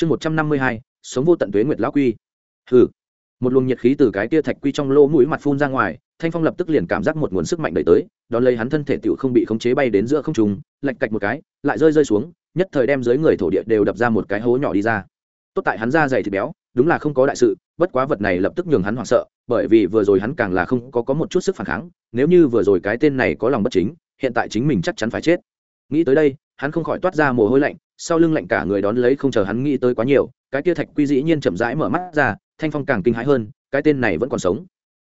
chương một trăm năm mươi hai, sống vô tận tuế nguyệt lão quy. Hừ. Một luồng nhiệt khí từ cái tia thạch quy trong lỗ mũi mặt phun ra ngoài, thanh phong lập tức liền cảm giác một nguồn sức mạnh đẩy tới, đón lấy hắn thân thể tựu không bị khống chế bay đến giữa không trùng lạch cạch một cái, lại rơi rơi xuống, nhất thời đem dưới người thổ địa đều đập ra một cái hố nhỏ đi ra. Tốt tại hắn da dày thịt béo, đúng là không có đại sự, bất quá vật này lập tức nhường hắn hoảng sợ, bởi vì vừa rồi hắn càng là không có có một chút sức phản kháng, nếu như vừa rồi cái tên này có lòng bất chính, hiện tại chính mình chắc chắn phải chết nghĩ tới đây, hắn không khỏi toát ra mồ hôi lạnh, sau lưng lạnh cả người đón lấy không chờ hắn nghĩ tới quá nhiều, cái kia thạch quy dĩ nhiên chậm rãi mở mắt ra, thanh phong càng kinh hãi hơn, cái tên này vẫn còn sống.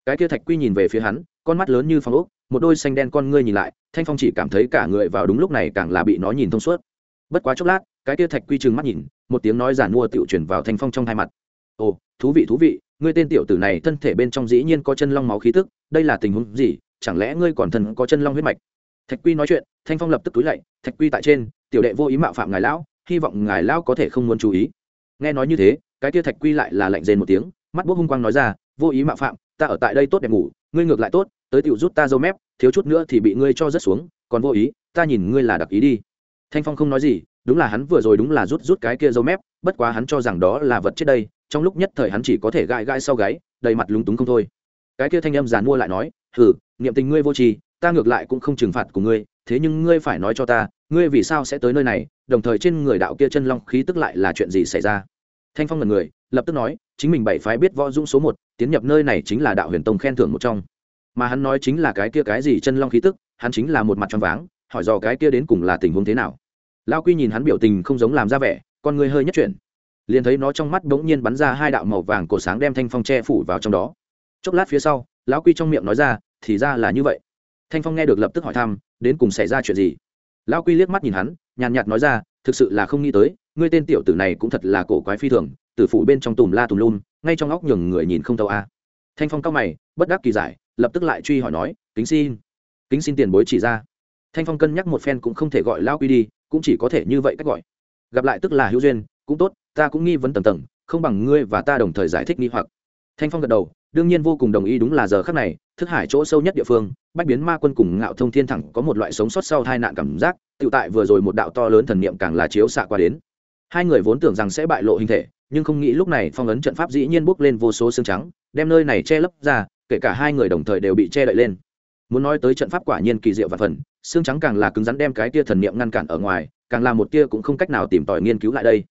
Cái kia thạch quy nhìn về phía hắn, con mắt lớn như phong ốc, một đôi xanh đen con ngươi nhìn lại, thanh phong chỉ cảm thấy cả người vào đúng lúc này càng là bị nó nhìn thông suốt. Bất quá chốc lát, cái kia thạch quy trừng mắt nhìn, một tiếng nói giản mua tiểu chuyển vào thanh phong trong hai mặt. Ồ, thú vị thú vị, ngươi tên tiểu tử này thân thể bên trong dĩ nhiên có chân long máu khí tức, đây là tình huống gì? Chẳng lẽ ngươi còn thần có chân long huyết mạch? Thạch quy nói chuyện, thanh phong lập tức túi lạy, thạch quy tại trên, tiểu đệ vô ý mạo phạm ngài lão, hy vọng ngài lão có thể không muốn chú ý. Nghe nói như thế, cái kia thạch quy lại là lạnh rên một tiếng, mắt bốc hung quang nói ra, vô ý mạo phạm, ta ở tại đây tốt đẹp ngủ, ngươi ngược lại tốt, tới tiểu rút ta dâu mép, thiếu chút nữa thì bị ngươi cho rất xuống, còn vô ý, ta nhìn ngươi là đặc ý đi. Thanh phong không nói gì, đúng là hắn vừa rồi đúng là rút rút cái kia dâu mép, bất quá hắn cho rằng đó là vật chết đây, trong lúc nhất thời hắn chỉ có thể gãi gãi sau gáy, đầy mặt lúng túng không thôi. Cái kia thanh âm giàn mua lại nói, hừ, niệm tình ngươi vô tri ta ngược lại cũng không trừng phạt của ngươi, thế nhưng ngươi phải nói cho ta, ngươi vì sao sẽ tới nơi này, đồng thời trên người đạo kia chân long khí tức lại là chuyện gì xảy ra? Thanh phong là người, lập tức nói, chính mình bảy phái biết võ dũng số một, tiến nhập nơi này chính là đạo huyền tông khen thưởng một trong. Mà hắn nói chính là cái kia cái gì chân long khí tức, hắn chính là một mặt tròn váng, hỏi dò cái kia đến cùng là tình huống thế nào. Lao quy nhìn hắn biểu tình không giống làm ra vẻ, con người hơi nhất chuyển. Liền thấy nó trong mắt bỗng nhiên bắn ra hai đạo màu vàng cổ sáng đem thanh phong che phủ vào trong đó. Chốc lát phía sau, lão quy trong miệng nói ra, thì ra là như vậy thanh phong nghe được lập tức hỏi thăm, đến cùng xảy ra chuyện gì? Lão quy liếc mắt nhìn hắn, nhàn nhạt nói ra, thực sự là không nghĩ tới, ngươi tên tiểu tử này cũng thật là cổ quái phi thường, tử phủ bên trong tùm la tùm lum, ngay trong óc nhường người nhìn không tâu a. Thanh phong cao mày, bất đắc kỳ giải, lập tức lại truy hỏi nói, kính xin kính xin tiền bối chỉ ra. Thanh phong cân nhắc một phen cũng không thể gọi lao quy đi, cũng chỉ có thể như vậy cách gọi. Gặp lại tức là hữu duyên, cũng tốt, ta cũng nghi vấn tầng tầng, không bằng ngươi và ta đồng thời giải thích nghi hoặc. Thanh phong gật đầu đương nhiên vô cùng đồng ý đúng là giờ khắc này, thức hải chỗ sâu nhất địa phương, bách biến ma quân cùng ngạo thông thiên thẳng có một loại sống sót sau tai nạn cảm giác, tự tại vừa rồi một đạo to lớn thần niệm càng là chiếu xạ qua đến. Hai người vốn tưởng rằng sẽ bại lộ hình thể, nhưng không nghĩ lúc này phong ấn trận pháp dĩ nhiên bốc lên vô số xương trắng, đem nơi này che lấp ra, kể cả hai người đồng thời đều bị che đậy lên. Muốn nói tới trận pháp quả nhiên kỳ diệu và phần, xương trắng càng là cứng rắn đem cái tia thần niệm ngăn cản ở ngoài, càng là một tia cũng không cách nào tìm tòi nghiên cứu lại đây.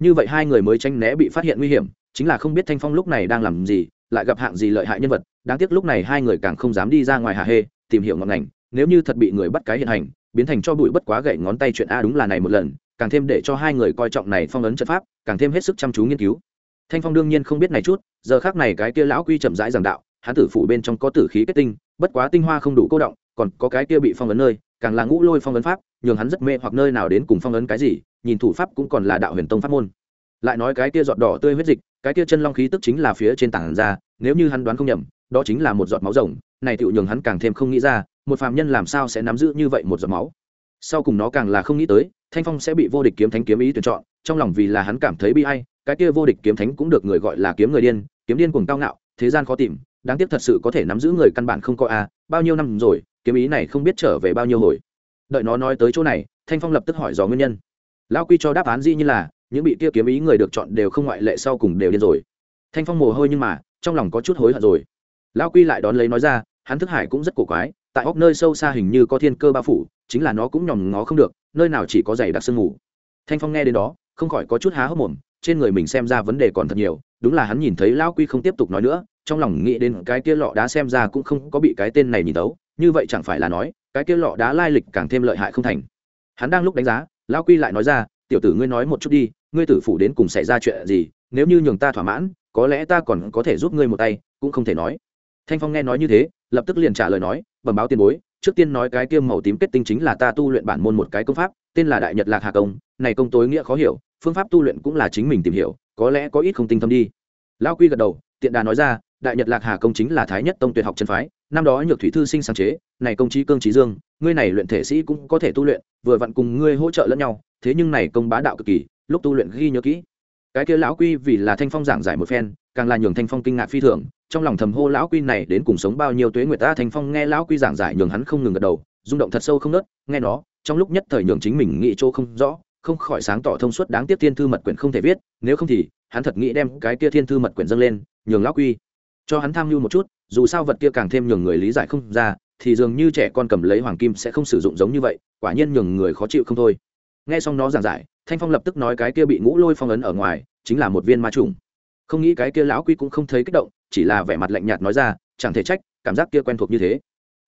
Như vậy hai người mới tranh né bị phát hiện nguy hiểm, chính là không biết thanh phong lúc này đang làm gì lại gặp hạng gì lợi hại nhân vật, đáng tiếc lúc này hai người càng không dám đi ra ngoài hà hê, tìm hiểu ngọn ngành, nếu như thật bị người bắt cái hiện hành, biến thành cho bụi bất quá gậy ngón tay chuyện a đúng là này một lần, càng thêm để cho hai người coi trọng này phong ấn trận pháp, càng thêm hết sức chăm chú nghiên cứu. Thanh phong đương nhiên không biết này chút, giờ khác này cái kia lão quy chậm rãi giảng đạo hán tử phủ bên trong có tử khí kết tinh, bất quá tinh hoa không đủ cô động, còn có cái kia bị phong ấn nơi, càng là ngũ lôi phong ấn pháp, nhường hắn rất mê hoặc nơi nào đến cùng phong ấn cái gì, nhìn thủ pháp cũng còn là đạo huyền tông pháp môn lại nói cái kia giọt đỏ tươi huyết dịch, cái kia chân long khí tức chính là phía trên tảng ra, nếu như hắn đoán không nhầm, đó chính là một giọt máu rồng, này tựu nhường hắn càng thêm không nghĩ ra, một phàm nhân làm sao sẽ nắm giữ như vậy một giọt máu. Sau cùng nó càng là không nghĩ tới, thanh phong sẽ bị vô địch kiếm thánh kiếm ý tuyển chọn, trong lòng vì là hắn cảm thấy bi hay cái kia vô địch kiếm thánh cũng được người gọi là kiếm người điên, kiếm điên cuồng cao ngạo, thế gian khó tìm, đáng tiếc thật sự có thể nắm giữ người căn bản không có a, bao nhiêu năm rồi, kiếm ý này không biết trở về bao nhiêu hồi. Đợi nó nói tới chỗ này, thanh phong lập tức hỏi dò nguyên nhân. Lao quy cho đáp án gì như là những bị kia kiếm ý người được chọn đều không ngoại lệ sau cùng đều điên rồi. Thanh phong mồ hôi nhưng mà, trong lòng có chút hối hận rồi. Lao quy lại đón lấy nói ra, hắn thức hải cũng rất cổ quái, tại góc nơi sâu xa hình như có thiên cơ bao phủ, chính là nó cũng nhòm ngó không được, nơi nào chỉ có giày đặc sương mù. Thanh phong nghe đến đó, không khỏi có chút há hốc mồm, trên người mình xem ra vấn đề còn thật nhiều, đúng là hắn nhìn thấy lão quy không tiếp tục nói nữa, trong lòng nghĩ đến cái kia lọ đá xem ra cũng không có bị cái tên này nhìn tấu như vậy chẳng phải là nói, cái kia lọ đá lai lịch càng thêm lợi hại không thành. Hắn đang lúc đánh giá, lão quy lại nói ra, tiểu tử ngươi nói một chút đi ngươi tử phủ đến cùng xảy ra chuyện gì, nếu như nhường ta thỏa mãn, có lẽ ta còn có thể giúp ngươi một tay, cũng không thể nói. Thanh phong nghe nói như thế, lập tức liền trả lời nói, bẩm báo tiền bối, trước tiên nói cái kiêm màu tím kết tinh chính là ta tu luyện bản môn một cái công pháp, tên là đại nhật lạc hà công, này công tối nghĩa khó hiểu, phương pháp tu luyện cũng là chính mình tìm hiểu, có lẽ có ít không tinh thâm đi. Lao quy gật đầu, tiện đà nói ra, đại nhật lạc hà công chính là thái nhất tông tuyệt học chân phái, năm đó nhược thủy thư sinh sáng chế, này công trí cương trí dương, ngươi này luyện thể sĩ cũng có thể tu luyện, vừa vặn cùng ngươi hỗ trợ lẫn nhau, thế nhưng này công bá đạo cực kỳ lúc tu luyện ghi nhớ kỹ. Cái kia lão quy vì là thanh phong giảng giải một phen, càng là nhường thanh phong kinh ngạc phi thường, trong lòng thầm hô lão quy này đến cùng sống bao nhiêu tuế nguyệt ta, thanh phong nghe lão quy giảng giải nhường hắn không ngừng gật đầu, rung động thật sâu không nớt, nghe nó, trong lúc nhất thời nhường chính mình nghĩ chỗ không rõ, không khỏi sáng tỏ thông suốt đáng tiếc thiên thư mật quyển không thể viết, nếu không thì, hắn thật nghĩ đem cái kia thiên thư mật quyển dâng lên, nhường lão quy cho hắn tham mưu một chút, dù sao vật kia càng thêm nhường người lý giải không ra, thì dường như trẻ con cầm lấy hoàng kim sẽ không sử dụng giống như vậy, quả nhiên nhường người khó chịu không thôi nghe xong nó giảng giải, thanh phong lập tức nói cái kia bị ngũ lôi phong ấn ở ngoài, chính là một viên ma trùng. Không nghĩ cái kia lão quy cũng không thấy kích động, chỉ là vẻ mặt lạnh nhạt nói ra, chẳng thể trách, cảm giác kia quen thuộc như thế.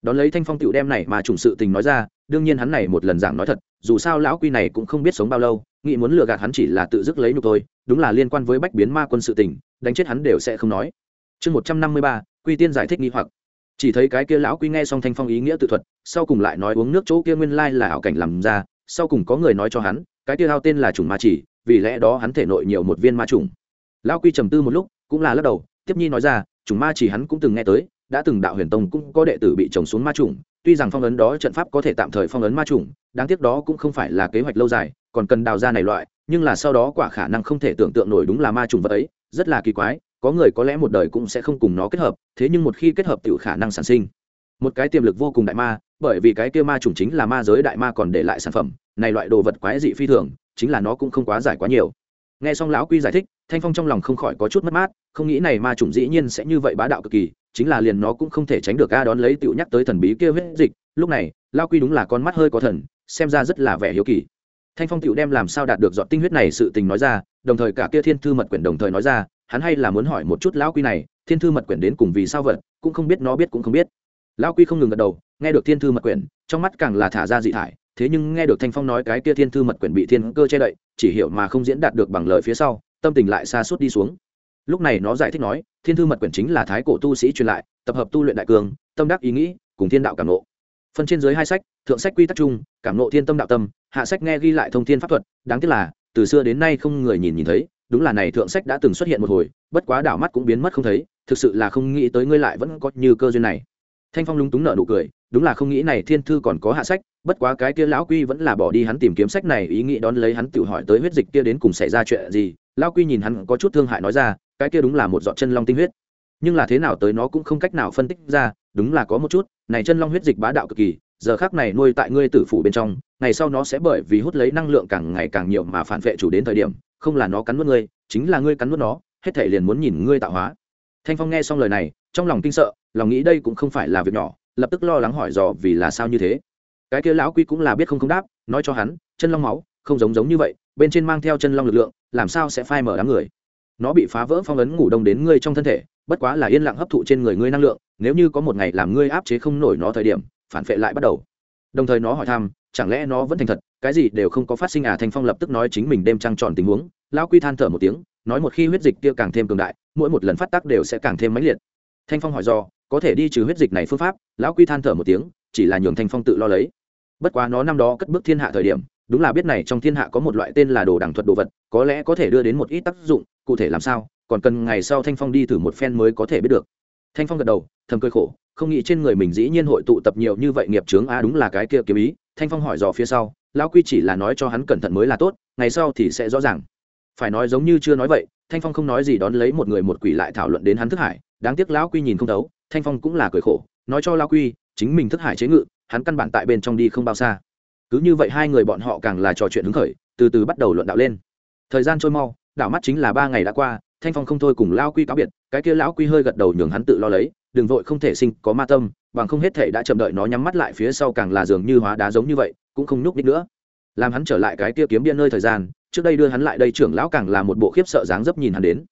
Đón lấy thanh phong tựu đem này mà trùng sự tình nói ra, đương nhiên hắn này một lần giảng nói thật, dù sao lão quy này cũng không biết sống bao lâu, nghĩ muốn lừa gạt hắn chỉ là tự dứt lấy nhục thôi, đúng là liên quan với bách biến ma quân sự tình, đánh chết hắn đều sẽ không nói. Chương một trăm năm mươi ba, quy tiên giải thích nghi hoặc. Chỉ thấy cái kia lão quy nghe xong thanh phong ý nghĩa tự thuật, sau cùng lại nói uống nước chỗ kia nguyên lai là ảo cảnh làm ra sau cùng có người nói cho hắn, cái tiêu hao tên là trùng ma chỉ, vì lẽ đó hắn thể nội nhiều một viên ma trùng lão quy trầm tư một lúc, cũng là lắc đầu, tiếp nhi nói ra trùng ma chỉ hắn cũng từng nghe tới, đã từng đạo huyền tông cũng có đệ tử bị trồng xuống ma trùng tuy rằng phong ấn đó trận pháp có thể tạm thời phong ấn ma trùng đáng tiếc đó cũng không phải là kế hoạch lâu dài, còn cần đào ra này loại, nhưng là sau đó quả khả năng không thể tưởng tượng nổi đúng là ma trùng vật ấy, rất là kỳ quái, có người có lẽ một đời cũng sẽ không cùng nó kết hợp, thế nhưng một khi kết hợp tự khả năng sản sinh. Một cái tiềm lực vô cùng đại ma, bởi vì cái kia ma trùng chính là ma giới đại ma còn để lại sản phẩm này loại đồ vật quái dị phi thường, chính là nó cũng không quá giải quá nhiều. Nghe xong lão quy giải thích, thanh phong trong lòng không khỏi có chút mất mát, không nghĩ này ma trùng dĩ nhiên sẽ như vậy bá đạo cực kỳ, chính là liền nó cũng không thể tránh được a đón lấy tựu nhắc tới thần bí kia huyết dịch. Lúc này lao quy đúng là con mắt hơi có thần, xem ra rất là vẻ hiếu kỳ. Thanh phong tựu đem làm sao đạt được dọn tinh huyết này sự tình nói ra, đồng thời cả kia thiên thư mật quyển đồng thời nói ra, hắn hay là muốn hỏi một chút lão quy này, thiên thư mật quyển đến cùng vì sao vật, cũng không biết, nó biết cũng không biết. Lão quy không ngừng gật đầu, nghe được thiên thư mật quyển, trong mắt càng là thả ra dị thải thế nhưng nghe được thanh phong nói cái kia thiên thư mật quyển bị thiên cơ che đậy, chỉ hiểu mà không diễn đạt được bằng lời phía sau, tâm tình lại xa suốt đi xuống. Lúc này nó giải thích nói, thiên thư mật quyển chính là thái cổ tu sĩ truyền lại, tập hợp tu luyện đại cường, tâm đắc ý nghĩ, cùng thiên đạo cảm nộ phân trên dưới hai sách, thượng sách quy tắc chung, cảm nộ thiên tâm đạo tâm, hạ sách nghe ghi lại thông thiên pháp thuật, đáng tiếc là, từ xưa đến nay không người nhìn nhìn thấy, đúng là này thượng sách đã từng xuất hiện một hồi, bất quá đảo mắt cũng biến mất không thấy, thực sự là không nghĩ tới ngươi lại vẫn có như cơ duyên này. Thanh phong lúng túng nợ nụ cười, đúng là không nghĩ này thiên thư còn có hạ sách bất quá cái kia lão quy vẫn là bỏ đi hắn tìm kiếm sách này, ý nghĩ đón lấy hắn tự hỏi tới huyết dịch kia đến cùng xảy ra chuyện gì. Lão quy nhìn hắn có chút thương hại nói ra, cái kia đúng là một giọt chân long tinh huyết. Nhưng là thế nào tới nó cũng không cách nào phân tích ra, đúng là có một chút, này chân long huyết dịch bá đạo cực kỳ, giờ khác này nuôi tại ngươi tử phủ bên trong, ngày sau nó sẽ bởi vì hút lấy năng lượng càng ngày càng nhiều mà phản vệ chủ đến thời điểm, không là nó cắn nuốt ngươi, chính là ngươi cắn nuốt nó, hết thể liền muốn nhìn ngươi tạo hóa. Thanh phong nghe xong lời này, trong lòng kinh sợ, lòng nghĩ đây cũng không phải là việc nhỏ, lập tức lo lắng hỏi dò vì là sao như thế cái kia lão quy cũng là biết không không đáp, nói cho hắn, chân long máu, không giống giống như vậy, bên trên mang theo chân long lực lượng, làm sao sẽ phai mở đám người? Nó bị phá vỡ phong ấn ngủ đông đến ngươi trong thân thể, bất quá là yên lặng hấp thụ trên người ngươi năng lượng, nếu như có một ngày làm ngươi áp chế không nổi nó thời điểm, phản vệ lại bắt đầu. Đồng thời nó hỏi thăm, chẳng lẽ nó vẫn thành thật, cái gì đều không có phát sinh à? Thanh phong lập tức nói chính mình đêm trăng tròn tình huống, lão quy than thở một tiếng, nói một khi huyết dịch kia càng thêm cường đại, mỗi một lần phát tác đều sẽ càng thêm mãnh liệt. Thanh phong hỏi do, có thể đi trừ huyết dịch này phương pháp, lão quy than thở một tiếng, chỉ là nhường thanh phong tự lo lấy bất quá nó năm đó cất bước thiên hạ thời điểm, đúng là biết này trong thiên hạ có một loại tên là đồ đẳng thuật đồ vật, có lẽ có thể đưa đến một ít tác dụng, cụ thể làm sao, còn cần ngày sau thanh phong đi thử một phen mới có thể biết được. Thanh phong gật đầu, thầm cười khổ, không nghĩ trên người mình dĩ nhiên hội tụ tập nhiều như vậy nghiệp chướng a đúng là cái kia kiếm ý. Thanh phong hỏi dò phía sau, lão quy chỉ là nói cho hắn cẩn thận mới là tốt, ngày sau thì sẽ rõ ràng. Phải nói giống như chưa nói vậy, thanh phong không nói gì đón lấy một người một quỷ lại thảo luận đến hắn thức hải, đáng tiếc lão quy nhìn không thấu, thanh phong cũng là cười khổ, nói cho lão quy, chính mình thức hải chế ngự hắn căn bản tại bên trong đi không bao xa. Cứ như vậy hai người bọn họ càng là trò chuyện hứng khởi, từ từ bắt đầu luận đạo lên. Thời gian trôi mau, đảo mắt chính là ba ngày đã qua, thanh phong không thôi cùng lão quy cáo biệt, cái kia lão quy hơi gật đầu nhường hắn tự lo lấy, đừng vội không thể sinh, có ma tâm, bằng không hết thể đã chậm đợi nó nhắm mắt lại phía sau càng là dường như hóa đá giống như vậy, cũng không nhúc nhích nữa. Làm hắn trở lại cái kia kiếm biên nơi thời gian, trước đây đưa hắn lại đây trưởng lão càng là một bộ khiếp sợ dáng dấp nhìn hắn đến.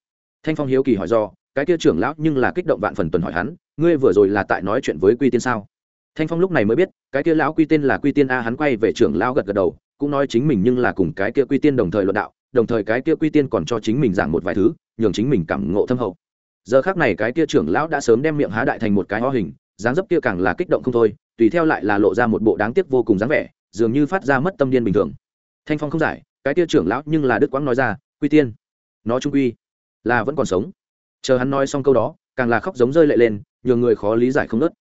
Thanh phong hiếu kỳ hỏi do, cái kia trưởng lão nhưng là kích động vạn phần tuần hỏi hắn, ngươi vừa rồi là tại nói chuyện với quy tiên sao? Thanh phong lúc này mới biết, cái kia lão quy tiên là quy tiên a, hắn quay về trưởng lão gật gật đầu, cũng nói chính mình nhưng là cùng cái kia quy tiên đồng thời luận đạo, đồng thời cái kia quy tiên còn cho chính mình giảng một vài thứ, nhường chính mình cảm ngộ thâm hậu. Giờ khác này cái kia trưởng lão đã sớm đem miệng há đại thành một cái ho hình, dáng dấp kia càng là kích động không thôi, tùy theo lại là lộ ra một bộ đáng tiếc vô cùng dáng vẻ, dường như phát ra mất tâm điên bình thường. Thanh phong không giải, cái kia trưởng lão nhưng là đức quang nói ra, quy tiên, nó trung quy là vẫn còn sống. Chờ hắn nói xong câu đó, càng là khóc giống rơi lệ lên, nhường người khó lý giải không nớt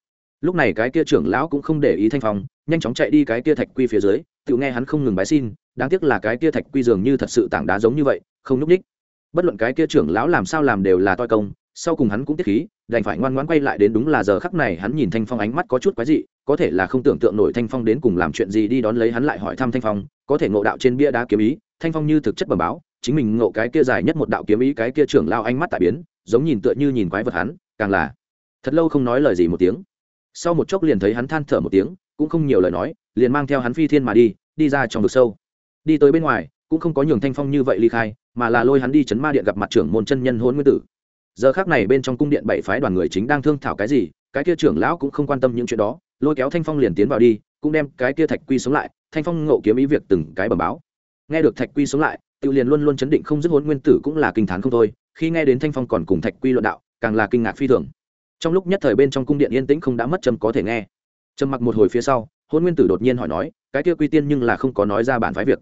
lúc này cái kia trưởng lão cũng không để ý thanh phong, nhanh chóng chạy đi cái kia thạch quy phía dưới, tự nghe hắn không ngừng bái xin, đáng tiếc là cái kia thạch quy dường như thật sự tảng đá giống như vậy, không nhúc ních bất luận cái kia trưởng lão làm sao làm đều là toi công, sau cùng hắn cũng tiết khí, đành phải ngoan ngoãn quay lại đến đúng là giờ khắc này hắn nhìn thanh phong ánh mắt có chút quái dị, có thể là không tưởng tượng nổi thanh phong đến cùng làm chuyện gì đi đón lấy hắn lại hỏi thăm thanh phong, có thể ngộ đạo trên bia đá kiếm ý, thanh phong như thực chất bẩm báo, chính mình ngộ cái kia dài nhất một đạo kiếm ý cái kia trưởng lao ánh mắt tại biến, giống nhìn tựa như nhìn quái vật hắn, càng là, thật lâu không nói lời gì một tiếng sau một chốc liền thấy hắn than thở một tiếng, cũng không nhiều lời nói, liền mang theo hắn phi thiên mà đi đi ra trong vực sâu. Đi tới bên ngoài, cũng không có nhường thanh phong như vậy ly khai, mà là lôi hắn đi chấn ma điện gặp mặt trưởng môn chân nhân hôn nguyên tử. Giờ khác này bên trong cung điện bảy phái đoàn người chính đang thương thảo cái gì, cái kia trưởng lão cũng không quan tâm những chuyện đó, lôi kéo thanh phong liền tiến vào đi, cũng đem cái kia thạch quy sống lại, thanh phong ngộ kiếm ý việc từng cái bẩm báo. Nghe được thạch quy sống lại tự liền luôn luôn chấn định không dứt hôn nguyên tử cũng là kinh t h á n không thôi, khi nghe đến thanh phong còn cùng thạch quy luận đạo, càng là kinh ngạc phi thường trong lúc nhất thời bên trong cung điện yên tĩnh không đã mất trầm có thể nghe. Trầm mặc một hồi phía sau, hôn nguyên tử đột nhiên hỏi nói, cái kia quy tiên nhưng là không có nói ra bản phái việc.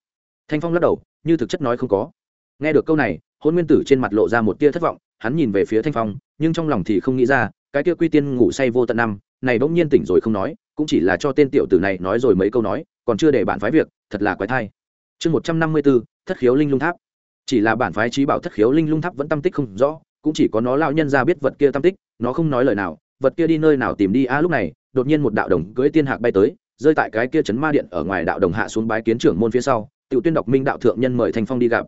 Thanh phong lắc đầu, như thực chất nói không có. Nghe được câu này, hôn nguyên tử trên mặt lộ ra một tia thất vọng, hắn nhìn về phía thanh phong, nhưng trong lòng thì không nghĩ ra, cái kia quy tiên ngủ say vô tận năm, này bỗng nhiên tỉnh rồi không nói, cũng chỉ là cho tên tiểu tử này nói rồi mấy câu nói, còn chưa để bản phái việc, thật là quái thai. Chương một trăm năm mươi b thất khiếu linh lung tháp. Chỉ là bản phái trí bảo thất khiếu linh lung tháp vẫn tâm tích không rõ cũng chỉ có nó lao nhân ra biết vật kia tâm tích, nó không nói lời nào, vật kia đi nơi nào tìm đi, a, lúc này, đột nhiên một đạo đồng cưỡi tiên hạc bay tới, rơi tại cái kia chấn ma điện ở ngoài đạo đồng hạ xuống bái kiến trưởng môn phía sau, tiểu tuyên đọc minh đạo thượng nhân mời thanh phong đi gặp.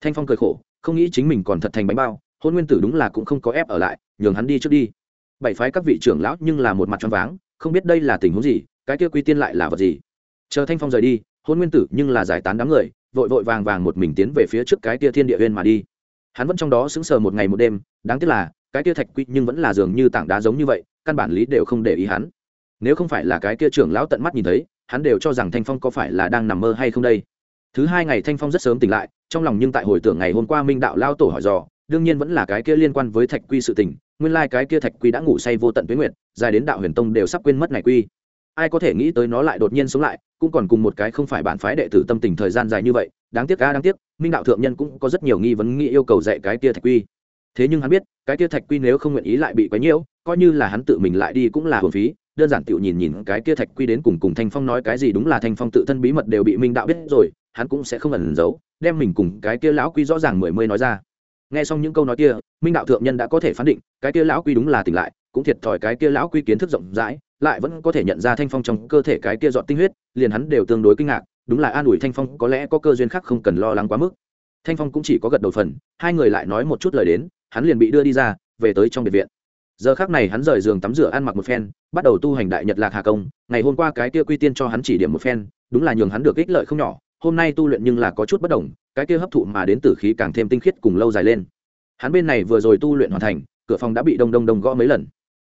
Thanh phong cười khổ, không nghĩ chính mình còn thật thành bánh bao, hôn nguyên tử đúng là cũng không có ép ở lại, nhường hắn đi trước đi. Bảy phái các vị trưởng lão nhưng là một mặt choáng váng, không biết đây là tình huống gì, cái kia quy tiên lại là vật gì? Chờ thanh phong rời đi, hôn nguyên tử nhưng là giải tán đám người, vội vội vàng vàng một mình tiến về phía trước cái kia thiên địa huyên mà đi hắn vẫn trong đó sững sờ một ngày một đêm, đáng tiếc là, cái kia thạch quy nhưng vẫn là dường như tảng đá giống như vậy, căn bản lý đều không để ý hắn. Nếu không phải là cái kia trưởng lão tận mắt nhìn thấy, hắn đều cho rằng thanh phong có phải là đang nằm mơ hay không đây. Thứ hai ngày thanh phong rất sớm tỉnh lại, trong lòng nhưng tại hồi tưởng ngày hôm qua minh đạo lao tổ hỏi dò, đương nhiên vẫn là cái kia liên quan với thạch quy sự tình, nguyên lai cái kia thạch quy đã ngủ say vô tận tuyến nguyệt, dài đến đạo huyền tông đều sắp quên mất này quy. Ai có thể nghĩ tới nó lại đột nhiên sống lại, cũng còn cùng một cái không phải bản phái đệ tử tâm tình thời gian dài như vậy đáng tiếc ca đáng tiếc, minh đạo thượng nhân cũng có rất nhiều nghi vấn nghĩ yêu cầu dạy cái kia thạch quy. Thế nhưng hắn biết, cái kia thạch quy nếu không nguyện ý lại bị quấy nhiễu, coi như là hắn tự mình lại đi cũng là hồn phí. Đơn giản tự nhìn nhìn cái kia thạch quy đến cùng cùng thanh phong nói cái gì đúng là thanh phong tự thân bí mật đều bị minh đạo biết rồi, hắn cũng sẽ không ẩn giấu, đem mình cùng cái kia lão quy rõ ràng mười mươi nói ra. Nghe xong những câu nói kia, minh đạo thượng nhân đã có thể phán định, cái kia lão quy đúng là tỉnh lại, cũng thiệt thòi cái kia lão quy kiến thức rộng rãi, lại vẫn có thể nhận ra thanh phong trong cơ thể cái kia dọn tinh huyết, liền hắn đều tương đối kinh ngạc đúng là an ủi thanh phong, có lẽ có cơ duyên khác không cần lo lắng quá mức. Thanh phong cũng chỉ có gật đầu phần, hai người lại nói một chút lời đến, hắn liền bị đưa đi ra, về tới trong biệt viện. Giờ khác này hắn rời giường tắm rửa ăn mặc một phen, bắt đầu tu hành đại nhật lạc hà công, ngày hôm qua cái kia quy tiên cho hắn chỉ điểm một phen, đúng là nhường hắn được ích lợi không nhỏ, hôm nay tu luyện nhưng là có chút bất đồng, cái kia hấp thụ mà đến tử khí càng thêm tinh khiết cùng lâu dài lên. Hắn bên này vừa rồi tu luyện hoàn thành, cửa phòng đã bị đông đông đông gõ mấy lần.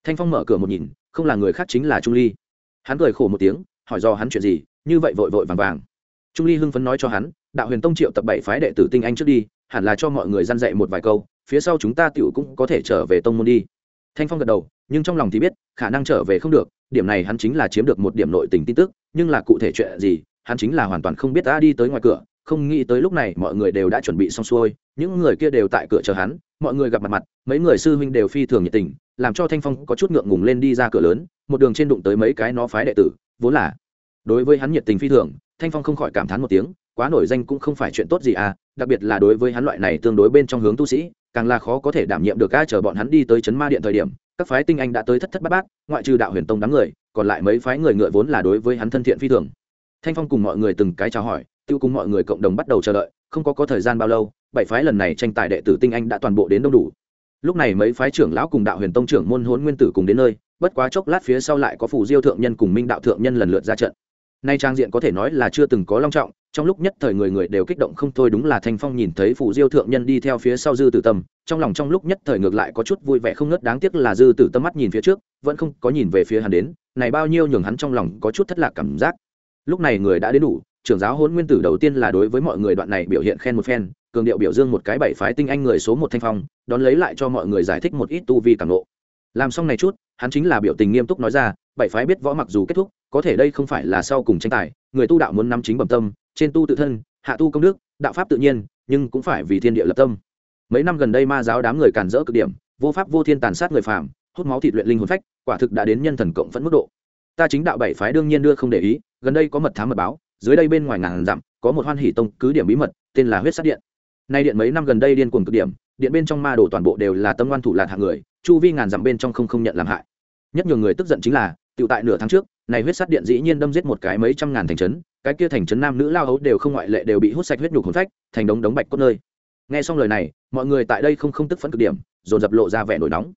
Thanh phong mở cửa một nhìn, không là người khác chính là trung ly. Hắn cười khổ một tiếng, hỏi do hắn chuyện gì như vậy vội vội vàng vàng. Trung ly hưng phấn nói cho hắn, đạo huyền tông triệu tập bảy phái đệ tử tinh anh trước đi, hẳn là cho mọi người g dạy một vài câu, phía sau chúng ta tiểu cũng có thể trở về tông môn đi. Thanh phong gật đầu, nhưng trong lòng thì biết, khả năng trở về không được, điểm này hắn chính là chiếm được một điểm nội tình tin tức, nhưng là cụ thể chuyện gì, hắn chính là hoàn toàn không biết đã đi tới ngoài cửa, không nghĩ tới lúc này mọi người đều đã chuẩn bị xong xuôi, những người kia đều tại cửa chờ hắn, mọi người gặp mặt mặt, mấy người sư huynh đều phi thường nhiệt tình, làm cho thanh phong có chút ngượng ngùng lên đi ra cửa lớn, một đường trên đụng tới mấy cái nó phái đệ tử, vốn là đối với hắn nhiệt tình phi thường, thanh phong không khỏi cảm thán một tiếng, quá nổi danh cũng không phải chuyện tốt gì à đặc biệt là đối với hắn loại này tương đối bên trong hướng tu sĩ, càng là khó có thể đảm nhiệm được ca chờ bọn hắn đi tới chấn ma điện thời điểm, các phái tinh anh đã tới thất thất bát bát, ngoại trừ đạo huyền tông đám người, còn lại mấy phái người ngựa vốn là đối với hắn thân thiện phi thường. Thanh phong cùng mọi người từng cái chào hỏi, tiêu cùng mọi người cộng đồng bắt đầu chờ đợi, không có có thời gian bao lâu, bảy phái lần này tranh tài đệ tử tinh anh đã toàn bộ đến đông đủ. Lúc này mấy phái trưởng lão cùng đạo huyền tông trưởng môn hôn nguyên tử cùng đến nơi, bất quá chốc lát phía sau lại có phủ diêu thượng nhân cùng minh đạo thượng nhân lần lượt ra trận nay trang diện có thể nói là chưa từng có long trọng, trong lúc nhất thời người người đều kích động không thôi đúng là thanh phong nhìn thấy phủ diêu thượng nhân đi theo phía sau dư tử tâm, trong lòng trong lúc nhất thời ngược lại có chút vui vẻ không ngớt, đáng tiếc là dư tử tâm mắt nhìn phía trước, vẫn không có nhìn về phía hắn đến, này bao nhiêu nhường hắn trong lòng có chút thất lạc cảm giác. Lúc này người đã đến đủ, trưởng giáo hôn nguyên tử đầu tiên là đối với mọi người đoạn này biểu hiện khen một phen, cường điệu biểu dương một cái bảy phái tinh anh người số một thanh phong, đón lấy lại cho mọi người giải thích một ít tu vi cảm nộ làm xong này chút, hắn chính là biểu tình nghiêm túc nói ra, bảy phái biết võ mặc dù kết thúc, có thể đây không phải là sau cùng tranh tài, người tu đạo muốn nắm chính bẩm tâm, trên tu tự thân, hạ tu công đức, đạo pháp tự nhiên, nhưng cũng phải vì thiên địa lập tâm. Mấy năm gần đây ma giáo đám người càn rỡ cực điểm, vô pháp vô thiên tàn sát người phàm, hút máu thịt luyện linh hồn phách, quả thực đã đến nhân thần cộng phẫn mức độ. Ta chính đạo bảy phái đương nhiên đưa không để ý, gần đây có mật thám mật báo, dưới đây bên ngoài ngàn dặm, có một hoan hỷ tông cứ điểm bí mật, tên là huyết sát điện. Nay điện mấy năm gần đây điên cuồng cực điểm điện bên trong ma đồ toàn bộ đều là tâm ngoan thủ lạc hạng người, chu vi ngàn dặm bên trong không không nhận làm hại. Nhất nhiều người tức giận chính là tự tại nửa tháng trước, này huyết sát điện dĩ nhiên đâm giết một cái mấy trăm ngàn thành trấn, cái kia thành trấn nam nữ lao hấu đều không ngoại lệ đều bị hút sạch huyết nhục hồn phách, thành đống đống bạch cốt nơi. Nghe xong lời này, mọi người tại đây không không tức phấn cực điểm, dồn dập lộ ra vẻ nổi nóng.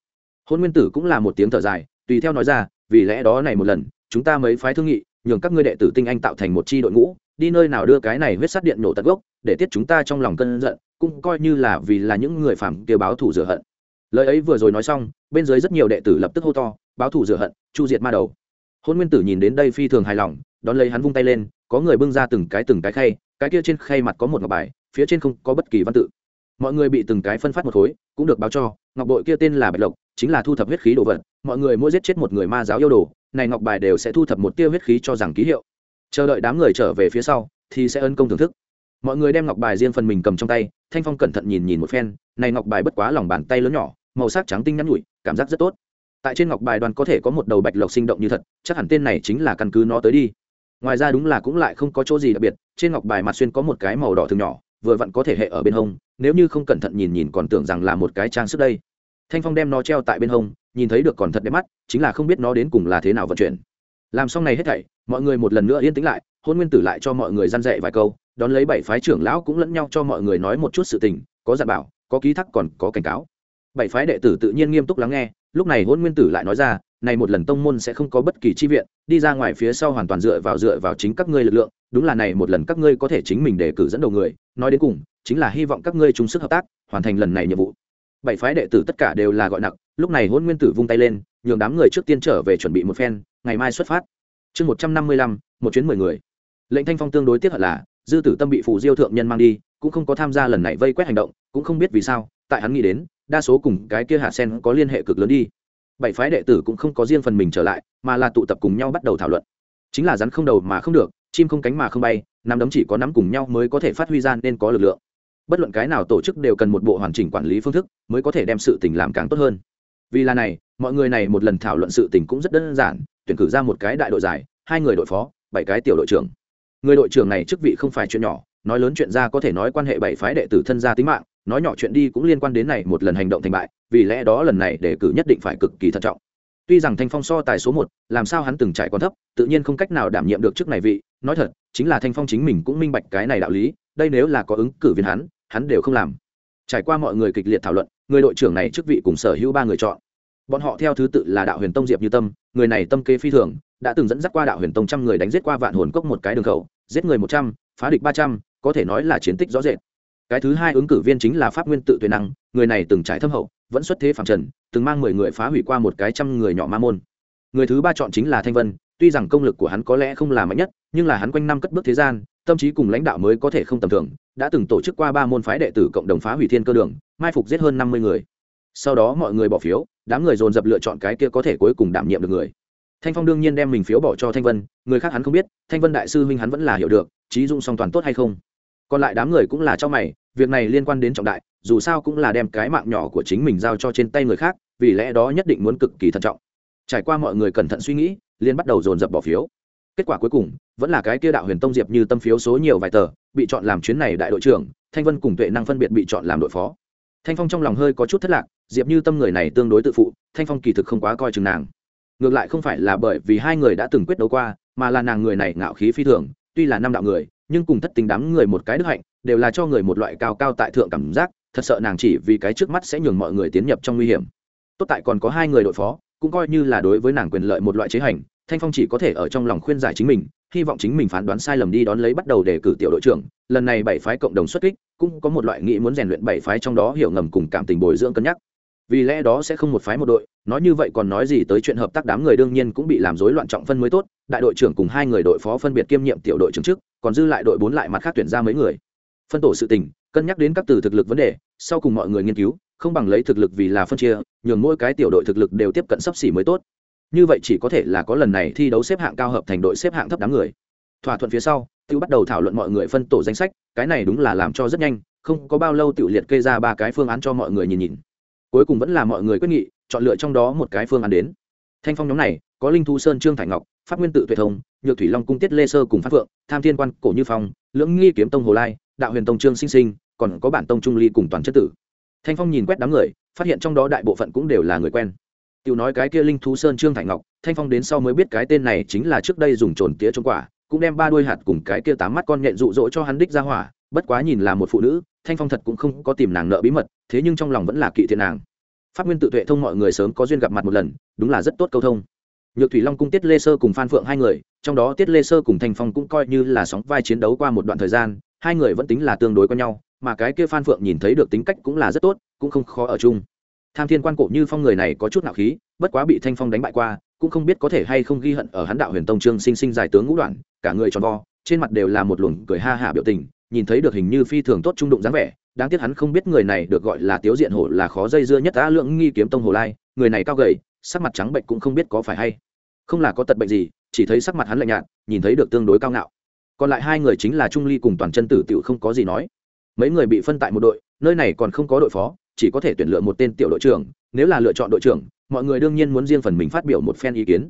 Hôn nguyên tử cũng là một tiếng thở dài, tùy theo nói ra, vì lẽ đó này một lần, chúng ta mấy phái thương nghị, nhường các ngươi đệ tử tinh anh tạo thành một chi đội ngũ, đi nơi nào đưa cái này huyết sát điện nổ tận gốc để tiết chúng ta trong lòng cơn giận, cũng coi như là vì là những người phạm kia báo thủ rửa hận. Lời ấy vừa rồi nói xong, bên dưới rất nhiều đệ tử lập tức hô to, báo thủ rửa hận, chu diệt ma đầu. Hôn nguyên tử nhìn đến đây phi thường hài lòng, đón lấy hắn vung tay lên, có người bưng ra từng cái từng cái khay, cái kia trên khay mặt có một ngọc bài, phía trên không có bất kỳ văn tự. Mọi người bị từng cái phân phát một khối, cũng được báo cho, ngọc bội kia tên là bạch lộc, chính là thu thập huyết khí đồ vật, mọi người mỗi giết chết một người ma giáo yêu đồ, này ngọc bài đều sẽ thu thập một tia huyết khí cho rằng ký hiệu. Chờ đợi đám người trở về phía sau, thì sẽ ân công thưởng thức mọi người đem ngọc bài riêng phần mình cầm trong tay, thanh phong cẩn thận nhìn nhìn một phen, này ngọc bài bất quá lòng bàn tay lớn nhỏ, màu sắc trắng tinh nhắn nhụi cảm giác rất tốt. Tại trên ngọc bài đoàn có thể có một đầu bạch lộc sinh động như thật, chắc hẳn tên này chính là căn cứ nó tới đi. Ngoài ra đúng là cũng lại không có chỗ gì đặc biệt, trên ngọc bài mặt xuyên có một cái màu đỏ thường nhỏ, vừa vặn có thể hệ ở bên hông, nếu như không cẩn thận nhìn nhìn còn tưởng rằng là một cái trang sức đây. Thanh phong đem nó treo tại bên hông, nhìn thấy được còn thật đẹp mắt, chính là không biết nó đến cùng là thế nào vận chuyển. Làm xong này hết thảy, mọi người một lần nữa yên tĩnh lại, hôn nguyên tử lại cho mọi người răn dạy vài câu đón lấy bảy phái trưởng lão cũng lẫn nhau cho mọi người nói một chút sự tình, có dặn bảo, có ký thác còn có cảnh cáo. Bảy phái đệ tử tự nhiên nghiêm túc lắng nghe, lúc này hôn nguyên tử lại nói ra, này một lần tông môn sẽ không có bất kỳ chi viện, đi ra ngoài phía sau hoàn toàn dựa vào dựa vào chính các ngươi lực lượng, đúng là này một lần các ngươi có thể chính mình đề cử dẫn đầu người, nói đến cùng, chính là hy vọng các ngươi chung sức hợp tác, hoàn thành lần này nhiệm vụ. Bảy phái đệ tử tất cả đều là gọi nặng lúc này hôn nguyên tử vung tay lên, nhường đám người trước tiên trở về chuẩn bị một phen, ngày mai xuất phát. Chương một trăm năm mươi lăm, một chuyến mười người. Lệnh thanh phong tương đối tiếc hận là dư tử tâm bị phù diêu thượng nhân mang đi, cũng không có tham gia lần này vây quét hành động, cũng không biết vì sao, tại hắn nghĩ đến, đa số cùng cái kia hạ sen có liên hệ cực lớn đi. Bảy phái đệ tử cũng không có riêng phần mình trở lại, mà là tụ tập cùng nhau bắt đầu thảo luận. Chính là rắn không đầu mà không được, chim không cánh mà không bay, nắm đấm chỉ có nắm cùng nhau mới có thể phát huy ra nên có lực lượng. Bất luận cái nào tổ chức đều cần một bộ hoàn chỉnh quản lý phương thức, mới có thể đem sự tình làm càng tốt hơn. Vì là này, mọi người này một lần thảo luận sự tình cũng rất đơn giản, tuyển cử ra một cái đại đội giải, hai người đội phó, bảy cái tiểu đội trưởng người đội trưởng này chức vị không phải chuyện nhỏ, nói lớn chuyện ra có thể nói quan hệ bảy phái đệ tử thân gia tính mạng, nói nhỏ chuyện đi cũng liên quan đến này một lần hành động thành bại, vì lẽ đó lần này đề cử nhất định phải cực kỳ thận trọng. Tuy rằng thanh phong so tài số một, làm sao hắn từng trải còn thấp, tự nhiên không cách nào đảm nhiệm được chức này vị, nói thật, chính là thanh phong chính mình cũng minh bạch cái này đạo lý, đây nếu là có ứng cử viên hắn hắn đều không làm. Trải qua mọi người kịch liệt thảo luận, người đội trưởng này chức vị cùng sở hữu ba người chọn. Bọn họ theo thứ tự là đạo huyền tông diệp như tâm, người này tâm kế phi thường đã từng dẫn dắt qua đạo huyền tông trăm người đánh giết qua vạn hồn cốc một cái đường khẩu, giết người một trăm, phá địch ba trăm, có thể nói là chiến tích rõ rệt. Cái thứ hai ứng cử viên chính là pháp nguyên tự tuệ năng, người này từng trải thâm hậu, vẫn xuất thế phạm trần, từng mang mười người phá hủy qua một cái trăm người nhỏ ma môn. Người thứ ba chọn chính là thanh vân, tuy rằng công lực của hắn có lẽ không là mạnh nhất, nhưng là hắn quanh năm cất bước thế gian, tâm trí cùng lãnh đạo mới có thể không tầm thường, đã từng tổ chức qua ba môn phái đệ tử cộng đồng phá hủy thiên cơ đường, mai phục giết hơn năm mươi người. Sau đó mọi người bỏ phiếu, đám người dồn dập lựa chọn cái kia có thể cuối cùng đảm nhiệm được người thanh phong đương nhiên đem mình phiếu bỏ cho thanh vân, người khác hắn không biết, thanh vân đại sư huynh hắn vẫn là hiểu được, trí dụng song toàn tốt hay không. Còn lại đám người cũng là cho mày, việc này liên quan đến trọng đại, dù sao cũng là đem cái mạng nhỏ của chính mình giao cho trên tay người khác, vì lẽ đó nhất định muốn cực kỳ thận trọng. Trải qua mọi người cẩn thận suy nghĩ liên bắt đầu dồn dập bỏ phiếu. Kết quả cuối cùng, vẫn là cái kia đạo huyền tông diệp như tâm phiếu số nhiều vài tờ, bị chọn làm chuyến này đại đội trưởng, thanh vân cùng tuệ năng phân biệt bị chọn làm đội phó. Thanh phong trong lòng hơi có chút thất lạc, diệp như tâm người này tương đối tự phụ, thanh phong kỳ thực không quá coi chừng nàng ngược lại không phải là bởi vì hai người đã từng quyết đấu qua, mà là nàng người này ngạo khí phi thường, tuy là năm đạo người, nhưng cùng thất tình đám người một cái đức hạnh, đều là cho người một loại cao cao tại thượng cảm giác, thật sợ nàng chỉ vì cái trước mắt sẽ nhường mọi người tiến nhập trong nguy hiểm. Tốt tại còn có hai người đội phó, cũng coi như là đối với nàng quyền lợi một loại chế hành, thanh phong chỉ có thể ở trong lòng khuyên giải chính mình, hy vọng chính mình phán đoán sai lầm đi đón lấy bắt đầu để cử tiểu đội trưởng, lần này bảy phái cộng đồng xuất kích, cũng có một loại nghĩ muốn rèn luyện bảy phái trong đó hiểu ngầm cùng cảm tình bồi dưỡng cân nhắc vì lẽ đó sẽ không một phái một đội, nói như vậy còn nói gì tới chuyện hợp tác đám người đương nhiên cũng bị làm rối loạn trọng phân mới tốt, đại đội trưởng cùng hai người đội phó phân biệt kiêm nhiệm tiểu đội trưởng trước, còn dư lại đội bốn lại mặt khác tuyển ra mấy người. Phân tổ sự tình, cân nhắc đến các từ thực lực vấn đề, sau cùng mọi người nghiên cứu, không bằng lấy thực lực vì là phân chia, nhường mỗi cái tiểu đội thực lực đều tiếp cận sấp xỉ mới tốt. Như vậy chỉ có thể là có lần này thi đấu xếp hạng cao hợp thành đội xếp hạng thấp đám người. Thỏa thuận phía sau tự bắt đầu thảo luận mọi người phân tổ danh sách, cái này đúng là làm cho rất nhanh, không có bao lâu tự liệt kê ra ba cái phương án cho mọi người nhìn nhìn cuối cùng vẫn là mọi người quyết nghị, chọn lựa trong đó một cái phương án đến. Thanh phong nhóm này, có linh thu sơn, trương thải ngọc phát nguyên tự tuệ thông, nhược thủy long cung tiết lê sơ cùng phát phượng, tham thiên quan, cổ như phong, lưỡng nghi kiếm tông hồ lai, đạo huyền tông trương sinh sinh, còn có bản tông trung ly cùng toàn chất tử. Thanh phong nhìn quét đám người, phát hiện trong đó đại bộ phận cũng đều là người quen. Tiểu nói cái kia linh thú sơn, trương thải ngọc, thanh phong đến sau mới biết cái tên này chính là trước đây dùng trồn tía trong quả, cũng đem ba đuôi hạt cùng cái kia tám mắt con nhện dụ dỗ cho hắn đích ra hỏa bất quá nhìn là một phụ nữ, thanh phong thật cũng không có tìm nàng nợ bí mật, thế nhưng trong lòng vẫn là kỵ thiện nàng. Pháp nguyên tự tuệ thông mọi người sớm có duyên gặp mặt một lần, đúng là rất tốt câu thông. Nhược thủy long cung tiết lê sơ cùng phan phượng hai người, trong đó tiết lê sơ cùng thanh phong cũng coi như là sóng vai chiến đấu qua một đoạn thời gian, hai người vẫn tính là tương đối quen nhau, mà cái kia phan phượng nhìn thấy được tính cách cũng là rất tốt, cũng không khó ở chung. Tham thiên quan cổ như phong người này có chút nạo khí, bất quá bị thanh phong đánh bại qua, cũng không biết có thể hay không ghi hận ở hắn đạo huyền tông trương sinh sinh giải tướng ngũ đoạn, cả người tròn vo, trên mặt đều là một luồng cười ha hả biểu tình nhìn thấy được hình như phi thường tốt trung đụng dáng vẻ, đáng tiếc hắn không biết người này được gọi là tiếu diện hổ là khó dây dưa nhất đã lượng nghi kiếm tông hồ lai, người này cao gầy, sắc mặt trắng bệnh cũng không biết có phải hay. Không là có tật bệnh gì, chỉ thấy sắc mặt hắn lạnh nhạt, nhìn thấy được tương đối cao ngạo. Còn lại hai người chính là trung ly cùng toàn chân tử tiểu không có gì nói. Mấy người bị phân tại một đội, nơi này còn không có đội phó, chỉ có thể tuyển lựa một tên tiểu đội trưởng, nếu là lựa chọn đội trưởng, mọi người đương nhiên muốn riêng phần mình phát biểu một phen ý kiến.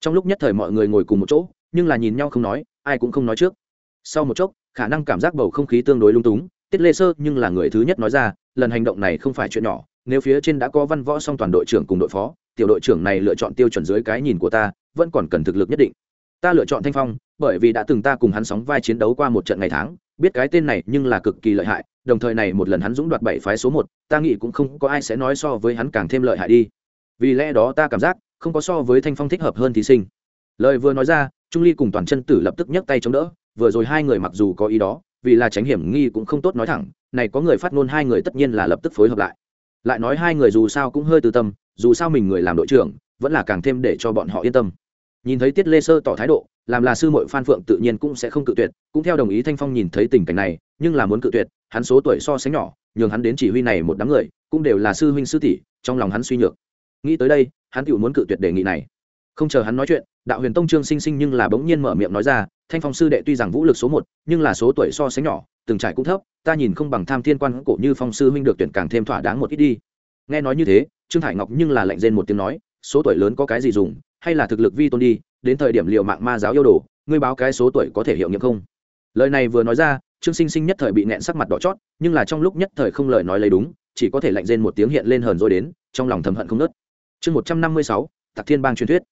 Trong lúc nhất thời mọi người ngồi cùng một chỗ, nhưng là nhìn nhau không nói, ai cũng không nói trước. Sau một chốc khả năng cảm giác bầu không khí tương đối lung túng, tiết lê sơ nhưng là người thứ nhất nói ra, lần hành động này không phải chuyện nhỏ, nếu phía trên đã có văn võ song toàn đội trưởng cùng đội phó, tiểu đội trưởng này lựa chọn tiêu chuẩn dưới cái nhìn của ta, vẫn còn cần thực lực nhất định. Ta lựa chọn thanh phong, bởi vì đã từng ta cùng hắn sóng vai chiến đấu qua một trận ngày tháng, biết cái tên này nhưng là cực kỳ lợi hại, đồng thời này một lần hắn dũng đoạt bảy phái số một, ta nghĩ cũng không có ai sẽ nói so với hắn càng thêm lợi hại đi. Vì lẽ đó ta cảm giác, không có so với thanh phong thích hợp hơn thí sinh. Lời vừa nói ra, trung ly cùng toàn chân tử lập tức nhấc tay chống đỡ vừa rồi hai người mặc dù có ý đó, vì là tránh hiểm nghi cũng không tốt nói thẳng, này có người phát ngôn hai người tất nhiên là lập tức phối hợp lại. Lại nói hai người dù sao cũng hơi từ tâm, dù sao mình người làm đội trưởng, vẫn là càng thêm để cho bọn họ yên tâm. Nhìn thấy tiết lê sơ tỏ thái độ, làm là sư mội phan phượng tự nhiên cũng sẽ không cự tuyệt, cũng theo đồng ý thanh phong nhìn thấy tình cảnh này, nhưng là muốn cự tuyệt, hắn số tuổi so sánh nhỏ, nhường hắn đến chỉ huy này một đám người, cũng đều là sư huynh sư tỷ, trong lòng hắn suy nhược. Nghĩ tới đây, hắn tự muốn cự tuyệt đề nghị này. Không chờ hắn nói chuyện, đạo huyền tông trương sinh sinh nhưng là bỗng nhiên mở miệng nói ra thanh phong sư đệ tuy rằng vũ lực số một, nhưng là số tuổi so sánh nhỏ, từng trải cũng thấp, ta nhìn không bằng tham thiên quan cổ như phong sư huynh được tuyển càng thêm thỏa đáng một ít đi. Nghe nói như thế, trương hải ngọc nhưng là lạnh rên một tiếng nói, số tuổi lớn có cái gì dùng, hay là thực lực vi tôn đi, đến thời điểm liệu mạng ma giáo yêu đồ, ngươi báo cái số tuổi có thể hiệu nghiệm không? Lời này vừa nói ra, trương sinh sinh nhất thời bị nẹn sắc mặt đỏ chót, nhưng là trong lúc nhất thời không lời nói lấy đúng, chỉ có thể lạnh rên một tiếng hiện lên hờn rồi đến, trong lòng thầm hận không nớt chương một trăm năm mươi sáu tặc thiên bang truyền thuyết.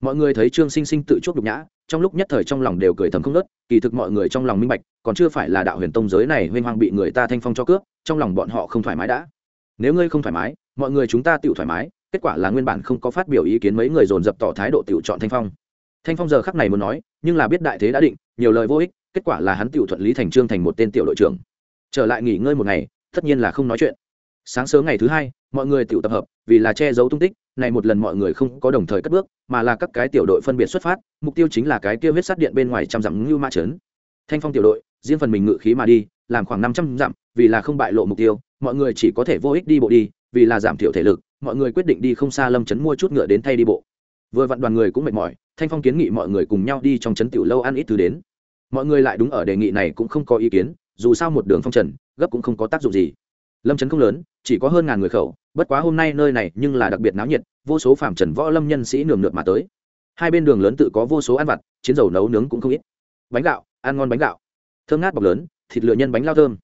Mọi người thấy trương sinh sinh tự chuốc nhục nhã trong lúc nhất thời trong lòng đều cười thầm không ngớt, kỳ thực mọi người trong lòng minh bạch còn chưa phải là đạo huyền tông giới này huyên hoang bị người ta thanh phong cho cướp trong lòng bọn họ không thoải mái đã. Nếu ngươi không thoải mái mọi người chúng ta tiểu thoải mái kết quả là nguyên bản không có phát biểu ý kiến mấy người dồn dập tỏ thái độ tiểu chọn thanh phong. Thanh phong giờ khắc này muốn nói nhưng là biết đại thế đã định nhiều lời vô ích kết quả là hắn tiểu thuận lý thành trương thành một tên tiểu đội trưởng. Trở lại nghỉ ngơi một ngày tất nhiên là không nói chuyện. Sáng sớm ngày thứ hai mọi người tiểu tập hợp vì là che giấu tung tích này một lần mọi người không có đồng thời cất bước, mà là các cái tiểu đội phân biệt xuất phát, mục tiêu chính là cái kia huyết sát điện bên ngoài trăm dặm ngưu ma trấn. Thanh phong tiểu đội, riêng phần mình ngự khí mà đi, làm khoảng năm trăm dặm, vì là không bại lộ mục tiêu, mọi người chỉ có thể vô ích đi bộ đi, vì là giảm thiểu thể lực, mọi người quyết định đi không xa lâm trấn mua chút ngựa đến thay đi bộ. Vừa vặn đoàn người cũng mệt mỏi, thanh phong kiến nghị mọi người cùng nhau đi trong trấn tiểu lâu ăn ít thứ đến. Mọi người lại đúng ở đề nghị này cũng không có ý kiến, dù sao một đường phong trần, gấp cũng không có tác dụng gì. Lâm trấn không lớn chỉ có hơn ngàn người khẩu, bất quá hôm nay nơi này nhưng là đặc biệt náo nhiệt, vô số phạm trần võ lâm nhân sĩ nườm nượp mà tới. Hai bên đường lớn tự có vô số ăn vặt, chiến dầu nấu nướng cũng không ít. Bánh gạo, ăn ngon bánh gạo. Thơm ngát bọc lớn, thịt lựa nhân bánh lao thơm.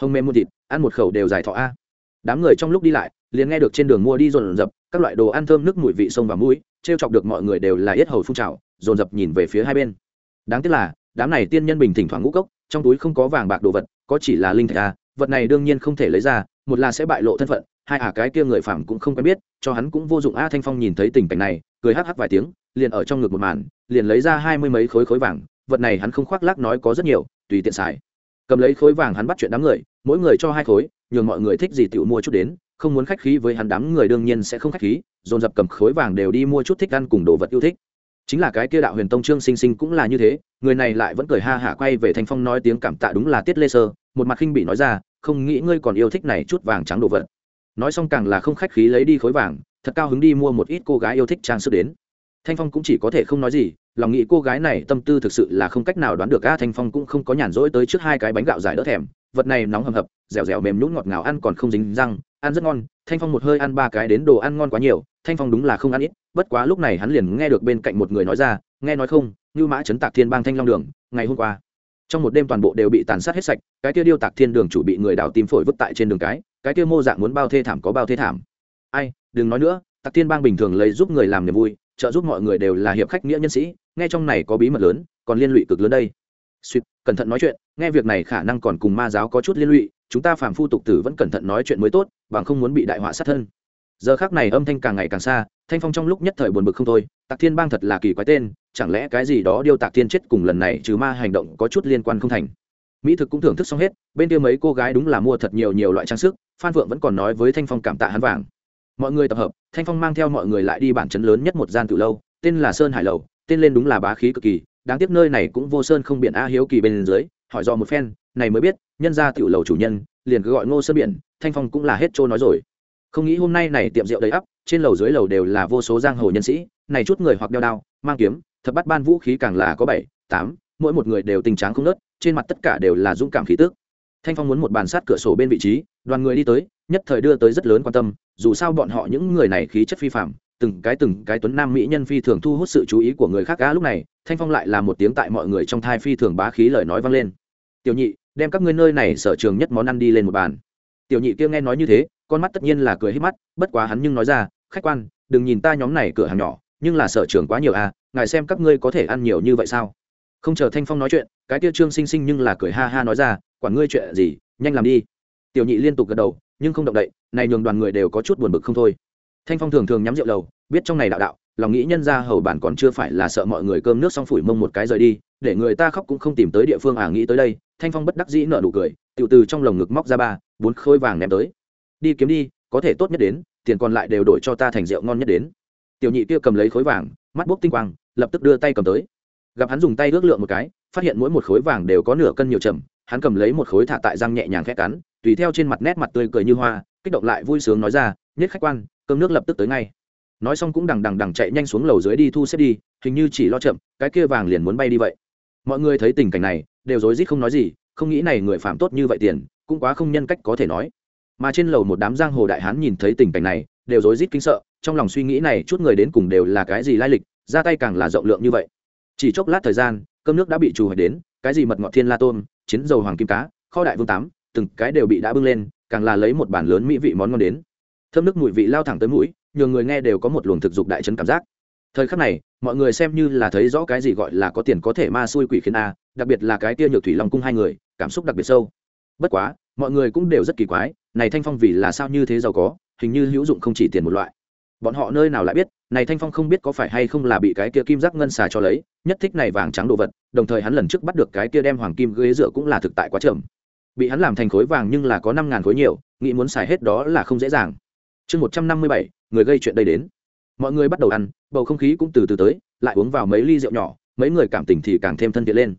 Hồng mềm muôn thịt, ăn một khẩu đều dài thọ a. Đám người trong lúc đi lại, liền nghe được trên đường mua đi dồn dập, các loại đồ ăn thơm nước mùi vị sông và mũi t r e o chọc được mọi người đều là yết hầu phun trào, dồn dập nhìn về phía hai bên. Đáng tiếc là, đám này tiên nhân bình thỉnh thoảng ngũ cốc, trong túi không có vàng bạc đồ vật, có chỉ là linh thạch a, vật này đương nhiên không thể lấy ra một là sẽ bại lộ thân phận, hai à cái kia người phạm cũng không quen biết, cho hắn cũng vô dụng. A thanh phong nhìn thấy tình cảnh này, cười hắc hắc vài tiếng, liền ở trong ngực một màn, liền lấy ra hai mươi mấy khối khối vàng, vật này hắn không khoác lác nói có rất nhiều, tùy tiện xài. Cầm lấy khối vàng hắn bắt chuyện đám người, mỗi người cho hai khối, nhường mọi người thích gì tự mua chút đến, không muốn khách khí với hắn đám người đương nhiên sẽ không khách khí, dồn dập cầm khối vàng đều đi mua chút thích ăn cùng đồ vật yêu thích. Chính là cái kia đạo huyền tông trương sinh sinh cũng là như thế, người này lại vẫn cười ha hả quay về thanh phong nói tiếng cảm tạ đúng là tiết lê sơ, một mặt khinh bị nói ra không nghĩ ngươi còn yêu thích này chút vàng trắng đồ vật. Nói xong càng là không khách khí lấy đi khối vàng, thật cao hứng đi mua một ít cô gái yêu thích trang sức đến. Thanh phong cũng chỉ có thể không nói gì, lòng nghĩ cô gái này tâm tư thực sự là không cách nào đoán được, a, thanh phong cũng không có nhàn rỗi tới trước hai cái bánh gạo dài đỡ thèm, vật này nóng hầm hập, dẻo dẻo mềm nhũn ngọt ngào, ăn còn không dính răng, ăn rất ngon, thanh phong một hơi ăn ba cái đến đồ ăn ngon quá nhiều, thanh phong đúng là không ăn ít, bất quá lúc này hắn liền nghe được bên cạnh một người nói ra, nghe nói không như mã chấn tạc thiên bang thanh long đường, ngày hôm qua trong một đêm toàn bộ đều bị tàn sát hết sạch, cái kia điêu tạc thiên đường chủ bị người đào tim phổi vứt tại trên đường cái cái kia mô dạng muốn bao thê thảm có bao thê thảm. Ai, đừng nói nữa, tạc thiên bang bình thường lấy giúp người làm niềm vui, trợ giúp mọi người đều là hiệp khách nghĩa nhân sĩ, nghe trong này có bí mật lớn, còn liên lụy cực lớn đây. Suýt, cẩn thận nói chuyện, nghe việc này khả năng còn cùng ma giáo có chút liên lụy, chúng ta phàm phu tục tử vẫn cẩn thận nói chuyện mới tốt, bằng không muốn bị đại họa sát thân. Giờ khác này âm thanh càng ngày càng xa, thanh phong trong lúc nhất thời buồn bực không thôi, tạc thiên bang thật là kỳ quái tên chẳng lẽ cái gì đó điêu tạc thiên chết cùng lần này trừ ma hành động có chút liên quan không thành? Mỹ thực cũng thưởng thức xong hết, bên kia mấy cô gái đúng là mua thật nhiều nhiều loại trang sức, phan phượng vẫn còn nói với thanh phong cảm tạ hắn vàng. Mọi người tập hợp, thanh phong mang theo mọi người lại đi bản chấn lớn nhất một gian từ lâu, tên là sơn hải lầu, tên lên đúng là bá khí cực kỳ, đáng tiếc nơi này cũng vô sơn không biển a hiếu kỳ bên dưới, hỏi do một phen, này mới biết, nhân ra tiểu lầu chủ nhân, liền cứ gọi ngô sơn biển, thanh phong cũng là hết trôi nói rồi. Không nghĩ hôm nay này tiệm rượu đầy ắp, trên lầu dưới lầu đều là vô số giang hồ nhân sĩ, này chút người hoặc đeo đao, mang kiếm thập bắt ban vũ khí càng là có bảy, tám, mỗi một người đều tình tráng không nớt, trên mặt tất cả đều là dũng cảm khí tức. Thanh phong muốn một bàn sát cửa sổ bên vị trí, đoàn người đi tới, nhất thời đưa tới rất lớn quan tâm, dù sao bọn họ những người này khí chất phi phạm từng cái từng cái tuấn nam mỹ nhân phi thường thu hút sự chú ý của người khác cá lúc này, thanh phong lại là một tiếng tại mọi người trong thai phi thường bá khí lời nói vang lên. Tiểu nhị, đem các ngươi nơi này sở trường nhất món ăn đi lên một bàn. Tiểu nhị kia nghe nói như thế, con mắt tất nhiên là cười hết mắt, bất quá hắn nhưng nói ra, khách quan, đừng nhìn ta nhóm này cửa hàng nhỏ nhưng là sở trường quá nhiều à ngài xem các ngươi có thể ăn nhiều như vậy sao? Không chờ thanh phong nói chuyện, cái kia trương sinh sinh nhưng là cười ha ha nói ra, quản ngươi chuyện gì, nhanh làm đi. Tiểu nhị liên tục gật đầu, nhưng không động đậy, này nhường đoàn người đều có chút buồn bực không thôi. Thanh phong thường thường nhắm rượu lầu biết trong này đạo đạo, lòng nghĩ nhân ra hầu bản còn chưa phải là sợ mọi người cơm nước xong phủi mông một cái rời đi, để người ta khóc cũng không tìm tới địa phương à nghĩ tới đây, thanh phong bất đắc dĩ nở nụ cười tự từ trong lồng ngực móc ra ba, bốn khối vàng ném tới. Đi kiếm đi, có thể tốt nhất đến, tiền còn lại đều đổi cho ta thành rượu ngon nhất đến tiểu nhị kia cầm lấy khối vàng, mắt bốc tinh quang, lập tức đưa tay cầm tới. Gặp hắn dùng tay ước lượng một cái, phát hiện mỗi một khối vàng đều có nửa cân nhiều trầm, hắn cầm lấy một khối thả tại răng nhẹ nhàng khét cắn, tùy theo trên mặt nét mặt tươi cười như hoa, kích động lại vui sướng nói ra, nhất khách quan, cơm nước lập tức tới ngay. Nói xong cũng đằng đằng đằng chạy nhanh xuống lầu dưới đi thu xếp đi, hình như chỉ lo chậm, cái kia vàng liền muốn bay đi vậy. Mọi người thấy tình cảnh này, đều rối rít không nói gì, không nghĩ này người phạm tốt như vậy tiền, cũng quá không nhân cách có thể nói. Mà trên lầu một đám giang hồ đại hán nhìn thấy tình cảnh này, đều rối rít kinh sợ trong lòng suy nghĩ này chút người đến cùng đều là cái gì lai lịch, ra tay càng là rộng lượng như vậy. Chỉ chốc lát thời gian, cơm nước đã bị trù hoạch đến, cái gì mật ngọt thiên la tôm, chiến dầu hoàng kim cá, kho đại vương tám, từng cái đều bị đã bưng lên, càng là lấy một bản lớn mỹ vị món ngon đến. Thơm nước mùi vị lao thẳng tới mũi nhiều người nghe đều có một luồng thực dục đại chấn cảm giác. Thời khắc này, mọi người xem như là thấy rõ cái gì gọi là có tiền có thể ma xui quỷ khiến a, đặc biệt là cái tia nhược thủy long cung hai người, cảm xúc đặc biệt sâu. Bất quá, mọi người cũng đều rất kỳ quái, này thanh phong vì là sao như thế giàu có, hình như hữu dụng không chỉ tiền một loại bọn họ nơi nào lại biết, này thanh phong không biết có phải hay không là bị cái kia kim giác ngân xà cho lấy, nhất thích này vàng trắng đồ vật, đồng thời hắn lần trước bắt được cái kia đem hoàng kim ghế dựa cũng là thực tại quá trầm bị hắn làm thành khối vàng nhưng là có năm ngàn khối nhiều, nghĩ muốn xài hết đó là không dễ dàng. Chương một trăm năm mươi bảy, người gây chuyện đây đến. Mọi người bắt đầu ăn, bầu không khí cũng từ từ tới, lại uống vào mấy ly rượu nhỏ, mấy người cảm tình thì càng thêm thân thiện lên.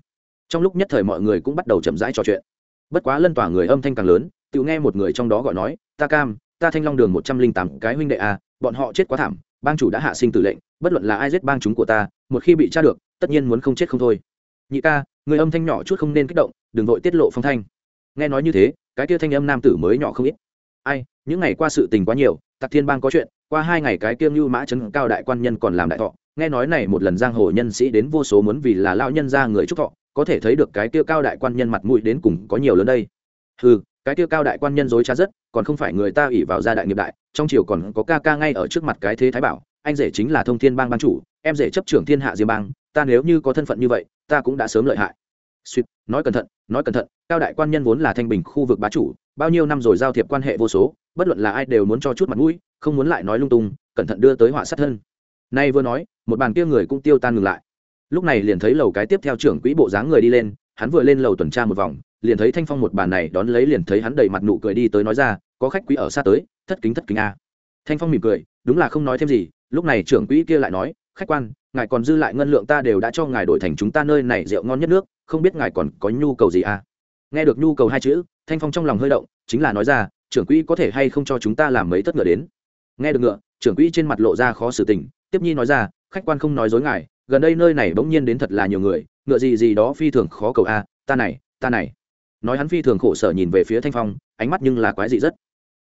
Trong lúc nhất thời mọi người cũng bắt đầu chậm rãi trò chuyện. Bất quá lân tỏa người âm thanh càng lớn, tự nghe một người trong đó gọi nói, ta cam, ta thanh long đường một trăm linh tám, cái huynh đệ a bọn họ chết quá thảm, bang chủ đã hạ sinh tử lệnh, bất luận là ai giết bang chúng của ta, một khi bị tra được, tất nhiên muốn không chết không thôi. Nhị ca, người âm thanh nhỏ chút không nên kích động, đừng vội tiết lộ phong thanh. Nghe nói như thế, cái kia thanh âm nam tử mới nhỏ không ít. Ai, những ngày qua sự tình quá nhiều tặc thiên bang có chuyện, qua hai ngày cái kiêng như mã trấn cao đại quan nhân còn làm đại thọ. Nghe nói này một lần giang hồ nhân sĩ đến vô số muốn vì là lao nhân ra người trúc thọ, có thể thấy được cái kia cao đại quan nhân mặt mũi đến cùng có nhiều lớn đây. Ừ cái kia cao đại quan nhân dối trá rất, còn không phải người ta ủy vào gia đại nghiệp đại trong triều còn có ca ca ngay ở trước mặt cái thế thái bảo, anh rể chính là thông thiên bang ban chủ, em rể chấp trưởng thiên hạ diêm bang, ta nếu như có thân phận như vậy, ta cũng đã sớm lợi hại. Suýt, nói cẩn thận, nói cẩn thận, cao đại quan nhân vốn là thanh bình khu vực bá chủ, bao nhiêu năm rồi giao thiệp quan hệ vô số, bất luận là ai đều muốn cho chút mặt mũi, không muốn lại nói lung tung, cẩn thận đưa tới họa sát thân. Nay vừa nói, một bàn kia người cũng tiêu tan ngừng lại. Lúc này liền thấy lầu cái tiếp theo trưởng quỹ bộ dáng người đi lên, hắn vừa lên lầu tuần tra một vòng, liền thấy thanh phong một bàn này đón lấy liền thấy hắn đầy mặt nụ cười đi tới nói ra, có khách quý ở xa tới thất kính thất kính a. Thanh phong mỉm cười, đúng là không nói thêm gì, lúc này trưởng quỹ kia lại nói, khách quan, ngài còn dư lại ngân lượng ta đều đã cho ngài đổi thành chúng ta nơi này rượu ngon nhất nước, không biết ngài còn có nhu cầu gì à? Nghe được nhu cầu hai chữ, thanh phong trong lòng hơi động, chính là nói ra, trưởng quỹ có thể hay không cho chúng ta làm mấy tất ngựa đến? Nghe được ngựa, trưởng quỹ trên mặt lộ ra khó xử tình, tiếp nhi nói ra, khách quan không nói dối ngài, gần đây nơi này bỗng nhiên đến thật là nhiều người, ngựa gì gì đó phi thường khó cầu a, ta này ta này. Nói hắn phi thường khổ sở nhìn về phía thanh phong, ánh mắt nhưng là quái dị rất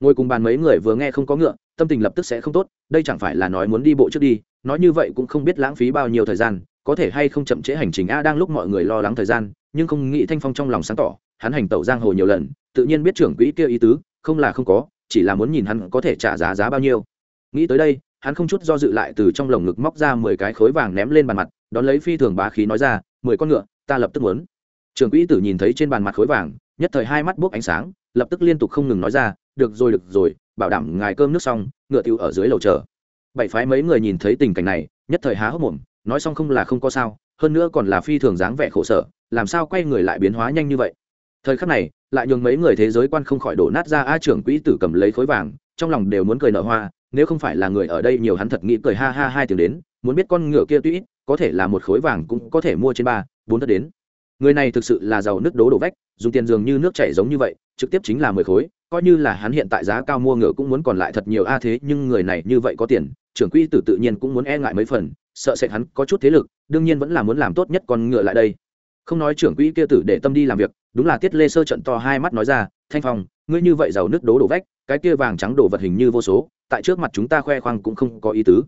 ngồi cùng bàn mấy người vừa nghe không có ngựa, tâm tình lập tức sẽ không tốt, đây chẳng phải là nói muốn đi bộ trước đi, nói như vậy cũng không biết lãng phí bao nhiêu thời gian, có thể hay không chậm trễ hành trình a đang lúc mọi người lo lắng thời gian, nhưng không nghĩ thanh phong trong lòng sáng tỏ, hắn hành tẩu giang hồ nhiều lần, tự nhiên biết trưởng quỹ kia ý tứ, không là không có, chỉ là muốn nhìn hắn có thể trả giá giá bao nhiêu. Nghĩ tới đây, hắn không chút do dự lại từ trong lồng ngực móc ra mười cái khối vàng ném lên bàn mặt, đón lấy phi thường bá khí nói ra, mười con ngựa, ta lập tức muốn. Trưởng quỹ tử nhìn thấy trên bàn mặt khối vàng, nhất thời hai mắt buốc ánh sáng, lập tức liên tục không ngừng nói ra được rồi được rồi, bảo đảm ngài cơm nước xong, ngựa tiêu ở dưới lầu chờ. Bảy phái mấy người nhìn thấy tình cảnh này, nhất thời há hốc mồm, nói xong không là không có sao, hơn nữa còn là phi thường dáng vẻ khổ sở, làm sao quay người lại biến hóa nhanh như vậy? Thời khắc này, lại nhường mấy người thế giới quan không khỏi đổ nát ra, a trưởng quỹ tử cầm lấy khối vàng, trong lòng đều muốn cười nở hoa, nếu không phải là người ở đây nhiều hắn thật nghĩ cười ha ha hai tiếng đến, muốn biết con ngựa kia tuy ít, có thể là một khối vàng cũng có thể mua trên ba, bốn thất đến. Người này thực sự là giàu nước đố đổ vách, dùng tiền dường như nước chảy giống như vậy, trực tiếp chính là mười khối coi như là hắn hiện tại giá cao mua ngựa cũng muốn còn lại thật nhiều a, thế nhưng người này như vậy có tiền, trưởng quỹ tử tự nhiên cũng muốn e ngại mấy phần, sợ sệt hắn có chút thế lực, đương nhiên vẫn là muốn làm tốt nhất con ngựa lại đây. Không nói trưởng quỹ kia tử để tâm đi làm việc, đúng là tiết lê sơ trận to hai mắt nói ra, thanh phong, ngươi như vậy giàu nước đố đổ vách, cái kia vàng trắng đổ vật hình như vô số, tại trước mặt chúng ta khoe khoang cũng không có ý tứ.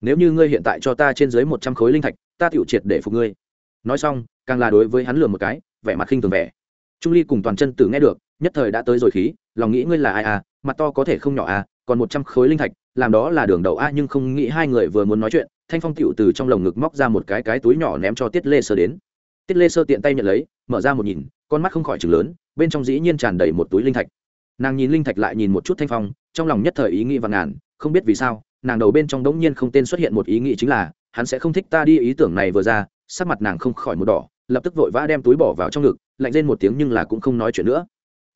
Nếu như ngươi hiện tại cho ta trên dưới một trăm khối linh thạch, ta tiểu triệt để phục ngươi. Nói xong, càng là đối với hắn lừa một cái, vẻ mặt khinh thường vẻ. Trung ly cùng toàn chân tử nghe được, nhất thời đã tới rồi khí lòng nghĩ ngươi là ai à mặt to có thể không nhỏ à còn một trăm khối linh thạch, làm đó là đường đầu a, nhưng không nghĩ hai người vừa muốn nói chuyện, thanh phong tựu từ trong lồng ngực móc ra một cái cái túi nhỏ ném cho tiết lê sơ đến. Tiết lê sơ tiện tay nhận lấy, mở ra một nhìn, con mắt không khỏi chừng lớn, bên trong dĩ nhiên tràn đầy một túi linh thạch. Nàng nhìn linh thạch lại nhìn một chút thanh phong, trong lòng nhất thời ý nghĩ và ngàn, không biết vì sao, nàng đầu bên trong đống nhiên không tên xuất hiện một ý nghĩ chính là, hắn sẽ không thích ta đi ý tưởng này vừa ra, sắc mặt nàng không khỏi một đỏ, lập tức vội vã đem túi bỏ vào trong ngực, lạnh lên một tiếng nhưng là cũng không nói chuyện nữa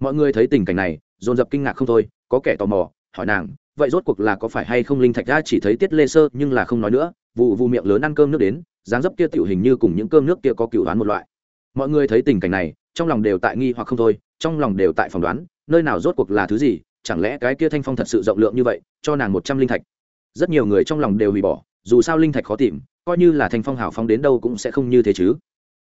mọi người thấy tình cảnh này, dồn dập kinh ngạc không thôi, có kẻ tò mò, hỏi nàng, vậy rốt cuộc là có phải hay không linh thạch ra chỉ thấy tiết lê sơ, nhưng là không nói nữa vụ vụ miệng lớn ăn cơm nước đến, dáng dấp kia tiểu hình như cùng những cơm nước kia có cựu đoán một loại. Mọi người thấy tình cảnh này, trong lòng đều tại nghi hoặc không thôi, trong lòng đều tại phỏng đoán, nơi nào rốt cuộc là thứ gì, chẳng lẽ cái kia thanh phong thật sự rộng lượng như vậy, cho nàng một trăm linh thạch? Rất nhiều người trong lòng đều hủy bỏ, dù sao linh thạch khó tìm, coi như là thanh phong hào phong đến đâu cũng sẽ không như thế chứ.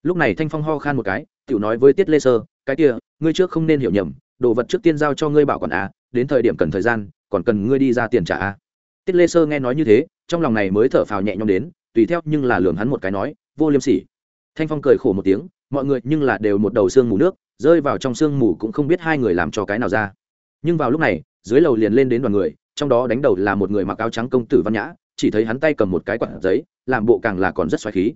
Lúc này thanh phong ho khan một cái, tiểu nói với tiết lê sơ, cái kia ngươi trước không nên hiểu nhầm, đồ vật trước tiên giao cho ngươi bảo quản à đến thời điểm cần thời gian, còn cần ngươi đi ra tiền trả à. Tiết lê sơ nghe nói như thế, trong lòng này mới thở phào nhẹ nhõm đến, tùy theo nhưng là lường hắn một cái nói, vô liêm sỉ. Thanh phong cười khổ một tiếng, mọi người nhưng là đều một đầu xương mù nước, rơi vào trong xương mù cũng không biết hai người làm cho cái nào ra. Nhưng vào lúc này, dưới lầu liền lên đến đoàn người, trong đó đánh đầu là một người mặc áo trắng công tử văn nhã, chỉ thấy hắn tay cầm một cái quạt giấy, làm bộ càng là còn rất xoáy khí.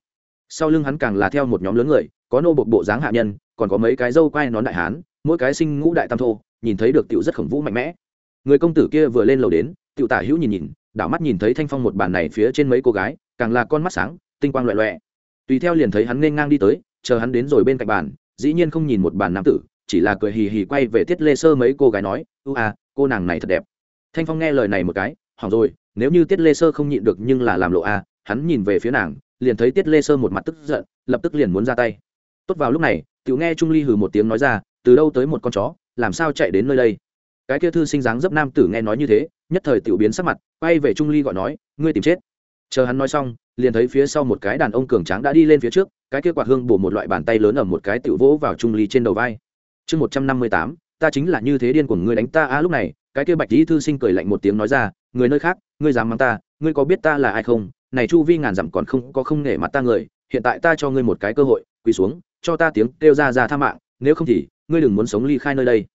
Sau lưng hắn càng là theo một nhóm lớn người, có nô bộc bộ dáng hạ nhân còn có mấy cái dâu quai nón đại hán, mỗi cái sinh ngũ đại tam thô, nhìn thấy được tiểu rất khổng vũ mạnh mẽ. Người công tử kia vừa lên lầu đến, tiểu tả hữu nhìn nhìn, đảo mắt nhìn thấy thanh phong một bàn này phía trên mấy cô gái, càng là con mắt sáng, tinh quang loẹ loẹ. Tùy theo liền thấy hắn nên ngang đi tới, chờ hắn đến rồi bên cạnh bàn, dĩ nhiên không nhìn một bàn nam tử, chỉ là cười hì hì quay về tiết lê sơ mấy cô gái nói ưu à cô nàng này thật đẹp. Thanh phong nghe lời này một cái hỏng rồi, nếu như tiết lê sơ không nhịn được nhưng là làm lộ a, hắn nhìn về phía nàng, liền thấy tiết lê sơ một mặt tức giận, lập tức liền muốn ra tay. Tốt vào lúc này tiểu nghe trung ly hừ một tiếng nói ra, từ đâu tới một con chó, làm sao chạy đến nơi đây? Cái kia thư sinh dáng dấp nam tử nghe nói như thế, nhất thời tiểu biến sắc mặt, quay về trung ly gọi nói, ngươi tìm chết. Chờ hắn nói xong, liền thấy phía sau một cái đàn ông cường tráng đã đi lên phía trước, cái kia quạt hương bổ một loại bàn tay lớn ở một cái tiểu vỗ vào trung ly trên đầu vai. Chương một trăm năm mươi tám, ta chính là như thế điên của ngươi đánh ta. A, lúc này, cái kia bạch lý thư sinh cười lạnh một tiếng nói ra, người nơi khác, ngươi dám mắng ta, ngươi có biết ta là ai không? Này chu vi ngàn dặm còn không có không nể mặt ta người, hiện tại ta cho ngươi một cái cơ hội, quỳ xuống cho ta tiếng kêu ra ra tha mạng, nếu không thì, ngươi đừng muốn sống ly khai nơi đây.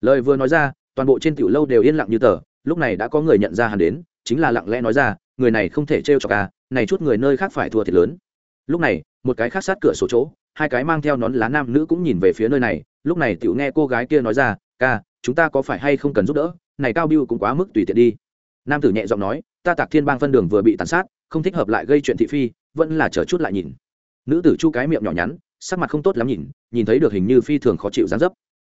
Lời vừa nói ra, toàn bộ trên tiểu lâu đều yên lặng như tờ, lúc này đã có người nhận ra hắn đến, chính là lặng lẽ nói ra, người này không thể trêu cho ca à, này chút người nơi khác phải thua thiệt lớn. Lúc này, một cái khác sát cửa sổ chỗ, hai cái mang theo nón lá nam nữ cũng nhìn về phía nơi này, lúc này tiểu nghe cô gái kia nói ra, ca, chúng ta có phải hay không cần giúp đỡ? Này cao biêu cũng quá mức tùy tiện đi. Nam tử nhẹ giọng nói, ta tạc thiên bang phân đường vừa bị tàn sát, không thích hợp lại gây chuyện thị phi, vẫn là chờ chút lại nhìn. Nữ tử chu cái miệng nhỏ nhắn sắc mặt không tốt lắm nhìn nhìn thấy được hình như phi thường khó chịu dán dấp.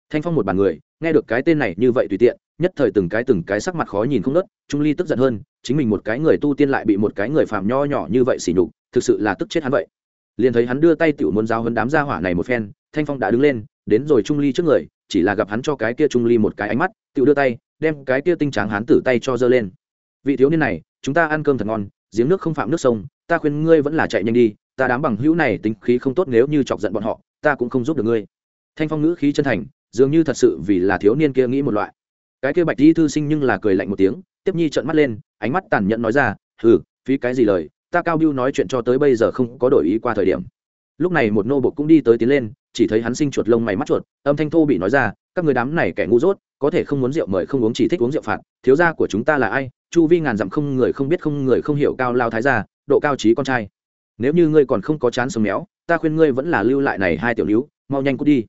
Thanh phong một bàn người, nghe được cái tên này như vậy tùy tiện, nhất thời từng cái từng cái sắc mặt khó nhìn không nớt trung ly tức giận hơn, chính mình một cái người tu tiên lại bị một cái người phàm nho nhỏ như vậy xỉ nhục, thực sự là tức chết hắn vậy. Liền thấy hắn đưa tay tiểu muốn giáo hấn đám gia hỏa này một phen, thanh phong đã đứng lên, đến rồi trung ly trước người, chỉ là gặp hắn cho cái kia trung ly một cái ánh mắt, tiểu đưa tay, đem cái kia tinh tráng hắn tử tay cho giơ lên. Vị thiếu niên này, chúng ta ăn cơm thật ngon, giếng nước không phạm nước sông, ta khuyên ngươi vẫn là chạy nhanh đi ta đám bằng hữu này tính khí không tốt nếu như chọc giận bọn họ, ta cũng không giúp được ngươi. Thanh phong ngữ khí chân thành, dường như thật sự vì là thiếu niên kia nghĩ một loại. Cái kia bạch di thư sinh nhưng là cười lạnh một tiếng, tiếp nhi trợn mắt lên, ánh mắt tàn nhẫn nói ra ừ phí cái gì lời, ta cao biêu nói chuyện cho tới bây giờ không có đổi ý qua thời điểm. Lúc này một nô bộc cũng đi tới tiến lên, chỉ thấy hắn sinh chuột lông mày mắt chuột, âm thanh thô bị nói ra, các người đám này kẻ ngu dốt, có thể không muốn rượu mời không uống chỉ thích uống rượu phạt, thiếu gia của chúng ta là ai? Chu vi ngàn dặm không người không biết không người không hiểu cao lao thái gia, độ cao trí con trai nếu như ngươi còn không có chán sống méo, ta khuyên ngươi vẫn là lưu lại này hai tiểu níu mau nhanh cút đi.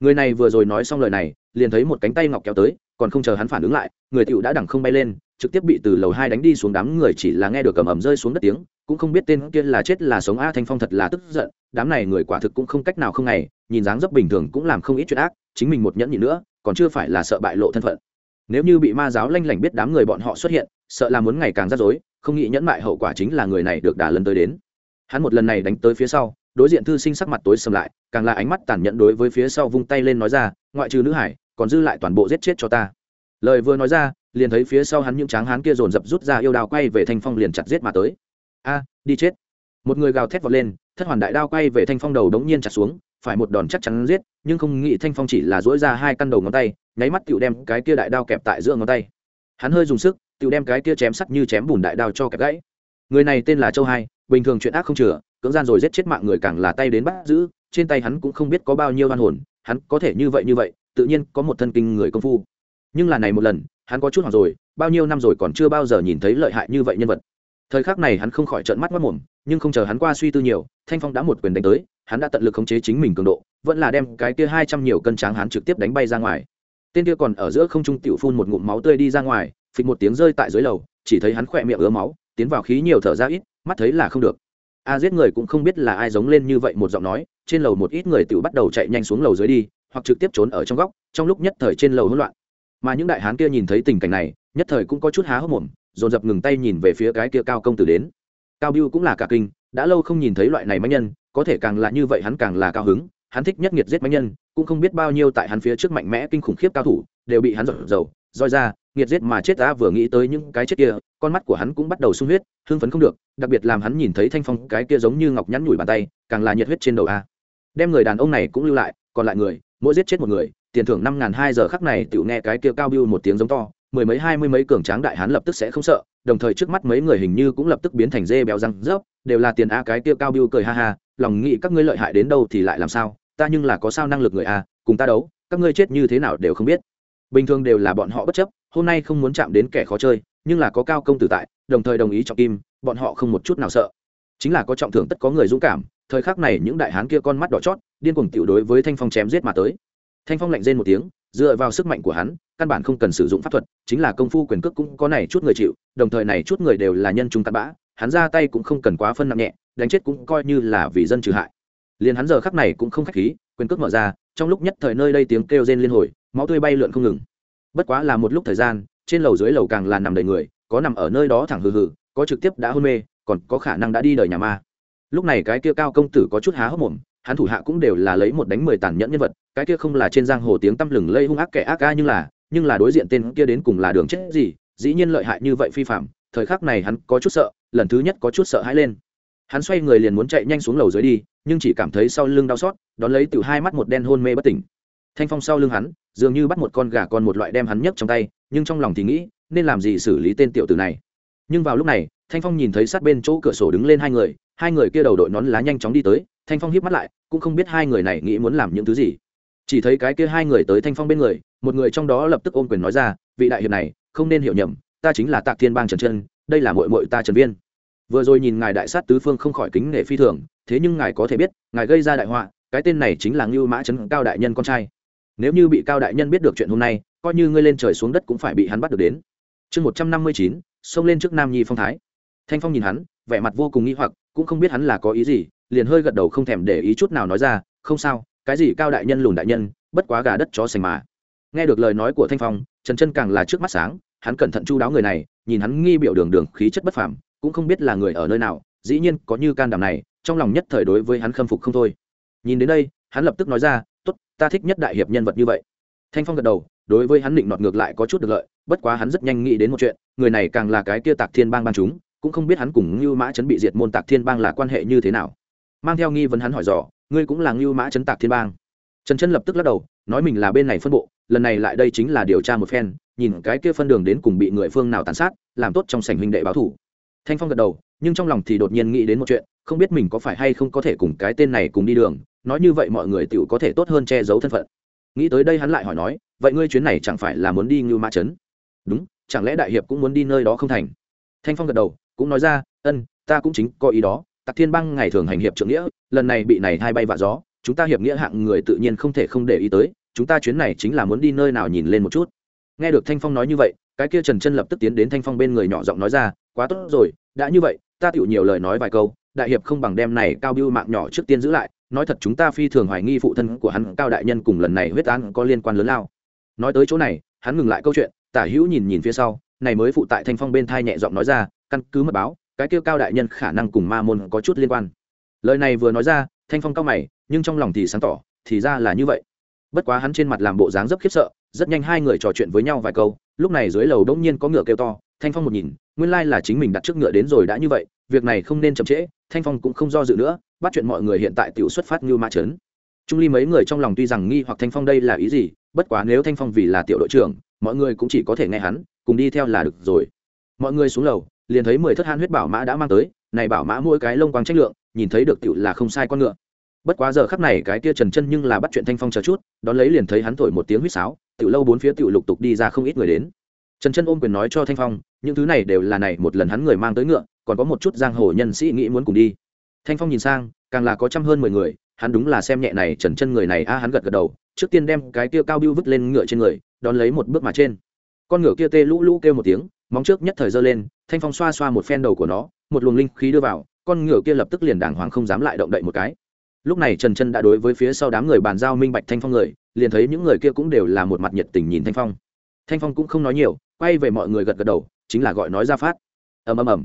Người này vừa rồi nói xong lời này, liền thấy một cánh tay ngọc kéo tới, còn không chờ hắn phản ứng lại, người tiểu đã đẳng không bay lên, trực tiếp bị từ lầu hai đánh đi xuống đám người chỉ là nghe được cầm ầm rơi xuống đất tiếng, cũng không biết tên kia là chết là sống. A thanh phong thật là tức giận, đám này người quả thực cũng không cách nào không ngày, nhìn dáng dấp bình thường cũng làm không ít chuyện ác, chính mình một nhẫn nhịn nữa, còn chưa phải là sợ bại lộ thân phận. Nếu như bị ma giáo lanh lảnh biết đám người bọn họ xuất hiện, sợ là muốn ngày càng rắc rối, không nghĩ nhẫn mại hậu quả chính là người này được đả lần tới đến hắn một lần này đánh tới phía sau, đối diện thư sinh sắc mặt tối sầm lại, càng là ánh mắt tàn nhẫn đối với phía sau vung tay lên nói ra, ngoại trừ nữ hải, còn dư lại toàn bộ giết chết cho ta. Lời vừa nói ra, liền thấy phía sau hắn những tráng hán kia dồn dập rút ra yêu đao quay về thanh phong liền chặt giết mà tới. A, đi chết. Một người gào thét vọt lên, thất hoàn đại đao quay về thanh phong đầu đống nhiên chặt xuống, phải một đòn chắc chắn giết, nhưng không nghĩ thanh phong chỉ là dỗi ra hai căn đầu ngón tay, nháy mắt tựu đem cái kia đại đao kẹp tại giữa ngón tay. Hắn hơi dùng sức tựu đem cái kia chém sắt như chém bùn đại đao cho kẹp gãy. Người này tên là châu hai bình thường chuyện ác không chừa, cưỡng gian rồi giết chết mạng người càng là tay đến bắt giữ, trên tay hắn cũng không biết có bao nhiêu oan hồn, hắn có thể như vậy như vậy, tự nhiên có một thân kinh người công phu. Nhưng là này một lần, hắn có chút hoảng rồi, bao nhiêu năm rồi còn chưa bao giờ nhìn thấy lợi hại như vậy nhân vật. Thời khắc này hắn không khỏi trợn mắt mất mồm, nhưng không chờ hắn qua suy tư nhiều, thanh phong đã một quyền đánh tới, hắn đã tận lực khống chế chính mình cường độ, vẫn là đem cái kia hai trăm nhiều cân tráng hắn trực tiếp đánh bay ra ngoài. Tên kia còn ở giữa không trung tiểu phun một ngụm máu tươi đi ra ngoài, phịch một tiếng rơi tại dưới lầu, chỉ thấy hắn khỏe miệng ứa máu, tiến vào khí nhiều thở ra ít mắt thấy là không được. A giết người cũng không biết là ai giống lên như vậy một giọng nói, trên lầu một ít người tự bắt đầu chạy nhanh xuống lầu dưới đi, hoặc trực tiếp trốn ở trong góc, trong lúc nhất thời trên lầu hỗn loạn. Mà những đại hán kia nhìn thấy tình cảnh này, nhất thời cũng có chút há hốc mồm, dồn dập ngừng tay nhìn về phía cái kia cao công tử đến. Cao biêu cũng là cả kinh, đã lâu không nhìn thấy loại này mãnh nhân, có thể càng là như vậy hắn càng là cao hứng, hắn thích nhất nghiệt giết mãnh nhân, cũng không biết bao nhiêu tại hắn phía trước mạnh mẽ kinh khủng khiếp cao thủ, đều bị hắn dội dầu roi ra nghiệt giết mà chết ta vừa nghĩ tới những cái chết kia, con mắt của hắn cũng bắt đầu sung huyết, hưng phấn không được, đặc biệt làm hắn nhìn thấy thanh phong cái kia giống như ngọc nhắn nhủi bàn tay, càng là nhiệt huyết trên đầu a. Đem người đàn ông này cũng lưu lại, còn lại người, mỗi giết chết một người, tiền thưởng năm ngàn hai giờ khắc này tựu nghe cái kia cao biêu một tiếng giống to, mười mấy hai mươi mấy cường tráng đại hán lập tức sẽ không sợ, đồng thời trước mắt mấy người hình như cũng lập tức biến thành dê béo răng rớp, đều là tiền a cái kia cao biêu cười ha ha, lòng nghĩ các ngươi lợi hại đến đâu thì lại làm sao, ta nhưng là có sao năng lực người a, cùng ta đấu, các ngươi chết như thế nào đều không biết. Bình thường đều là bọn họ bất chấp hôm nay không muốn chạm đến kẻ khó chơi, nhưng là có cao công tử tại, đồng thời đồng ý trọng kim, bọn họ không một chút nào sợ. Chính là có trọng thưởng tất có người dũng cảm, thời khắc này những đại hán kia con mắt đỏ chót, điên cuồng tiểu đối với thanh phong chém giết mà tới. Thanh phong lạnh rên một tiếng, dựa vào sức mạnh của hắn, căn bản không cần sử dụng pháp thuật, chính là công phu quyền cước cũng có này chút người chịu, đồng thời này chút người đều là nhân trung tạt bã, hắn ra tay cũng không cần quá phân nặng nhẹ, đánh chết cũng coi như là vì dân trừ hại. Liền hắn giờ khắc này cũng không khách khí, quyền cước mở ra, trong lúc nhất thời nơi đây tiếng kêu rên liên hồi, máu tươi bay lượn không ngừng bất quá là một lúc thời gian, trên lầu dưới lầu càng là nằm đầy người, có nằm ở nơi đó thẳng hừ hừ, có trực tiếp đã hôn mê, còn có khả năng đã đi đời nhà ma. Lúc này cái kia cao công tử có chút há hốc mồm, hắn thủ hạ cũng đều là lấy một đánh mười tàn nhẫn nhân vật, cái kia không là trên giang hồ tiếng tăm lừng lây hung ác kẻ ác ca nhưng là nhưng là đối diện tên kia đến cùng là đường chết gì, dĩ nhiên lợi hại như vậy phi phạm, thời khắc này hắn có chút sợ, lần thứ nhất có chút sợ hãi lên. Hắn xoay người liền muốn chạy nhanh xuống lầu dưới đi, nhưng chỉ cảm thấy sau lưng đau xót, đón lấy từ hai mắt một đen hôn mê bất tỉnh. Thanh phong sau lưng hắn dường như bắt một con gà con một loại đem hắn nhấc trong tay, nhưng trong lòng thì nghĩ, nên làm gì xử lý tên tiểu tử này. Nhưng vào lúc này, thanh phong nhìn thấy sát bên chỗ cửa sổ đứng lên hai người hai người kia đầu đội nón lá nhanh chóng đi tới, thanh phong hiếp mắt lại, cũng không biết hai người này nghĩ muốn làm những thứ gì. Chỉ thấy cái kia hai người tới thanh phong bên người, một người trong đó lập tức ôm quyền nói ra, vị đại hiệp này, không nên hiểu nhầm, ta chính là tạc thiên bang trần chân đây là mội mội ta trần viên. Vừa rồi nhìn ngài đại sát tứ phương không khỏi kính nể phi thường, thế nhưng ngài có thể biết, ngài gây ra đại họa, cái tên này chính là ngưu mã trấn cao đại nhân con trai nếu như bị cao đại nhân biết được chuyện hôm nay, coi như ngươi lên trời xuống đất cũng phải bị hắn bắt được đến. Chương một trăm năm mươi chín, xông lên trước nam nhi phong thái. Thanh phong nhìn hắn, vẻ mặt vô cùng nghi hoặc, cũng không biết hắn là có ý gì, liền hơi gật đầu không thèm để ý chút nào nói ra, không sao, cái gì cao đại nhân lùn đại nhân, bất quá gà đất chó sành mà. Nghe được lời nói của thanh phong, trần chân càng là trước mắt sáng, hắn cẩn thận chu đáo người này, nhìn hắn nghi biểu đường đường, khí chất bất phàm, cũng không biết là người ở nơi nào, dĩ nhiên có như can đảm này, trong lòng nhất thời đối với hắn khâm phục không thôi. Nhìn đến đây, hắn lập tức nói ra ta thích nhất đại hiệp nhân vật như vậy. Thanh phong gật đầu, đối với hắn định nọt ngược lại có chút được lợi, bất quá hắn rất nhanh nghĩ đến một chuyện, người này càng là cái kia tạc thiên bang ban chúng, cũng không biết hắn cùng ngưu mã chấn bị diệt môn tạc thiên bang là quan hệ như thế nào. Mang theo nghi vấn hắn hỏi dò, ngươi cũng là ngưu mã chấn tạc thiên bang? Trần chân lập tức lắc đầu, nói mình là bên này phân bộ, lần này lại đây chính là điều tra một phen, nhìn cái kia phân đường đến cùng bị người phương nào tàn sát, làm tốt trong sảnh huynh đệ báo thủ. Thanh phong gật đầu, nhưng trong lòng thì đột nhiên nghĩ đến một chuyện không biết mình có phải hay không có thể cùng cái tên này cùng đi đường, nói như vậy mọi người tựu có thể tốt hơn che giấu thân phận. Nghĩ tới đây hắn lại hỏi nói, vậy ngươi chuyến này chẳng phải là muốn đi ngưu mã trấn? Đúng, chẳng lẽ đại hiệp cũng muốn đi nơi đó không thành? Thanh phong gật đầu, cũng nói ra, ân, ta cũng chính có ý đó tặc thiên băng ngày thường hành hiệp trưởng nghĩa, lần này bị này hai bay vạ gió, chúng ta hiệp nghĩa hạng người tự nhiên không thể không để ý tới, chúng ta chuyến này chính là muốn đi nơi nào nhìn lên một chút. Nghe được thanh phong nói như vậy, cái kia trần chân lập tức tiến đến thanh phong bên người nhỏ giọng nói ra, quá tốt rồi, đã như vậy, ta tựu nhiều lời nói vài câu đại hiệp không bằng đem này cao biêu mạng nhỏ trước tiên giữ lại, nói thật chúng ta phi thường hoài nghi phụ thân của hắn, cao đại nhân cùng lần này huyết án có liên quan lớn lao. Nói tới chỗ này, hắn ngừng lại câu chuyện, tả hữu nhìn nhìn phía sau, này mới phụ tại thanh phong bên thai nhẹ giọng nói ra, căn cứ mật báo, cái kêu cao đại nhân khả năng cùng ma môn có chút liên quan. Lời này vừa nói ra, thanh phong cao mày, nhưng trong lòng thì sáng tỏ, thì ra là như vậy. Bất quá hắn trên mặt làm bộ dáng rất khiếp sợ, rất nhanh hai người trò chuyện với nhau vài câu, lúc này dưới lầu đông nhiên có ngựa kêu to thanh phong một nhìn, nguyên lai là chính mình đặt trước ngựa đến rồi đã như vậy, việc này không nên chậm trễ, thanh phong cũng không do dự nữa, bắt chuyện mọi người hiện tại tiểu xuất phát như ma trấn trung ly mấy người trong lòng tuy rằng nghi hoặc thanh phong đây là ý gì, bất quá nếu thanh phong vì là tiểu đội trưởng, mọi người cũng chỉ có thể nghe hắn, cùng đi theo là được rồi. Mọi người xuống lầu, liền thấy mười thất han huyết bảo mã đã mang tới, này bảo mã mỗi cái lông quang chất lượng, nhìn thấy được tiểu là không sai con ngựa. Bất quá giờ khắp này cái kia trần chân nhưng là bắt chuyện thanh phong chờ chút, đón lấy liền thấy hắn thổi một tiếng huýt sáo, tiểu lâu bốn phía tiểu lục tục đi ra không ít người đến trần chân ôm quyền nói cho thanh phong, những thứ này đều là này, một lần hắn người mang tới ngựa, còn có một chút giang hồ nhân sĩ nghĩ muốn cùng đi. Thanh phong nhìn sang, càng là có trăm hơn mười người, hắn đúng là xem nhẹ này, trần chân người này, a, hắn gật gật đầu, trước tiên đem cái kia cao biêu vứt lên ngựa trên người, đón lấy một bước mà trên. Con ngựa kia tê lũ lũ kêu một tiếng, móng trước nhất thời giơ lên, thanh phong xoa xoa một phen đầu của nó, một luồng linh khí đưa vào, con ngựa kia lập tức liền đàng hoàng không dám lại động đậy một cái. Lúc này trần chân đã đối với phía sau đám người bàn giao minh bạch thanh phong người, liền thấy những người kia cũng đều là một mặt nhiệt tình nhìn thanh phong thanh phong cũng không nói nhiều, quay về mọi người gật gật đầu, chính là gọi nói ra phát. Ầm ầm ầm.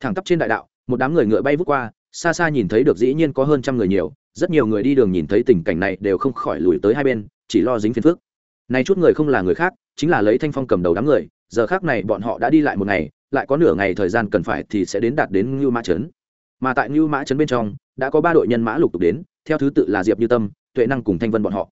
Thẳng tắp trên đại đạo, một đám người ngựa bay vút qua, xa xa nhìn thấy được dĩ nhiên có hơn trăm người nhiều, rất nhiều người đi đường nhìn thấy tình cảnh này đều không khỏi lùi tới hai bên, chỉ lo dính phiền phước này chút người không là người khác, chính là lấy thanh phong cầm đầu đám người, giờ khác này bọn họ đã đi lại một ngày, lại có nửa ngày thời gian cần phải thì sẽ đến đạt đến ngưu mã trấn. Mà tại ngưu mã trấn bên trong, đã có ba đội nhân mã lục tục đến, theo thứ tự là diệp như tâm, tuệ năng cùng thanh vân bọn họ.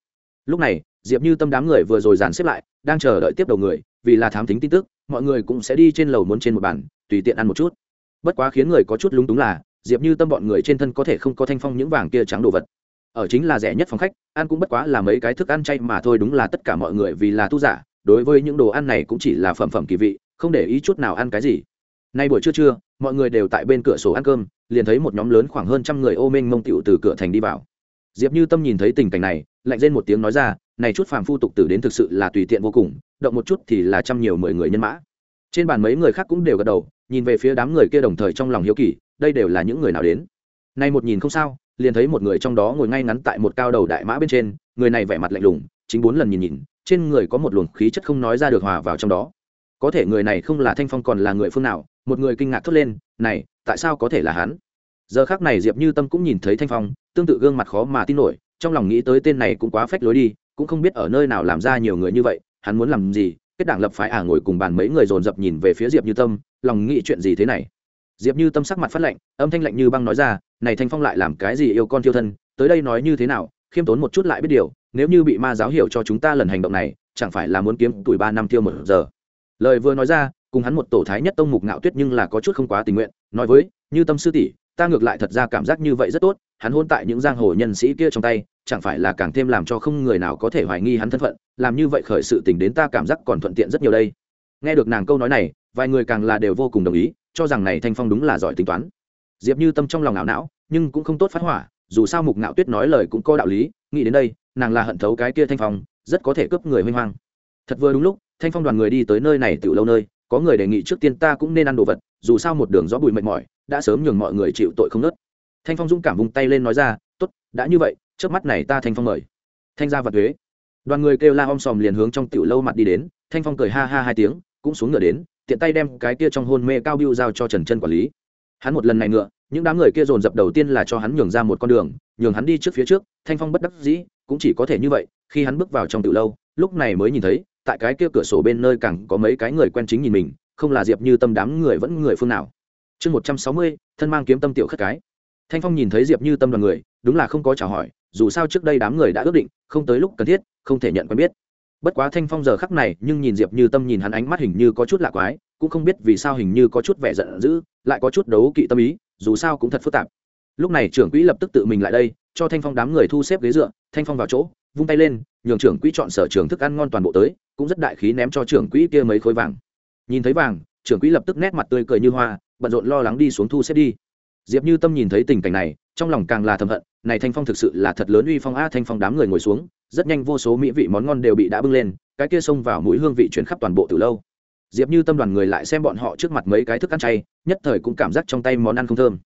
Lúc này, diệp như tâm đám người vừa rồi dàn xếp lại đang chờ đợi tiếp đầu người, vì là thám tính tin tức, mọi người cũng sẽ đi trên lầu muốn trên một bàn, tùy tiện ăn một chút. Bất quá khiến người có chút lúng túng là, diệp như tâm bọn người trên thân có thể không có thanh phong những vàng kia trắng đồ vật. Ở chính là rẻ nhất phòng khách, ăn cũng bất quá là mấy cái thức ăn chay mà thôi đúng là tất cả mọi người vì là tu giả, đối với những đồ ăn này cũng chỉ là phẩm phẩm kỳ vị, không để ý chút nào ăn cái gì. Nay buổi trưa trưa, mọi người đều tại bên cửa sổ ăn cơm, liền thấy một nhóm lớn khoảng hơn trăm người ô minh mông tiểu từ cửa thành đi vào. Diệp như tâm nhìn thấy tình cảnh này, lạnh lên một tiếng nói ra này chút phàm phu tục tử đến thực sự là tùy tiện vô cùng, động một chút thì là trăm nhiều mười người nhân mã. Trên bàn mấy người khác cũng đều gật đầu, nhìn về phía đám người kia đồng thời trong lòng hiếu kỳ, đây đều là những người nào đến. Nay một nhìn không sao, liền thấy một người trong đó ngồi ngay ngắn tại một cao đầu đại mã bên trên, người này vẻ mặt lạnh lùng, chính bốn lần nhìn nhìn, trên người có một luồng khí chất không nói ra được hòa vào trong đó. Có thể người này không là thanh phong còn là người phương nào, một người kinh ngạc thốt lên, này, tại sao có thể là hắn? Giờ khác này diệp như tâm cũng nhìn thấy thanh phong, tương tự gương mặt khó mà tin nổi, trong lòng nghĩ tới tên này cũng quá phách lối đi cũng không biết ở nơi nào làm ra nhiều người như vậy, hắn muốn làm gì, kết đảng lập phái ả à ngồi cùng bàn mấy người dồn dập nhìn về phía diệp như tâm, lòng nghĩ chuyện gì thế này? Diệp như tâm sắc mặt phát lạnh, âm thanh lạnh như băng nói ra, này thanh phong lại làm cái gì yêu con thiêu thân, tới đây nói như thế nào, khiêm tốn một chút lại biết điều, nếu như bị ma giáo hiểu cho chúng ta lần hành động này, chẳng phải là muốn kiếm tuổi ba năm tiêu một giờ. Lời vừa nói ra, cùng hắn một tổ thái nhất tông mục ngạo tuyết nhưng là có chút không quá tình nguyện, nói với, như tâm sư tỷ, ta ngược lại thật ra cảm giác như vậy rất tốt, hắn hôn tại những giang hồ nhân sĩ kia trong tay chẳng phải là càng thêm làm cho không người nào có thể hoài nghi hắn thân phận, làm như vậy khởi sự tình đến ta cảm giác còn thuận tiện rất nhiều đây. Nghe được nàng câu nói này, vài người càng là đều vô cùng đồng ý, cho rằng này thanh phong đúng là giỏi tính toán. Diệp như tâm trong lòng não não, nhưng cũng không tốt phát hỏa, dù sao mục ngạo tuyết nói lời cũng có đạo lý, nghĩ đến đây, nàng là hận thấu cái kia thanh phong, rất có thể cướp người huy hoang thật vừa đúng lúc, thanh phong đoàn người đi tới nơi này từ lâu nơi, có người đề nghị trước tiên ta cũng nên ăn đồ vật, dù sao một đường gió bụi mệt mỏi, đã sớm nhường mọi người chịu tội không nớt. Thanh phong dũng cảm vung tay lên nói ra, tốt, đã như vậy trước mắt này ta thanh phong mời. Thanh gia vật thuế đoàn người kêu la om sòm liền hướng trong tiểu lâu mặt đi đến, thanh phong cười ha ha hai tiếng, cũng xuống ngựa đến, tiện tay đem cái kia trong hôn mê cao biêu giao cho trần chân quản lý. Hắn một lần này ngựa, những đám người kia dồn dập đầu tiên là cho hắn nhường ra một con đường, nhường hắn đi trước phía trước, thanh phong bất đắc dĩ, cũng chỉ có thể như vậy, khi hắn bước vào trong tiểu lâu, lúc này mới nhìn thấy, tại cái kia cửa sổ bên nơi càng có mấy cái người quen chính nhìn mình, không là diệp như tâm đám người vẫn người phương nào. Chương một trăm sáu mươi, thân mang kiếm tâm tiểu khất cái. Thanh phong nhìn thấy diệp như tâm đoàn người, đúng là không có chào hỏi dù sao trước đây đám người đã ước định, không tới lúc cần thiết, không thể nhận quen biết. Bất quá thanh phong giờ khắc này, nhưng nhìn diệp như tâm nhìn hắn ánh mắt hình như có chút lạ quái, cũng không biết vì sao hình như có chút vẻ giận dữ, lại có chút đấu kỵ tâm ý, dù sao cũng thật phức tạp. Lúc này trưởng quỹ lập tức tự mình lại đây, cho thanh phong đám người thu xếp ghế dựa, thanh phong vào chỗ, vung tay lên, nhường trưởng quỹ chọn sở trường thức ăn ngon toàn bộ tới, cũng rất đại khí ném cho trưởng quỹ kia mấy khối vàng. Nhìn thấy vàng, trưởng quỹ lập tức nét mặt tươi cười như hoa, bận rộn lo lắng đi xuống thu xếp đi. Diệp như tâm nhìn thấy tình cảnh này trong lòng càng là thầm hận, này thanh phong thực sự là thật lớn uy phong a thanh phong đám người ngồi xuống, rất nhanh vô số mỹ vị món ngon đều bị đã bưng lên, cái kia xông vào mũi hương vị chuyển khắp toàn bộ từ lâu. Diệp như tâm đoàn người lại xem bọn họ trước mặt mấy cái thức ăn chay, nhất thời cũng cảm giác trong tay món ăn không thơm.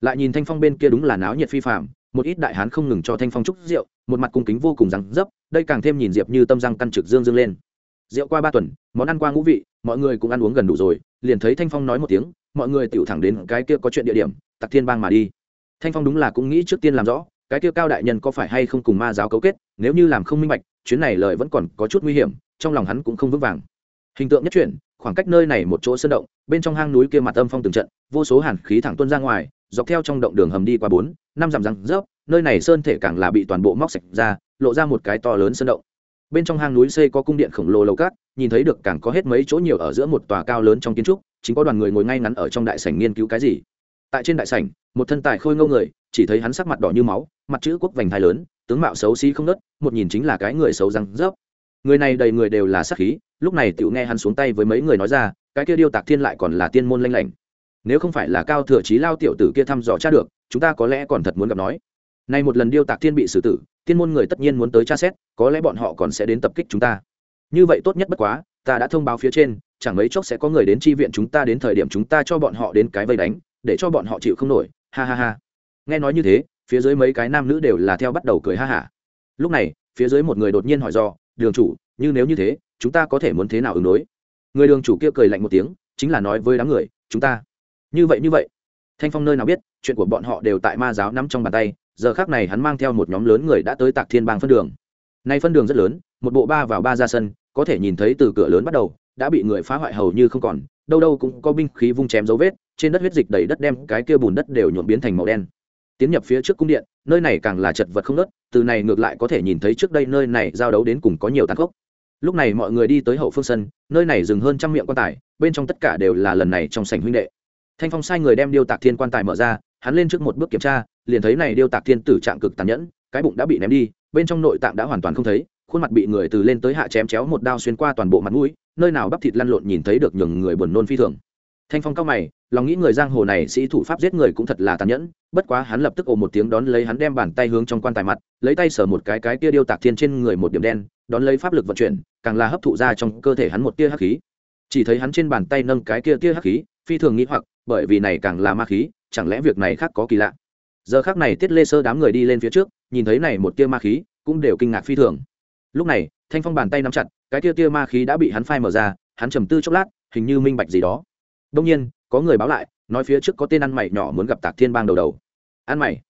Lại nhìn thanh phong bên kia đúng là náo nhiệt phi phạm một ít đại hán không ngừng cho thanh phong chúc rượu, một mặt cung kính vô cùng rắn dấp, đây càng thêm nhìn diệp như tâm răng căn trực dương dương lên. Rượu qua ba tuần, món ăn qua ngũ vị, mọi người cũng ăn uống gần đủ rồi, liền thấy thanh phong nói một tiếng, mọi người tựu thẳng đến cái kia có chuyện địa điểm tặc thiên bang mà đi thanh phong đúng là cũng nghĩ trước tiên làm rõ, cái kia cao đại nhân có phải hay không cùng ma giáo cấu kết, nếu như làm không minh bạch, chuyến này lời vẫn còn có chút nguy hiểm, trong lòng hắn cũng không vững vàng. Hình tượng nhất chuyển, khoảng cách nơi này một chỗ sơn động, bên trong hang núi kia mặt âm phong từng trận, vô số hàn khí thẳng tuôn ra ngoài, dọc theo trong động đường hầm đi qua bốn, năm dặm răng rớp, nơi này sơn thể càng là bị toàn bộ móc sạch ra, lộ ra một cái to lớn sơn động. Bên trong hang núi xây có cung điện khổng lồ lầu cát, nhìn thấy được càng có hết mấy chỗ nhiều ở giữa một tòa cao lớn trong kiến trúc, chính có đoàn người ngồi ngay ngắn ở trong đại sảnh nghiên cứu cái gì tại trên đại sảnh, một thân tài khôi ngâu người, chỉ thấy hắn sắc mặt đỏ như máu, mặt chữ quốc vành thai lớn, tướng mạo xấu xí không nớt, một nhìn chính là cái người xấu răng rớp. Người này đầy người đều là sắc khí, lúc này tựu nghe hắn xuống tay với mấy người nói ra, cái kia điêu tạc thiên lại còn là tiên môn lanh lảnh. Nếu không phải là cao thừa trí lao tiểu tử kia thăm dò tra được, chúng ta có lẽ còn thật muốn gặp nói. Nay một lần điêu tạc thiên bị xử tử, tiên môn người tất nhiên muốn tới tra xét, có lẽ bọn họ còn sẽ đến tập kích chúng ta. Như vậy tốt nhất bất quá, ta đã thông báo phía trên, chẳng mấy chốc sẽ có người đến tri viện chúng ta đến thời điểm chúng ta cho bọn họ đến cái vây đánh để cho bọn họ chịu không nổi, ha ha ha. Nghe nói như thế, phía dưới mấy cái nam nữ đều là theo bắt đầu cười ha hả lúc này, phía dưới một người đột nhiên hỏi do, đường chủ, như nếu như thế, chúng ta có thể muốn thế nào ứng đối? Người đường chủ kia cười lạnh một tiếng, chính là nói với đám người, chúng ta. Như vậy như vậy. Thanh phong nơi nào biết, chuyện của bọn họ đều tại ma giáo nắm trong bàn tay, giờ khác này hắn mang theo một nhóm lớn người đã tới tạc thiên bang phân đường. Nay phân đường rất lớn, một bộ ba vào ba ra sân, có thể nhìn thấy từ cửa lớn bắt đầu, đã bị người phá hoại hầu như không còn, đâu đâu cũng có binh khí vung chém dấu vết trên đất huyết dịch đầy đất đem cái kia bùn đất đều nhuộm biến thành màu đen. Tiến nhập phía trước cung điện, nơi này càng là chật vật không nớt từ này ngược lại có thể nhìn thấy trước đây nơi này giao đấu đến cùng có nhiều tàn khốc. Lúc này mọi người đi tới hậu phương sân, nơi này dừng hơn trăm miệng quan tài, bên trong tất cả đều là lần này trong sảnh huynh đệ. Thanh phong sai người đem điêu tạc thiên quan tài mở ra, hắn lên trước một bước kiểm tra, liền thấy này điêu tạc thiên tử trạng cực tàn nhẫn, cái bụng đã bị ném đi, bên trong nội tạng đã hoàn toàn không thấy, khuôn mặt bị người từ lên tới hạ chém chéo một đao xuyên qua toàn bộ mặt mũi, nơi nào bắp thịt lăn lộn nhìn thấy được nhường người buồn nôn phi thường thanh phong cao mày, lòng nghĩ người giang hồ này sĩ thủ pháp giết người cũng thật là tàn nhẫn, bất quá hắn lập tức ồ một tiếng đón lấy hắn đem bàn tay hướng trong quan tài mặt, lấy tay sờ một cái cái kia điêu tạc thiên trên người một điểm đen, đón lấy pháp lực vận chuyển, càng là hấp thụ ra trong cơ thể hắn một tia hắc khí. Chỉ thấy hắn trên bàn tay nâng cái kia tia hắc khí, phi thường nghĩ hoặc, bởi vì này càng là ma khí, chẳng lẽ việc này khác có kỳ lạ? Giờ khác này tiết lê sơ đám người đi lên phía trước, nhìn thấy này một tia ma khí, cũng đều kinh ngạc phi thường. Lúc này, thanh phong bàn tay nắm chặt, cái tia tia ma khí đã bị hắn phai mở ra, hắn trầm tư chốc lát, hình như minh bạch gì đó đông nhiên, có người báo lại, nói phía trước có tên ăn mày nhỏ muốn gặp tạc thiên bang đầu đầu. Ăn mày?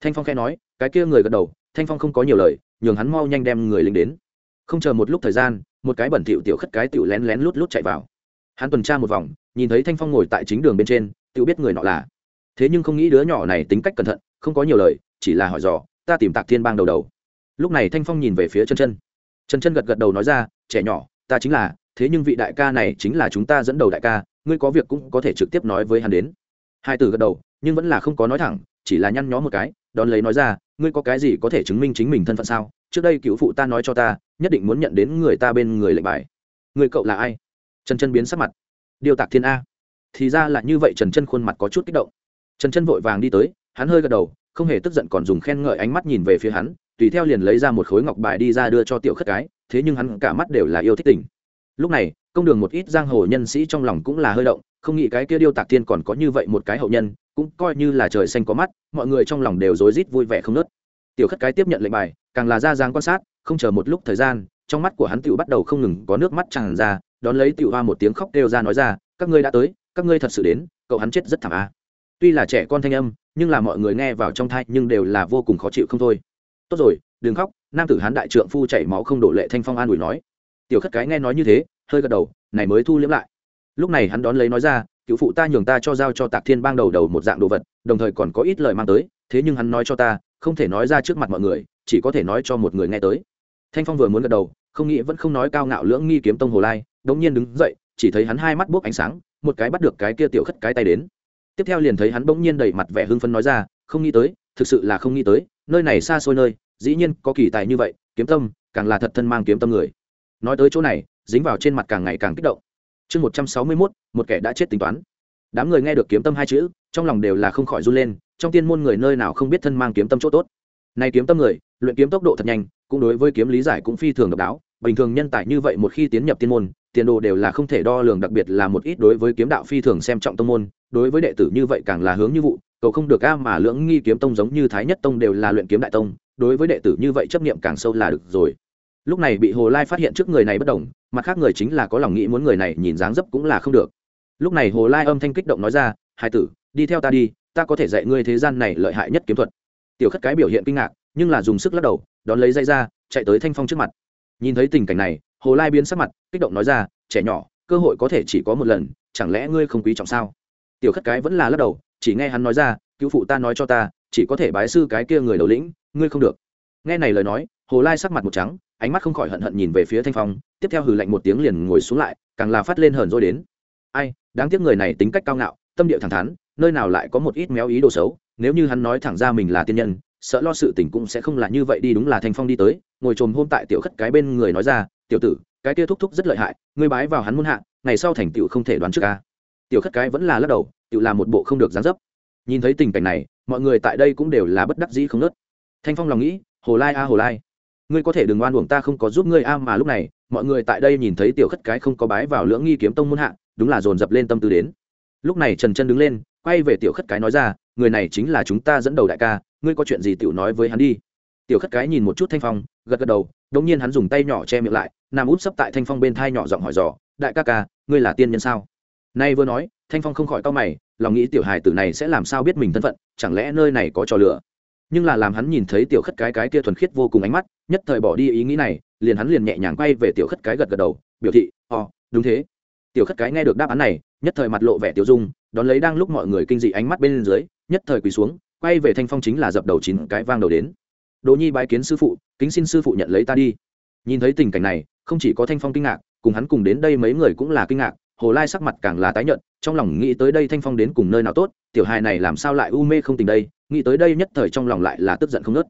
Thanh phong khẽ nói, cái kia người gật đầu, thanh phong không có nhiều lời, nhường hắn mau nhanh đem người lính đến. Không chờ một lúc thời gian, một cái bẩn thỉu tiểu khất cái tiểu lén lén lút lút chạy vào. Hắn tuần tra một vòng, nhìn thấy thanh phong ngồi tại chính đường bên trên, tiểu biết người nọ là. Thế nhưng không nghĩ đứa nhỏ này tính cách cẩn thận, không có nhiều lời, chỉ là hỏi dò, ta tìm tạc thiên bang đầu đầu. Lúc này thanh phong nhìn về phía chân chân. Chân chân gật gật đầu nói ra, trẻ nhỏ, ta chính là thế nhưng vị đại ca này chính là chúng ta dẫn đầu đại ca, ngươi có việc cũng có thể trực tiếp nói với hắn đến. Hai từ gật đầu, nhưng vẫn là không có nói thẳng, chỉ là nhăn nhó một cái, đón lấy nói ra, ngươi có cái gì có thể chứng minh chính mình thân phận sao? Trước đây cựu phụ ta nói cho ta, nhất định muốn nhận đến người ta bên người lệnh bài. Người cậu là ai? Trần chân biến sắc mặt. Điều tạc thiên a. Thì ra là như vậy, trần chân khuôn mặt có chút kích động. Trần chân vội vàng đi tới, hắn hơi gật đầu, không hề tức giận còn dùng khen ngợi ánh mắt nhìn về phía hắn, tùy theo liền lấy ra một khối ngọc bài đi ra đưa cho tiểu khất cái, thế nhưng hắn cả mắt đều là yêu thích tình lúc này, công đường một ít giang hồ nhân sĩ trong lòng cũng là hơi động, không nghĩ cái kia điêu tạc thiên còn có như vậy một cái hậu nhân, cũng coi như là trời xanh có mắt, mọi người trong lòng đều rối rít vui vẻ không nớt tiểu khất cái tiếp nhận lệnh bài, càng là ra giang quan sát, không chờ một lúc thời gian, trong mắt của hắn tựu bắt đầu không ngừng có nước mắt tràn ra, đón lấy tựu hoa một tiếng khóc kêu ra nói ra, các ngươi đã tới, các ngươi thật sự đến, cậu hắn chết rất thảm a. Tuy là trẻ con thanh âm, nhưng là mọi người nghe vào trong thai nhưng đều là vô cùng khó chịu không thôi. Tốt rồi, đừng khóc, nam tử hán đại trượng phu chảy máu không đổ lệ thanh phong an ủi nói tiểu khất cái nghe nói như thế, hơi gật đầu, này mới thu liễm lại. Lúc này hắn đón lấy nói ra, cựu phụ ta nhường ta cho giao cho tạc thiên bang đầu đầu một dạng đồ vật, đồng thời còn có ít lời mang tới, thế nhưng hắn nói cho ta, không thể nói ra trước mặt mọi người, chỉ có thể nói cho một người nghe tới. Thanh phong vừa muốn gật đầu, không nghĩ vẫn không nói cao ngạo lưỡng nghi kiếm tông hồ lai, đống nhiên đứng dậy, chỉ thấy hắn hai mắt buốc ánh sáng, một cái bắt được cái kia tiểu khất cái tay đến. Tiếp theo liền thấy hắn bỗng nhiên đầy mặt vẻ hưng phấn nói ra, không nghĩ tới, thực sự là không nghĩ tới, nơi này xa xôi nơi, dĩ nhiên có kỳ tài như vậy, kiếm tâm, càng là thật thân mang kiếm tâm người nói tới chỗ này, dính vào trên mặt càng ngày càng kích động. Chương một trăm sáu mươi mốt, một kẻ đã chết tính toán. Đám người nghe được kiếm tâm hai chữ, trong lòng đều là không khỏi run lên, trong tiên môn người nơi nào không biết thân mang kiếm tâm chỗ tốt. Nay kiếm tâm người, luyện kiếm tốc độ thật nhanh, cũng đối với kiếm lý giải cũng phi thường độc đáo, bình thường nhân tài như vậy một khi tiến nhập tiên môn, tiền đồ đều là không thể đo lường, đặc biệt là một ít đối với kiếm đạo phi thường xem trọng tông môn, đối với đệ tử như vậy càng là hướng như vụ, cầu không được a mà lưỡng nghi kiếm tông giống như thái nhất tông đều là luyện kiếm đại tông, đối với đệ tử như vậy chấp niệm càng sâu là được rồi lúc này bị hồ lai phát hiện trước người này bất đồng, mặt khác người chính là có lòng nghĩ muốn người này nhìn dáng dấp cũng là không được. Lúc này hồ lai âm thanh kích động nói ra hai tử, đi theo ta đi, ta có thể dạy ngươi thế gian này lợi hại nhất kiếm thuật. Tiểu khất cái biểu hiện kinh ngạc, nhưng là dùng sức lắc đầu, đón lấy dây ra, chạy tới thanh phong trước mặt. Nhìn thấy tình cảnh này, hồ lai biến sắc mặt, kích động nói ra, trẻ nhỏ, cơ hội có thể chỉ có một lần, chẳng lẽ ngươi không quý trọng sao? Tiểu khất cái vẫn là lắc đầu, chỉ nghe hắn nói ra, cứu phụ ta nói cho ta, chỉ có thể bái sư cái kia người đầu lĩnh, ngươi không được. Nghe này lời nói hồ lai sắc mặt một trắng, ánh mắt không khỏi hận hận nhìn về phía thanh phong, tiếp theo hừ lạnh một tiếng liền ngồi xuống lại, càng là phát lên hờn rồi đến. Ai, đáng tiếc người này tính cách cao ngạo, tâm địa thẳng thắn, nơi nào lại có một ít méo ý đồ xấu, nếu như hắn nói thẳng ra mình là tiên nhân, sợ lo sự tình cũng sẽ không là như vậy đi đúng là thanh phong đi tới, ngồi trồm hôm tại tiểu khất cái bên người nói ra, tiểu tử, cái kia thúc thúc rất lợi hại, ngươi bái vào hắn muôn hạ, ngày sau thành tựu không thể đoán trước ca tiểu khất cái vẫn là lắc đầu tự làm một bộ không được dán dấp. Nhìn thấy tình cảnh này, mọi người tại đây cũng đều là bất đắc dĩ không nớt thanh phong lòng nghĩ, hồ lai a, hồ lai ngươi có thể đừng oan uổng ta không có giúp ngươi a, mà lúc này, mọi người tại đây nhìn thấy tiểu khất cái không có bái vào lưỡng nghi kiếm tông muôn hạ, đúng là dồn dập lên tâm tư đến. Lúc này trần chân đứng lên, quay về tiểu khất cái nói ra, người này chính là chúng ta dẫn đầu đại ca, ngươi có chuyện gì tiểu nói với hắn đi. Tiểu khất cái nhìn một chút thanh phong, gật gật đầu, đống nhiên hắn dùng tay nhỏ che miệng lại, nằm úp sấp tại thanh phong bên thai nhỏ giọng hỏi dò, đại ca ca, ngươi là tiên nhân sao? Nay vừa nói, thanh phong không khỏi to mày, lòng nghĩ tiểu hài tử này sẽ làm sao biết mình thân phận, chẳng lẽ nơi này có trò lửa nhưng là làm hắn nhìn thấy tiểu khất cái cái kia thuần khiết vô cùng ánh mắt, nhất thời bỏ đi ý nghĩ này, liền hắn liền nhẹ nhàng quay về tiểu khất cái gật gật đầu, biểu thị ò đúng thế. Tiểu khất cái nghe được đáp án này, nhất thời mặt lộ vẻ tiểu dung, đón lấy đang lúc mọi người kinh dị ánh mắt bên dưới, nhất thời quỳ xuống, quay về thanh phong chính là dập đầu chín cái vang đầu đến. Đỗ nhi bái kiến sư phụ, kính xin sư phụ nhận lấy ta đi. Nhìn thấy tình cảnh này, không chỉ có thanh phong kinh ngạc, cùng hắn cùng đến đây mấy người cũng là kinh ngạc, hồ lai sắc mặt càng là tái nhợt trong lòng nghĩ tới đây thanh phong đến cùng nơi nào tốt, tiểu hài này làm sao lại u mê không tình đây, nghĩ tới đây nhất thời trong lòng lại là tức giận không nớt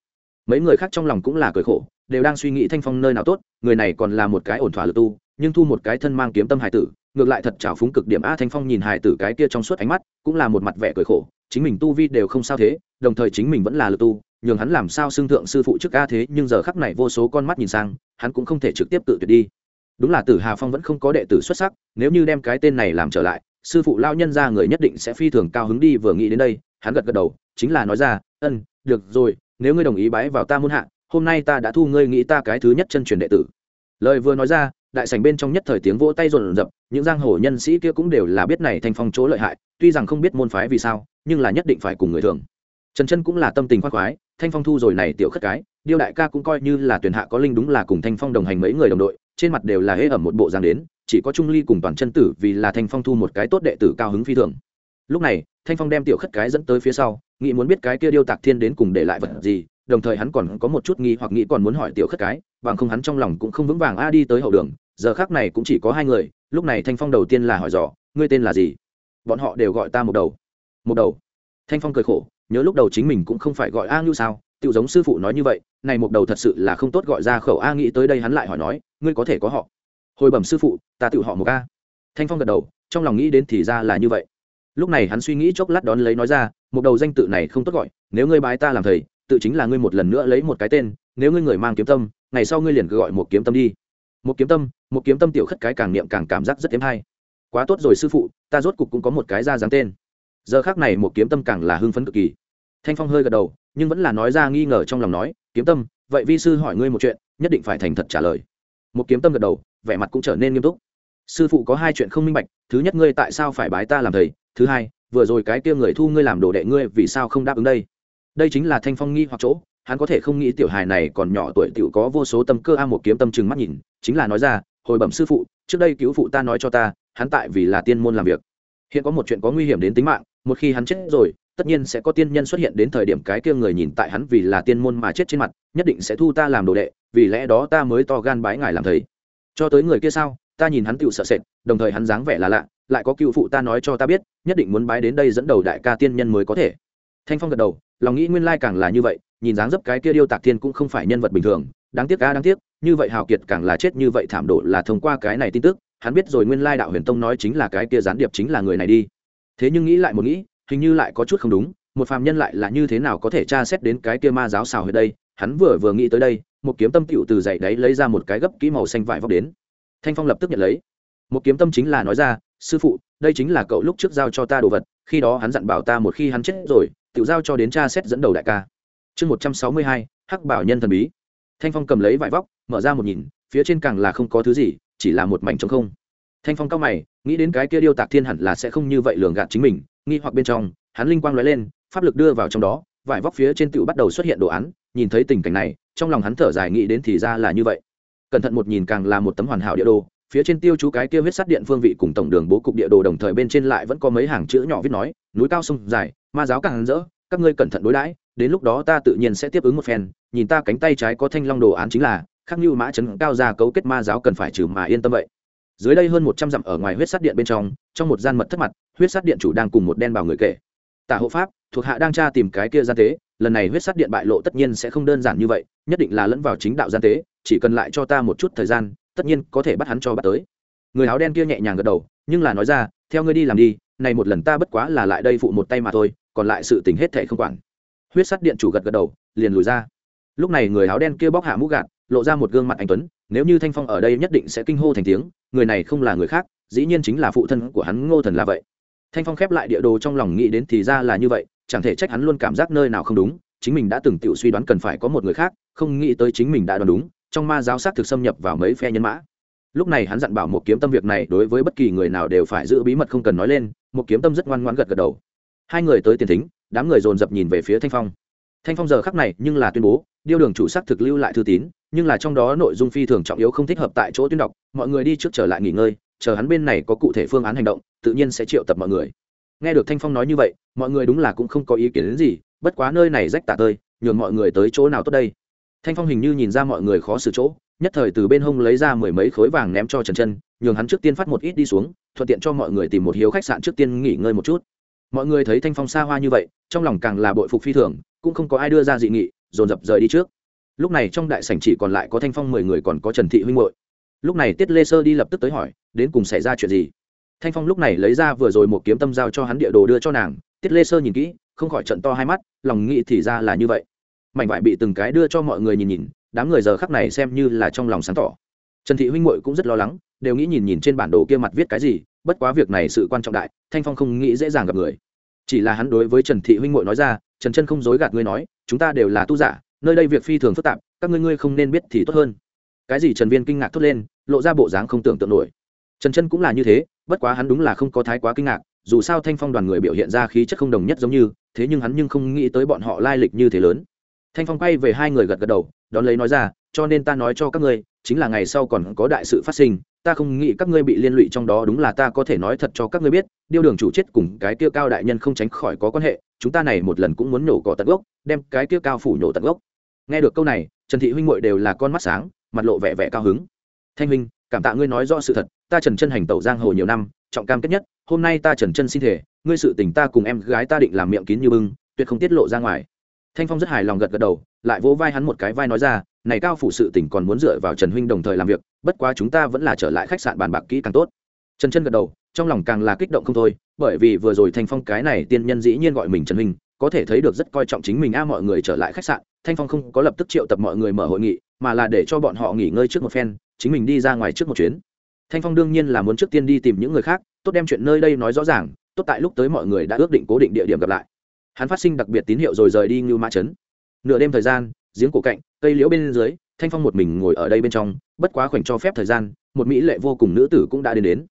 mấy người khác trong lòng cũng là cười khổ, đều đang suy nghĩ thanh phong nơi nào tốt, người này còn là một cái ổn thỏa lực tu, nhưng thu một cái thân mang kiếm tâm hài tử, ngược lại thật trào phúng cực điểm a thanh phong nhìn hài tử cái kia trong suốt ánh mắt, cũng là một mặt vẻ cười khổ, chính mình tu vi đều không sao thế, đồng thời chính mình vẫn là lực tu, nhường hắn làm sao xưng thượng sư phụ trước a thế, nhưng giờ khắc này vô số con mắt nhìn sang, hắn cũng không thể trực tiếp tự tuyệt đi. Đúng là tử hà phong vẫn không có đệ tử xuất sắc, nếu như đem cái tên này làm trở lại sư phụ lao nhân ra người nhất định sẽ phi thường cao hứng đi vừa nghĩ đến đây, hắn gật gật đầu, chính là nói ra, ân, được rồi, nếu ngươi đồng ý bái vào ta muôn hạ, hôm nay ta đã thu ngươi nghĩ ta cái thứ nhất chân truyền đệ tử. Lời vừa nói ra, đại sảnh bên trong nhất thời tiếng vỗ tay rộn rập, những giang hồ nhân sĩ kia cũng đều là biết này thanh phong chỗ lợi hại, tuy rằng không biết môn phái vì sao, nhưng là nhất định phải cùng người thường. Trần chân cũng là tâm tình khoác khoái, thanh phong thu rồi này tiểu khất cái, điêu đại ca cũng coi như là tuyển hạ có linh đúng là cùng thanh phong đồng hành mấy người đồng đội, trên mặt đều là hễ ẩm một bộ dáng đến chỉ có trung ly cùng toàn chân tử vì là thanh phong thu một cái tốt đệ tử cao hứng phi thường. Lúc này, thanh phong đem tiểu khất cái dẫn tới phía sau, nghĩ muốn biết cái kia điêu tạc thiên đến cùng để lại vật gì, đồng thời hắn còn có một chút nghi hoặc nghĩ còn muốn hỏi tiểu khất cái, bằng không hắn trong lòng cũng không vững vàng a đi tới hậu đường, giờ khác này cũng chỉ có hai người, lúc này thanh phong đầu tiên là hỏi dò, ngươi tên là gì? Bọn họ đều gọi ta một đầu. Một đầu. Thanh phong cười khổ, nhớ lúc đầu chính mình cũng không phải gọi a ngưu sao tự giống sư phụ nói như vậy, này một đầu thật sự là không tốt gọi ra khẩu a nghĩ tới đây hắn lại hỏi nói, ngươi có thể có họ? Hồi bẩm sư phụ, ta tự họ một ca thanh phong gật đầu, trong lòng nghĩ đến thì ra là như vậy. Lúc này hắn suy nghĩ chốc lát đón lấy nói ra một đầu danh tự này không tốt gọi, nếu ngươi bái ta làm thầy, tự chính là ngươi một lần nữa lấy một cái tên, nếu ngươi người mang kiếm tâm, ngày sau ngươi liền cứ gọi một kiếm tâm đi. Một kiếm tâm một kiếm tâm tiểu khất cái càng niệm càng cảm giác rất thêm hay. Quá tốt rồi sư phụ, ta rốt cục cũng có một cái ra dáng tên. Giờ khác này một kiếm tâm càng là hưng phấn cực kỳ. Thanh phong hơi gật đầu, nhưng vẫn là nói ra nghi ngờ trong lòng nói, kiếm tâm, vậy vi sư hỏi ngươi một chuyện, nhất định phải thành thật trả lời một kiếm tâm gật đầu, vẻ mặt cũng trở nên nghiêm túc. Sư phụ có hai chuyện không minh bạch, thứ nhất ngươi tại sao phải bái ta làm thầy, thứ hai, vừa rồi cái kia người thu ngươi làm đồ đệ ngươi vì sao không đáp ứng đây? Đây chính là thanh phong nghi hoặc chỗ, hắn có thể không nghĩ tiểu hài này còn nhỏ tuổi tiểu có vô số tâm cơ a, một kiếm tâm chừng mắt nhìn, chính là nói ra, hồi bẩm sư phụ, trước đây cứu phụ ta nói cho ta, hắn tại vì là tiên môn làm việc. Hiện có một chuyện có nguy hiểm đến tính mạng, một khi hắn chết rồi tất nhiên sẽ có tiên nhân xuất hiện đến thời điểm cái kia người nhìn tại hắn vì là tiên môn mà chết trên mặt, nhất định sẽ thu ta làm đồ đệ, vì lẽ đó ta mới to gan bái ngài làm thầy. Cho tới người kia sao, ta nhìn hắn tựu sợ sệt, đồng thời hắn dáng vẻ là lạ, lại có cựu phụ ta nói cho ta biết, nhất định muốn bái đến đây dẫn đầu đại ca tiên nhân mới có thể. Thanh phong gật đầu, lòng nghĩ nguyên lai càng là như vậy, nhìn dáng dấp cái kia điêu tạc thiên cũng không phải nhân vật bình thường, đáng tiếc ca đáng tiếc, như vậy hào kiệt càng là chết như vậy thảm độ là thông qua cái này tin tức, hắn biết rồi nguyên lai đạo huyền tông nói chính là cái kia gián điệp chính là người này đi. Thế nhưng nghĩ lại một nghĩ hình như lại có chút không đúng, một phàm nhân lại là như thế nào có thể tra xét đến cái kia ma giáo xào huyệt đây? Hắn vừa vừa nghĩ tới đây, một kiếm tâm tựu từ dậy đấy lấy ra một cái gấp kỹ màu xanh vải vóc đến. Thanh phong lập tức nhận lấy. Một kiếm tâm chính là nói ra, sư phụ, đây chính là cậu lúc trước giao cho ta đồ vật, khi đó hắn dặn bảo ta một khi hắn chết rồi tự giao cho đến cha xét dẫn đầu đại ca. Chương một trăm sáu mươi hai, hắc bảo nhân thần bí. Thanh phong cầm lấy vải vóc, mở ra một nhìn, phía trên càng là không có thứ gì, chỉ là một mảnh trống không. Thanh phong cao mày, nghĩ đến cái kia điêu tạc thiên hẳn là sẽ không như vậy lường gạt chính mình nghi hoặc bên trong, hắn linh quang lóe lên, pháp lực đưa vào trong đó, vải vóc phía trên tựu bắt đầu xuất hiện đồ án, nhìn thấy tình cảnh này, trong lòng hắn thở dài nghĩ đến thì ra là như vậy. Cẩn thận một nhìn càng là một tấm hoàn hảo địa đồ, phía trên tiêu chú cái kia huyết sắt điện phương vị cùng tổng đường bố cục địa đồ đồng thời bên trên lại vẫn có mấy hàng chữ nhỏ viết nói, núi cao sông dài, ma giáo càng rỡ, các ngươi cẩn thận đối đãi, đến lúc đó ta tự nhiên sẽ tiếp ứng một phen, nhìn ta cánh tay trái có thanh long đồ án chính là, khắc như mã chấn cao ra cấu kết ma giáo cần phải trừ mà yên tâm vậy dưới đây hơn một trăm dặm ở ngoài huyết sắt điện bên trong trong một gian mật thất mặt, huyết sắt điện chủ đang cùng một đen bảo người kể. Tả hộ pháp, thuộc hạ đang tra tìm cái kia gian tế, lần này huyết sắt điện bại lộ tất nhiên sẽ không đơn giản như vậy, nhất định là lẫn vào chính đạo gian tế, chỉ cần lại cho ta một chút thời gian, tất nhiên có thể bắt hắn cho bắt tới. Người áo đen kia nhẹ nhàng gật đầu, nhưng là nói ra, theo ngươi đi làm đi, này một lần ta bất quá là lại đây phụ một tay mà thôi, còn lại sự tình hết thể không quản. Huyết sắt điện chủ gật gật đầu, liền lùi ra. Lúc này người áo đen kia bóc hạ mũ gạt, lộ ra một gương mặt anh tuấn nếu như thanh phong ở đây nhất định sẽ kinh hô thành tiếng, người này không là người khác, dĩ nhiên chính là phụ thân của hắn ngô thần là vậy. Thanh phong khép lại địa đồ trong lòng nghĩ đến thì ra là như vậy, chẳng thể trách hắn luôn cảm giác nơi nào không đúng, chính mình đã từng tự suy đoán cần phải có một người khác, không nghĩ tới chính mình đã đoán đúng, trong ma giáo sát thực xâm nhập vào mấy phe nhân mã. Lúc này hắn dặn bảo một kiếm tâm việc này đối với bất kỳ người nào đều phải giữ bí mật không cần nói lên một kiếm tâm rất ngoan ngoãn gật gật đầu. Hai người tới tiền thính, đám người dồn dập nhìn về phía thanh phong. Thanh phong giờ khắc này nhưng là tuyên bố điêu đường chủ sắc thực lưu lại thư tín, nhưng là trong đó nội dung phi thường trọng yếu không thích hợp tại chỗ tuyên đọc, mọi người đi trước trở lại nghỉ ngơi, chờ hắn bên này có cụ thể phương án hành động, tự nhiên sẽ triệu tập mọi người. Nghe được thanh phong nói như vậy, mọi người đúng là cũng không có ý kiến đến gì, bất quá nơi này rách tả tơi, nhường mọi người tới chỗ nào tốt đây? Thanh phong hình như nhìn ra mọi người khó xử chỗ, nhất thời từ bên hông lấy ra mười mấy khối vàng ném cho trần chân, nhường hắn trước tiên phát một ít đi xuống, thuận tiện cho mọi người tìm một hiếu khách sạn trước tiên nghỉ ngơi một chút. Mọi người thấy thanh phong xa hoa như vậy, trong lòng càng là bội phục phi thường, cũng không có ai đưa ra dị nghị dồn dập rời đi trước. Lúc này trong đại sảnh chỉ còn lại có thanh phong mười người còn có trần thị huynh hội lúc này tiết lê sơ đi lập tức tới hỏi, đến cùng xảy ra chuyện gì? Thanh phong lúc này lấy ra vừa rồi một kiếm tâm giao cho hắn địa đồ đưa cho nàng. Tiết lê sơ nhìn kỹ, không khỏi trận to hai mắt, lòng nghĩ thì ra là như vậy. Mảnh vải bị từng cái đưa cho mọi người nhìn nhìn, đám người giờ khắc này xem như là trong lòng sáng tỏ. Trần thị huynh muội cũng rất lo lắng, đều nghĩ nhìn nhìn trên bản đồ kia mặt viết cái gì, bất quá việc này sự quan trọng đại, thanh phong không nghĩ dễ dàng gặp người. Chỉ là hắn đối với trần thị huynh muội nói ra, trần chân không dối gạt ngươi nói chúng ta đều là tu giả, nơi đây việc phi thường phức tạp, các ngươi ngươi không nên biết thì tốt hơn. Cái gì trần viên kinh ngạc thốt lên, lộ ra bộ dáng không tưởng tượng nổi. Trần chân cũng là như thế, bất quá hắn đúng là không có thái quá kinh ngạc, dù sao thanh phong đoàn người biểu hiện ra khí chất không đồng nhất giống như, thế nhưng hắn nhưng không nghĩ tới bọn họ lai lịch như thế lớn. Thanh phong quay về hai người gật gật đầu, đón lấy nói ra, cho nên ta nói cho các ngươi, chính là ngày sau còn có đại sự phát sinh ta không nghĩ các ngươi bị liên lụy trong đó, đúng là ta có thể nói thật cho các ngươi biết, điêu đường chủ chết cùng cái kia cao đại nhân không tránh khỏi có quan hệ, chúng ta này một lần cũng muốn nổ cỏ tận gốc, đem cái kia cao phủ nổ tận gốc. Nghe được câu này, trần thị huynh muội đều là con mắt sáng, mặt lộ vẻ vẻ cao hứng. Thanh huynh, cảm tạ ngươi nói rõ sự thật, ta trần chân hành tẩu giang hồ nhiều năm, trọng cam kết nhất, hôm nay ta trần chân xin thể ngươi sự tình ta cùng em gái ta định làm miệng kín như bưng, tuyệt không tiết lộ ra ngoài. Thanh phong rất hài lòng gật gật đầu, lại vỗ vai hắn một cái vai nói ra này cao phủ sự tỉnh còn muốn dựa vào trần huynh đồng thời làm việc, bất quá chúng ta vẫn là trở lại khách sạn bàn bạc kỹ càng tốt. Trần chân gật đầu, trong lòng càng là kích động không thôi, bởi vì vừa rồi thanh phong cái này tiên nhân dĩ nhiên gọi mình trần huynh, có thể thấy được rất coi trọng chính mình a, mọi người trở lại khách sạn, thanh phong không có lập tức triệu tập mọi người mở hội nghị, mà là để cho bọn họ nghỉ ngơi trước một phen, chính mình đi ra ngoài trước một chuyến. Thanh phong đương nhiên là muốn trước tiên đi tìm những người khác, tốt đem chuyện nơi đây nói rõ ràng, tốt tại lúc tới mọi người đã ước định cố định địa điểm gặp lại. Hắn phát sinh đặc biệt tín hiệu rồi rời đi như mã trấn nửa đêm thời gian giếng cổ cạnh, cây liễu bên dưới, thanh phong một mình ngồi ở đây bên trong, bất quá khoảnh cho phép thời gian, một mỹ lệ vô cùng nữ tử cũng đã đến đến.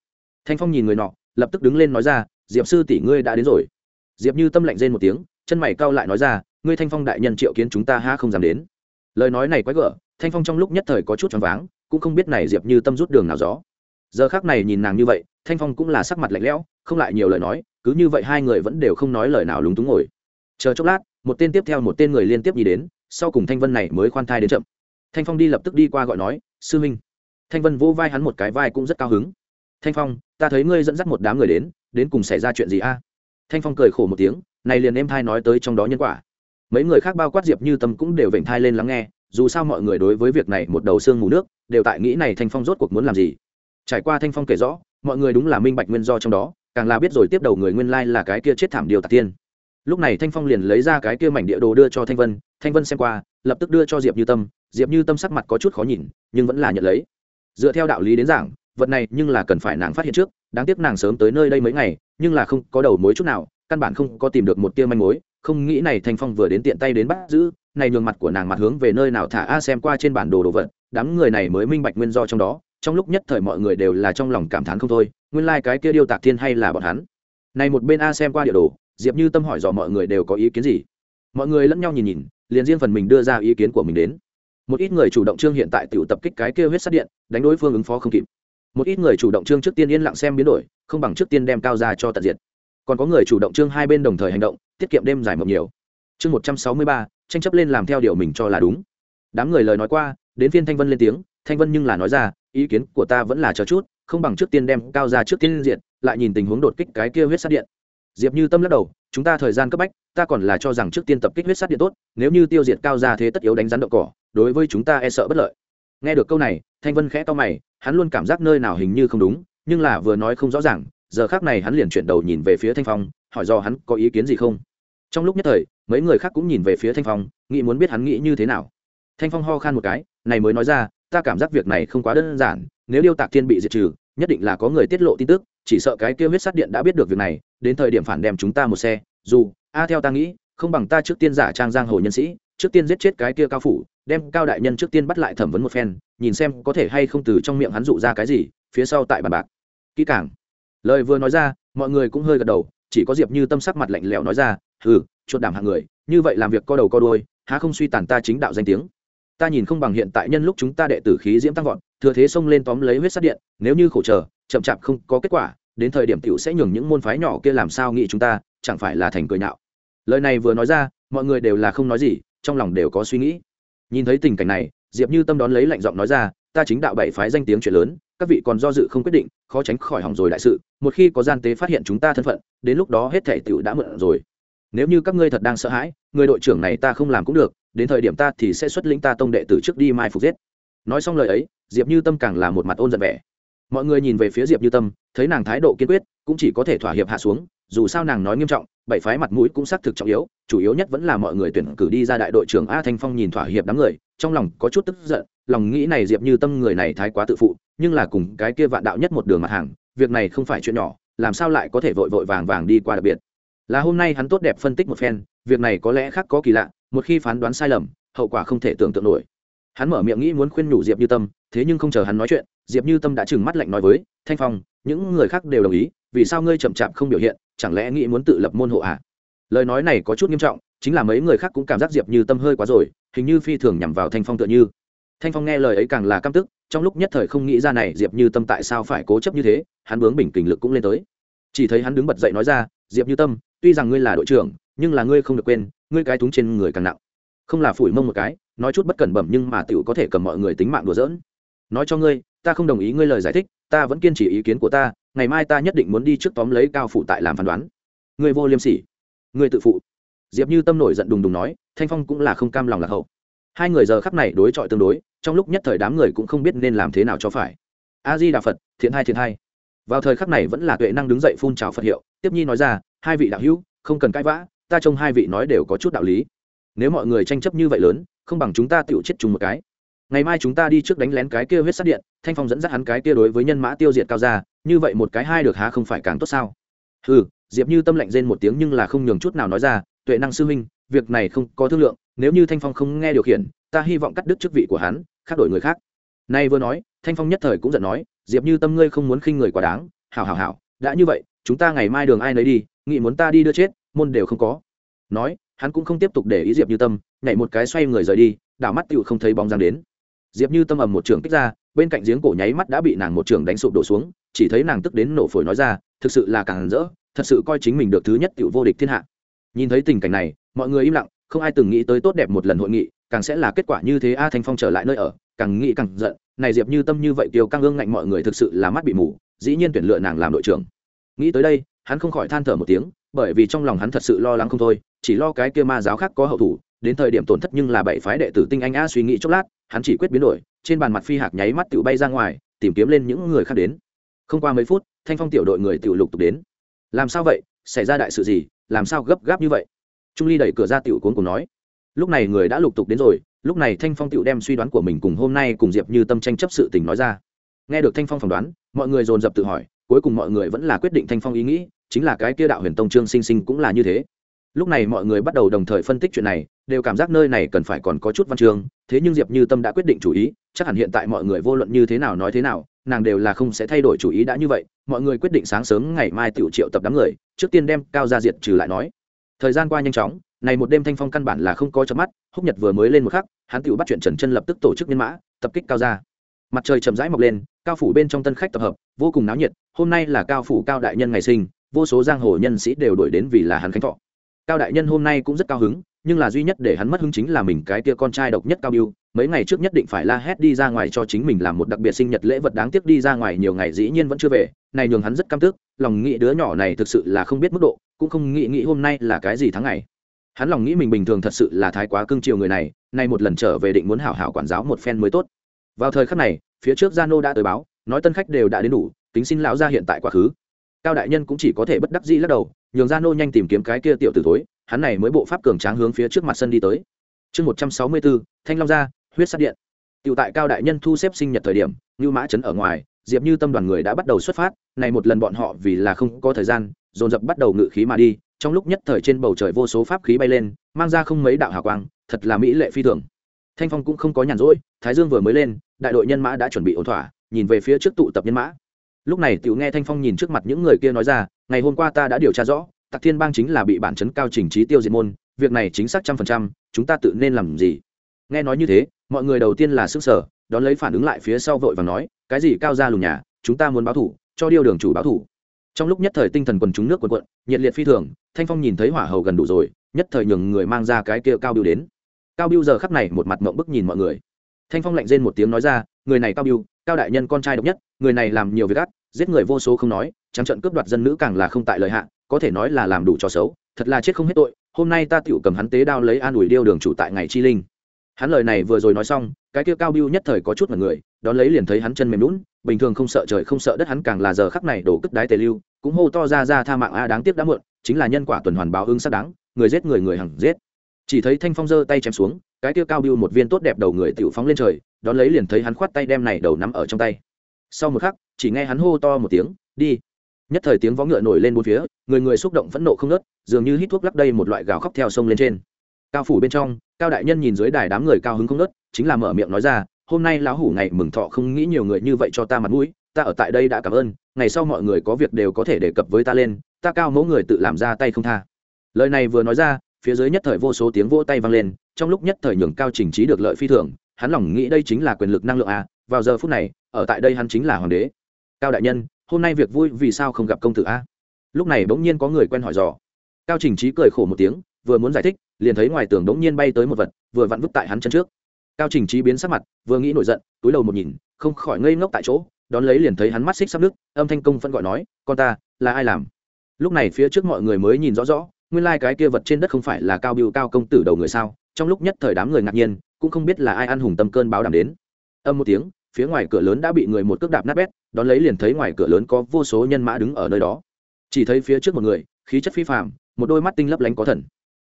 Thanh phong nhìn người nọ, lập tức đứng lên nói ra, diệp sư tỷ ngươi đã đến rồi. Diệp như tâm lạnh rên một tiếng, chân mày cao lại nói ra, ngươi thanh phong đại nhân triệu kiến chúng ta ha không dám đến. Lời nói này quái gở, thanh phong trong lúc nhất thời có chút choáng váng, cũng không biết này diệp như tâm rút đường nào gió giờ khác này nhìn nàng như vậy, thanh phong cũng là sắc mặt lạnh lẽo, không lại nhiều lời nói, cứ như vậy hai người vẫn đều không nói lời nào lúng túng ngồi. Chờ chốc lát, một tên tiếp theo một tên người liên tiếp nhìn đến sau cùng thanh vân này mới khoan thai đến chậm. Thanh phong đi lập tức đi qua gọi nói sư minh, thanh vân vỗ vai hắn một cái vai cũng rất cao hứng. Thanh phong ta thấy ngươi dẫn dắt một đám người đến đến cùng xảy ra chuyện gì a? Thanh phong cười khổ một tiếng này liền em thai nói tới trong đó nhân quả. Mấy người khác bao quát diệp như tâm cũng đều vểnh thai lên lắng nghe dù sao mọi người đối với việc này một đầu xương mù nước đều tại nghĩ này thanh phong rốt cuộc muốn làm gì. Trải qua thanh phong kể rõ mọi người đúng là minh bạch nguyên do trong đó càng là biết rồi tiếp đầu người nguyên lai là cái kia chết thảm điều tạc tiên lúc này thanh phong liền lấy ra cái kia mảnh địa đồ đưa cho thanh vân thanh vân xem qua, lập tức đưa cho diệp như tâm, diệp như tâm sắc mặt có chút khó nhìn, nhưng vẫn là nhận lấy. Dựa theo đạo lý đến giảng, vật này nhưng là cần phải nàng phát hiện trước, đáng tiếc nàng sớm tới nơi đây mấy ngày, nhưng là không có đầu mối chút nào, căn bản không có tìm được một tia manh mối, không nghĩ này thanh phong vừa đến tiện tay đến bắt giữ, này nhường mặt của nàng mặt hướng về nơi nào thả a xem qua trên bản đồ đồ vật, đám người này mới minh bạch nguyên do trong đó, trong lúc nhất thời mọi người đều là trong lòng cảm thán không thôi, nguyên lai cái kia điêu tạc thiên hay là bọn hắn. Này một bên a xem qua địa đồ diệp như tâm hỏi dò mọi người đều có ý kiến gì. Mọi người lẫn nhau nhìn nhìn, liền riêng phần mình đưa ra ý kiến của mình đến. Một ít người chủ động trương hiện tại tự tập kích cái kia huyết sát điện, đánh đối phương ứng phó không kịp. Một ít người chủ động trương trước tiên yên lặng xem biến đổi, không bằng trước tiên đem cao ra cho tận diệt. Còn có người chủ động trương hai bên đồng thời hành động, tiết kiệm đêm giải mộng nhiều. Chương một trăm sáu mươi ba, tranh chấp lên làm theo điều mình cho là đúng. Đám người lời nói qua, đến phiên thanh vân lên tiếng, thanh vân nhưng là nói ra, ý kiến của ta vẫn là chờ chút, không bằng trước tiên đem cao ra trước tiên diện lại nhìn tình huống đột kích cái kia huyết sát điện diệp như tâm lắc đầu, chúng ta thời gian cấp bách, ta còn là cho rằng trước tiên tập kích huyết sát điện tốt, nếu như tiêu diệt cao ra thế tất yếu đánh rắn đậu cỏ, đối với chúng ta e sợ bất lợi. Nghe được câu này, thanh vân khẽ to mày, hắn luôn cảm giác nơi nào hình như không đúng, nhưng là vừa nói không rõ ràng, giờ khác này hắn liền chuyển đầu nhìn về phía thanh phong, hỏi do hắn có ý kiến gì không. Trong lúc nhất thời, mấy người khác cũng nhìn về phía thanh phong, nghĩ muốn biết hắn nghĩ như thế nào. Thanh phong ho khan một cái, này mới nói ra, ta cảm giác việc này không quá đơn giản, nếu điêu tạc thiên bị diệt trừ, nhất định là có người tiết lộ tin tức, chỉ sợ cái kêu huyết sát điện đã biết được việc này đến thời điểm phản đem chúng ta một xe, dù, a, theo ta nghĩ, không bằng ta trước tiên giả trang giang hồ nhân sĩ, trước tiên giết chết cái kia cao phủ, đem cao đại nhân trước tiên bắt lại thẩm vấn một phen, nhìn xem có thể hay không từ trong miệng hắn dụ ra cái gì, phía sau tại bàn bạc. Kỹ càng. Lời vừa nói ra, mọi người cũng hơi gật đầu, chỉ có diệp như tâm sắc mặt lạnh lẽo nói ra ừ chuột đảm hạng người, như vậy làm việc co đầu co đôi há không suy tàn ta chính đạo danh tiếng. Ta nhìn không bằng hiện tại nhân lúc chúng ta đệ tử khí diễm tăng vọt, thừa thế xông lên tóm lấy huyết sát điện, nếu như khổ chờ chậm chạp không có kết quả đến thời điểm tiểu sẽ nhường những môn phái nhỏ kia làm sao nghĩ chúng ta, chẳng phải là thành cười nhạo. Lời này vừa nói ra, mọi người đều là không nói gì, trong lòng đều có suy nghĩ. Nhìn thấy tình cảnh này, diệp như tâm đón lấy lạnh giọng nói ra, ta chính đạo bảy phái danh tiếng chuyện lớn, các vị còn do dự không quyết định, khó tránh khỏi hỏng rồi đại sự, một khi có gian tế phát hiện chúng ta thân phận, đến lúc đó hết thể tiểu đã mượn rồi. Nếu như các ngươi thật đang sợ hãi, người đội trưởng này ta không làm cũng được, đến thời điểm ta thì sẽ xuất lĩnh ta tông đệ tử trước đi mai phục giết. Nói xong lời ấy, diệp như tâm càng là một mặt ôn giận vẻ mọi người nhìn về phía diệp như tâm thấy nàng thái độ kiên quyết cũng chỉ có thể thỏa hiệp hạ xuống dù sao nàng nói nghiêm trọng bảy phái mặt mũi cũng xác thực trọng yếu chủ yếu nhất vẫn là mọi người tuyển cử đi ra đại đội trưởng a thanh phong nhìn thỏa hiệp đám người trong lòng có chút tức giận lòng nghĩ này diệp như tâm người này thái quá tự phụ nhưng là cùng cái kia vạn đạo nhất một đường mặt hàng việc này không phải chuyện nhỏ làm sao lại có thể vội vội vàng vàng đi qua đặc biệt là hôm nay hắn tốt đẹp phân tích một phen việc này có lẽ khác có kỳ lạ một khi phán đoán sai lầm hậu quả không thể tưởng tượng nổi hắn mở miệng nghĩ muốn khuyên nhủ diệp như tâm thế nhưng không chờ hắn nói chuyện diệp như tâm đã trừng mắt lạnh nói với, thanh phong, những người khác đều đồng ý, vì sao ngươi chậm chạp không biểu hiện, chẳng lẽ nghĩ muốn tự lập môn hộ à? lời nói này có chút nghiêm trọng, chính là mấy người khác cũng cảm giác diệp như tâm hơi quá rồi, hình như phi thường nhằm vào thanh phong tựa như. Thanh phong nghe lời ấy càng là căm tức, trong lúc nhất thời không nghĩ ra này diệp như tâm tại sao phải cố chấp như thế, hắn bướng bình kình lực cũng lên tới. Chỉ thấy hắn đứng bật dậy nói ra, diệp như tâm, tuy rằng ngươi là đội trưởng, nhưng là ngươi không được quên, ngươi cái túng trên người càng nặng. Không là phủi mông một cái, nói chút bất cẩn bẩm nhưng mà tựu có thể cầm mọi người tính mạng đùa giỡn. Nói cho ngươi ta không đồng ý ngươi lời giải thích, ta vẫn kiên trì ý kiến của ta, ngày mai ta nhất định muốn đi trước tóm lấy cao phụ tại làm phán đoán. Ngươi vô liêm sỉ. Ngươi tự phụ. Diệp như tâm nổi giận đùng đùng nói, thanh phong cũng là không cam lòng lạc hậu. Hai người giờ khắc này đối chọi tương đối, trong lúc nhất thời đám người cũng không biết nên làm thế nào cho phải. A di đà phật, thiện hai thiện hai. Vào thời khắc này vẫn là tuệ năng đứng dậy phun trào phật hiệu, tiếp nhi nói ra, hai vị đạo hữu, không cần cãi vã, ta trông hai vị nói đều có chút đạo lý. Nếu mọi người tranh chấp như vậy lớn, không bằng chúng ta tựu chết chung một cái ngày mai chúng ta đi trước đánh lén cái kia huyết sát điện, thanh phong dẫn dắt hắn cái kia đối với nhân mã tiêu diệt cao ra như vậy một cái hai được há không phải càng tốt sao? Ừ diệp như tâm lạnh rên một tiếng nhưng là không nhường chút nào nói ra, tuệ năng sư huynh, việc này không có thương lượng, nếu như thanh phong không nghe điều khiển, ta hy vọng cắt đứt chức vị của hắn, khác đổi người khác. Nay vừa nói, thanh phong nhất thời cũng giận nói, diệp như tâm ngươi không muốn khinh người quá đáng, hảo hảo hảo, đã như vậy, chúng ta ngày mai đường ai nấy đi, nghĩ muốn ta đi đưa chết, môn đều không có. Nói, hắn cũng không tiếp tục để ý diệp như tâm, nhảy một cái xoay người rời đi, đảo mắt tựu không thấy bóng dáng đến diệp như tâm ầm một trường kích ra, bên cạnh giếng cổ nháy mắt đã bị nàng một trường đánh sụp đổ xuống, chỉ thấy nàng tức đến nổ phổi nói ra, thực sự là càng rỡ, thật sự coi chính mình được thứ nhất cựu vô địch thiên hạ. Nhìn thấy tình cảnh này, mọi người im lặng, không ai từng nghĩ tới tốt đẹp một lần hội nghị, càng sẽ là kết quả như thế a thanh phong trở lại nơi ở, càng nghĩ càng giận, này diệp như tâm như vậy tiêu căng ương ngạnh mọi người thực sự là mắt bị mù, dĩ nhiên tuyển lựa nàng làm đội trưởng. Nghĩ tới đây, hắn không khỏi than thở một tiếng, bởi vì trong lòng hắn thật sự lo lắng không thôi, chỉ lo cái kia ma giáo khác có hậu thủ đến thời điểm tổn thất nhưng là bảy phái đệ tử tinh anh a suy nghĩ chốc lát, hắn chỉ quyết biến đổi, trên bàn mặt phi hạc nháy mắt tự bay ra ngoài, tìm kiếm lên những người khác đến. Không qua mấy phút, thanh phong tiểu đội người tự lục tục đến. Làm sao vậy? Xảy ra đại sự gì? Làm sao gấp gáp như vậy? Trung ly đẩy cửa ra tiểu cuốn cùng nói. Lúc này người đã lục tục đến rồi, lúc này thanh phong tiểu đem suy đoán của mình cùng hôm nay cùng diệp như tâm tranh chấp sự tình nói ra. Nghe được thanh phong phỏng đoán, mọi người dồn dập tự hỏi, cuối cùng mọi người vẫn là quyết định thanh phong ý nghĩ, chính là cái kia đạo huyền tông trương sinh sinh cũng là như thế. Lúc này mọi người bắt đầu đồng thời phân tích chuyện này đều cảm giác nơi này cần phải còn có chút văn chương, thế nhưng diệp như tâm đã quyết định chủ ý, chắc hẳn hiện tại mọi người vô luận như thế nào nói thế nào, nàng đều là không sẽ thay đổi chủ ý đã như vậy, mọi người quyết định sáng sớm ngày mai tiểu triệu tập đám người, trước tiên đem cao ra diệt trừ lại nói. Thời gian qua nhanh chóng, này một đêm thanh phong căn bản là không có chớp mắt, húc nhật vừa mới lên một khắc, hắn tiểu bắt chuyện trần chân lập tức tổ chức nhân mã, tập kích cao ra mặt trời chậm rãi mọc lên, cao phủ bên trong tân khách tập hợp, vô cùng náo nhiệt, hôm nay là cao phủ cao đại nhân ngày sinh, vô số giang hồ nhân sĩ đều đổi đến vì là hắn khánh thọ. Cao đại nhân hôm nay cũng rất cao hứng nhưng là duy nhất để hắn mất hứng chính là mình cái kia con trai độc nhất cao biêu mấy ngày trước nhất định phải la hét đi ra ngoài cho chính mình làm một đặc biệt sinh nhật lễ vật đáng tiếc đi ra ngoài, nhiều ngày dĩ nhiên vẫn chưa về. Này nhường hắn rất căm tức, lòng nghĩ đứa nhỏ này thực sự là không biết mức độ, cũng không nghĩ nghĩ hôm nay là cái gì tháng ngày. Hắn lòng nghĩ mình bình thường thật sự là thái quá cưng chiều người này, nay một lần trở về định muốn hảo hảo quản giáo một phen mới tốt. Vào thời khắc này, phía trước gia nô đã tới báo, nói tân khách đều đã đến đủ tính xin lão ra hiện tại quá khứ. Cao đại nhân cũng chỉ có thể bất đắc dĩ lắc đầu, nhường gia nô nhanh tìm kiếm cái kia tiểu tử thối hắn này mới bộ pháp cường tráng hướng phía trước mặt sân đi tới. Chương một trăm sáu mươi bốn, thanh long gia huyết sát điện. Tiểu tại cao đại nhân thu xếp sinh nhật thời điểm như mã trấn ở ngoài, diệp như tâm đoàn người đã bắt đầu xuất phát, này một lần bọn họ vì là không có thời gian, dồn dập bắt đầu ngự khí mà đi, trong lúc nhất thời trên bầu trời vô số pháp khí bay lên, mang ra không mấy đạo hào quang, thật là mỹ lệ phi thường. Thanh phong cũng không có nhàn rỗi, thái dương vừa mới lên, đại đội nhân mã đã chuẩn bị ổn thỏa, nhìn về phía trước tụ tập nhân mã. Lúc này tiểu nghe thanh phong nhìn trước mặt những người kia nói ra, ngày hôm qua ta đã điều tra rõ tặc thiên bang chính là bị bản chấn cao trình trí tiêu diệt môn, việc này chính xác trăm phần trăm, chúng ta tự nên làm gì? Nghe nói như thế, mọi người đầu tiên là sức sở, đón lấy phản ứng lại phía sau vội và nói, cái gì cao ra lùn nhà, chúng ta muốn báo thủ, cho điêu đường chủ báo thủ. Trong lúc nhất thời tinh thần quần chúng nước quần quận, nhiệt liệt phi thường, thanh phong nhìn thấy hỏa hầu gần đủ rồi, nhất thời nhường người mang ra cái kia cao biêu đến. Cao biêu giờ khắp này một mặt mộng bức nhìn mọi người. Thanh phong lạnh rên một tiếng nói ra, người này cao biêu, cao đại nhân con trai độc nhất, người này làm nhiều việc ác, giết người vô số không nói, trắng trận cướp đoạt dân nữ càng là không tại lời hạ có thể nói là làm đủ cho xấu, thật là chết không hết tội, hôm nay ta tựu cầm hắn tế đao lấy an ủi điêu đường chủ tại ngày chi linh. Hắn lời này vừa rồi nói xong, cái kia cao biêu nhất thời có chút mật người, đón lấy liền thấy hắn chân mềm lún bình thường không sợ trời không sợ đất hắn càng là giờ khắc này đổ cất đái tề lưu, cũng hô to ra ra tha mạng a, đáng tiếc đã muộn, chính là nhân quả tuần hoàn báo ứng xác đáng, người giết người người hằng giết. Chỉ thấy thanh phong giơ tay chém xuống, cái kia cao biêu một viên tốt đẹp đầu người tiểu phóng lên trời, đón lấy liền thấy hắn khoát tay đem này đầu nắm ở trong tay. Sau một khắc, chỉ nghe hắn hô to một tiếng, đi nhất thời tiếng vó ngựa nổi lên bốn phía, người người xúc động phẫn nộ không nớt dường như hít thuốc lắc đây một loại gào khóc theo sông lên trên. Cao phủ bên trong, cao đại nhân nhìn dưới đài đám người cao hứng không nớt chính là mở miệng nói ra, hôm nay lão hủ ngày mừng thọ không nghĩ nhiều người như vậy cho ta mặt mũi, ta ở tại đây đã cảm ơn, ngày sau mọi người có việc đều có thể đề cập với ta lên, ta cao mẫu người tự làm ra tay không tha. Lời này vừa nói ra, phía dưới nhất thời vô số tiếng vỗ tay vang lên, trong lúc nhất thời nhường cao trình trí được lợi phi thường, hắn lòng nghĩ đây chính là quyền lực năng lượng à vào giờ phút này, ở tại đây hắn chính là hoàng đế. Cao đại nhân hôm nay việc vui vì sao không gặp công tử a? Lúc này bỗng nhiên có người quen hỏi dò. Cao trình trí cười khổ một tiếng, vừa muốn giải thích, liền thấy ngoài tường bỗng nhiên bay tới một vật, vừa vặn vứt tại hắn chân trước. Cao trình trí biến sắc mặt, vừa nghĩ nổi giận, túi đầu một nhìn, không khỏi ngây ngốc tại chỗ, đón lấy liền thấy hắn mắt xích sắp nước âm thanh công phân gọi nói, con ta, là ai làm? Lúc này phía trước mọi người mới nhìn rõ rõ, nguyên lai、like、cái kia vật trên đất không phải là cao biêu cao công tử đầu người sao? Trong lúc nhất thời đám người ngạc nhiên, cũng không biết là ai ăn hùng tâm cơn báo đảm đến. Âm một tiếng phía ngoài cửa lớn đã bị người một cước đạp nát bét, đón lấy liền thấy ngoài cửa lớn có vô số nhân mã đứng ở nơi đó. Chỉ thấy phía trước một người, khí chất phi phạm một đôi mắt tinh lấp lánh có thần.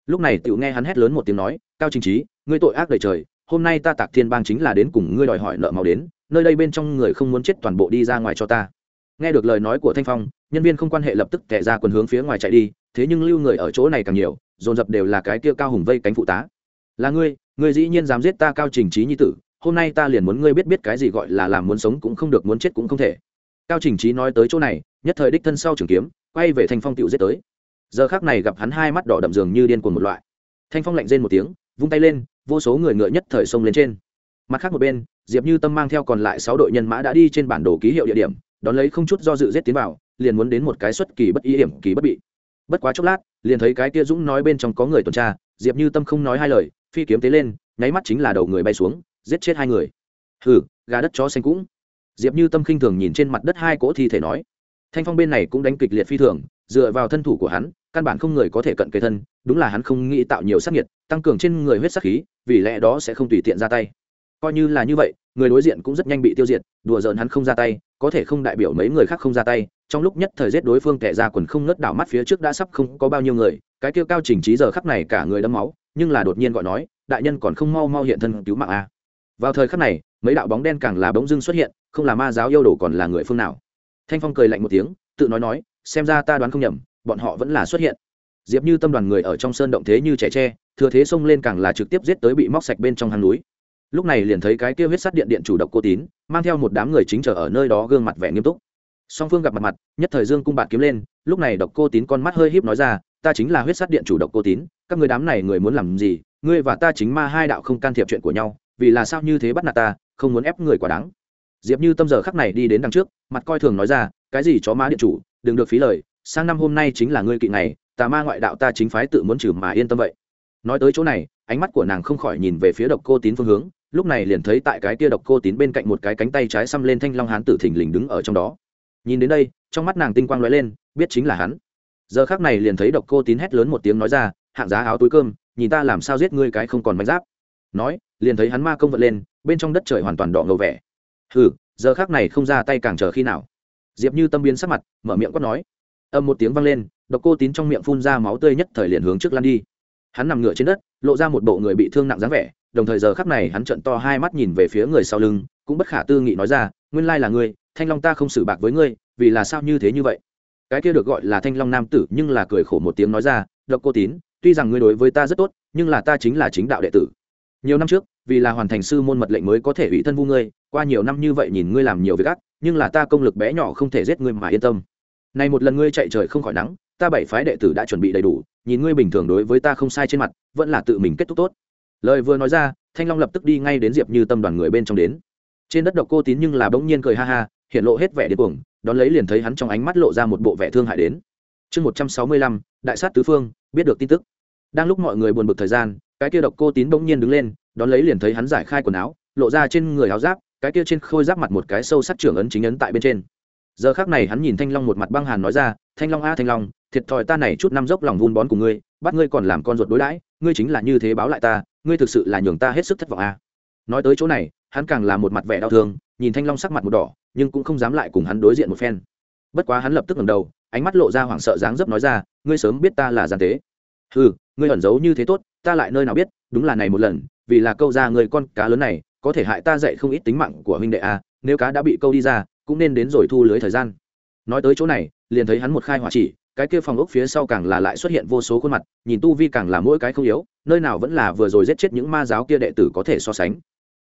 Lúc này tựu nghe hắn hét lớn một tiếng nói, cao trình trí, ngươi tội ác đầy trời, hôm nay ta tạc thiên bang chính là đến cùng ngươi đòi hỏi nợ màu đến, nơi đây bên trong người không muốn chết toàn bộ đi ra ngoài cho ta. Nghe được lời nói của thanh phong, nhân viên không quan hệ lập tức tẻ ra quần hướng phía ngoài chạy đi, thế nhưng lưu người ở chỗ này càng nhiều, dồn dập đều là cái kia cao hùng vây cánh phụ tá. Là ngươi ngươi dĩ nhiên dám giết ta cao trình trí nhi tử hôm nay ta liền muốn ngươi biết biết cái gì gọi là làm muốn sống cũng không được muốn chết cũng không thể. Cao trình trí nói tới chỗ này, nhất thời đích thân sau trường kiếm, quay về thanh phong tựu giết tới. Giờ khác này gặp hắn hai mắt đỏ đậm dường như điên cuồng một loại. Thanh phong lạnh rên một tiếng, vung tay lên, vô số người ngựa nhất thời xông lên trên. Mặt khác một bên, diệp như tâm mang theo còn lại sáu đội nhân mã đã đi trên bản đồ ký hiệu địa điểm, đón lấy không chút do dự giết tiến vào, liền muốn đến một cái xuất kỳ bất ý hiểm, kỳ bất bị. Bất quá chốc lát, liền thấy cái kia dũng nói bên trong có người tuần tra, diệp như tâm không nói hai lời, phi kiếm tế lên, nháy mắt chính là đầu người bay xuống giết chết hai người. Hừ, gà đất chó xanh cũng. Diệp như tâm khinh thường nhìn trên mặt đất hai cỗ thi thể nói. Thanh phong bên này cũng đánh kịch liệt phi thường, dựa vào thân thủ của hắn, căn bản không người có thể cận kề thân, đúng là hắn không nghĩ tạo nhiều sát nhiệt tăng cường trên người huyết sắc khí, vì lẽ đó sẽ không tùy tiện ra tay. Coi như là như vậy, người đối diện cũng rất nhanh bị tiêu diệt, đùa giỡn hắn không ra tay, có thể không đại biểu mấy người khác không ra tay, trong lúc nhất thời giết đối phương tệ ra quần không ngớt đảo mắt phía trước đã sắp không có bao nhiêu người, cái kêu cao trình trí giờ khắc này cả người đâm máu, nhưng là đột nhiên gọi nói, đại nhân còn không mau mau hiện thân cứu mạng a vào thời khắc này, mấy đạo bóng đen càng là bỗng dưng xuất hiện, không là ma giáo yêu đồ còn là người phương nào. Thanh phong cười lạnh một tiếng, tự nói nói, xem ra ta đoán không nhầm, bọn họ vẫn là xuất hiện. Diệp như tâm đoàn người ở trong sơn động thế như trẻ tre, thừa thế xông lên càng là trực tiếp giết tới bị móc sạch bên trong hang núi. Lúc này liền thấy cái kia huyết sắt điện điện chủ độc cô tín, mang theo một đám người chính trở ở nơi đó gương mặt vẻ nghiêm túc. Song phương gặp mặt mặt, nhất thời dương cung bạt kiếm lên, lúc này độc cô tín con mắt hơi híp nói ra, ta chính là huyết sắt điện chủ độc cô tín, các người đám này người muốn làm gì? Ngươi và ta chính ma hai đạo không can thiệp chuyện của nhau vì là sao như thế bắt nạt ta, không muốn ép người quá đáng. Diệp như tâm giờ khắc này đi đến đằng trước, mặt coi thường nói ra, cái gì chó má điện chủ, đừng được phí lời, sang năm hôm nay chính là ngươi kỵ này tà ma ngoại đạo ta chính phái tự muốn trừ mà yên tâm vậy. Nói tới chỗ này, ánh mắt của nàng không khỏi nhìn về phía độc cô tín phương hướng, lúc này liền thấy tại cái kia độc cô tín bên cạnh một cái cánh tay trái xăm lên thanh long hán tử thình lình đứng ở trong đó. Nhìn đến đây, trong mắt nàng tinh quang lóe lên, biết chính là hắn. Giờ khác này liền thấy độc cô tín hét lớn một tiếng nói ra, hạng giá áo túi cơm, nhìn ta làm sao giết ngươi cái không còn bánh giáp. Nói liền thấy hắn ma công vận lên, bên trong đất trời hoàn toàn đỏ ngầu vẻ. Hừ, giờ khác này không ra tay càng chờ khi nào? Diệp như tâm biến sắc mặt, mở miệng quát nói. Âm một tiếng vang lên, độc cô tín trong miệng phun ra máu tươi nhất thời liền hướng trước lăn đi. Hắn nằm ngửa trên đất, lộ ra một bộ người bị thương nặng dáng vẻ, đồng thời giờ khắc này hắn trận to hai mắt nhìn về phía người sau lưng, cũng bất khả tư nghị nói ra, nguyên lai là ngươi, thanh long ta không xử bạc với ngươi, vì là sao như thế như vậy? Cái kia được gọi là thanh long nam tử nhưng là cười khổ một tiếng nói ra, độc cô tín, tuy rằng ngươi đối với ta rất tốt, nhưng là ta chính là chính đạo đệ tử nhiều năm trước, vì là hoàn thành sư môn mật lệnh mới có thể ủy thân vu ngươi, qua nhiều năm như vậy nhìn ngươi làm nhiều việc ác, nhưng là ta công lực bé nhỏ không thể giết ngươi mà yên tâm. Này một lần ngươi chạy trời không khỏi nắng, ta bảy phái đệ tử đã chuẩn bị đầy đủ, nhìn ngươi bình thường đối với ta không sai trên mặt, vẫn là tự mình kết thúc tốt. Lời vừa nói ra, thanh long lập tức đi ngay đến diệp như tâm đoàn người bên trong đến. Trên đất độc cô tín nhưng là bỗng nhiên cười ha ha, hiện lộ hết vẻ điên cuồng, đón lấy liền thấy hắn trong ánh mắt lộ ra một bộ vẻ thương hại đến. Chương một trăm sáu mươi lăm, đại sát tứ phương, biết được tin tức. Đang lúc mọi người buồn bực thời gian cái kia độc cô tín bỗng nhiên đứng lên, đón lấy liền thấy hắn giải khai quần áo, lộ ra trên người áo giáp, cái kia trên khôi giáp mặt một cái sâu sắc trưởng ấn chính ấn tại bên trên. Giờ khác này hắn nhìn thanh long một mặt băng hàn nói ra, thanh long a, thanh long, thiệt thòi ta này chút năm dốc lòng vun bón của ngươi, bắt ngươi còn làm con ruột đối đãi, ngươi chính là như thế báo lại ta, ngươi thực sự là nhường ta hết sức thất vọng a. Nói tới chỗ này, hắn càng là một mặt vẻ đau thương, nhìn thanh long sắc mặt một đỏ, nhưng cũng không dám lại cùng hắn đối diện một phen. Bất quá hắn lập tức ngẩng đầu, ánh mắt lộ ra hoảng sợ dáng dấp nói ra, ngươi sớm biết ta là gian tế. Ừ ngươi ẩn giấu như thế tốt ta lại nơi nào biết, đúng là này một lần, vì là câu ra người con cá lớn này, có thể hại ta dạy không ít tính mạng của huynh đệ a nếu cá đã bị câu đi ra, cũng nên đến rồi thu lưới thời gian. Nói tới chỗ này, liền thấy hắn một khai hỏa chỉ, cái kia phòng ốc phía sau càng là lại xuất hiện vô số khuôn mặt, nhìn tu vi càng là mỗi cái không yếu, nơi nào vẫn là vừa rồi giết chết những ma giáo kia đệ tử có thể so sánh.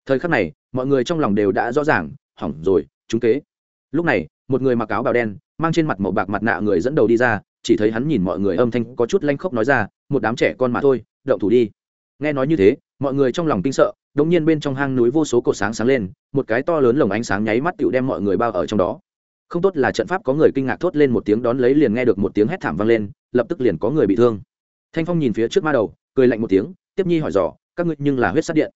Thời khắc này, mọi người trong lòng đều đã rõ ràng, hỏng rồi chúng kế. Lúc này, một người mặc áo bào đen, mang trên mặt màu bạc mặt nạ người dẫn đầu đi ra, chỉ thấy hắn nhìn mọi người âm thanh có chút lanh khốc nói ra, một đám trẻ con mà thôi động thủ đi. Nghe nói như thế, mọi người trong lòng kinh sợ Đống nhiên bên trong hang núi vô số cột sáng sáng lên, một cái to lớn lồng ánh sáng nháy mắt tựu đem mọi người bao ở trong đó. Không tốt là trận pháp có người kinh ngạc thốt lên một tiếng đón lấy liền nghe được một tiếng hét thảm vang lên, lập tức liền có người bị thương. Thanh phong nhìn phía trước ma đầu, cười lạnh một tiếng, tiếp nhi hỏi dò, các ngươi nhưng là huyết sát điện?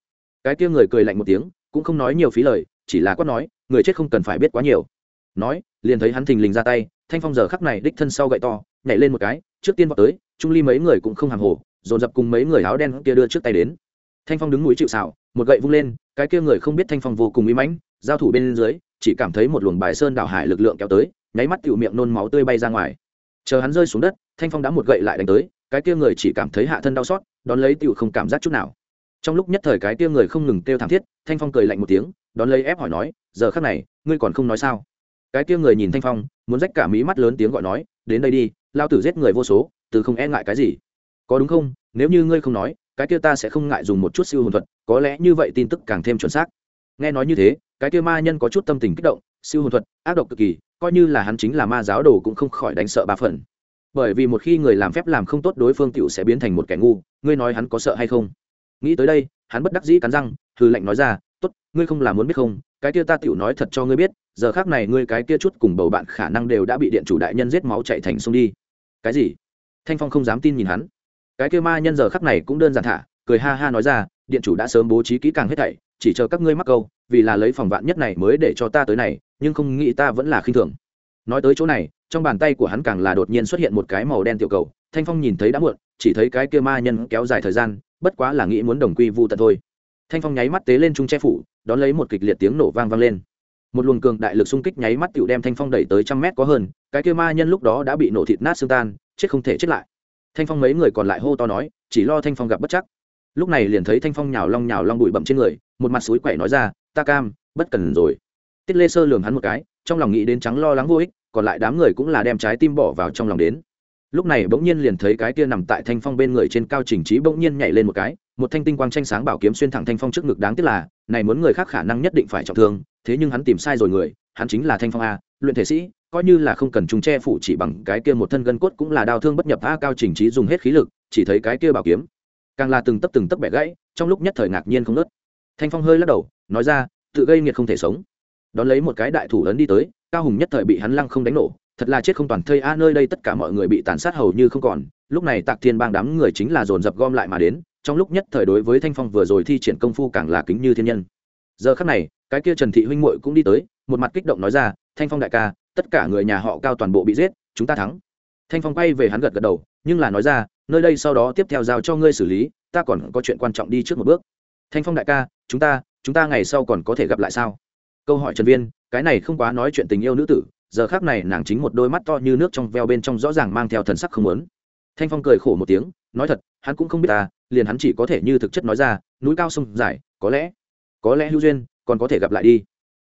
Cái kia người cười lạnh một tiếng, cũng không nói nhiều phí lời, chỉ là quát nói, người chết không cần phải biết quá nhiều. Nói, liền thấy hắn thình lình ra tay, thanh phong giờ khắc này đích thân sau gậy to, nhảy lên một cái, trước tiên vào tới, trung ly mấy người cũng không hàng hồ dồn dập cùng mấy người áo đen kia đưa trước tay đến. Thanh phong đứng núi chịu xảo một gậy vung lên, cái kia người không biết thanh phong vô cùng uy mãnh, giao thủ bên dưới, chỉ cảm thấy một luồng bài sơn đảo hải lực lượng kéo tới, nháy mắt tiểu miệng nôn máu tươi bay ra ngoài. Chờ hắn rơi xuống đất, thanh phong đã một gậy lại đánh tới, cái kia người chỉ cảm thấy hạ thân đau xót, đón lấy tiểu không cảm giác chút nào. Trong lúc nhất thời cái kia người không ngừng kêu thảm thiết, thanh phong cười lạnh một tiếng, đón lấy ép hỏi nói, giờ khắc này, ngươi còn không nói sao? Cái kia người nhìn thanh phong, muốn rách cả mí mắt lớn tiếng gọi nói, đến đây đi, lao tử giết người vô số, từ không e ngại cái gì có đúng không? Nếu như ngươi không nói, cái kia ta sẽ không ngại dùng một chút siêu hồn thuật, có lẽ như vậy tin tức càng thêm chuẩn xác. Nghe nói như thế, cái kia ma nhân có chút tâm tình kích động, siêu hồn thuật, ác độc cực kỳ, coi như là hắn chính là ma giáo đồ cũng không khỏi đánh sợ ba phần. Bởi vì một khi người làm phép làm không tốt, đối phương tựu sẽ biến thành một kẻ ngu, ngươi nói hắn có sợ hay không? Nghĩ tới đây, hắn bất đắc dĩ cắn răng hư lệnh nói ra, tốt, ngươi không làm muốn biết không, cái kia ta tựu nói thật cho ngươi biết, giờ khác này ngươi cái kia chút cùng bầu bạn khả năng đều đã bị điện chủ đại nhân giết máu chạy thành sông đi. Cái gì? Thanh phong không dám tin nhìn hắn cái kia ma nhân giờ khắc này cũng đơn giản thả, cười ha ha nói ra, điện chủ đã sớm bố trí kỹ càng hết thảy, chỉ chờ các ngươi mắc câu, vì là lấy phòng vạn nhất này mới để cho ta tới này, nhưng không nghĩ ta vẫn là khinh thường. Nói tới chỗ này, trong bàn tay của hắn càng là đột nhiên xuất hiện một cái màu đen tiểu cầu, thanh phong nhìn thấy đã muộn, chỉ thấy cái kia ma nhân kéo dài thời gian, bất quá là nghĩ muốn đồng quy vu tận thôi. Thanh phong nháy mắt tế lên trung che phủ, đón lấy một kịch liệt tiếng nổ vang vang lên. Một luồng cường đại lực xung kích nháy mắt tựu đem thanh phong đẩy tới trăm mét có hơn, cái kia ma nhân lúc đó đã bị nổ thịt nát xương tan, chết không thể chết lại thanh phong mấy người còn lại hô to nói, chỉ lo thanh phong gặp bất chắc. Lúc này liền thấy thanh phong nhào long nhào long bụi bậm trên người, một mặt suối quậy nói ra, ta cam, bất cần rồi. Tiết lê sơ lường hắn một cái, trong lòng nghĩ đến trắng lo lắng vô ích, còn lại đám người cũng là đem trái tim bỏ vào trong lòng đến. Lúc này bỗng nhiên liền thấy cái kia nằm tại thanh phong bên người trên cao trình trí bỗng nhiên nhảy lên một cái, một thanh tinh quang tranh sáng bảo kiếm xuyên thẳng thanh phong trước ngực đáng tiếc là, này muốn người khác khả năng nhất định phải trọng thương, thế nhưng hắn tìm sai rồi người, hắn chính là thanh phong a, luyện thể sĩ coi như là không cần chúng che phủ chỉ bằng cái kia một thân gân cốt cũng là đau thương bất nhập a cao trình trí dùng hết khí lực, chỉ thấy cái kia bảo kiếm. Càng là từng tấc từng tấc bẻ gãy, trong lúc nhất thời ngạc nhiên không nớt thanh phong hơi lắc đầu, nói ra, tự gây nghiệt không thể sống. Đón lấy một cái đại thủ lớn đi tới, cao hùng nhất thời bị hắn lăng không đánh nổ, thật là chết không toàn thây. A, nơi đây tất cả mọi người bị tàn sát hầu như không còn, lúc này tạc thiên bang đám người chính là dồn dập gom lại mà đến, trong lúc nhất thời đối với thanh phong vừa rồi thi triển công phu càng là kính như thiên nhân. Giờ khắc này, cái kia trần thị huynh muội cũng đi tới, một mặt kích động nói ra, thanh phong đại ca tất cả người nhà họ cao toàn bộ bị giết, chúng ta thắng. Thanh phong quay về hắn gật gật đầu, nhưng là nói ra, nơi đây sau đó tiếp theo giao cho ngươi xử lý, ta còn có chuyện quan trọng đi trước một bước. Thanh phong đại ca, chúng ta chúng ta ngày sau còn có thể gặp lại sao? Câu hỏi trần viên, cái này không quá nói chuyện tình yêu nữ tử, giờ khác này nàng chính một đôi mắt to như nước trong veo bên trong rõ ràng mang theo thần sắc không lớn thanh phong cười khổ một tiếng, nói thật, hắn cũng không biết ta, liền hắn chỉ có thể như thực chất nói ra, núi cao sông dài, có lẽ có lẽ hữu duyên, còn có thể gặp lại đi.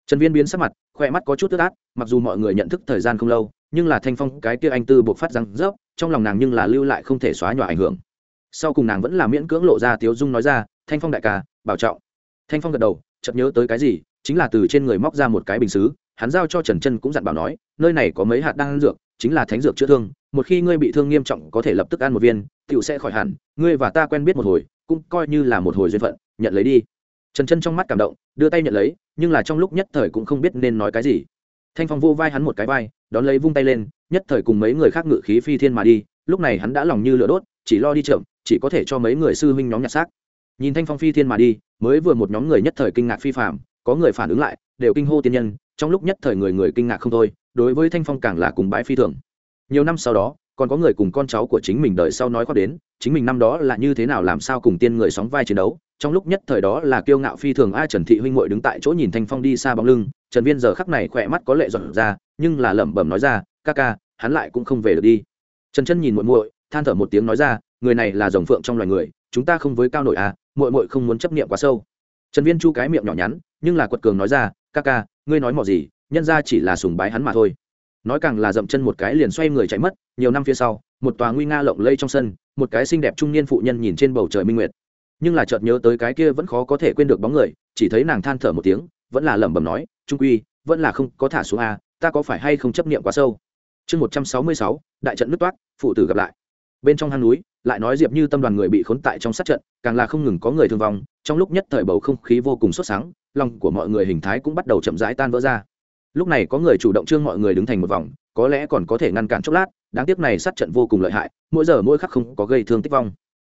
Trần viên biến sắc mặt khoe mắt có chút tức át mặc dù mọi người nhận thức thời gian không lâu, nhưng là thanh phong, cái kia anh tư buộc phát răng rớp, trong lòng nàng nhưng là lưu lại không thể xóa nhòa ảnh hưởng. Sau cùng nàng vẫn là miễn cưỡng lộ ra tiếu dung nói ra, thanh phong đại ca, bảo trọng. Thanh phong gật đầu, chợt nhớ tới cái gì, chính là từ trên người móc ra một cái bình xứ, hắn giao cho trần chân cũng dặn bảo nói, nơi này có mấy hạt đan dược, chính là thánh dược chữa thương, một khi ngươi bị thương nghiêm trọng có thể lập tức ăn một viên tựu sẽ khỏi hẳn, ngươi và ta quen biết một hồi, cũng coi như là một hồi duyên phận, nhận lấy đi trần chân trong mắt cảm động, đưa tay nhận lấy, nhưng là trong lúc nhất thời cũng không biết nên nói cái gì. Thanh phong vô vai hắn một cái vai, đón lấy vung tay lên, nhất thời cùng mấy người khác ngự khí phi thiên mà đi, lúc này hắn đã lòng như lửa đốt, chỉ lo đi chậm, chỉ có thể cho mấy người sư huynh nhóm nhặt xác. Nhìn thanh phong phi thiên mà đi, mới vừa một nhóm người nhất thời kinh ngạc phi phạm có người phản ứng lại, đều kinh hô tiên nhân, trong lúc nhất thời người người kinh ngạc không thôi, đối với thanh phong càng là cùng bãi phi thường. Nhiều năm sau đó, còn có người cùng con cháu của chính mình đợi sau nói khoác đến, chính mình năm đó là như thế nào làm sao cùng tiên người sóng vai chiến đấu trong lúc nhất thời đó là kiêu ngạo phi thường, ai trần thị huynh muội đứng tại chỗ nhìn thanh phong đi xa bóng lưng, trần viên giờ khắc này khỏe mắt có lệ dọn ra, nhưng là lẩm bẩm nói ra, ca ca, hắn lại cũng không về được đi. Trần chân nhìn muội muội, than thở một tiếng nói ra, người này là rồng phượng trong loài người, chúng ta không với cao nổi à muội muội không muốn chấp niệm quá sâu. Trần viên chu cái miệng nhỏ nhắn, nhưng là quật cường nói ra, ca ca, ngươi nói mò gì, nhân ra chỉ là sùng bái hắn mà thôi. Nói càng là dậm chân một cái liền xoay người chạy mất, nhiều năm phía sau, một tòa nguy nga lộng lây trong sân, một cái xinh đẹp trung niên phụ nhân nhìn trên bầu trời minh nguyệt nhưng là chợt nhớ tới cái kia vẫn khó có thể quên được bóng người, chỉ thấy nàng than thở một tiếng, vẫn là lẩm bẩm nói, trung quy, vẫn là không có thả xuống a, ta có phải hay không chấp niệm quá sâu? Chương một trăm sáu mươi sáu, đại trận nứt toát phụ tử gặp lại. Bên trong hang núi, lại nói diệp như tâm đoàn người bị khốn tại trong sát trận, càng là không ngừng có người thương vong, trong lúc nhất thời bầu không khí vô cùng sốt sáng, lòng của mọi người hình thái cũng bắt đầu chậm rãi tan vỡ ra. Lúc này có người chủ động trương mọi người đứng thành một vòng, có lẽ còn có thể ngăn cản chốc lát, đáng tiếc này sát trận vô cùng lợi hại, mỗi giờ mỗi khắc không có gây thương tích vong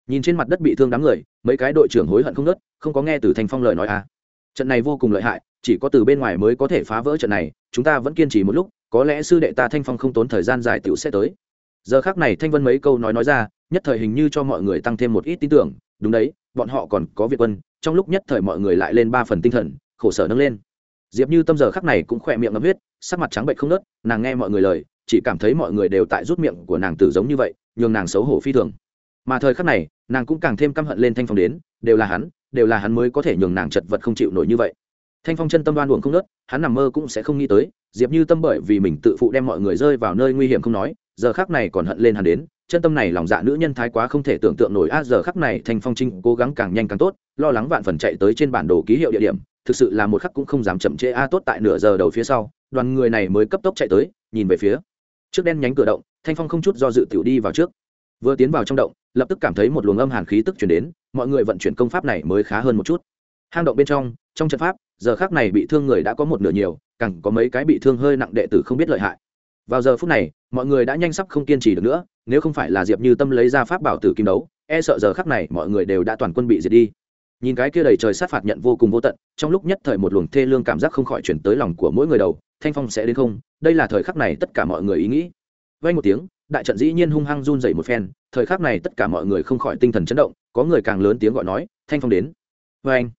nhìn trên mặt đất bị thương đám người, mấy cái đội trưởng hối hận không nớt không có nghe từ thanh phong lời nói à. Trận này vô cùng lợi hại, chỉ có từ bên ngoài mới có thể phá vỡ trận này, chúng ta vẫn kiên trì một lúc, có lẽ sư đệ ta thanh phong không tốn thời gian dài tiểu sẽ tới. Giờ khác này thanh vân mấy câu nói nói ra, nhất thời hình như cho mọi người tăng thêm một ít tin tưởng, đúng đấy, bọn họ còn có việc quân, trong lúc nhất thời mọi người lại lên ba phần tinh thần, khổ sở nâng lên. Diệp như tâm giờ khắc này cũng khỏe miệng ngấm huyết, sắc mặt trắng bệnh không nớt nàng nghe mọi người lời, chỉ cảm thấy mọi người đều tại rút miệng của nàng tử giống như vậy, nhường nàng xấu hổ phi thường mà thời khắc này, nàng cũng càng thêm căm hận lên thanh phong đến, đều là hắn, đều là hắn mới có thể nhường nàng chật vật không chịu nổi như vậy. Thanh phong chân tâm đoan uổng không nớt, hắn nằm mơ cũng sẽ không nghĩ tới, diệp như tâm bởi vì mình tự phụ đem mọi người rơi vào nơi nguy hiểm không nói, giờ khắc này còn hận lên hắn đến, chân tâm này lòng dạ nữ nhân thái quá không thể tưởng tượng nổi, a, giờ khắc này thanh phong trinh cố gắng càng nhanh càng tốt, lo lắng vạn phần chạy tới trên bản đồ ký hiệu địa điểm, thực sự là một khắc cũng không dám chậm trễ, a, tốt tại nửa giờ đầu phía sau, đoàn người này mới cấp tốc chạy tới, nhìn về phía. Trước đen nhánh cửa động, thanh phong không chút do dự tiểu đi vào trước. Vừa tiến vào trong động lập tức cảm thấy một luồng âm hàn khí tức chuyển đến, mọi người vận chuyển công pháp này mới khá hơn một chút. Hang động bên trong trong trận pháp, giờ khác này bị thương người đã có một nửa nhiều, càng có mấy cái bị thương hơi nặng đệ tử không biết lợi hại. Vào giờ phút này, mọi người đã nhanh sắp không kiên trì được nữa, nếu không phải là diệp như tâm lấy ra pháp bảo tử kim đấu e sợ giờ khắc này mọi người đều đã toàn quân bị diệt đi. Nhìn cái kia đầy trời sát phạt nhận vô cùng vô tận, trong lúc nhất thời một luồng thê lương cảm giác không khỏi chuyển tới lòng của mỗi người đầu, thanh phong sẽ đến không? Đây là thời khắc này tất cả mọi người ý nghĩ. Vay một tiếng đại trận dĩ nhiên hung hăng run dậy một phen, thời khắc này tất cả mọi người không khỏi tinh thần chấn động, có người càng lớn tiếng gọi nói, thanh phong đến. Vê anh,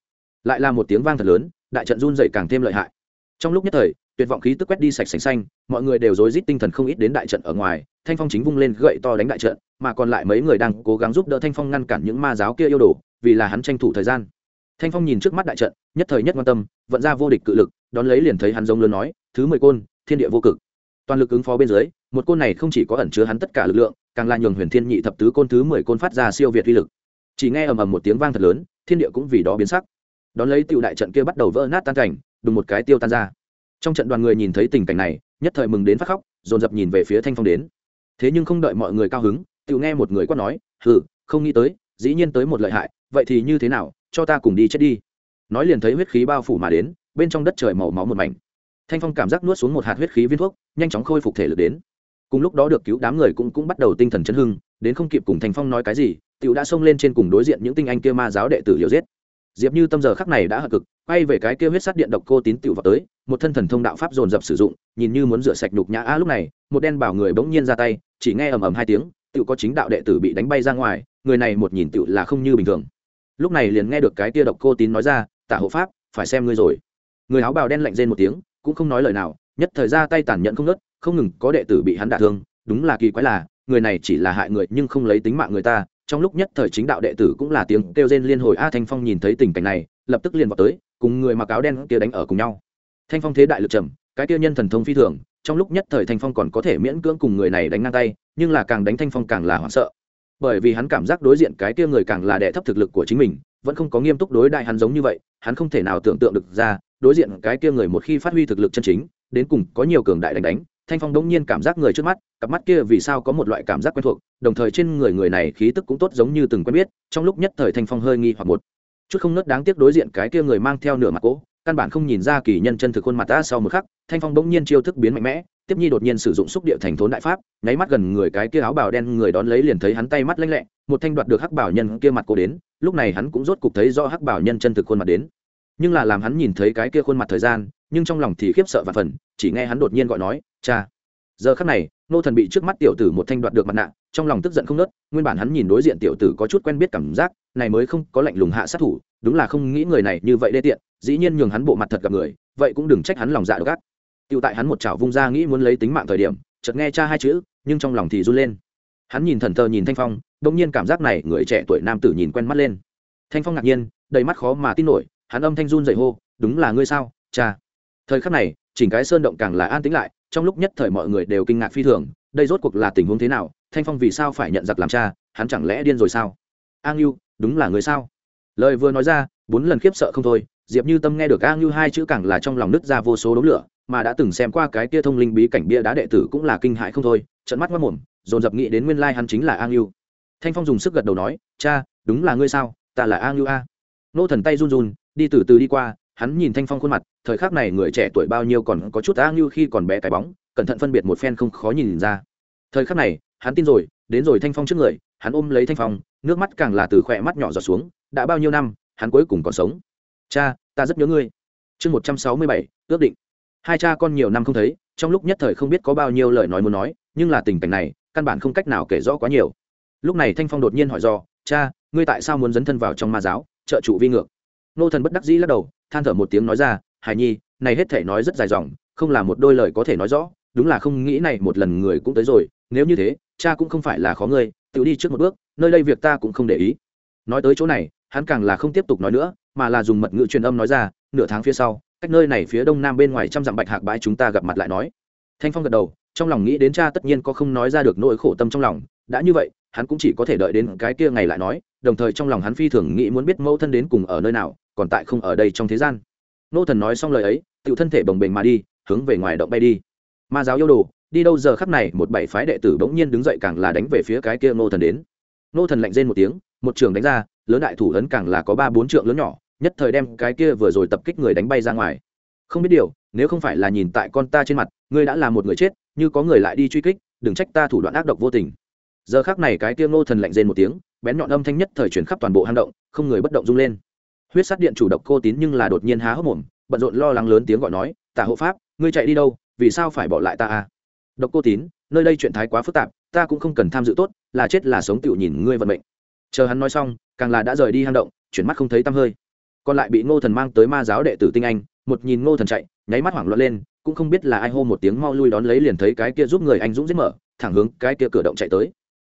lại là một tiếng vang thật lớn, đại trận run dậy càng thêm lợi hại. Trong lúc nhất thời, tuyệt vọng khí tức quét đi sạch sành xanh, mọi người đều rối rít tinh thần không ít đến đại trận ở ngoài, thanh phong chính vung lên gậy to đánh đại trận, mà còn lại mấy người đang cố gắng giúp đỡ thanh phong ngăn cản những ma giáo kia yêu đồ, vì là hắn tranh thủ thời gian. Thanh phong nhìn trước mắt đại trận, nhất thời nhất quan tâm, vận ra vô địch cự lực, đón lấy liền thấy hắn giống lớn nói, thứ mười côn, thiên địa vô cực toàn lực ứng phó bên dưới, một côn này không chỉ có ẩn chứa hắn tất cả lực lượng, càng là nhường huyền thiên nhị thập tứ côn thứ mười côn phát ra siêu việt uy lực. Chỉ nghe ầm ầm một tiếng vang thật lớn, thiên địa cũng vì đó biến sắc. Đón lấy tiểu đại trận kia bắt đầu vỡ nát tan cảnh, đùng một cái tiêu tan ra. Trong trận đoàn người nhìn thấy tình cảnh này, nhất thời mừng đến phát khóc, dồn dập nhìn về phía thanh phong đến. Thế nhưng không đợi mọi người cao hứng, tiểu nghe một người quát nói, hừ, không nghĩ tới, dĩ nhiên tới một lợi hại, vậy thì như thế nào, cho ta cùng đi chết đi. Nói liền thấy huyết khí bao phủ mà đến, bên trong đất trời màu máu một mảnh thanh phong cảm giác nuốt xuống một hạt huyết khí viên thuốc, nhanh chóng khôi phục thể lực đến. Cùng lúc đó được cứu đám người cũng cũng bắt đầu tinh thần chấn hưng, đến không kịp cùng thanh phong nói cái gì, tiểu đã xông lên trên cùng đối diện những tinh anh kia ma giáo đệ tử liều giết. Diệp như tâm giờ khắc này đã hạ cực, quay về cái kia huyết sát điện độc cô tín tiểu vào tới, một thân thần thông đạo pháp dồn dập sử dụng, nhìn như muốn rửa sạch nhục nhã. A, lúc này, một đen bảo người bỗng nhiên ra tay, chỉ nghe ầm ầm hai tiếng, tiểu có chính đạo đệ tử bị đánh bay ra ngoài, người này một nhìn tiểu là không như bình thường. Lúc này liền nghe được cái kia độc cô tín nói ra, tả hộ pháp, phải xem ngươi rồi. Người áo bào đen lạnh rên một tiếng cũng không nói lời nào, nhất thời ra tay tàn nhẫn không nớt không ngừng có đệ tử bị hắn đả thương. Đúng là kỳ quái là, người này chỉ là hại người nhưng không lấy tính mạng người ta. Trong lúc nhất thời chính đạo đệ tử cũng là tiếng kêu rên liên hồi, a thanh phong nhìn thấy tình cảnh này, lập tức liền vào tới, cùng người mặc áo đen kia đánh ở cùng nhau. Thanh phong thế đại lực trầm, cái kia nhân thần thông phi thường, trong lúc nhất thời thanh phong còn có thể miễn cưỡng cùng người này đánh ngang tay, nhưng là càng đánh thanh phong càng là hoảng sợ. Bởi vì hắn cảm giác đối diện cái kia người càng là đệ thấp thực lực của chính mình, vẫn không có nghiêm túc đối đại hắn giống như vậy, hắn không thể nào tưởng tượng được ra đối diện cái kia người một khi phát huy thực lực chân chính, đến cùng có nhiều cường đại đánh đánh, thanh phong đông nhiên cảm giác người trước mắt, cặp mắt kia vì sao có một loại cảm giác quen thuộc, đồng thời trên người người này khí tức cũng tốt giống như từng quen biết, trong lúc nhất thời thanh phong hơi nghi hoặc một chút không nớt đáng tiếc đối diện cái kia người mang theo nửa mặt cỗ căn bản không nhìn ra kỳ nhân chân thực khuôn mặt ta sau một khắc, thanh phong bỗng nhiên chiêu thức biến mạnh mẽ, tiếp nhi đột nhiên sử dụng xúc địa thành thốn đại pháp, nháy mắt gần người cái kia áo bào đen người đón lấy liền thấy hắn tay mắt lanh lẹ, một thanh đoạt được hắc bảo nhân kia mặt cô đến, lúc này hắn cũng rốt cục thấy do hắc bảo nhân chân thực khuôn mặt đến nhưng là làm hắn nhìn thấy cái kia khuôn mặt thời gian nhưng trong lòng thì khiếp sợ và phần chỉ nghe hắn đột nhiên gọi nói cha giờ khắc này nô thần bị trước mắt tiểu tử một thanh đoạt được mặt nạ trong lòng tức giận không nớt nguyên bản hắn nhìn đối diện tiểu tử có chút quen biết cảm giác này mới không có lạnh lùng hạ sát thủ đúng là không nghĩ người này như vậy đê tiện dĩ nhiên nhường hắn bộ mặt thật gặp người vậy cũng đừng trách hắn lòng dạ độc ác Tiểu tại hắn một chảo vung ra nghĩ muốn lấy tính mạng thời điểm, chợt nghe cha hai chữ, nhưng trong lòng thì run lên. Hắn nhìn thần thờ nhìn Thanh Phong, đột nhiên cảm giác này người trẻ tuổi nam tử nhìn quen mắt lên. Thanh Phong ngạc nhiên, đầy mắt khó mà tin nổi, hắn âm thanh run rẩy hô, "Đúng là ngươi sao, cha?" Thời khắc này, chỉnh cái sơn động càng là an tĩnh lại, trong lúc nhất thời mọi người đều kinh ngạc phi thường, đây rốt cuộc là tình huống thế nào, Thanh Phong vì sao phải nhận giặc làm cha, hắn chẳng lẽ điên rồi sao? A Ngưu, đúng là người sao? Lời vừa nói ra, bốn lần khiếp sợ không thôi, Diệp Như Tâm nghe được A Ngưu hai chữ càng là trong lòng nứt ra vô số đốm lửa, mà đã từng xem qua cái kia thông linh bí cảnh bia đá đệ tử cũng là kinh hại không thôi trận mắt mất mồm dồn dập nghĩ đến nguyên lai hắn chính là a ngưu thanh phong dùng sức gật đầu nói cha đúng là ngươi sao ta là a ngưu a nô thần tay run run đi từ từ đi qua, hắn nhìn thanh phong khuôn mặt, thời khắc này người trẻ tuổi bao nhiêu còn có chút á như khi còn bé cái bóng, cẩn thận phân biệt một phen không khó nhìn ra. Thời khắc này, hắn tin rồi, đến rồi thanh phong trước người, hắn ôm lấy thanh phong, nước mắt càng là từ khỏe mắt nhỏ giọt xuống, đã bao nhiêu năm, hắn cuối cùng còn sống. Cha, ta rất nhớ ngươi. Chương một trăm sáu mươi bảy, ước định. Hai cha con nhiều năm không thấy, trong lúc nhất thời không biết có bao nhiêu lời nói muốn nói, nhưng là tình cảnh này, căn bản không cách nào kể rõ quá nhiều. Lúc này thanh phong đột nhiên hỏi do, cha, ngươi tại sao muốn dấn thân vào trong ma giáo, trợ trụ vi ngược? Nô thần bất đắc dĩ lắc đầu, than thở một tiếng nói ra hài nhi, này hết thể nói rất dài dòng, không là một đôi lời có thể nói rõ, đúng là không nghĩ này một lần người cũng tới rồi, nếu như thế, cha cũng không phải là khó ngươi, tự đi trước một bước, nơi đây việc ta cũng không để ý. Nói tới chỗ này, hắn càng là không tiếp tục nói nữa, mà là dùng mật ngữ truyền âm nói ra, nửa tháng phía sau, cách nơi này phía đông nam bên ngoài trăm dặm bạch hạc bãi chúng ta gặp mặt lại nói. Thanh phong gật đầu, trong lòng nghĩ đến cha tất nhiên có không nói ra được nỗi khổ tâm trong lòng, đã như vậy, hắn cũng chỉ có thể đợi đến cái kia ngày lại nói, đồng thời trong lòng hắn phi thường nghĩ muốn biết mẫu thân đến cùng ở nơi nào còn tại không ở đây trong thế gian. Nô thần nói xong lời ấy tự thân thể bồng bềnh mà đi, hướng về ngoài động bay đi. Ma giáo yêu đồ, đi đâu giờ khắp này một bảy phái đệ tử bỗng nhiên đứng dậy càng là đánh về phía cái kia nô thần đến. Nô thần lạnh rên một tiếng, một trường đánh ra, lớn đại thủ lớn càng là có ba bốn trượng lớn nhỏ, nhất thời đem cái kia vừa rồi tập kích người đánh bay ra ngoài. Không biết điều, nếu không phải là nhìn tại con ta trên mặt, ngươi đã là một người chết, như có người lại đi truy kích, đừng trách ta thủ đoạn ác độc vô tình. Giờ khác này cái kia ngô thần lạnh rên một tiếng, bén nhọn âm thanh nhất thời chuyển khắp toàn bộ hang động, không người bất động rung lên huyết sát điện chủ độc cô tín nhưng là đột nhiên há hốc mồm, bận rộn lo lắng lớn tiếng gọi nói, tả hộ pháp, ngươi chạy đi đâu? Vì sao phải bỏ lại ta à? Độc cô tín, nơi đây chuyện thái quá phức tạp, ta cũng không cần tham dự tốt, là chết là sống tựu nhìn ngươi vận mệnh. Chờ hắn nói xong, càng là đã rời đi hang động, chuyển mắt không thấy tăm hơi. Còn lại bị ngô thần mang tới ma giáo đệ tử tinh anh, một nhìn ngô thần chạy, nháy mắt hoảng loạn lên, cũng không biết là ai hô một tiếng mau lui đón lấy liền thấy cái kia giúp người anh dũng giết mở, thẳng hướng cái kia cửa động chạy tới.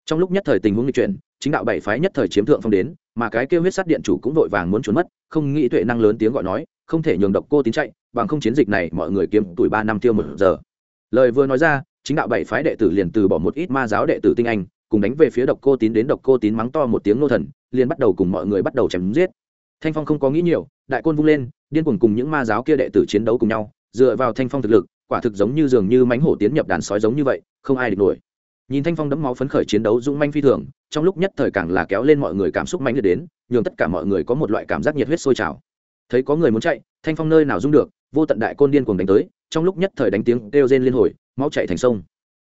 Trong lúc nhất thời tình huống nghịch chuyển, chính đạo bảy phái nhất thời chiếm thượng phong đến mà cái kia huyết sát điện chủ cũng vội vàng muốn trốn mất, không nghĩ tuệ năng lớn tiếng gọi nói, không thể nhường độc cô tín chạy, bằng không chiến dịch này mọi người kiếm tuổi ba năm tiêu một giờ. Lời vừa nói ra, chính đạo bảy phái đệ tử liền từ bỏ một ít ma giáo đệ tử tinh anh, cùng đánh về phía độc cô tín đến độc cô tín mắng to một tiếng nô thần, liền bắt đầu cùng mọi người bắt đầu chém giết. Thanh phong không có nghĩ nhiều, đại côn vung lên, điên cuồng cùng những ma giáo kia đệ tử chiến đấu cùng nhau, dựa vào thanh phong thực lực, quả thực giống như dường như mánh hổ tiến nhập đàn sói giống như vậy, không ai địch nổi nhìn thanh phong đẫm máu phấn khởi chiến đấu dũng manh phi thường, trong lúc nhất thời càng là kéo lên mọi người cảm xúc mạnh liệt đến, nhường tất cả mọi người có một loại cảm giác nhiệt huyết sôi trào. Thấy có người muốn chạy, thanh phong nơi nào dung được, vô tận đại côn điên cuồng đánh tới, trong lúc nhất thời đánh tiếng kêu rên liên hồi, máu chạy thành sông.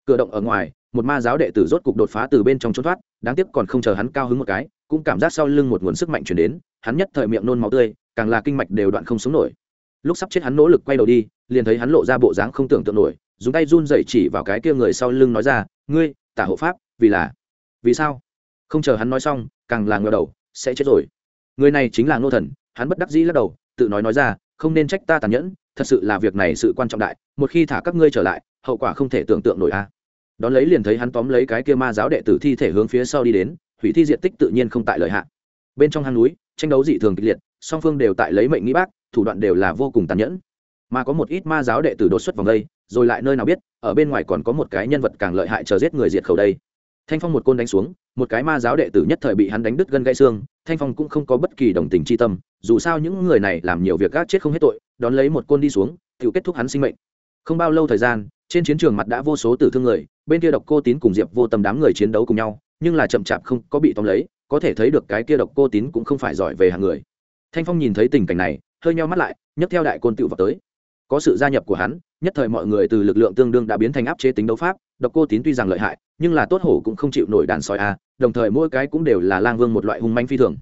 Cửa động ở ngoài, một ma giáo đệ tử rốt cục đột phá từ bên trong trốn thoát, đáng tiếc còn không chờ hắn cao hứng một cái, cũng cảm giác sau lưng một nguồn sức mạnh chuyển đến, hắn nhất thời miệng nôn máu tươi, càng là kinh mạch đều đoạn không sống nổi. Lúc sắp chết hắn nỗ lực quay đầu đi, liền thấy hắn lộ ra bộ dáng không tưởng tượng nổi, dùng tay run dậy chỉ vào cái kia người sau lưng nói ra ngươi, tả hộ pháp, vì là, vì sao? Không chờ hắn nói xong, càng là ngờ đầu, sẽ chết rồi. Người này chính là ngô thần, hắn bất đắc dĩ lắc đầu, tự nói nói ra, không nên trách ta tàn nhẫn, thật sự là việc này sự quan trọng đại, một khi thả các ngươi trở lại, hậu quả không thể tưởng tượng nổi a. Đón lấy liền thấy hắn tóm lấy cái kia ma giáo đệ tử thi thể hướng phía sau đi đến, hủy thi diện tích tự nhiên không tại lợi hạn bên trong hang núi, tranh đấu dị thường kịch liệt, song phương đều tại lấy mệnh nghĩ bác, thủ đoạn đều là vô cùng tàn nhẫn mà có một ít ma giáo đệ tử đột xuất vòng đây, rồi lại nơi nào biết, ở bên ngoài còn có một cái nhân vật càng lợi hại chờ giết người diệt khẩu đây. Thanh phong một côn đánh xuống, một cái ma giáo đệ tử nhất thời bị hắn đánh đứt gân gãy xương, thanh phong cũng không có bất kỳ đồng tình chi tâm, dù sao những người này làm nhiều việc gác chết không hết tội, đón lấy một côn đi xuống tự kết thúc hắn sinh mệnh. Không bao lâu thời gian, trên chiến trường mặt đã vô số tử thương người, bên kia độc cô tín cùng diệp vô tâm đám người chiến đấu cùng nhau, nhưng là chậm chạp không có bị tóm lấy, có thể thấy được cái kia độc cô tín cũng không phải giỏi về hàng người. Thanh phong nhìn thấy tình cảnh này, hơi nheo mắt lại, nhấc theo đại côn tự vào tới có sự gia nhập của hắn, nhất thời mọi người từ lực lượng tương đương đã biến thành áp chế tính đấu pháp, độc cô tín tuy rằng lợi hại, nhưng là tốt hổ cũng không chịu nổi đàn sói a, đồng thời mỗi cái cũng đều là lang vương một loại hung manh phi thường.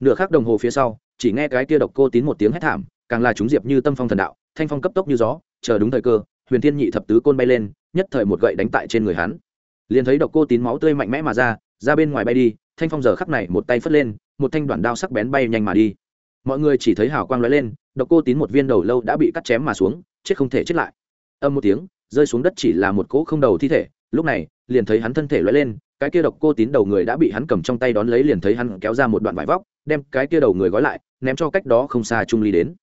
Nửa khắc đồng hồ phía sau, chỉ nghe cái kia độc cô tín một tiếng hét thảm, càng là chúng diệp như tâm phong thần đạo, thanh phong cấp tốc như gió, chờ đúng thời cơ, huyền thiên nhị thập tứ côn bay lên, nhất thời một gậy đánh tại trên người hắn. Liền thấy độc cô tín máu tươi mạnh mẽ mà ra ra bên ngoài bay đi, thanh phong giờ khắc này một tay phất lên, một thanh đoạn đao sắc bén bay nhanh mà đi mọi người chỉ thấy hào quang lóe lên, độc cô tín một viên đầu lâu đã bị cắt chém mà xuống, chết không thể chết lại. Âm một tiếng, rơi xuống đất chỉ là một cỗ không đầu thi thể, lúc này, liền thấy hắn thân thể lóe lên, cái kia độc cô tín đầu người đã bị hắn cầm trong tay đón lấy liền thấy hắn kéo ra một đoạn vải vóc, đem cái kia đầu người gói lại, ném cho cách đó không xa trung ly đến.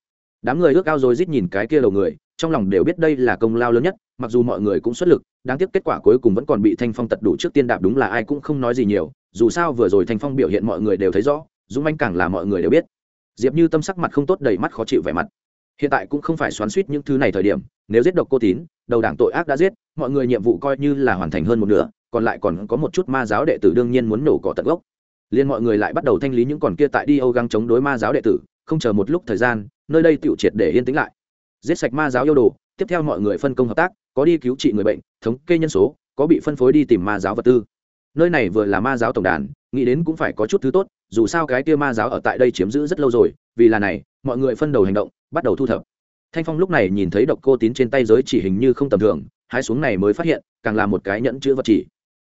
Đám người ước ao rồi rít nhìn cái kia đầu người, trong lòng đều biết đây là công lao lớn nhất, mặc dù mọi người cũng xuất lực, đáng tiếc kết quả cuối cùng vẫn còn bị thanh phong tật đủ trước tiên đạp đúng là ai cũng không nói gì nhiều, dù sao vừa rồi thanh phong biểu hiện mọi người đều thấy rõ, dũng anh càng là mọi người đều biết diệp như tâm sắc mặt không tốt, đầy mắt khó chịu vẻ mặt. Hiện tại cũng không phải xoắn suýt những thứ này thời điểm, nếu giết độc cô tín, đầu đảng tội ác đã giết, mọi người nhiệm vụ coi như là hoàn thành hơn một nửa, còn lại còn có một chút ma giáo đệ tử đương nhiên muốn nổ cỏ tận gốc. Liên mọi người lại bắt đầu thanh lý những còn kia tại đi âu găng chống đối ma giáo đệ tử, không chờ một lúc thời gian, nơi đây tựu triệt để yên tĩnh lại. Giết sạch ma giáo yêu đồ, tiếp theo mọi người phân công hợp tác, có đi cứu trị người bệnh, thống kê nhân số, có bị phân phối đi tìm ma giáo vật tư. Nơi này vừa là ma giáo tổng đàn nghĩ đến cũng phải có chút thứ tốt, dù sao cái kia ma giáo ở tại đây chiếm giữ rất lâu rồi, vì là này, mọi người phân đầu hành động, bắt đầu thu thập. Thanh phong lúc này nhìn thấy độc cô tín trên tay giới chỉ hình như không tầm thường, hái xuống này mới phát hiện, càng là một cái nhẫn chữ vật chỉ.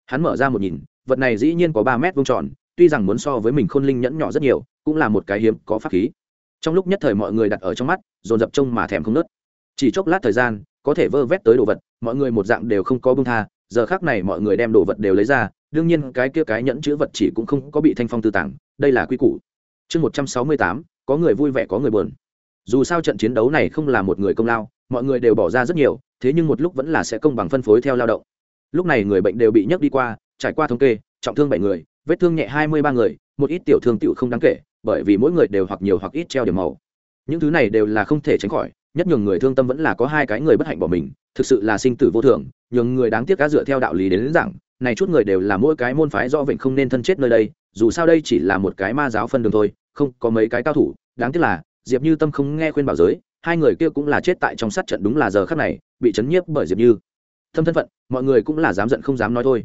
Hắn mở ra một nhìn, vật này dĩ nhiên có ba mét vuông tròn, tuy rằng muốn so với mình khôn linh nhẫn nhỏ rất nhiều, cũng là một cái hiếm có pháp khí. Trong lúc nhất thời mọi người đặt ở trong mắt, dồn dập trông mà thèm không nớt. Chỉ chốc lát thời gian, có thể vơ vét tới đồ vật, mọi người một dạng đều không có bưng tha, giờ khác này mọi người đem đồ vật đều lấy ra đương nhiên cái kia cái nhẫn chữ vật chỉ cũng không có bị thanh phong tư tàng đây là quy củ. Chương một trăm sáu mươi tám có người vui vẻ có người buồn. Dù sao trận chiến đấu này không là một người công lao mọi người đều bỏ ra rất nhiều thế nhưng một lúc vẫn là sẽ công bằng phân phối theo lao động. Lúc này người bệnh đều bị nhấc đi qua trải qua thống kê trọng thương bảy người vết thương nhẹ hai mươi ba người một ít tiểu thương tiểu không đáng kể bởi vì mỗi người đều hoặc nhiều hoặc ít treo điểm màu. Những thứ này đều là không thể tránh khỏi nhất nhường người thương tâm vẫn là có hai cái người bất hạnh bỏ mình thực sự là sinh tử vô thường nhường người đáng tiếc cá dựa theo đạo lý đến, đến này chút người đều là mỗi cái môn phái do vịnh không nên thân chết nơi đây, dù sao đây chỉ là một cái ma giáo phân đường thôi, không có mấy cái cao thủ. Đáng tiếc là, diệp như tâm không nghe khuyên bảo giới, hai người kia cũng là chết tại trong sát trận đúng là giờ khắc này, bị chấn nhiếp bởi diệp như. Thâm thân phận, mọi người cũng là dám giận không dám nói thôi.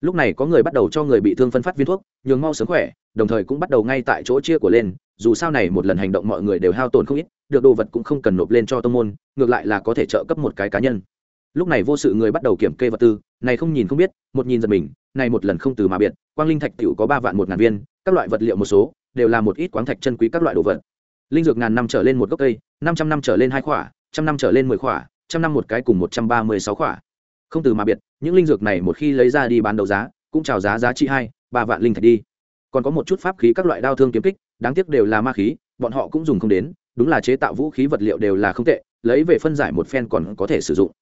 Lúc này có người bắt đầu cho người bị thương phân phát viên thuốc, nhường mau sớm khỏe, đồng thời cũng bắt đầu ngay tại chỗ chia của lên, dù sao này một lần hành động mọi người đều hao tổn không ít, được đồ vật cũng không cần nộp lên cho tông môn, ngược lại là có thể trợ cấp một cái cá nhân lúc này vô sự người bắt đầu kiểm kê vật tư, này không nhìn không biết, một nhìn giật mình, này một lần không từ mà biệt, quang linh thạch t có ba vạn một ngàn viên, các loại vật liệu một số, đều là một ít quáng thạch chân quý các loại đồ vật. Linh dược ngàn năm trở lên một gốc cây, năm trăm năm trở lên hai khỏa, trăm năm trở lên mười khỏa, trăm năm một cái cùng một trăm ba mươi sáu khỏa. Không từ mà biệt, những linh dược này một khi lấy ra đi bán đấu giá, cũng chào giá giá trị hai, ba vạn linh thạch đi. Còn có một chút pháp khí các loại đao thương kiếm kích, đáng tiếc đều là ma khí, bọn họ cũng dùng không đến, đúng là chế tạo vũ khí vật liệu đều là không tệ, lấy về phân giải một phen còn có thể sử dụng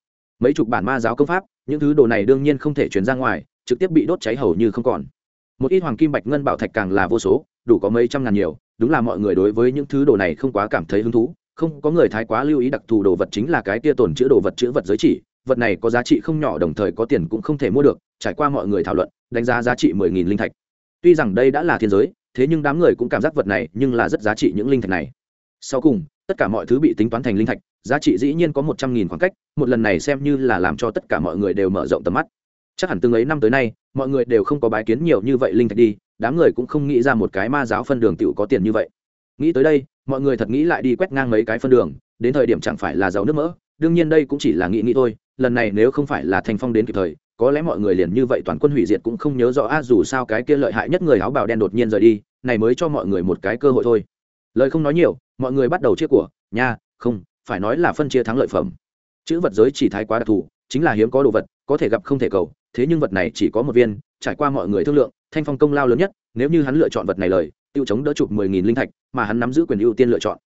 mấy chục bản ma giáo công pháp, những thứ đồ này đương nhiên không thể chuyển ra ngoài, trực tiếp bị đốt cháy hầu như không còn. Một ít hoàng kim bạch ngân bảo thạch càng là vô số, đủ có mấy trăm ngàn nhiều, đúng là mọi người đối với những thứ đồ này không quá cảm thấy hứng thú. Không có người thái quá lưu ý đặc thù đồ vật chính là cái tia tồn chữ đồ vật chữ vật giới chỉ, vật này có giá trị không nhỏ đồng thời có tiền cũng không thể mua được, trải qua mọi người thảo luận, đánh giá giá trị mười nghìn linh thạch. Tuy rằng đây đã là thiên giới, thế nhưng đám người cũng cảm giác vật này nhưng là rất giá trị những linh thạch này. Sau cùng tất cả mọi thứ bị tính toán thành linh thạch, giá trị dĩ nhiên có một trăm nghìn khoảng cách, một lần này xem như là làm cho tất cả mọi người đều mở rộng tầm mắt. Chắc hẳn từng ấy năm tới nay, mọi người đều không có bái kiến nhiều như vậy linh thạch đi, đám người cũng không nghĩ ra một cái ma giáo phân đường tựu có tiền như vậy. Nghĩ tới đây, mọi người thật nghĩ lại đi quét ngang mấy cái phân đường, đến thời điểm chẳng phải là giàu nước mỡ, đương nhiên đây cũng chỉ là nghĩ nghĩ thôi, lần này nếu không phải là thành phong đến kịp thời, có lẽ mọi người liền như vậy toàn quân hủy diệt cũng không nhớ rõ a dù sao cái kia lợi hại nhất người áo bào đen đột nhiên rời đi, này mới cho mọi người một cái cơ hội thôi lời không nói nhiều, mọi người bắt đầu chia của. Nha, không, phải nói là phân chia thắng lợi phẩm. Chữ vật giới chỉ thái quá đặc thù, chính là hiếm có đồ vật, có thể gặp không thể cầu. Thế nhưng vật này chỉ có một viên, trải qua mọi người thương lượng, thanh phong công lao lớn nhất, nếu như hắn lựa chọn vật này lời, tiêu chống đỡ chụp mười nghìn linh thạch, mà hắn nắm giữ quyền ưu tiên lựa chọn.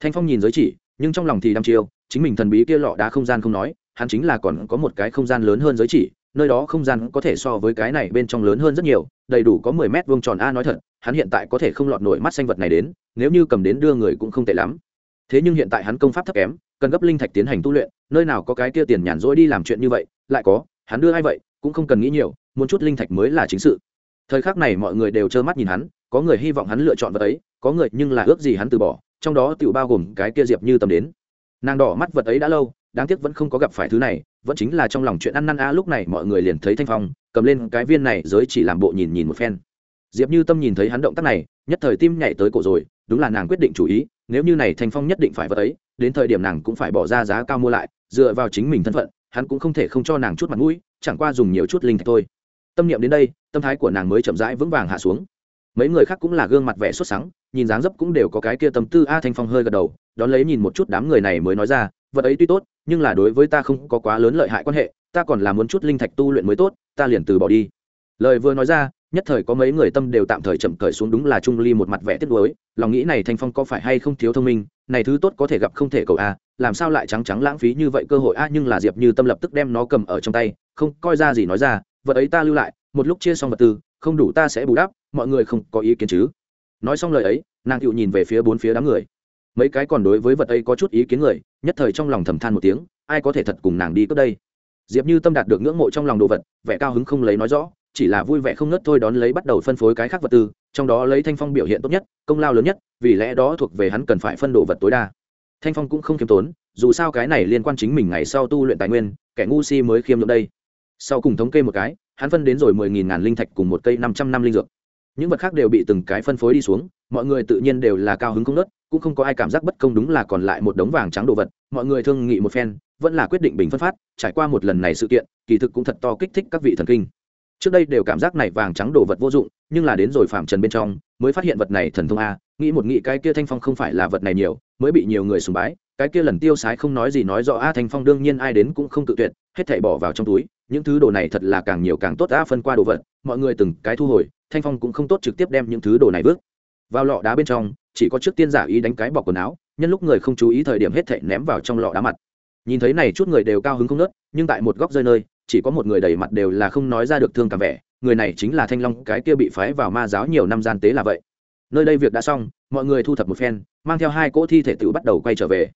Thanh phong nhìn giới chỉ, nhưng trong lòng thì đăm chiêu, chính mình thần bí kia lọ đá không gian không nói, hắn chính là còn có một cái không gian lớn hơn giới chỉ, nơi đó không gian có thể so với cái này bên trong lớn hơn rất nhiều đầy đủ có mười mét vuông tròn a nói thật, hắn hiện tại có thể không lọt nổi mắt xanh vật này đến, nếu như cầm đến đưa người cũng không tệ lắm. Thế nhưng hiện tại hắn công pháp thấp kém, cần gấp linh thạch tiến hành tu luyện, nơi nào có cái kia tiền nhàn rỗi đi làm chuyện như vậy, lại có, hắn đưa ai vậy, cũng không cần nghĩ nhiều, muốn chút linh thạch mới là chính sự. Thời khắc này mọi người đều trơ mắt nhìn hắn, có người hy vọng hắn lựa chọn vật ấy, có người nhưng là ước gì hắn từ bỏ, trong đó tự bao gồm cái kia diệp như tầm đến. Nàng đỏ mắt vật ấy đã lâu, đáng tiếc vẫn không có gặp phải thứ này vẫn chính là trong lòng chuyện ăn năn a, lúc này mọi người liền thấy thanh phong, cầm lên cái viên này giới chỉ làm bộ nhìn nhìn một phen. Diệp như tâm nhìn thấy hắn động tác này, nhất thời tim nhảy tới cổ rồi, đúng là nàng quyết định chủ ý, nếu như này thanh phong nhất định phải vật ấy, đến thời điểm nàng cũng phải bỏ ra giá cao mua lại, dựa vào chính mình thân phận, hắn cũng không thể không cho nàng chút mặt mũi, chẳng qua dùng nhiều chút linh thạch thôi. Tâm niệm đến đây, tâm thái của nàng mới chậm rãi vững vàng hạ xuống. Mấy người khác cũng là gương mặt vẻ xuất sáng nhìn dáng dấp cũng đều có cái kia tâm tư a, thanh phong hơi gật đầu, đón lấy nhìn một chút đám người này mới nói ra, vật ấy tuy tốt nhưng là đối với ta không có quá lớn lợi hại quan hệ, ta còn là muốn chút linh thạch tu luyện mới tốt, ta liền từ bỏ đi. Lời vừa nói ra, nhất thời có mấy người tâm đều tạm thời chậm cởi xuống đúng là trung ly một mặt vẻ tiếc nuối, lòng nghĩ này thanh phong có phải hay không thiếu thông minh, này thứ tốt có thể gặp không thể cầu a, làm sao lại trắng trắng lãng phí như vậy cơ hội a, nhưng là diệp như tâm lập tức đem nó cầm ở trong tay, không, coi ra gì nói ra, vật ấy ta lưu lại, một lúc chia xong vật tư, không đủ ta sẽ bù đắp, mọi người không có ý kiến chứ. Nói xong lời ấy, nàng tựu nhìn về phía bốn phía đám người. Mấy cái còn đối với vật ấy có chút ý kiến người nhất thời trong lòng thầm than một tiếng, ai có thể thật cùng nàng đi cướp đây? Diệp như tâm đạt được ngưỡng mộ trong lòng đồ vật, vẻ cao hứng không lấy nói rõ, chỉ là vui vẻ không ngớt thôi đón lấy bắt đầu phân phối cái khác vật tư, trong đó lấy thanh phong biểu hiện tốt nhất, công lao lớn nhất, vì lẽ đó thuộc về hắn cần phải phân đồ vật tối đa. Thanh phong cũng không khiêm tốn, dù sao cái này liên quan chính mình ngày sau tu luyện tài nguyên, kẻ ngu si mới khiêm nhượng đây. Sau cùng thống kê một cái, hắn phân đến rồi mười nghìn ngàn linh thạch cùng một cây năm trăm năm linh dược những vật khác đều bị từng cái phân phối đi xuống, mọi người tự nhiên đều là cao hứng không nớt, cũng không có ai cảm giác bất công đúng là còn lại một đống vàng trắng đồ vật, mọi người thương nghị một phen, vẫn là quyết định bình phân phát, trải qua một lần này sự kiện, kỳ thực cũng thật to kích thích các vị thần kinh. Trước đây đều cảm giác này vàng trắng đồ vật vô dụng, nhưng là đến rồi phạm trần bên trong, mới phát hiện vật này thần thông a, nghĩ một nghĩ cái kia thanh phong không phải là vật này nhiều, mới bị nhiều người sùng bái, cái kia lần tiêu sái không nói gì nói rõ a thanh phong đương nhiên ai đến cũng không tự tuyệt, hết thảy bỏ vào trong túi, những thứ đồ này thật là càng nhiều càng tốt a phân qua đồ vật mọi người từng cái thu hồi, thanh phong cũng không tốt trực tiếp đem những thứ đồ này vứt. Vào lọ đá bên trong, chỉ có trước tiên giả ý đánh cái bọc quần áo, nhân lúc người không chú ý thời điểm hết thảy ném vào trong lọ đá mặt. Nhìn thấy này chút người đều cao hứng không nớt nhưng tại một góc rơi nơi, chỉ có một người đầy mặt đều là không nói ra được thương cảm vẻ, người này chính là thanh long, cái kia bị phái vào ma giáo nhiều năm gian tế là vậy. Nơi đây việc đã xong, mọi người thu thập một phen, mang theo hai cỗ thi thể tự bắt đầu quay trở về.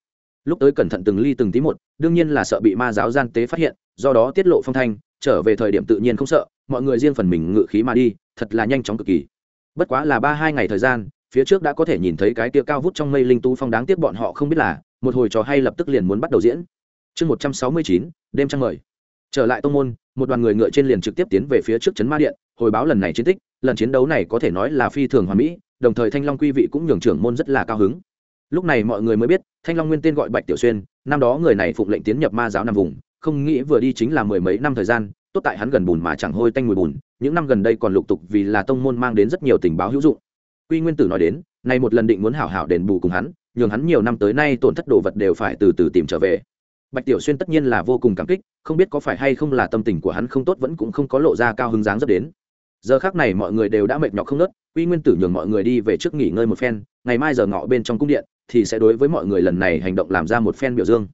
Lúc tới cẩn thận từng ly từng tí một, đương nhiên là sợ bị ma giáo gian tế phát hiện, do đó tiết lộ phong thanh trở về thời điểm tự nhiên không sợ, mọi người riêng phần mình ngự khí mà đi, thật là nhanh chóng cực kỳ. Bất quá là ba hai ngày thời gian, phía trước đã có thể nhìn thấy cái tia cao vút trong mây linh tu phong đáng tiếc bọn họ không biết là, một hồi trò hay lập tức liền muốn bắt đầu diễn. Chương một trăm sáu mươi chín, đêm trăng mời. Trở lại tông môn, một đoàn người ngựa trên liền trực tiếp tiến về phía trước trấn ma điện, hồi báo lần này chiến tích, lần chiến đấu này có thể nói là phi thường hoàn mỹ, đồng thời thanh long quy vị cũng nhường trưởng môn rất là cao hứng. Lúc này mọi người mới biết, thanh long nguyên tên gọi bạch tiểu xuyên, năm đó người này phụng lệnh tiến nhập ma giáo nằm vùng không nghĩ vừa đi chính là mười mấy năm thời gian, tốt tại hắn gần bùn mà chẳng hôi tanh mùi bùn, những năm gần đây còn lục tục vì là tông môn mang đến rất nhiều tình báo hữu dụng. Quy nguyên tử nói đến, nay một lần định muốn hảo hảo đền bù cùng hắn, nhường hắn nhiều năm tới nay tổn thất đồ vật đều phải từ từ tìm trở về. Bạch tiểu xuyên tất nhiên là vô cùng cảm kích, không biết có phải hay không là tâm tình của hắn không tốt vẫn cũng không có lộ ra cao hứng dáng dấp đến. Giờ khác này mọi người đều đã mệt nhọc không nớt, quy nguyên tử nhường mọi người đi về trước nghỉ ngơi một phen, ngày mai giờ ngọ bên trong cung điện, thì sẽ đối với mọi người lần này hành động làm ra một phen biểu dương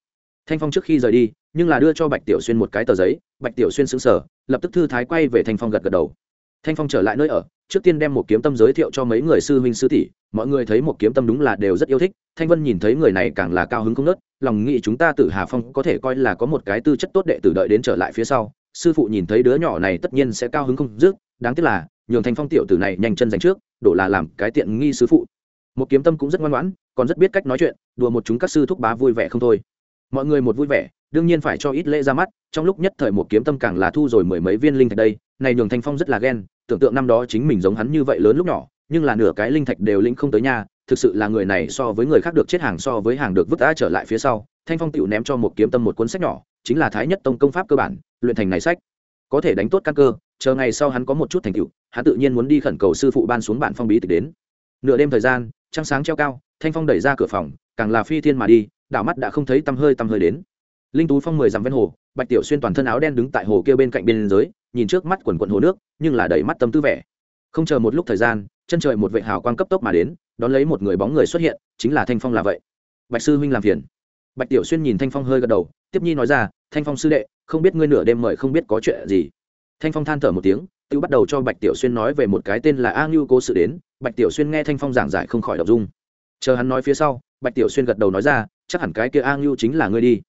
thanh phong trước khi rời đi, nhưng là đưa cho bạch tiểu xuyên một cái tờ giấy, bạch tiểu xuyên xứng sở lập tức thư thái quay về thanh phong gật gật đầu. Thanh phong trở lại nơi ở, trước tiên đem một kiếm tâm giới thiệu cho mấy người sư huynh sư tỷ, mọi người thấy một kiếm tâm đúng là đều rất yêu thích, thanh vân nhìn thấy người này càng là cao hứng không nớt lòng nghĩ chúng ta tử hà phong có thể coi là có một cái tư chất tốt đệ tử đợi đến trở lại phía sau, sư phụ nhìn thấy đứa nhỏ này tất nhiên sẽ cao hứng không dứt, đáng tiếc là, nhường thanh phong tiểu tử này nhanh chân giành trước, đổ là làm cái tiện nghi sư phụ. Một kiếm tâm cũng rất ngoan ngoãn, còn rất biết cách nói chuyện, đùa một chúng các sư thúc bá vui vẻ không thôi mọi người một vui vẻ, đương nhiên phải cho ít lễ ra mắt, trong lúc nhất thời một kiếm tâm càng là thu rồi mười mấy viên linh thạch đây, này nhường thanh phong rất là ghen, tưởng tượng năm đó chính mình giống hắn như vậy lớn lúc nhỏ, nhưng là nửa cái linh thạch đều linh không tới nhà thực sự là người này so với người khác được chết hàng so với hàng được vứt đã trở lại phía sau, thanh phong tựu ném cho một kiếm tâm một cuốn sách nhỏ, chính là thái nhất tông công pháp cơ bản, luyện thành này sách. Có thể đánh tốt căn cơ, chờ ngày sau hắn có một chút thành tựu, hắn tự nhiên muốn đi khẩn cầu sư phụ ban xuống bản phong bí tịch đến. Nửa đêm thời gian, trăng sáng treo cao, thanh phong đẩy ra cửa phòng, càng là phi thiên mà đi đảo mắt đã không thấy tăm hơi tăm hơi đến. Linh tú phong mười dặm ven hồ, bạch tiểu xuyên toàn thân áo đen đứng tại hồ kia bên cạnh biên giới, nhìn trước mắt quần quận hồ nước, nhưng là đầy mắt tâm tư vẻ. Không chờ một lúc thời gian, chân trời một vệ hào quang cấp tốc mà đến, đón lấy một người bóng người xuất hiện, chính là thanh phong là vậy. Bạch sư huynh làm phiền. Bạch tiểu xuyên nhìn thanh phong hơi gật đầu, tiếp nhi nói ra, thanh phong sư đệ, không biết ngươi nửa đêm mời không biết có chuyện gì. Thanh phong than thở một tiếng, tự bắt đầu cho bạch tiểu xuyên nói về một cái tên là a ngưu cố sự đến, bạch tiểu xuyên nghe thanh phong giảng giải không khỏi đọc dung. Chờ hắn nói phía sau, bạch tiểu xuyên gật đầu nói ra chắc hẳn cái kia a ngưu chính là ngươi đi.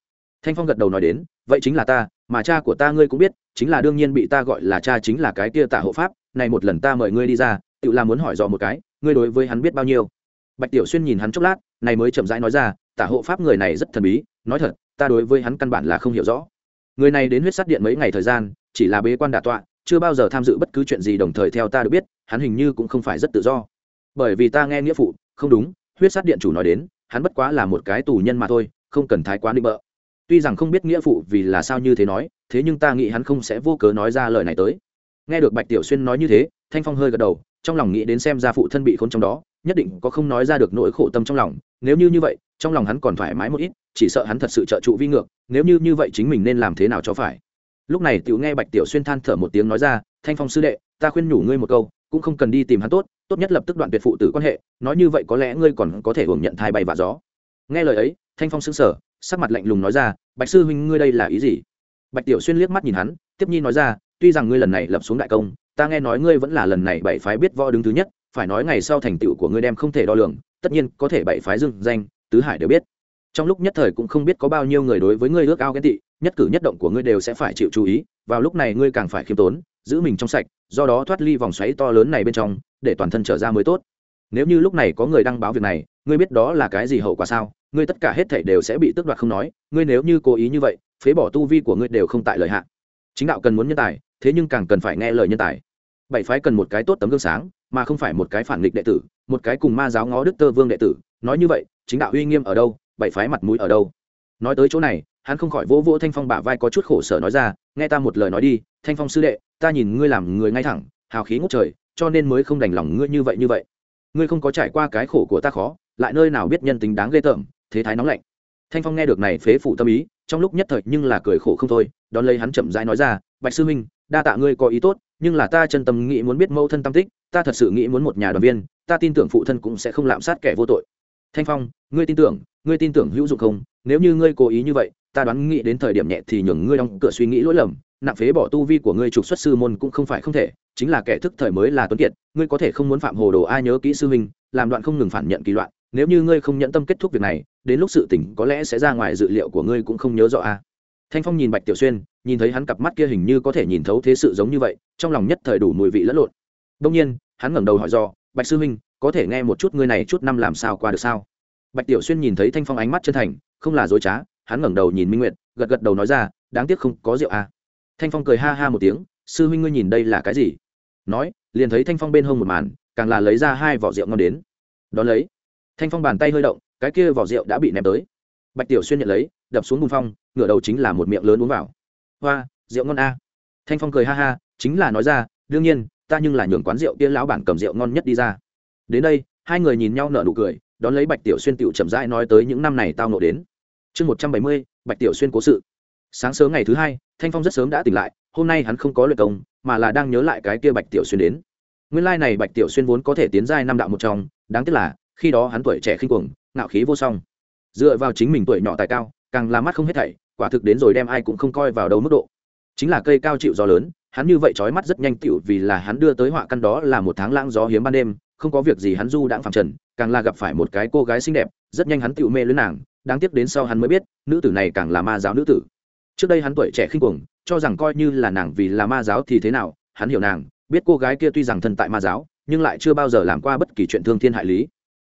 Thanh phong gật đầu nói đến, vậy chính là ta, mà cha của ta ngươi cũng biết, chính là đương nhiên bị ta gọi là cha chính là cái kia tạ hộ pháp, này một lần ta mời ngươi đi ra, tự là muốn hỏi dò một cái, ngươi đối với hắn biết bao nhiêu? Bạch tiểu xuyên nhìn hắn chốc lát, này mới chậm rãi nói ra tả hộ pháp người này rất thần bí, nói thật, ta đối với hắn căn bản là không hiểu rõ. Người này đến huyết sát điện mấy ngày thời gian, chỉ là bế quan đả tọa, chưa bao giờ tham dự bất cứ chuyện gì đồng thời theo ta được biết, hắn hình như cũng không phải rất tự do. Bởi vì ta nghe nghĩa phụ, không đúng, huyết sát điện chủ nói đến hắn bất quá là một cái tù nhân mà thôi, không cần thái quá định bợ. Tuy rằng không biết nghĩa phụ vì là sao như thế nói, thế nhưng ta nghĩ hắn không sẽ vô cớ nói ra lời này tới. Nghe được bạch tiểu xuyên nói như thế, thanh phong hơi gật đầu, trong lòng nghĩ đến xem ra phụ thân bị khốn trong đó, nhất định có không nói ra được nỗi khổ tâm trong lòng, nếu như như vậy, trong lòng hắn còn thoải mái một ít, chỉ sợ hắn thật sự trợ trụ vi ngược, nếu như như vậy chính mình nên làm thế nào cho phải. Lúc này tiểu nghe bạch tiểu xuyên than thở một tiếng nói ra, thanh phong sư đệ, ta khuyên nhủ ngươi một câu, cũng không cần đi tìm hắn tốt tốt nhất lập tức đoạn tuyệt phụ tử quan hệ, nói như vậy có lẽ ngươi còn có thể hưởng nhận thai bay và gió. Nghe lời ấy, thanh phong xứng sở sắc mặt lạnh lùng nói ra, bạch sư huynh ngươi đây là ý gì? Bạch tiểu xuyên liếc mắt nhìn hắn, tiếp nhi nói ra, tuy rằng ngươi lần này lập xuống đại công, ta nghe nói ngươi vẫn là lần này bảy phái biết võ đứng thứ nhất, phải nói ngày sau thành tựu của ngươi đem không thể đo lường, tất nhiên có thể bảy phái dưng danh, tứ hải đều biết. Trong lúc nhất thời cũng không biết có bao nhiêu người đối với ngươi ước ao ghen tị, nhất cử nhất động của ngươi đều sẽ phải chịu chú ý, vào lúc này ngươi càng phải khiêm tốn, giữ mình trong sạch, do đó thoát ly vòng xoáy to lớn này bên trong để toàn thân trở ra mới tốt. Nếu như lúc này có người đăng báo việc này, ngươi biết đó là cái gì hậu quả sao? Ngươi tất cả hết thảy đều sẽ bị tước đoạt không nói. Ngươi nếu như cố ý như vậy, phế bỏ tu vi của ngươi đều không tại lợi hạn chính đạo cần muốn nhân tài, thế nhưng càng cần phải nghe lời nhân tài. Bảy phái cần một cái tốt tấm gương sáng, mà không phải một cái phản nghịch đệ tử, một cái cùng ma giáo ngó đức tơ vương đệ tử. Nói như vậy, chính đạo uy nghiêm ở đâu, bảy phái mặt mũi ở đâu? Nói tới chỗ này, hắn không khỏi vỗ vỗ thanh phong bả vai có chút khổ sở nói ra, nghe ta một lời nói đi, thanh phong sư đệ, ta nhìn ngươi làm người ngay thẳng, hào khí ngút trời cho nên mới không đành lòng ngươi như vậy như vậy. Ngươi không có trải qua cái khổ của ta khó, lại nơi nào biết nhân tính đáng ghê tởm, thế thái nóng lạnh. Thanh phong nghe được này phế phủ tâm ý, trong lúc nhất thời nhưng là cười khổ không thôi, đón lấy hắn chậm rãi nói ra, bạch sư huynh, đa tạ ngươi có ý tốt, nhưng là ta chân tâm nghĩ muốn biết mẫu thân tâm tích, ta thật sự nghĩ muốn một nhà đoàn viên, ta tin tưởng phụ thân cũng sẽ không lạm sát kẻ vô tội. Thanh phong, ngươi tin tưởng, ngươi tin tưởng hữu dụng không? Nếu như ngươi cố ý như vậy, ta đoán nghĩ đến thời điểm nhẹ thì nhường ngươi đóng cửa suy nghĩ lỗi lầm nặng phế bỏ tu vi của ngươi trục xuất sư môn cũng không phải không thể, chính là kẻ thức thời mới là tuấn kiệt, ngươi có thể không muốn phạm hồ đồ ai nhớ kỹ sư huynh, làm đoạn không ngừng phản nhận kỳ loạn, nếu như ngươi không nhận tâm kết thúc việc này, đến lúc sự tỉnh có lẽ sẽ ra ngoài dự liệu của ngươi cũng không nhớ rõ a. Thanh phong nhìn bạch tiểu xuyên, nhìn thấy hắn cặp mắt kia hình như có thể nhìn thấu thế sự giống như vậy, trong lòng nhất thời đủ mùi vị lẫn lộn. Đông nhiên, hắn ngẩng đầu hỏi do, bạch sư huynh, có thể nghe một chút ngươi này chút năm làm sao qua được sao? Bạch tiểu xuyên nhìn thấy thanh phong ánh mắt chân thành, không là dối trá, hắn ngẩng đầu nhìn minh nguyệt, gật gật đầu nói ra, đáng tiếc không có rượu à thanh phong cười ha ha một tiếng, sư huynh ngươi nhìn đây là cái gì? Nói, liền thấy thanh phong bên hông một màn, càng là lấy ra hai vỏ rượu ngon đến. Đón lấy, thanh phong bàn tay hơi động, cái kia vỏ rượu đã bị ném tới. Bạch tiểu xuyên nhận lấy, đập xuống bùn phong, ngửa đầu chính là một miệng lớn uống vào. Hoa, rượu ngon a. Thanh phong cười ha ha, chính là nói ra, đương nhiên, ta nhưng là nhường quán rượu kia lão bản cầm rượu ngon nhất đi ra. Đến đây, hai người nhìn nhau nở nụ cười, đón lấy bạch tiểu xuyên tựu chậm rãi nói tới những năm này tao nộ đến. Chương một trăm bảy mươi, bạch tiểu xuyên cố sự. Sáng sớm ngày thứ hai thanh phong rất sớm đã tỉnh lại, hôm nay hắn không có luyện công, mà là đang nhớ lại cái kia bạch tiểu xuyên đến. Nguyên lai này bạch tiểu xuyên vốn có thể tiến giai năm đạo một trong, đáng tiếc là, khi đó hắn tuổi trẻ khinh cuồng, ngạo khí vô song. Dựa vào chính mình tuổi nhỏ tài cao, càng làm mắt không hết thảy, quả thực đến rồi đem ai cũng không coi vào đâu mức độ. Chính là cây cao chịu gió lớn, hắn như vậy trói mắt rất nhanh tiểu vì là hắn đưa tới họa căn đó là một tháng lãng gió hiếm ban đêm, không có việc gì hắn du đãng phẳng trần, càng là gặp phải một cái cô gái xinh đẹp, rất nhanh hắn tiểu mê lưới nàng, đáng tiếc đến sau hắn mới biết, nữ tử này càng là ma giáo nữ tử trước đây hắn tuổi trẻ khinh cuồng, cho rằng coi như là nàng vì là ma giáo thì thế nào, hắn hiểu nàng, biết cô gái kia tuy rằng thân tại ma giáo, nhưng lại chưa bao giờ làm qua bất kỳ chuyện thương thiên hại lý.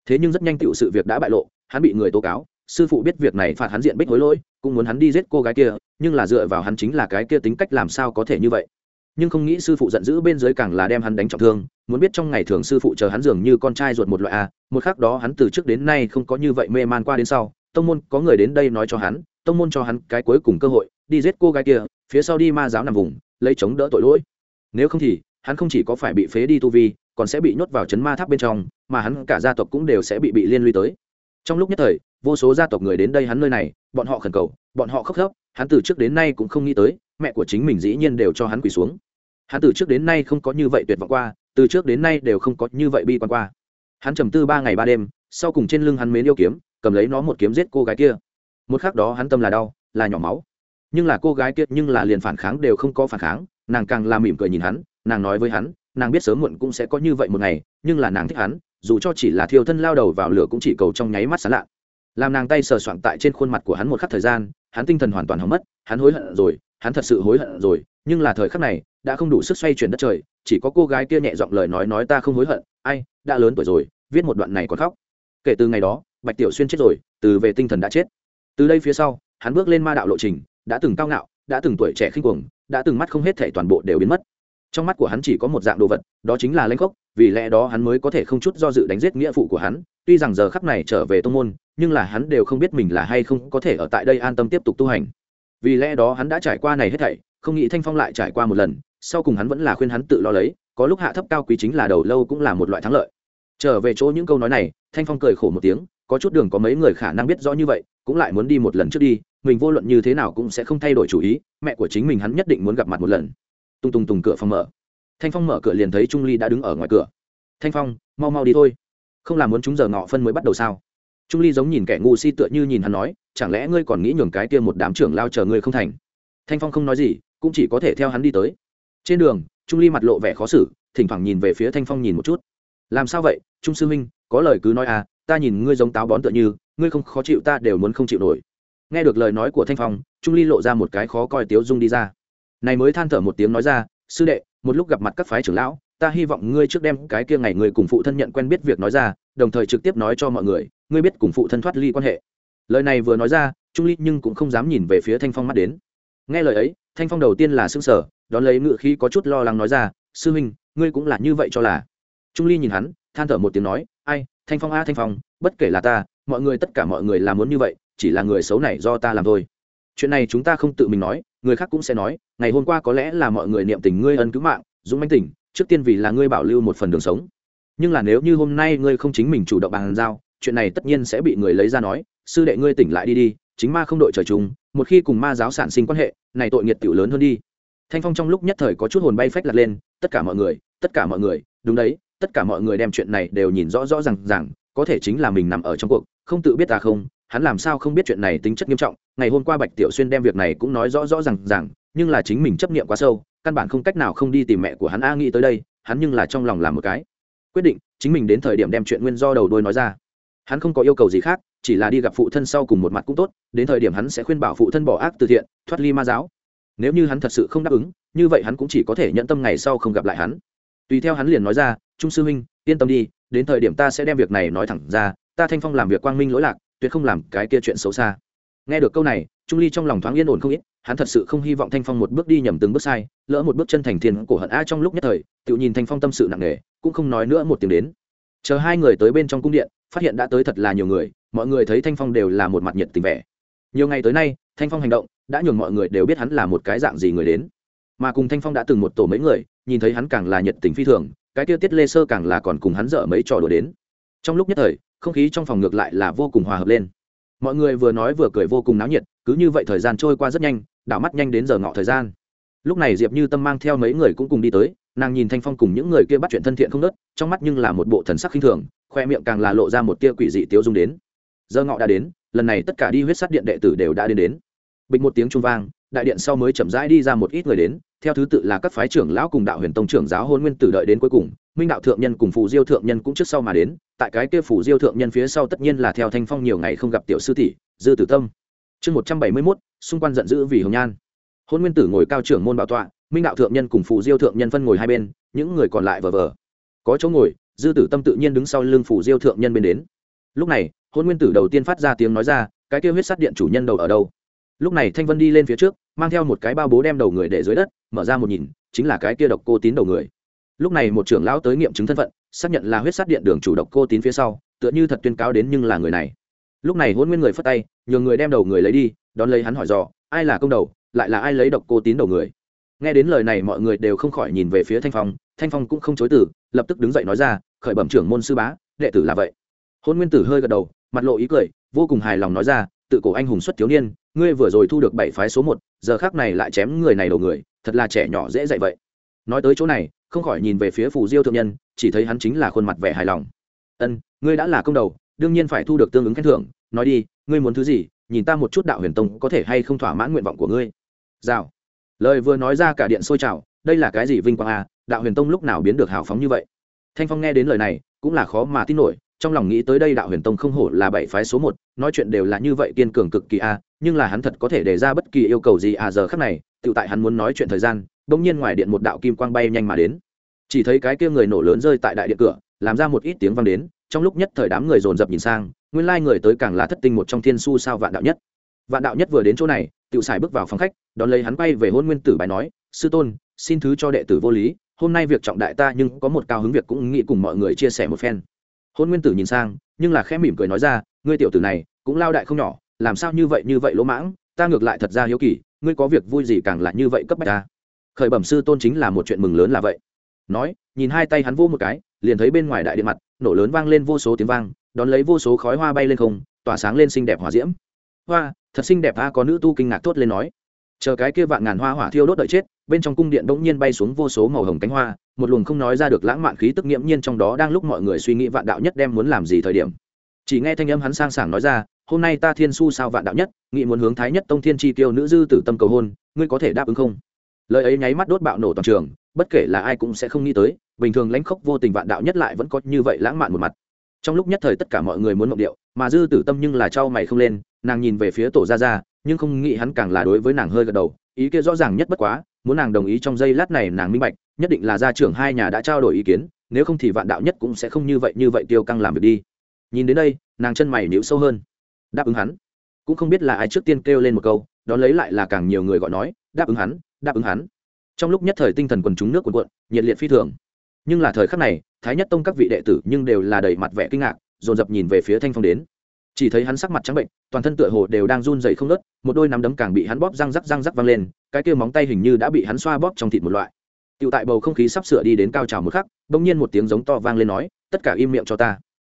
Thế nhưng rất nhanh tựu sự việc đã bại lộ, hắn bị người tố cáo, sư phụ biết việc này phạt hắn diện bích hối lỗi, cũng muốn hắn đi giết cô gái kia, nhưng là dựa vào hắn chính là cái kia tính cách làm sao có thể như vậy. Nhưng không nghĩ sư phụ giận dữ bên dưới càng là đem hắn đánh trọng thương, muốn biết trong ngày thường sư phụ chờ hắn dường như con trai ruột một loại a, một khác đó hắn từ trước đến nay không có như vậy mê man qua đến sau, tông môn có người đến đây nói cho hắn, tông môn cho hắn cái cuối cùng cơ hội đi giết cô gái kia, phía sau đi ma giáo nằm vùng, lấy chống đỡ tội lỗi. Nếu không thì, hắn không chỉ có phải bị phế đi tu vi, còn sẽ bị nhốt vào chấn ma tháp bên trong, mà hắn cả gia tộc cũng đều sẽ bị bị liên lụy tới. Trong lúc nhất thời, vô số gia tộc người đến đây hắn nơi này, bọn họ khẩn cầu, bọn họ khóc khóc hắn từ trước đến nay cũng không nghĩ tới, mẹ của chính mình dĩ nhiên đều cho hắn quỳ xuống. Hắn từ trước đến nay không có như vậy tuyệt vọng qua, từ trước đến nay đều không có như vậy bi quan qua. Hắn trầm tư ba ngày ba đêm, sau cùng trên lưng hắn mến yêu kiếm, cầm lấy nó một kiếm giết cô gái kia. Một khắc đó hắn tâm là đau, là nhỏ máu nhưng là cô gái kia nhưng là liền phản kháng đều không có phản kháng, nàng càng làm mỉm cười nhìn hắn, nàng nói với hắn, nàng biết sớm muộn cũng sẽ có như vậy một ngày, nhưng là nàng thích hắn, dù cho chỉ là thiêu thân lao đầu vào lửa cũng chỉ cầu trong nháy mắt sán lạ. Làm nàng tay sờ soạng tại trên khuôn mặt của hắn một khắc thời gian, hắn tinh thần hoàn toàn hỏng mất, hắn hối hận rồi, hắn thật sự hối hận rồi, nhưng là thời khắc này, đã không đủ sức xoay chuyển đất trời, chỉ có cô gái kia nhẹ giọng lời nói nói ta không hối hận, ai, đã lớn tuổi rồi, viết một đoạn này còn khóc. Kể từ ngày đó, bạch tiểu xuyên chết rồi, từ về tinh thần đã chết. Từ đây phía sau, hắn bước lên ma đạo lộ trình đã từng cao ngạo, đã từng tuổi trẻ khinh cuồng, đã từng mắt không hết thể toàn bộ đều biến mất. Trong mắt của hắn chỉ có một dạng đồ vật, đó chính là lãnh khốc, vì lẽ đó hắn mới có thể không chút do dự đánh giết nghĩa phụ của hắn, tuy rằng giờ khắc này trở về tô n g môn, nhưng là hắn đều không biết mình là hay không có thể ở tại đây an tâm tiếp tục tu hành. Vì lẽ đó hắn đã trải qua này hết thảy, không nghĩ thanh phong lại trải qua một lần, sau cùng hắn vẫn là khuyên hắn tự lo lấy, có lúc hạ thấp cao quý chính là đầu lâu cũng là một loại thắng lợi. Trở về chỗ những câu nói này, thanh phong cười khổ một tiếng, có chút đường có mấy người khả năng biết rõ như vậy, cũng lại muốn đi một lần trước đi mình vô luận như thế nào cũng sẽ không thay đổi chủ ý, mẹ của chính mình hắn nhất định muốn gặp mặt một lần. Tung tung tùng cửa phòng mở. Thanh phong mở cửa liền thấy trung ly đã đứng ở ngoài cửa. Thanh phong, mau mau đi thôi. Không làm muốn chúng giờ ngọ phân mới bắt đầu sao? Trung ly giống nhìn kẻ ngu si tựa như nhìn hắn nói, chẳng lẽ ngươi còn nghĩ nhường cái kia một đám trưởng lao chờ ngươi không thành? Thanh phong không nói gì, cũng chỉ có thể theo hắn đi tới. Trên đường, trung ly mặt lộ vẻ khó xử, thỉnh thoảng nhìn về phía thanh phong nhìn một chút. Làm sao vậy, trung sư minh có lời cứ nói à ta nhìn ngươi giống táo bón tựa như, ngươi không khó chịu ta đều muốn không chịu nổi nghe được lời nói của thanh phong, trung ly lộ ra một cái khó coi tiếu dung đi ra. Này mới than thở một tiếng nói ra, sư đệ, một lúc gặp mặt các phái trưởng lão, ta hy vọng ngươi trước đem cái kia ngày người cùng phụ thân nhận quen biết việc nói ra, đồng thời trực tiếp nói cho mọi người, ngươi biết cùng phụ thân thoát ly quan hệ. Lời này vừa nói ra, trung ly nhưng cũng không dám nhìn về phía thanh phong mắt đến. Nghe lời ấy, thanh phong đầu tiên là xương sở đón lấy ngự khí có chút lo lắng nói ra, sư huynh, ngươi cũng là như vậy cho là. Trung ly nhìn hắn, than thở một tiếng nói, ai, thanh phong a, thanh phong, bất kể là ta, mọi người tất cả mọi người làm muốn như vậy chỉ là người xấu này do ta làm thôi. Chuyện này chúng ta không tự mình nói, người khác cũng sẽ nói, ngày hôm qua có lẽ là mọi người niệm tình ngươi ân cứu mạng, dũng manh tỉnh trước tiên vì là ngươi bảo lưu một phần đường sống. Nhưng là nếu như hôm nay ngươi không chính mình chủ động bàn giao, chuyện này tất nhiên sẽ bị người lấy ra nói, sư đệ ngươi tỉnh lại đi đi, chính ma không đội trời chung, một khi cùng ma giáo sản sinh quan hệ, này tội nghiệt tiểu lớn hơn đi. Thanh phong trong lúc nhất thời có chút hồn bay phách lật lên, tất cả mọi người, tất cả mọi người, đúng đấy, tất cả mọi người đem chuyện này đều nhìn rõ rõ r à n g rằng có thể chính là mình nằm ở trong cuộc, không tự biết ta không hắn làm sao không biết chuyện này tính chất nghiêm trọng, ngày hôm qua bạch tiểu xuyên đem việc này cũng nói rõ rõ r à n g rằng nhưng là chính mình chấp nghiệm quá sâu, căn bản không cách nào không đi tìm mẹ của hắn a nghĩ tới đây, hắn nhưng là trong lòng làm một cái. Quyết định, chính mình đến thời điểm đem chuyện nguyên do đầu đôi nói ra. Hắn không có yêu cầu gì khác, chỉ là đi gặp phụ thân sau cùng một mặt cũng tốt, đến thời điểm hắn sẽ khuyên bảo phụ thân bỏ ác từ thiện, thoát ly ma giáo. Nếu như hắn thật sự không đáp ứng, như vậy hắn cũng chỉ có thể nhận tâm ngày sau không gặp lại hắn. Tùy theo hắn liền nói ra, trung sư huynh, yên tâm đi, đến thời điểm ta sẽ đem việc này nói thẳng ra, ta thanh phong làm việc quang minh lỗi lạc tuyệt không làm cái kia chuyện xấu xa. Nghe được câu này, trung ly trong lòng thoáng yên ổn không ít, hắn thật sự không hy vọng thanh phong một bước đi nhầm từng bước sai, lỡ một bước chân thành thiên cổ hận a trong lúc nhất thời, tự nhìn thanh phong tâm sự nặng nề, cũng không nói nữa một tiếng đến. Chờ hai người tới bên trong cung điện, phát hiện đã tới thật là nhiều người, mọi người thấy thanh phong đều là một mặt nhiệt tình vẻ. Nhiều ngày tới nay, thanh phong hành động, đã nhường mọi người đều biết hắn là một cái dạng gì người đến. Mà cùng thanh phong đã từng một tổ mấy người, nhìn thấy hắn càng là nhiệt tình phi thường, cái tiêu tiết lê sơ càng là còn cùng hắn dở mấy trò đùa đến trong lúc nhất thời, không khí trong phòng ngược lại là vô cùng hòa hợp lên. Mọi người vừa nói vừa cười vô cùng náo nhiệt, cứ như vậy thời gian trôi qua rất nhanh, đảo mắt nhanh đến giờ ngọ thời gian. Lúc này diệp như tâm mang theo mấy người cũng cùng đi tới, nàng nhìn thanh phong cùng những người kia bắt chuyện thân thiện không nớt trong mắt nhưng là một bộ thần sắc khinh thường, khoe miệng càng là lộ ra một tia quỷ dị tiêu dung đến. Giờ ngọ đã đến, lần này tất cả đi huyết sát điện đệ tử đều đã đến đến. Bịch một tiếng trung vang, đại điện sau mới chậm rãi đi ra một ít người đến, theo thứ tự là các phái trưởng lão cùng đạo huyền tông trưởng giáo hôn nguyên tử đợi đến cuối cùng, minh đạo thượng nhân cùng phù diêu thượng nhân cũng trước sau mà đến tại cái kia phủ diêu thượng nhân phía sau tất nhiên là theo thanh phong nhiều ngày không gặp tiểu sư tỷ, dư tử tâm. Chương một trăm bảy mươi mốt, xung quanh giận dữ vì hồng nhan. Hôn nguyên tử ngồi cao trưởng môn bảo tọa, minh đạo thượng nhân cùng phủ diêu thượng nhân phân ngồi hai bên, những người còn lại vờ vờ. Có chỗ ngồi, dư tử tâm tự nhiên đứng sau lưng phủ diêu thượng nhân bên đến. Lúc này, hôn nguyên tử đầu tiên phát ra tiếng nói ra, cái kia huyết sát điện chủ nhân đầu ở đâu? Lúc này thanh vân đi lên phía trước, mang theo một cái bao bố đem đầu người để dưới đất, mở ra một nhìn, chính là cái kia độc cô tín đầu người lúc này một trưởng lão tới nghiệm chứng thân phận, xác nhận là huyết sát điện đường chủ độc cô tín phía sau, tựa như thật tuyên cáo đến nhưng là người này. Lúc này hôn nguyên người phất tay, nhường người đem đầu người lấy đi, đón lấy hắn hỏi dò, ai là công đầu, lại là ai lấy độc cô tín đầu người? Nghe đến lời này mọi người đều không khỏi nhìn về phía thanh phong thanh phong cũng không chối từ, lập tức đứng dậy nói ra, khởi bẩm trưởng môn sư bá, đệ tử là vậy. Hôn nguyên tử hơi gật đầu, mặt lộ ý cười, vô cùng hài lòng nói ra, tự cổ anh hùng xuất thiếu niên, ngươi vừa rồi thu được bảy phái số một, giờ khác này lại chém người này đầu người, thật là trẻ nhỏ dễ dạy vậy. Nói tới chỗ này không khỏi nhìn về phía phù diêu thượng nhân, chỉ thấy hắn chính là khuôn mặt vẻ hài lòng. Ân, ngươi đã là công đầu, đương nhiên phải thu được tương ứng khen thưởng. Nói đi, ngươi muốn thứ gì, nhìn ta một chút đạo huyền tông có thể hay không thỏa mãn nguyện vọng của ngươi. Rào. Lời vừa nói ra cả điện sôi trào, đây là cái gì vinh quang à đạo huyền tông lúc nào biến được hào phóng như vậy? Thanh phong nghe đến lời này, cũng là khó mà tin nổi, trong lòng nghĩ tới đây đạo huyền tông không hổ là bảy phái số một, nói chuyện đều là như vậy kiên cường cực kỳ a nhưng là hắn thật có thể đề ra bất kỳ yêu cầu gì à giờ khắc này tự tại hắn muốn nói chuyện thời gian bỗng nhiên ngoài điện một đạo kim quang bay nhanh mà đến. Chỉ thấy cái kia người nổ lớn rơi tại đại điện cửa, làm ra một ít tiếng vang đến, trong lúc nhất thời đám người dồn dập nhìn sang, nguyên lai người tới càng là thất tinh một trong thiên su sao vạn đạo nhất. Vạn đạo nhất vừa đến chỗ này tự xài bước vào phòng khách, đón lấy hắn bay về hôn nguyên tử bài nói, sư tôn, xin thứ cho đệ tử vô lý, hôm nay việc trọng đại ta nhưng có một cao hứng việc cũng nghĩ cùng mọi người chia sẻ một phen. Hôn nguyên tử nhìn sang, nhưng là khẽ mỉm cười nói ra, ngươi tiểu tử này, cũng lao đại không nhỏ, làm sao như vậy như vậy lỗ mãng, ta ngược lại thật ra hiếu kỳ, ngươi có việc vui gì càng là như vậy cấp bách ta khởi bẩm sư tôn chính là một chuyện mừng lớn là vậy. Nói, nhìn hai tay hắn vô một cái, liền thấy bên ngoài đại điện mặt, nổ lớn vang lên vô số tiếng vang, đón lấy vô số khói hoa bay lên không, tỏa sáng lên xinh đẹp hỏa diễm. Hoa, thật xinh đẹp a, có nữ tu kinh ngạc thốt lên nói. Chờ cái kia vạn ngàn hoa hỏa thiêu đốt đợi chết, bên trong cung điện bỗng nhiên bay xuống vô số màu hồng cánh hoa, một luồng không nói ra được lãng mạn khí tức nghiễm nhiên trong đó đang lúc mọi người suy nghĩ vạn đạo nhất đem muốn làm gì thời điểm. Chỉ nghe thanh âm hắn sang sảng nói ra, hôm nay ta thiên su sao vạn đạo nhất nghĩ muốn hướng thái nhất tông thiên chi tiêu nữ dư tử tâm cầu hôn, ngươi có thể đáp ứng không? Lời ấy nháy mắt đốt bạo nổ toàn trường, bất kể là ai cũng sẽ không nghĩ tới, bình thường lãnh khốc vô tình vạn đạo nhất lại vẫn có như vậy lãng mạn một mặt. Trong lúc nhất thời tất cả mọi người muốn mộng điệu, mà dư tử tâm nhưng là trao mày không lên, nàng nhìn về phía tổ gia gia, nhưng không nghĩ hắn càng là đối với nàng hơi gật đầu, ý kia rõ ràng nhất bất quá, muốn nàng đồng ý trong giây lát này nàng minh bạch, nhất định là gia trưởng hai nhà đã trao đổi ý kiến, nếu không thì vạn đạo nhất cũng sẽ không như vậy như vậy tiêu căng làm việc đi. Nhìn đến đây, nàng chân mày níu sâu hơn. Đáp ứng hắn. Cũng không biết là ai trước tiên kêu lên một câu, đón lấy lại là càng nhiều người gọi nói, đáp ứng hắn đáp ứng hắn. Trong lúc nhất thời tinh thần quần chúng nước quần quận nhiệt liệt phi thường. Nhưng là thời khắc này, thái nhất tông các vị đệ tử nhưng đều là đầy mặt vẻ kinh ngạc, dồn dập nhìn về phía thanh phong đến. Chỉ thấy hắn sắc mặt trắng bệnh, toàn thân tựa hồ đều đang run dày không nớt một đôi nắm đấm càng bị hắn bóp răng rắc răng rắc văng lên, cái kia móng tay hình như đã bị hắn xoa bóp trong thịt một loại. Tựu tại bầu không khí sắp sửa đi đến cao trào một khắc bỗng nhiên một tiếng giống to vang lên nói, tất cả im miệng cho ta.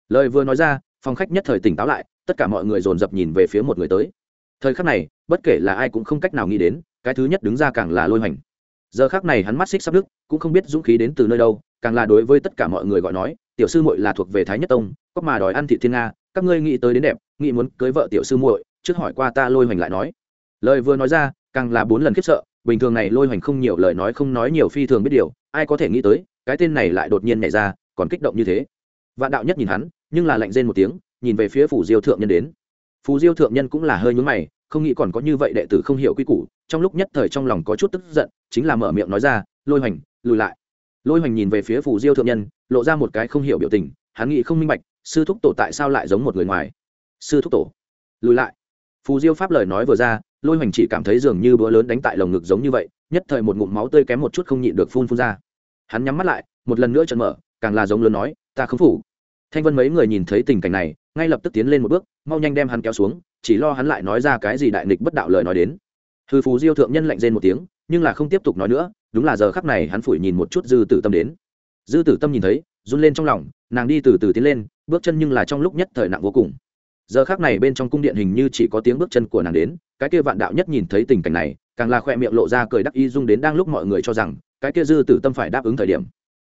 Lời vừa nói ra, phòng khách nhất thời tỉnh táo lại, tất cả mọi người dồn dập nhìn về phía một người tới. Thời khắc này, bất kể là ai cũng không cách nào nghĩ đến cái thứ nhất đứng ra càng là lôi hoành. Giờ khác này hắn mắt xích sắp đức cũng không biết dũng khí đến từ nơi đâu, càng là đối với tất cả mọi người gọi nói, tiểu sư muội là thuộc về thái nhất tông, có mà đòi ăn thị thiên nga, các ngươi nghĩ tới đến đẹp, nghĩ muốn cưới vợ tiểu sư muội, trước hỏi qua ta lôi hoành lại nói. Lời vừa nói ra, càng là bốn lần khiếp sợ, bình thường này lôi hoành không nhiều lời nói không nói nhiều phi thường biết điều, ai có thể nghĩ tới, cái tên này lại đột nhiên nhảy ra, còn kích động như thế. Vạn đạo nhất nhìn hắn, nhưng là lạnh rên một tiếng, nhìn về phía phủ diêu thượng nhân đến. Phù diêu thượng nhân cũng là hơi nhúng mày không nghĩ còn có như vậy đệ tử không hiểu quy củ, trong lúc nhất thời trong lòng có chút tức giận, chính là mở miệng nói ra, lôi hoành, lùi lại. Lôi hoành nhìn về phía phù diêu thượng nhân, lộ ra một cái không hiểu biểu tình, hắn nghĩ không minh bạch, sư thúc tổ tại sao lại giống một người ngoài? Sư thúc tổ, lùi lại. Phù diêu pháp lời nói vừa ra, lôi hoành chỉ cảm thấy dường như bữa lớn đánh tại lồng ngực giống như vậy, nhất thời một ngụm máu tươi kém một chút không nhịn được phun phun ra. Hắn nhắm mắt lại, một lần nữa trận mở, càng là giống lớn nói, ta không phủ. Thanh vân mấy người nhìn thấy tình cảnh này, ngay lập tức tiến lên một bước, mau nhanh đem hắn kéo xuống chỉ lo hắn lại nói ra cái gì đại nghịch bất đạo lời nói đến. Hư phù diêu thượng nhân lạnh rên một tiếng, nhưng là không tiếp tục nói nữa, đúng là giờ khắc này hắn phủi nhìn một chút dư tử tâm đến. Dư tử tâm nhìn thấy, run lên trong lòng, nàng đi từ từ tiến lên, bước chân nhưng là trong lúc nhất thời nặng vô cùng. Giờ khắc này bên trong cung điện hình như chỉ có tiếng bước chân của nàng đến, cái kia vạn đạo nhất nhìn thấy tình cảnh này, càng là khoe miệng lộ ra cười đắc y dung đến đang lúc mọi người cho rằng, cái kia dư tử tâm phải đáp ứng thời điểm.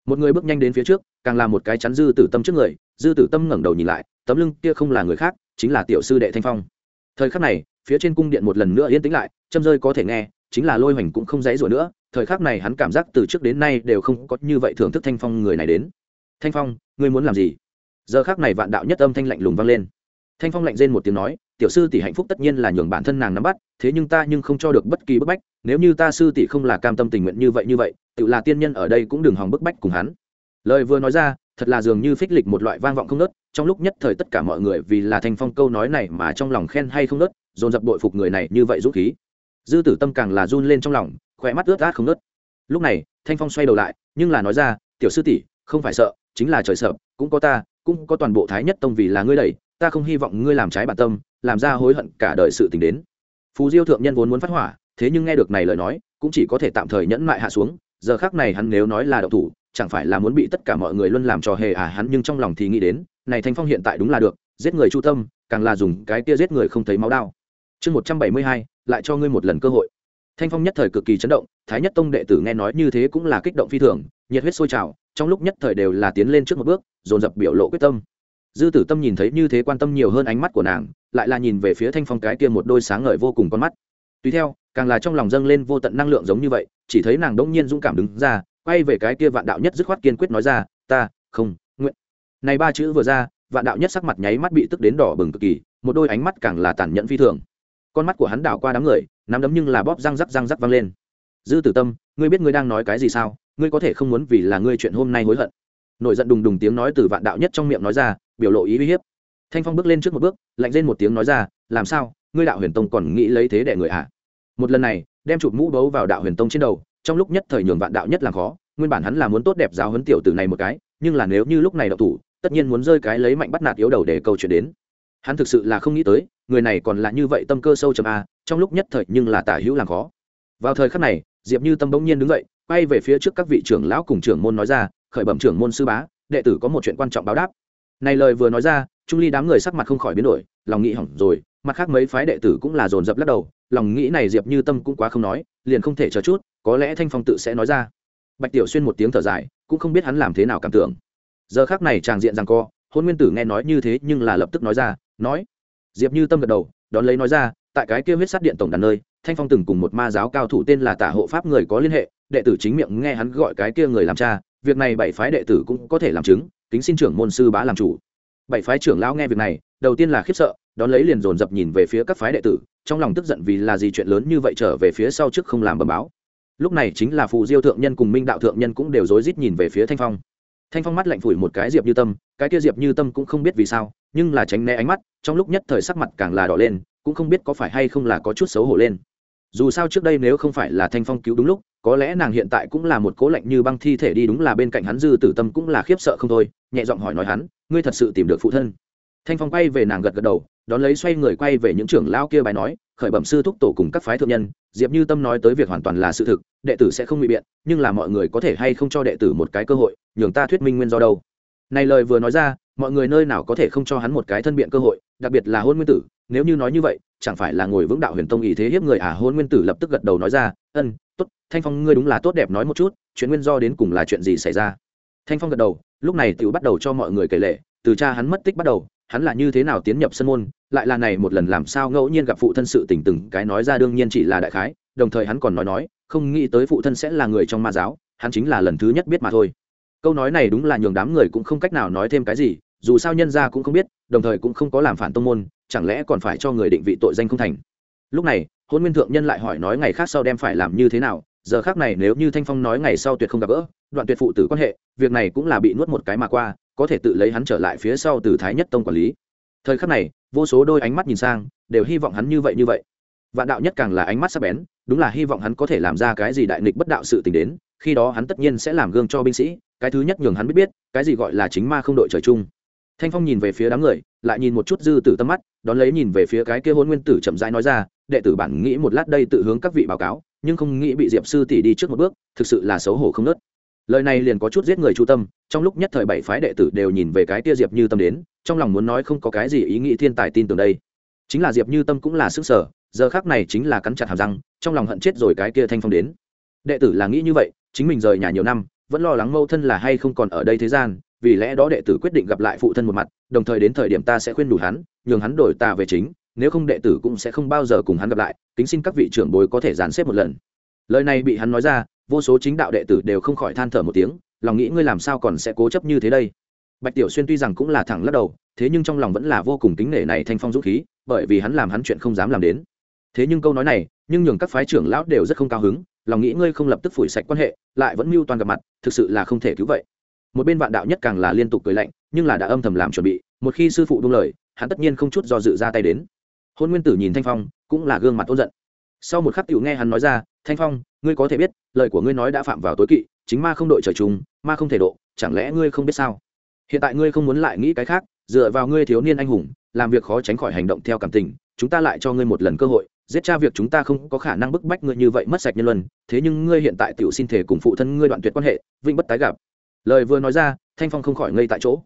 Một người bước nhanh đến phía trước, càng là một cái chắn dư tử tâm trước người, dư tử tâm ngẩng đầu nhìn lại, tấm lưng kia không là người khác, chính là tiểu sư đệ thanh phong thời khắc này, phía trên cung điện một lần nữa yên tĩnh lại, châm rơi có thể nghe, chính là lôi hoành cũng không dãy rủa nữa, thời khắc này hắn cảm giác từ trước đến nay đều không có như vậy thưởng thức thanh phong người này đến. Thanh phong, ngươi muốn làm gì? Giờ khắc này vạn đạo nhất âm thanh lạnh lùng vang lên. Thanh phong lạnh rên một tiếng nói, tiểu sư tỷ hạnh phúc tất nhiên là nhường bản thân nàng nắm bắt, thế nhưng ta nhưng không cho được bất kỳ bức bách, nếu như ta sư tỷ không là cam tâm tình nguyện như vậy như vậy, tự là tiên nhân ở đây cũng đừng hòng bức bách cùng hắn. Lời vừa nói ra thật là dường như phích lịch một loại vang vọng không nớt trong lúc nhất thời tất cả mọi người vì là thanh phong câu nói này mà trong lòng khen hay không nớt dồn dập đội phục người này như vậy dũng khí. Dư tử tâm càng là run lên trong lòng khỏe mắt ướt át không nớt lúc này, thanh phong xoay đầu lại, nhưng là nói ra, tiểu sư tỷ, không phải sợ, chính là trời sợ, cũng có ta, cũng có toàn bộ thái nhất tông vì là ngươi đẩy, ta không hy vọng ngươi làm trái bản tâm, làm ra hối hận cả đời sự tình đến. Phù diêu thượng nhân vốn muốn phát hỏa, thế nhưng nghe được này lời nói, cũng chỉ có thể tạm thời nhẫn mại hạ xuống, giờ khác này hắn nếu nói là động thủ chẳng phải là muốn bị tất cả mọi người luôn làm trò hề à hắn nhưng trong lòng thì nghĩ đến, này thanh phong hiện tại đúng là được, giết người chu tâm, càng là dùng cái kia giết người không thấy máu đao. Chương một trăm bảy mươi hai, lại cho ngươi một lần cơ hội. Thanh phong nhất thời cực kỳ chấn động, thái nhất tông đệ tử nghe nói như thế cũng là kích động phi thường, nhiệt huyết sôi trào, trong lúc nhất thời đều là tiến lên trước một bước, dồn dập biểu lộ quyết tâm. Dư tử tâm nhìn thấy như thế quan tâm nhiều hơn ánh mắt của nàng, lại là nhìn về phía thanh phong cái kia một đôi sáng ngời vô cùng con mắt. Tùy theo, càng là trong lòng dâng lên vô tận năng lượng giống như vậy, chỉ thấy nàng đỗng nhiên dũng cảm đứng ra quay về cái kia vạn đạo nhất dứt khoát kiên quyết nói ra, ta, không, nguyện. Này ba chữ vừa ra, vạn đạo nhất sắc mặt nháy mắt bị tức đến đỏ bừng cực kỳ, một đôi ánh mắt càng là tàn nhẫn phi thường. Con mắt của hắn đảo qua đám người, nắm đấm nhưng là bóp răng rắc răng rắc văng lên. Dư tử tâm, ngươi biết ngươi đang nói cái gì sao? Ngươi có thể không muốn vì là ngươi chuyện hôm nay hối hận. Nổi giận đùng đùng tiếng nói từ vạn đạo nhất trong miệng nói ra, biểu lộ ý uy hiếp. Thanh phong bước lên trước một bước, lạnh lên một tiếng nói ra, làm sao? Ngươi đạo huyền tông còn nghĩ lấy thế để người ạ? À? một lần này, đem chụp mũ bấu vào đạo huyền tông trên đầu trong lúc nhất thời nhường vạn đạo nhất làm khó, nguyên bản hắn là muốn tốt đẹp giáo huấn tiểu tử này một cái, nhưng là nếu như lúc này đậu thủ, tất nhiên muốn rơi cái lấy mạnh bắt nạt yếu đầu để câu chuyện đến. Hắn thực sự là không nghĩ tới, người này còn là như vậy tâm cơ sâu chấm a, trong lúc nhất thời nhưng là tả hữu làm khó. Vào thời khắc này, diệp như tâm bỗng nhiên đứng dậy, quay về phía trước các vị trưởng lão cùng trưởng môn nói ra, khởi bẩm trưởng môn sư bá, đệ tử có một chuyện quan trọng báo đáp. Này lời vừa nói ra, trung ly đám người sắc mặt không khỏi biến đổi, lòng nghĩ hỏng rồi, mặt khác mấy phái đệ tử cũng là dồn dập lắc đầu, lòng nghĩ này diệp như tâm cũng quá không nói, liền không thể chờ chút có lẽ thanh phong tự sẽ nói ra bạch tiểu xuyên một tiếng thở dài cũng không biết hắn làm thế nào cảm tưởng giờ khác này tràng diện rằng co hôn nguyên tử nghe nói như thế nhưng là lập tức nói ra nói diệp như tâm gật đầu đón lấy nói ra tại cái kia huyết sát điện tổng đàn nơi thanh phong từng cùng một ma giáo cao thủ tên là tả hộ pháp người có liên hệ đệ tử chính miệng nghe hắn gọi cái kia người làm cha việc này bảy phái đệ tử cũng có thể làm chứng kính xin trưởng môn sư bá làm chủ bảy phái trưởng lão nghe việc này đầu tiên là khiếp sợ đón lấy liền dồn dập nhìn về phía các phái đệ tử trong lòng tức giận vì là gì chuyện lớn như vậy trở về phía sau trước không làm bờ báo lúc này chính là phù diêu thượng nhân cùng minh đạo thượng nhân cũng đều rối rít nhìn về phía thanh phong. Thanh phong mắt lạnh phủi một cái diệp như tâm, cái kia diệp như tâm cũng không biết vì sao, nhưng là tránh né ánh mắt, trong lúc nhất thời sắc mặt càng là đỏ lên, cũng không biết có phải hay không là có chút xấu hổ lên. Dù sao trước đây nếu không phải là thanh phong cứu đúng lúc, có lẽ nàng hiện tại cũng là một cố lạnh như băng thi thể đi đúng là bên cạnh hắn dư tử tâm cũng là khiếp sợ không thôi, nhẹ giọng hỏi nói hắn, ngươi thật sự tìm được phụ thân? Thanh phong quay về nàng gật gật đầu, đón lấy xoay người quay về những trưởng lao kia bài nói khởi bẩm sư thúc tổ cùng các phái thượng nhân, diệp như tâm nói tới việc hoàn toàn là sự thực, đệ tử sẽ không bị biện, nhưng là mọi người có thể hay không cho đệ tử một cái cơ hội, nhường ta thuyết minh nguyên do đâu. Này lời vừa nói ra, mọi người nơi nào có thể không cho hắn một cái thân biện cơ hội, đặc biệt là hôn nguyên tử, nếu như nói như vậy, chẳng phải là ngồi vững đạo huyền tông ý thế hiếp người à? Hôn nguyên tử lập tức gật đầu nói ra, ân, tốt, thanh phong ngươi đúng là tốt đẹp nói một chút, chuyện nguyên do đến cùng là chuyện gì xảy ra? Thanh phong gật đầu, lúc này tự bắt đầu cho mọi người kể lệ, từ cha hắn mất tích bắt đầu, hắn là như thế nào tiến nhập sân môn lại là này một lần làm sao ngẫu nhiên gặp phụ thân sự tình từng cái nói ra đương nhiên chỉ là đại khái, đồng thời hắn còn nói nói, không nghĩ tới phụ thân sẽ là người trong ma giáo, hắn chính là lần thứ nhất biết mà thôi. Câu nói này đúng là nhường đám người cũng không cách nào nói thêm cái gì, dù sao nhân gia cũng không biết, đồng thời cũng không có làm phản tông môn, chẳng lẽ còn phải cho người định vị tội danh không thành? Lúc này, hôn nguyên thượng nhân lại hỏi nói ngày khác sau đem phải làm như thế nào, giờ khác này nếu như thanh phong nói ngày sau tuyệt không gặp gỡ, đoạn tuyệt phụ tử quan hệ, việc này cũng là bị nuốt một cái mà qua, có thể tự lấy hắn trở lại phía sau từ thái nhất tông quản lý. Thời khắc này vô số đôi ánh mắt nhìn sang, đều hy vọng hắn như vậy như vậy. Vạn đạo nhất càng là ánh mắt sắc bén, đúng là hy vọng hắn có thể làm ra cái gì đại nghịch bất đạo sự tình đến, khi đó hắn tất nhiên sẽ làm gương cho binh sĩ, cái thứ nhất nhường hắn biết biết, cái gì gọi là chính ma không đội trời chung. Thanh phong nhìn về phía đám người, lại nhìn một chút dư tử tâm mắt, đón lấy nhìn về phía cái kia hôn nguyên tử chậm rãi nói ra, đệ tử bản nghĩ một lát đây tự hướng các vị báo cáo, nhưng không nghĩ bị diệp sư tỷ đi trước một bước, thực sự là xấu hổ không nớt. Lời này liền có chút giết người chu tâm, trong lúc nhất thời bảy phái đệ tử đều nhìn về cái tia diệp như tâm đến trong lòng muốn nói không có cái gì ý nghĩ thiên tài tin tưởng đây. Chính là diệp như tâm cũng là sức sở, giờ khác này chính là cắn chặt hàm răng, trong lòng hận chết rồi cái kia thanh phong đến. Đệ tử là nghĩ như vậy, chính mình rời nhà nhiều năm, vẫn lo lắng mâu thân là hay không còn ở đây thế gian, vì lẽ đó đệ tử quyết định gặp lại phụ thân một mặt, đồng thời đến thời điểm ta sẽ khuyên đủ hắn, nhường hắn đổi ta về chính, nếu không đệ tử cũng sẽ không bao giờ cùng hắn gặp lại, kính xin các vị trưởng bối có thể dàn xếp một lần. Lời này bị hắn nói ra, vô số chính đạo đệ tử đều không khỏi than thở một tiếng, lòng nghĩ ngươi làm sao còn sẽ cố chấp như thế đây? Bạch tiểu xuyên tuy rằng cũng là thẳng lắc đầu, thế nhưng trong lòng vẫn là vô cùng kính nể này thanh phong dũng khí, bởi vì hắn làm hắn chuyện không dám làm đến. Thế nhưng câu nói này, nhưng nhường các phái trưởng lão đều rất không cao hứng, lòng nghĩ ngươi không lập tức phủi sạch quan hệ, lại vẫn mưu toàn gặp mặt, thực sự là không thể cứu vậy. Một bên vạn đạo nhất càng là liên tục cười lạnh, nhưng là đã âm thầm làm chuẩn bị, một khi sư phụ buông lời, hắn tất nhiên không chút do dự ra tay đến. Hôn nguyên tử nhìn thanh phong, cũng là gương mặt ôn giận. Sau một khắc tiểu nghe hắn nói ra, thanh phong, ngươi có thể biết, lời của ngươi nói đã phạm vào tối kỵ, chính ma không đội trời chung, ma không thể độ, chẳng lẽ ngươi không biết sao? Hiện tại ngươi không muốn lại nghĩ cái khác, dựa vào ngươi thiếu niên anh hùng, làm việc khó tránh khỏi hành động theo cảm tình, chúng ta lại cho ngươi một lần cơ hội, giết cha việc chúng ta không có khả năng bức bách ngươi như vậy mất sạch nhân luân, thế nhưng ngươi hiện tại tiểu xin thể cùng phụ thân ngươi đoạn tuyệt quan hệ vinh bất tái gặp. Lời vừa nói ra, thanh phong không khỏi ngây tại chỗ.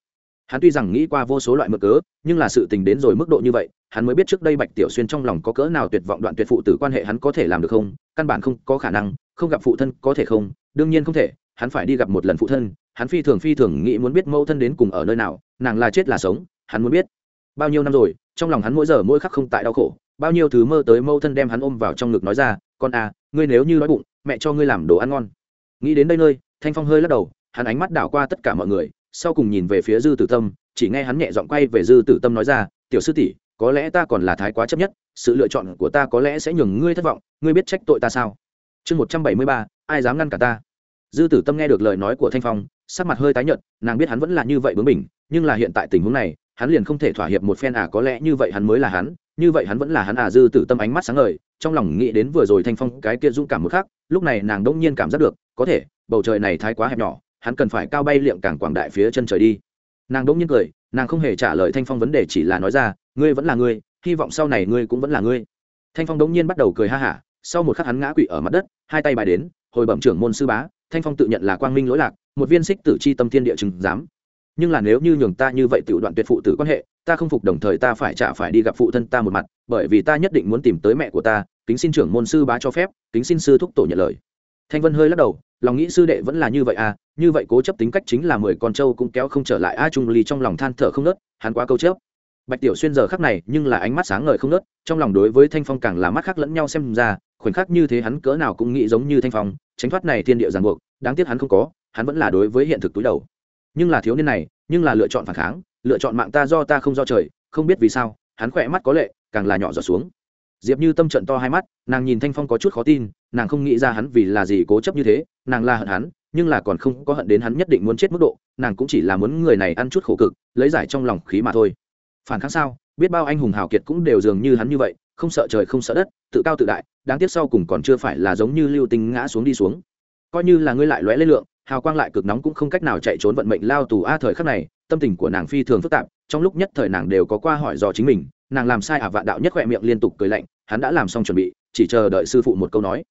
Hắn tuy rằng nghĩ qua vô số loại mực cớ, nhưng là sự tình đến rồi mức độ như vậy, hắn mới biết trước đây bạch tiểu xuyên trong lòng có cỡ nào tuyệt vọng đoạn tuyệt phụ tử quan hệ hắn có thể làm được không, căn bản không có khả năng, không gặp phụ thân có thể không, đương nhiên không thể, hắn phải đi gặp một lần phụ thân hắn phi thường phi thường nghĩ muốn biết mẫu thân đến cùng ở nơi nào, nàng là chết là sống, hắn muốn biết. Bao nhiêu năm rồi, trong lòng hắn mỗi giờ mỗi khắc không tại đau khổ, bao nhiêu thứ mơ tới mẫu thân đem hắn ôm vào trong ngực nói ra, con à ngươi nếu như nói bụng, mẹ cho ngươi làm đồ ăn ngon. Nghĩ đến đây nơi, thanh phong hơi lắc đầu, hắn ánh mắt đảo qua tất cả mọi người, sau cùng nhìn về phía dư tử tâm, chỉ nghe hắn nhẹ giọng quay về dư tử tâm nói ra, tiểu sư tỷ, có lẽ ta còn là thái quá chấp nhất, sự lựa chọn của ta có lẽ sẽ nhường ngươi thất vọng, ngươi biết trách tội ta sao? Chương một trăm bảy mươi ba, ai dám ngăn cả ta? Dư tử tâm nghe được lời nói của thanh phong, sắc mặt hơi tái nhợt, nàng biết hắn vẫn là như vậy bướng bỉnh, nhưng là hiện tại tình huống này, hắn liền không thể thỏa hiệp một phen à có lẽ như vậy hắn mới là hắn, như vậy hắn vẫn là hắn à dư tử tâm ánh mắt sáng ngời, trong lòng nghĩ đến vừa rồi thanh phong cái kia dũng cảm một khác lúc này nàng đông nhiên cảm giác được, có thể, bầu trời này thái quá hẹp nhỏ, hắn cần phải cao bay liệm càng quảng đại phía chân trời đi. Nàng đông nhiên cười, nàng không hề trả lời thanh phong vấn đề, chỉ là nói ra, ngươi vẫn là ngươi, hy vọng sau này ngươi cũng vẫn là ngươi. Thanh phong đông nhiên bắt đầu cười ha hả, sau một khắc hắn ngã quỵ ở mặt đất, hai tay bài đến, hồi bẩm trưởng môn sư bá thanh phong tự nhận là quang minh lỗi lạc, một viên xích tử c h i tâm thiên địa chừng dám nhưng là nếu như nhường ta như vậy tự đoạn tuyệt phụ tử quan hệ, ta không phục đồng thời ta phải trả phải đi gặp phụ thân ta một mặt, bởi vì ta nhất định muốn tìm tới mẹ của ta, kính xin trưởng môn sư bá cho phép, kính xin sư thúc tổ nhận lời. Thanh vân hơi lắc đầu, lòng nghĩ sư đệ vẫn là như vậy à như vậy cố chấp tính cách chính là mười con trâu cũng kéo không trở lại a trung ly trong lòng than thở không nớt hắn quá câu chấp. Bạch tiểu xuyên giờ khắc này nhưng là ánh mắt sáng ngời không nớt trong lòng đối với thanh phong càng là mắt khác lẫn nhau xem ra khoảnh khắc như thế hắn cỡ nào cũng nghĩ giống như thanh phong, tránh thoát này thiên địa ràng buộc, đáng tiếc hắn không có, hắn vẫn là đối với hiện thực túi đầu. Nhưng là thiếu niên này, nhưng là lựa chọn phản kháng, lựa chọn mạng ta do ta không do trời, không biết vì sao, hắn khỏe mắt có lệ, càng là nhỏ giọt xuống. Diệp như tâm trận to hai mắt, nàng nhìn thanh phong có chút khó tin, nàng không nghĩ ra hắn vì là gì cố chấp như thế, nàng là hận hắn, nhưng là còn không có hận đến hắn nhất định muốn chết mức độ, nàng cũng chỉ là muốn người này ăn chút khổ cực, lấy giải trong lòng khí mà thôi. Phản kháng sao? Biết bao anh hùng hào kiệt cũng đều dường như hắn như vậy không sợ trời không sợ đất, tự cao tự đại, đáng tiếc sau cùng còn chưa phải là giống như lưu tinh ngã xuống đi xuống. Coi như là ngươi lại lóe lên lượng, hào quang lại cực nóng cũng không cách nào chạy trốn vận mệnh lao tù a thời khắc này, tâm tình của nàng phi thường phức tạp, trong lúc nhất thời nàng đều có qua hỏi dò chính mình, nàng làm sai à vạn đạo nhất khỏe miệng liên tục cười lạnh, hắn đã làm xong chuẩn bị, chỉ chờ đợi sư phụ một câu nói.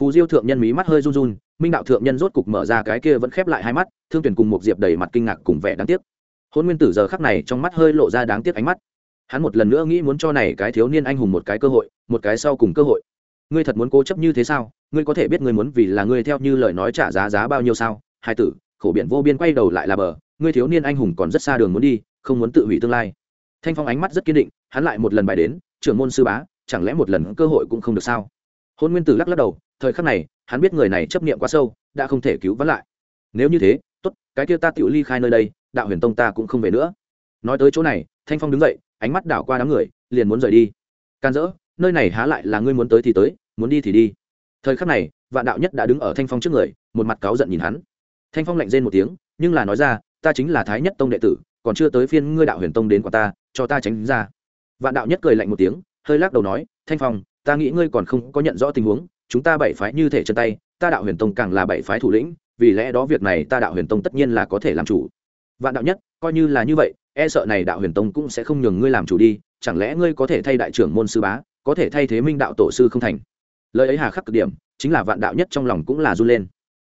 Phù diêu thượng nhân mí mắt hơi run run, minh đạo thượng nhân rốt cục mở ra cái kia vẫn khép lại hai mắt, thương tuyển cùng một diệp đầy mặt kinh ngạc cùng vẻ đáng tiếc. Hôn nguyên tử giờ khắc này trong mắt hơi lộ ra đáng tiếc ánh mắt hắn một lần nữa nghĩ muốn cho này cái thiếu niên anh hùng một cái cơ hội, một cái sau cùng cơ hội. Ngươi thật muốn cố chấp như thế sao? Ngươi có thể biết ngươi muốn vì là ngươi theo như lời nói trả giá giá bao nhiêu sao? Hai tử, khổ biển vô biên quay đầu lại là bờ, ngươi thiếu niên anh hùng còn rất xa đường muốn đi, không muốn tự hủy tương lai. Thanh phong ánh mắt rất kiên định, hắn lại một lần bài đến, trưởng môn sư bá, chẳng lẽ một lần cơ hội cũng không được sao? Hôn nguyên tử lắc lắc đầu, thời khắc này, hắn biết người này chấp niệm quá sâu, đã không thể cứu vãn lại. Nếu như thế, tốt, cái kia ta tự ly khai nơi đây, đạo huyền tông ta cũng không về nữa. Nói tới chỗ này, thanh phong đứng dậy ánh mắt đảo qua đám người, liền muốn rời đi. Can dỡ, nơi này há lại là ngươi muốn tới thì tới, muốn đi thì đi. Thời khắc này, vạn đạo nhất đã đứng ở thanh phong trước người, một mặt cáu giận nhìn hắn. Thanh phong lạnh rên một tiếng, nhưng là nói ra, ta chính là thái nhất tông đệ tử, còn chưa tới phiên ngươi đạo huyền tông đến quả ta, cho ta tránh ra. Vạn đạo nhất cười lạnh một tiếng, hơi lắc đầu nói, thanh phong, ta nghĩ ngươi còn không có nhận rõ tình huống, chúng ta bảy phái như thể chân tay, ta đạo huyền tông càng là bảy phái thủ lĩnh, vì lẽ đó việc này ta đạo huyền tông tất nhiên là có thể làm chủ. Vạn đạo nhất, coi như là như vậy e sợ này đạo huyền tông cũng sẽ không nhường ngươi làm chủ đi, chẳng lẽ ngươi có thể thay đại trưởng môn sư bá, có thể thay thế minh đạo tổ sư không thành? Lời ấy hà khắc cực điểm, chính là vạn đạo nhất trong lòng cũng là run lên.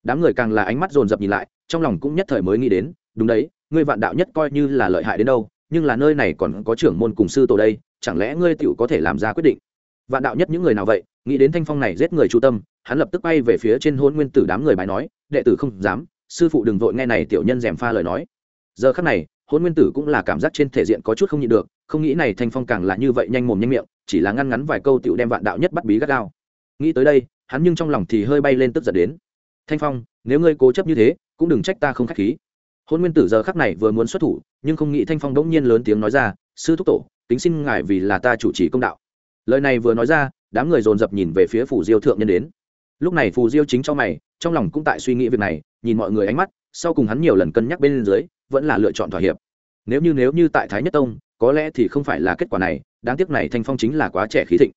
Đám người càng là ánh mắt dồn dập nhìn lại, trong lòng cũng nhất thời mới nghĩ đến, đúng đấy, ngươi vạn đạo nhất coi như là lợi hại đến đâu, nhưng là nơi này còn có trưởng môn cùng sư tổ đây, chẳng lẽ ngươi tựu có thể làm ra quyết định? Vạn đạo nhất những người nào vậy? Nghĩ đến thanh phong này giết người chu tâm, hắn lập tức bay về phía trên hôn nguyên tử đám người bài nói, đệ tử không dám, sư phụ đừng vội nghe này tiểu nhân dèm pha lời nói. Giờ khắc này hôn nguyên tử cũng là cảm giác trên thể diện có chút không nhịn được, không nghĩ này thanh phong càng là như vậy nhanh mồm nhanh miệng, chỉ là ngăn ngắn vài câu tựu đem vạn đạo nhất bắt bí gắt gao. Nghĩ tới đây, hắn nhưng trong lòng thì hơi bay lên tức giận đến. Thanh phong, nếu ngươi cố chấp như thế, cũng đừng trách ta không k h á c h khí. Hôn nguyên tử giờ khắc này vừa muốn xuất thủ, nhưng không nghĩ thanh phong đỗng nhiên lớn tiếng nói ra, sư thúc tổ tính xin ngài vì là ta chủ trì công đạo. Lời này vừa nói ra, đám người dồn dập nhìn về phía phủ diêu thượng nhân đến. Lúc này phù diêu chính cho mày, trong lòng cũng tại suy nghĩ việc này, nhìn mọi người ánh mắt sau cùng hắn nhiều lần cân nhắc bên dưới, vẫn là lựa chọn thỏa hiệp. Nếu như nếu như tại thái nhất tông, có lẽ thì không phải là kết quả này, đáng tiếc này thanh phong chính là quá trẻ khí thịnh.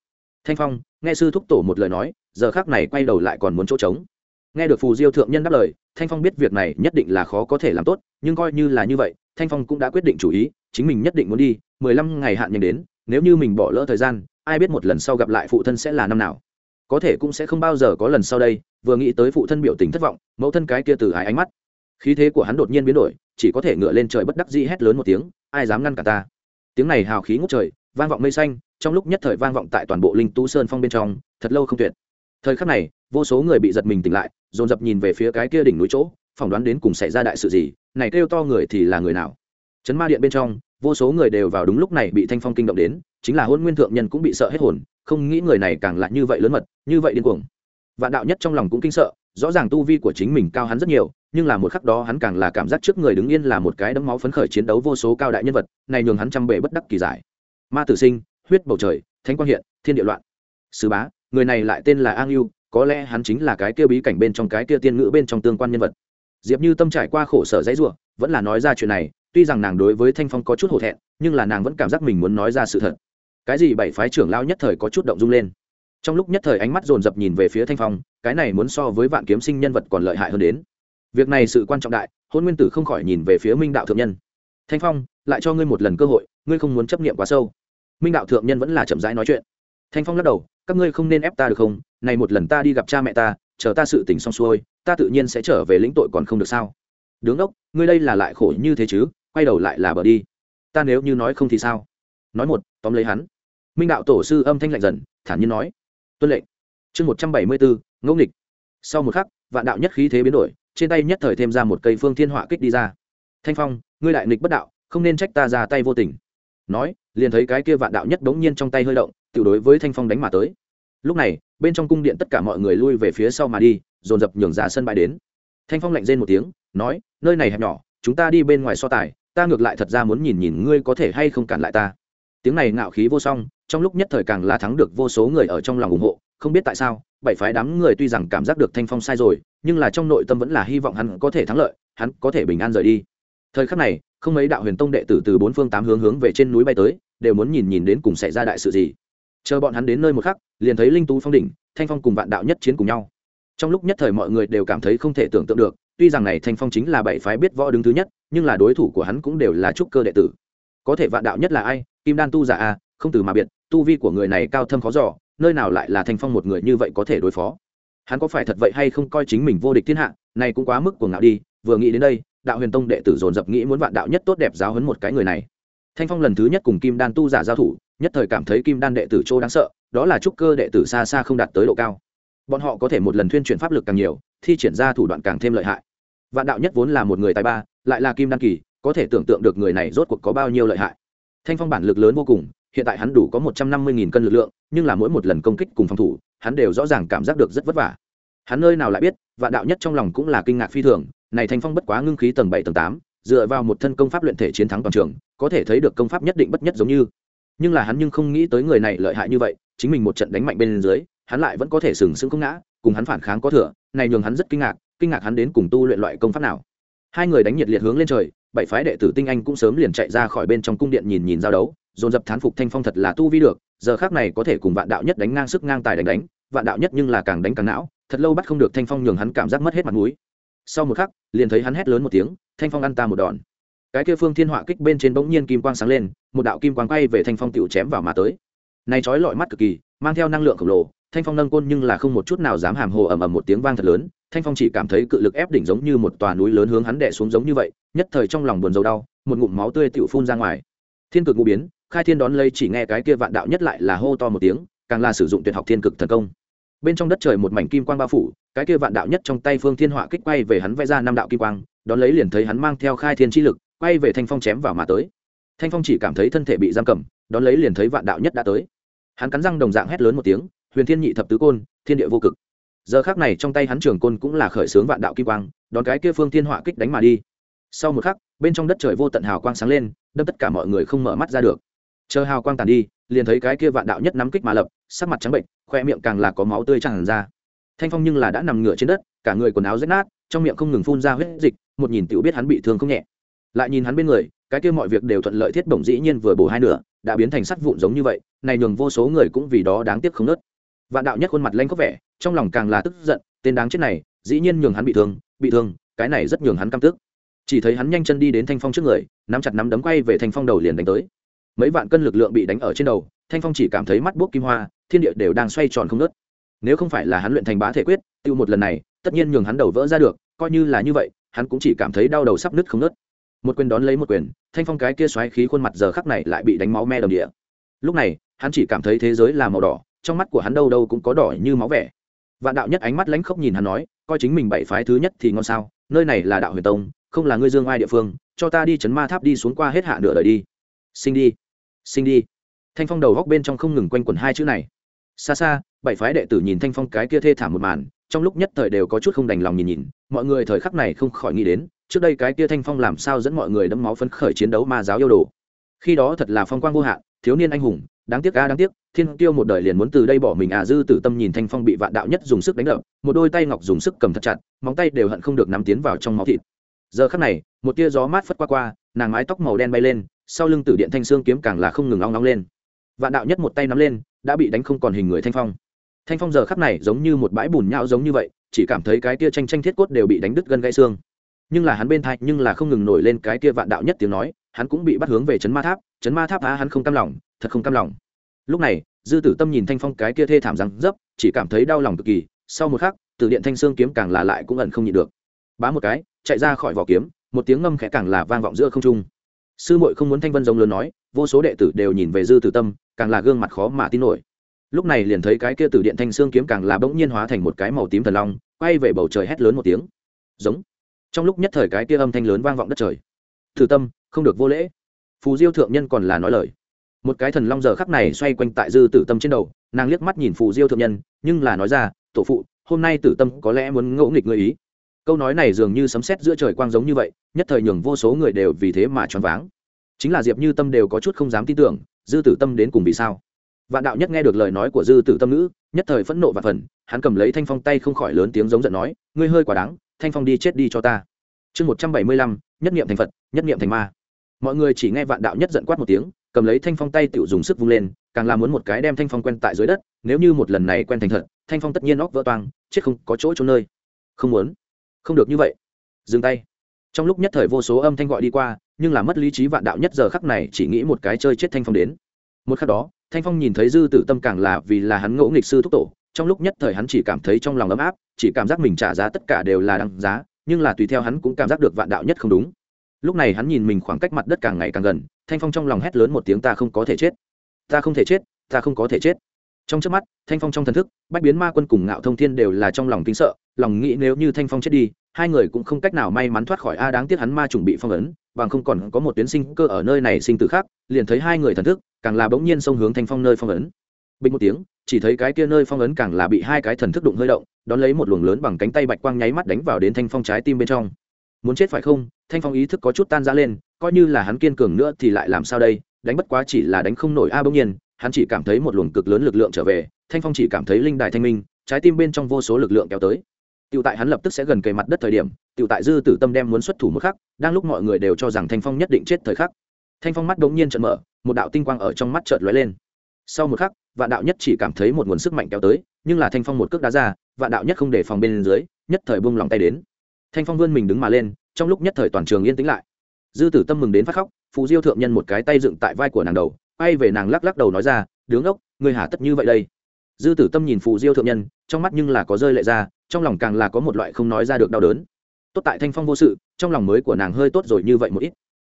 Thanh phong, nghe sư thúc tổ một lời nói, giờ khác này quay đầu lại còn muốn chỗ trống. Nghe được phù diêu thượng nhân đáp lời, thanh phong biết việc này nhất định là khó có thể làm tốt, nhưng coi như là như vậy, thanh phong cũng đã quyết định chủ ý, chính mình nhất định muốn đi, mười lăm ngày hạn nhanh đến, nếu như mình bỏ lỡ thời gian, ai biết một lần sau gặp lại phụ thân sẽ là năm nào. Có thể cũng sẽ không bao giờ có lần sau đây, vừa nghĩ tới phụ thân biểu tình thất vọng, mẫu thân cái kia từ ái ánh mắt khí thế của hắn đột nhiên biến đổi, chỉ có thể ngựa lên trời bất đắc dĩ hét lớn một tiếng, ai dám ngăn cả ta? Tiếng này hào khí ngút trời, vang vọng mây xanh, trong lúc nhất thời vang vọng tại toàn bộ linh tú sơn phong bên trong, thật lâu không tuyệt. Thời khắc này, vô số người bị giật mình tỉnh lại, dồn dập nhìn về phía cái kia đỉnh núi chỗ, phỏng đoán đến cùng xảy ra đại sự gì, này kêu to người thì là người nào? Chấn ma điện bên trong, vô số người đều vào đúng lúc này bị thanh phong kinh động đến, chính là hôn nguyên thượng nhân cũng bị sợ hết hồn, không nghĩ người này càng lại như vậy lớn mật, như vậy điên cuồng. Vạn đạo nhất trong lòng cũng kinh sợ, rõ ràng tu vi của chính mình cao hắn rất nhiều nhưng là một khắc đó hắn càng là cảm giác trước người đứng yên là một cái đấm máu phấn khởi chiến đấu vô số cao đại nhân vật, này nhường hắn trăm bể bất đắc kỳ giải. Ma tử sinh, huyết bầu trời, thánh quang hiện, thiên địa loạn. Sứ bá, người này lại tên là an yêu có lẽ hắn chính là cái kia bí cảnh bên trong cái kia tiên ngữ bên trong tương quan nhân vật. Diệp như tâm trải qua khổ sở dãy ruộng vẫn là nói ra chuyện này, tuy rằng nàng đối với thanh phong có chút hổ thẹn, nhưng là nàng vẫn cảm giác mình muốn nói ra sự thật. Cái gì bảy phái trưởng lao nhất thời có chút động dung lên. Trong lúc nhất thời ánh mắt dồn dập nhìn về phía thanh phong, cái này muốn so với vạn kiếm sinh nhân vật còn lợi hại hơn đến việc này sự quan trọng đại hôn nguyên tử không khỏi nhìn về phía minh đạo thượng nhân. Thanh phong, lại cho ngươi một lần cơ hội, ngươi không muốn chấp nghiệm quá sâu. Minh đạo thượng nhân vẫn là chậm rãi nói chuyện. Thanh phong lắc đầu, các ngươi không nên ép ta được không? Này một lần ta đi gặp cha mẹ ta, chờ ta sự tình xong xuôi, ta tự nhiên sẽ trở về lĩnh tội còn không được sao? Đứng ốc ngươi đây là lại khổ như thế chứ, quay đầu lại là bờ đi. Ta nếu như nói không thì sao? Nói một, tóm lấy hắn. Minh đạo tổ sư âm thanh lạnh dần, thản nhiên nói. Tuân lệnh. Chương một trăm bảy mươi bốn, ngẫu nghịch. Sau một khắc, vạn đạo nhất khí thế biến đổi trên tay nhất thời thêm ra một cây phương thiên họa kích đi ra. Thanh phong, ngươi đại nghịch bất đạo, không nên trách ta ra tay vô tình. Nói, liền thấy cái kia vạn đạo nhất bỗng nhiên trong tay hơi động tự đối với thanh phong đánh mà tới. Lúc này, bên trong cung điện tất cả mọi người lui về phía sau mà đi, dồn dập nhường ra sân bãi đến. Thanh phong lạnh rên một tiếng, nói, nơi này hẹp nhỏ, chúng ta đi bên ngoài so tài, ta ngược lại thật ra muốn nhìn nhìn ngươi có thể hay không cản lại ta. Tiếng này ngạo khí vô song, trong lúc nhất thời càng là thắng được vô số người ở trong lòng ủng hộ, không biết tại sao bảy phái đám người tuy rằng cảm giác được thanh phong sai rồi, nhưng là trong nội tâm vẫn là hy vọng hắn có thể thắng lợi, hắn có thể bình an rời đi. Thời khắc này, không mấy đạo huyền tông đệ tử từ bốn phương tám hướng hướng về trên núi bay tới, đều muốn nhìn nhìn đến cùng xảy ra đại sự gì. Chờ bọn hắn đến nơi một khắc, liền thấy linh tú phong đỉnh, thanh phong cùng vạn đạo nhất chiến cùng nhau. Trong lúc nhất thời mọi người đều cảm thấy không thể tưởng tượng được, tuy rằng này thanh phong chính là bảy phái biết võ đứng thứ nhất, nhưng là đối thủ của hắn cũng đều là trúc cơ đệ tử. Có thể vạn đạo nhất là ai? Kim đan tu giả a, không từ mà biệt, tu vi của người này cao thâm khó giỏ nơi nào lại là thanh phong một người như vậy có thể đối phó? Hắn có phải thật vậy hay không coi chính mình vô địch thiên hạ, này cũng quá mức của ngạo đi, vừa nghĩ đến đây, đạo huyền tông đệ tử dồn dập nghĩ muốn vạn đạo nhất tốt đẹp giáo hấn một cái người này. Thanh phong lần thứ nhất cùng kim đan tu giả giao thủ, nhất thời cảm thấy kim đan đệ tử châu đáng sợ, đó là trúc cơ đệ tử xa xa không đạt tới độ cao. Bọn họ có thể một lần thuyên chuyển pháp lực càng nhiều, thi triển ra thủ đoạn càng thêm lợi hại. Vạn đạo nhất vốn là một người tài ba, lại là kim đan kỳ, có thể tưởng tượng được người này rốt cuộc có bao nhiêu lợi hại. Thanh phong bản lực lớn vô cùng hiện tại hắn đủ có một trăm năm mươi cân lực lượng, nhưng là mỗi một lần công kích cùng phòng thủ, hắn đều rõ ràng cảm giác được rất vất vả. Hắn nơi nào lại biết, vạn đạo nhất trong lòng cũng là kinh ngạc phi thường, này thanh phong bất quá ngưng khí tầng bảy, tầng tám, dựa vào một thân công pháp luyện thể chiến thắng toàn trường, có thể thấy được công pháp nhất định bất nhất giống như. Nhưng là hắn nhưng không nghĩ tới người này lợi hại như vậy, chính mình một trận đánh mạnh bên dưới, hắn lại vẫn có thể sừng sững không ngã, cùng hắn phản kháng có thừa, này nhường hắn rất kinh ngạc kinh ngạc hắn đến cùng tu luyện loại công pháp nào. Hai người đánh nhiệt liệt hướng lên trời, bảy phái đệ tử tinh anh cũng sớm liền chạy ra khỏi bên trong cung điện nhìn nhìn giao đấu dồn dập thán phục thanh phong thật là tu vi được, giờ khác này có thể cùng vạn đạo nhất đánh ngang sức ngang tài đánh đánh, vạn đạo nhất nhưng là càng đánh càng não, thật lâu bắt không được thanh phong nhường hắn cảm giác mất hết mặt mũi. Sau một khắc, liền thấy hắn hét lớn một tiếng, thanh phong ăn ta một đòn. Cái kia phương thiên họa kích bên trên bỗng nhiên kim quang sáng lên, một đạo kim quang quay về thanh phong tựu chém vào mà tới. Này trói lọi mắt cực kỳ, mang theo năng lượng khổng lồ, thanh phong nâng côn nhưng là không một chút nào dám hàm hồ ầm ầm một tiếng vang thật lớn, thanh phong chỉ cảm thấy cự lực ép đỉnh giống như một tòa núi lớn hướng hắn đè xuống giống như vậy, nhất thời trong lòng buồn rầu đau, một ngụm máu tươi tựu phun ra ngoài. Thiên cực ngũ biến khai thiên đón lấy chỉ nghe cái kia vạn đạo nhất lại là hô to một tiếng, càng là sử dụng tuyệt học thiên cực thần công. Bên trong đất trời một mảnh kim quang bao phủ, cái kia vạn đạo nhất trong tay phương thiên họa kích quay về hắn vẽ ra năm đạo kim quang, đón lấy liền thấy hắn mang theo khai thiên chi lực, quay về thanh phong chém vào mà tới. Thanh phong chỉ cảm thấy thân thể bị giam cầm, đón lấy liền thấy vạn đạo nhất đã tới. Hắn cắn răng đồng dạng hét lớn một tiếng, huyền thiên nhị thập tứ côn, thiên địa vô cực. Giờ khác này trong tay hắn trường côn cũng là khởi xướng vạn đạo kim quang, đón cái kia phương thiên họa kích đánh mà đi. Sau một khắc, bên trong đất trời vô tận hào quang sáng lên, đâm tất cả mọi người không mở mắt ra được chờ hào quang tàn đi, liền thấy cái kia vạn đạo nhất nắm kích mà lập, sắc mặt trắng bệnh, khoe miệng càng là có máu tươi tràn ra. Thanh phong nhưng là đã nằm ngửa trên đất, cả người quần áo rách nát, trong miệng không ngừng phun ra huyết dịch, một nhìn tiểu biết hắn bị thương không nhẹ. Lại nhìn hắn bên người, cái kia mọi việc đều thuận lợi thiết bổng dĩ nhiên vừa bổ hai nửa, đã biến thành sắt vụn giống như vậy, này nhường vô số người cũng vì đó đáng tiếc không nớt. Vạn đạo nhất khuôn mặt lanh có vẻ, trong lòng càng là tức giận, tên đáng chết này, dĩ nhiên nhường hắn bị thương bị thương, cái này rất nhường hắn căm tức. Chỉ thấy hắn nhanh chân đi đến thanh phong trước người, nắm chặt nắm đấm quay về thanh phong đầu liền đánh tới mấy vạn cân lực lượng bị đánh ở trên đầu, thanh phong chỉ cảm thấy mắt buốc kim hoa, thiên địa đều đang xoay tròn không nớt nếu không phải là hắn luyện thành bá thể quyết, tiêu một lần này, tất nhiên nhường hắn đầu vỡ ra được, coi như là như vậy, hắn cũng chỉ cảm thấy đau đầu sắp nứt không nớt một quyền đón lấy một quyền, thanh phong cái kia xoáy khí khuôn mặt giờ khắc này lại bị đánh máu me đồng địa. Lúc này, hắn chỉ cảm thấy thế giới là màu đỏ, trong mắt của hắn đâu đâu cũng có đỏ như máu vẻ. Vạn đạo nhất ánh mắt lãnh khốc nhìn hắn nói, coi chính mình bảy phái thứ nhất thì ngon sao, nơi này là đạo huyền tông, không là ngươi dương ai địa phương, cho ta đi chấn ma tháp đi xuống qua hết hạ nửa đời đi. Sinh đi sinh đi. Thanh phong đầu góc bên trong không ngừng quanh quẩn hai chữ này. Xa xa, bảy phái đệ tử nhìn thanh phong cái kia thê thảm một màn, trong lúc nhất thời đều có chút không đành lòng nhìn nhìn, mọi người thời khắc này không khỏi nghĩ đến, trước đây cái kia thanh phong làm sao dẫn mọi người đẫm máu phấn khởi chiến đấu ma giáo yêu đồ. Khi đó thật là phong quang vô hạn, thiếu niên anh hùng, đáng tiếc a, đáng tiếc, thiên tiêu một đời liền muốn từ đây bỏ mình à dư tử tâm nhìn thanh phong bị vạn đạo nhất dùng sức đánh đập, một đôi tay ngọc dùng sức cầm thật chặt, móng tay đều hận không được nắm tiến vào trong máu thịt. Giờ khắc này, một tia gió mát phất qua qua, nàng mái tóc màu đen bay lên sau lưng tử điện thanh xương kiếm càng là không ngừng long long lên. Vạn đạo nhất một tay nắm lên, đã bị đánh không còn hình người thanh phong. Thanh phong giờ khắc này giống như một bãi bùn nhão giống như vậy, chỉ cảm thấy cái tia tranh tranh thiết cốt đều bị đánh đứt gân gãy xương. Nhưng là hắn bên thai, nhưng là không ngừng nổi lên cái tia vạn đạo nhất tiếng nói, hắn cũng bị bắt hướng về chấn ma tháp, chấn ma tháp á, hắn không cam lòng, thật không cam lòng. Lúc này, dư tử tâm nhìn thanh phong cái kia thê thảm răng dấp, chỉ cảm thấy đau lòng cực kỳ, sau một khắc từ điện thanh xương kiếm càng là lại cũng ẩn không nhịn được. Bá một cái, chạy ra khỏi vỏ kiếm, một tiếng ngâm khẽ càng là vang vọng giữa không trung sư muội không muốn thanh vân giống lớn nói, vô số đệ tử đều nhìn về dư tử tâm, càng là gương mặt khó mà tin nổi. Lúc này liền thấy cái kia từ điện thanh xương kiếm càng là bỗng nhiên hóa thành một cái màu tím thần long, quay về bầu trời hét lớn một tiếng. Giống. Trong lúc nhất thời cái kia âm thanh lớn vang vọng đất trời. Tử tâm, không được vô lễ. Phù diêu thượng nhân còn là nói lời. Một cái thần long giờ khắc này xoay quanh tại dư tử tâm trên đầu, nàng liếc mắt nhìn phù diêu thượng nhân, nhưng là nói ra, tổ phụ, hôm nay tử tâm có lẽ muốn ngẫu nghịch người ý câu nói này dường như sấm sét giữa trời quang giống như vậy, nhất thời nhường vô số người đều vì thế mà choáng váng. Chính là diệp như tâm đều có chút không dám tin tưởng, dư tử tâm đến cùng vì sao? Vạn đạo nhất nghe được lời nói của dư tử tâm nữ nhất thời phẫn nộ và phần, hắn cầm lấy thanh phong tay không khỏi lớn tiếng giống giận nói, ngươi hơi quả đáng, thanh phong đi chết đi cho ta. Chương một trăm bảy mươi lăm, nhất niệm thành phật, nhất niệm thành ma. Mọi người chỉ nghe vạn đạo nhất giận quát một tiếng, cầm lấy thanh phong tay tự dùng sức vung lên, càng làm muốn một cái đem thanh phong quen tại dưới đất, nếu như một lần này quen thành thật, thanh phong tất nhiên óc vỡ toang, chết không có chỗ trốn nơi. Không muốn không được như vậy. Dừng tay. Trong lúc nhất thời vô số âm thanh gọi đi qua, nhưng là mất lý trí vạn đạo nhất giờ khắc này chỉ nghĩ một cái chơi chết thanh phong đến. Một khắc đó, thanh phong nhìn thấy dư tử tâm càng là vì là hắn ngỗ nghịch sư thúc tổ, trong lúc nhất thời hắn chỉ cảm thấy trong lòng ấm áp, chỉ cảm giác mình trả giá tất cả đều là đăng giá, nhưng là tùy theo hắn cũng cảm giác được vạn đạo nhất không đúng. Lúc này hắn nhìn mình khoảng cách mặt đất càng ngày càng gần, thanh phong trong lòng hét lớn một tiếng, ta không có thể chết. Ta không thể chết, ta không có thể chết. Trong trước mắt, thanh phong trong thần thức, bách biến ma quân cùng ngạo thông thiên đều là trong lòng kính sợ lòng nghĩ nếu như thanh phong chết đi, hai người cũng không cách nào may mắn thoát khỏi a đáng tiếc hắn ma chuẩn bị phong ấn, bằng không còn có một tuyến sinh cơ ở nơi này sinh tử khác, liền thấy hai người thần thức, càng là bỗng nhiên xông hướng thanh phong nơi phong ấn. Bình một tiếng, chỉ thấy cái kia nơi phong ấn càng là bị hai cái thần thức đụng hơi động, đón lấy một luồng lớn bằng cánh tay bạch quang nháy mắt đánh vào đến thanh phong trái tim bên trong. Muốn chết phải không? Thanh phong ý thức có chút tan ra lên, coi như là hắn kiên cường nữa thì lại làm sao đây? Đánh bất quá chỉ là đánh không nổi a bỗng nhiên, hắn chỉ cảm thấy một luồng cực lớn lực lượng trở về, thanh phong chỉ cảm thấy linh đài thanh minh, trái tim bên trong vô số lực lượng kéo tới. Tiểu tại hắn lập tức sẽ gần kề mặt đất thời điểm, tiểu tại dư tử tâm đem muốn xuất thủ một khắc, đang lúc mọi người đều cho rằng Thanh Phong nhất định chết thời khắc. Thanh Phong mắt đống nhiên trợn mở, một đạo tinh quang ở trong mắt chợt lóe lên. Sau một khắc, Vạn đạo nhất chỉ cảm thấy một nguồn sức mạnh kéo tới, nhưng là Thanh Phong một cước đá ra, Vạn đạo nhất không để phòng bên dưới, nhất thời buông lòng tay đến. Thanh Phong vươn mình đứng mà lên, trong lúc nhất thời toàn trường yên tĩnh lại. Dư Tử Tâm mừng đến phát khóc, Phù Diêu thượng nhân một cái tay dựng tại vai của nàng đầu, quay về nàng lắc lắc đầu nói ra, đứng ốc ngươi hà tất như vậy đây dư tử tâm nhìn phù diêu thượng nhân, trong mắt nhưng là có rơi lệ ra, trong lòng càng là có một loại không nói ra được đau đớn. Tốt tại thanh phong vô sự, trong lòng mới của nàng hơi tốt rồi như vậy một ít.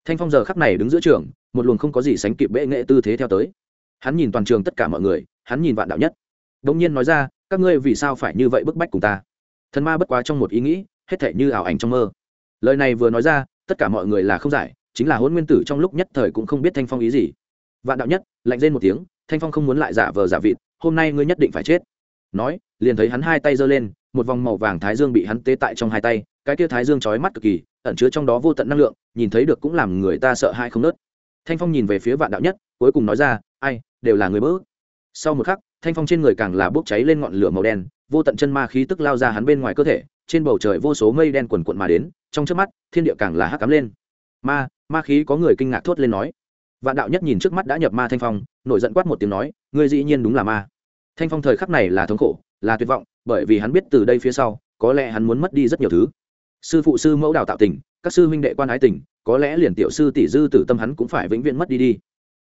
Thanh phong giờ khắc này đứng giữa trường, một luồng không có gì sánh kịp bệ nghệ tư thế theo tới. Hắn nhìn toàn trường tất cả mọi người, hắn nhìn vạn đạo nhất. Đ ỗ n g nhiên nói ra, các ngươi vì sao phải như vậy bức bách cùng ta? Thần ma bất quá trong một ý nghĩ, hết thể như ảo ảnh trong mơ. Lời này vừa nói ra, tất cả mọi người là không giải, chính là hôn nguyên tử trong lúc nhất thời cũng không biết thanh phong ý gì. Vạn đạo nhất, lạnh lên một tiếng thanh phong không muốn lại giả vờ giả vịt, hôm nay ngươi nhất định phải chết. Nói, liền thấy hắn hai tay giơ lên, một vòng màu vàng thái dương bị hắn tế tại trong hai tay, cái kia thái dương chói mắt cực kỳ, ẩn chứa trong đó vô tận năng lượng, nhìn thấy được cũng làm người ta sợ hai không nớt. Thanh phong nhìn về phía vạn đạo nhất, cuối cùng nói ra, ai, đều là người bỡ sau một khắc, thanh phong trên người càng là bốc cháy lên ngọn lửa màu đen, vô tận chân ma khí tức lao ra hắn bên ngoài cơ thể, trên bầu trời vô số mây đen quần quận mà đến, trong trước mắt, thiên địa càng là hắc cắm lên. Ma ma khí có người kinh ngạc thốt lên nói vạn đạo nhất nhìn trước mắt đã nhập ma thanh phong nổi giận quát một tiếng nói ngươi dĩ nhiên đúng là ma. Thanh phong thời khắc này là thống khổ là tuyệt vọng bởi vì hắn biết từ đây phía sau có lẽ hắn muốn mất đi rất nhiều thứ. Sư phụ sư mẫu đào tạo tỉnh, các sư huynh đệ quan ái tỉnh, có lẽ liền tiểu sư tỷ dư tử tâm hắn cũng phải vĩnh viễn mất đi đi.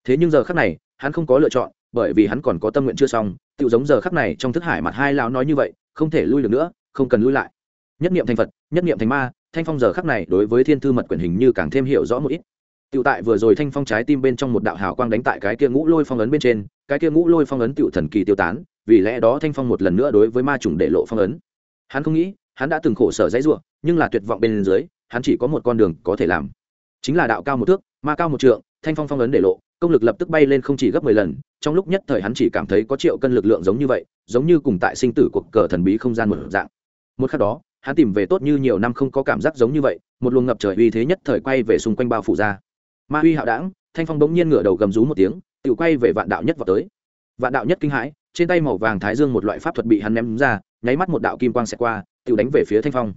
Thế nhưng giờ khắc này hắn không có lựa chọn bởi vì hắn còn có tâm nguyện chưa xong tự giống giờ khắc này trong thức hải mặt hai lão nói như vậy không thể lui được nữa không cần lui lại. Nhất niệm thành phật nhất niệm thành ma thanh phong giờ khắc này đối với thiên thư mật quyển hình như càng thêm hiểu rõ một ít. Tiểu tại vừa rồi thanh phong trái tim bên trong một đạo hào quang đánh tại cái kia ngũ lôi phong ấn bên trên, cái kia ngũ lôi phong ấn tiểu thần kỳ tiêu tán, vì lẽ đó thanh phong một lần nữa đối với ma trùng để lộ phong ấn. Hắn không nghĩ, hắn đã từng khổ sở dãy rủa, nhưng là tuyệt vọng bên dưới, hắn chỉ có một con đường có thể làm. Chính là đạo cao một thước, ma cao một trượng, thanh phong phong ấn để lộ, công lực lập tức bay lên không chỉ gấp mười lần, trong lúc nhất thời hắn chỉ cảm thấy có triệu cân lực lượng giống như vậy, giống như cùng tại sinh tử cuộc cờ thần bí không gian một dạng. Một khắc đó, hắn tìm về tốt như nhiều năm không có cảm giác giống như vậy, một luồng ngập trời uy thế nhất thời quay về xung quanh bao phủ ra ma uy hạo đảng, thanh phong bỗng nhiên ngửa đầu gầm rú một tiếng tự quay về vạn đạo nhất vào tới. Vạn đạo nhất kinh hãi, trên tay màu vàng thái dương một loại pháp thuật bị hắn ném ra, nháy mắt một đạo kim quang xẹt qua tự đánh về phía thanh phong.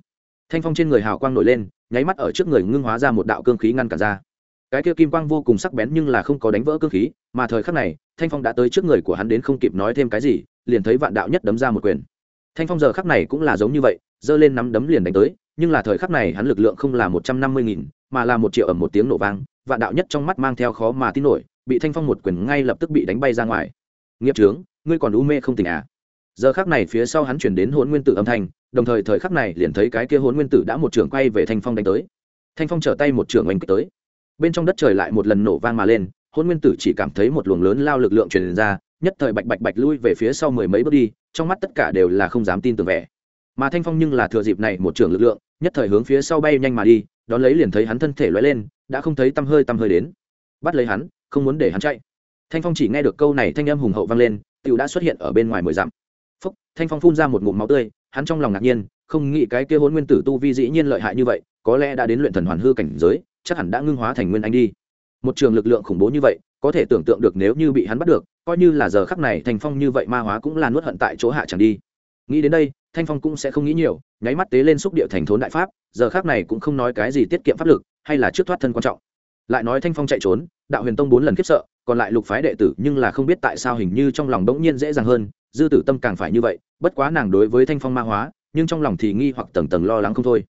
Thanh phong trên người hào quang nổi lên, nháy mắt ở trước người ngưng hóa ra một đạo cương khí ngăn cản ra. Cái kia kim quang vô cùng sắc bén nhưng là không có đánh vỡ cương khí, mà thời khắc này, thanh phong đã tới trước người của hắn đến không kịp nói thêm cái gì, liền thấy vạn đạo nhất đấm ra một quyền. Thanh phong giờ khắc này cũng là giống như vậy, giơ lên nắm đấm liền đánh tới, nhưng là thời khắc này hắn lực lượng không là một trăm năm mươi nghìn, mà là một triệu ẩm một tiếng nổ vang vạn đạo nhất trong mắt mang theo khó mà tin nổi, bị thanh phong một quyền ngay lập tức bị đánh bay ra ngoài. Nghiệp trướng, ngươi còn u mê không tỉnh à? Giờ khắc này phía sau hắn chuyển đến hôn nguyên tử âm thanh, đồng thời thời khắc này liền thấy cái kia hôn nguyên tử đã một trường quay về thanh phong đánh tới. Thanh phong trở tay một trường oanh kích tới. Bên trong đất trời lại một lần nổ vang mà lên hôn nguyên tử chỉ cảm thấy một luồng lớn lao lực lượng truyền ra, nhất thời bạch bạch bạch lui về phía sau mười mấy bước đi, trong mắt tất cả đều là không dám tin tưởng vẻ. Mà thanh phong nhưng là thừa dịp này một trường lực lượng, nhất thời hướng phía sau bay nhanh mà đi, đón lấy liền thấy hắn thân thể lóe lên đã không thấy tăm hơi tăm hơi đến. Bắt lấy hắn, không muốn để hắn chạy. Thanh phong chỉ nghe được câu này thanh âm hùng hậu vang lên, tiểu đã xuất hiện ở bên ngoài mười dặm. Phúc, thanh phong phun ra một ngụm máu tươi, hắn trong lòng ngạc nhiên, không nghĩ cái kia hôn nguyên tử tu vi dĩ nhiên lợi hại như vậy, có lẽ đã đến luyện thần hoàn hư cảnh giới, chắc hẳn đã ngưng hóa thành nguyên anh đi. Một trường lực lượng khủng bố như vậy, có thể tưởng tượng được nếu như bị hắn bắt được, coi như là giờ khắc này thanh phong như vậy ma hóa cũng là nuốt hận tại chỗ hạ chẳng đi. Nghĩ đến đây, thanh phong cũng sẽ không nghĩ nhiều, nháy mắt tế lên xúc địa thành thốn đại pháp, giờ khác này cũng không nói cái gì tiết kiệm pháp lực hay là trước thoát thân quan trọng. Lại nói thanh phong chạy trốn, đạo huyền tông bốn lần khiếp sợ, còn lại lục phái đệ tử nhưng là không biết tại sao hình như trong lòng đống nhiên dễ dàng hơn, dư tử tâm càng phải như vậy, bất quá nàng đối với thanh phong ma hóa, nhưng trong lòng thì nghi hoặc tầng tầng lo lắng không thôi.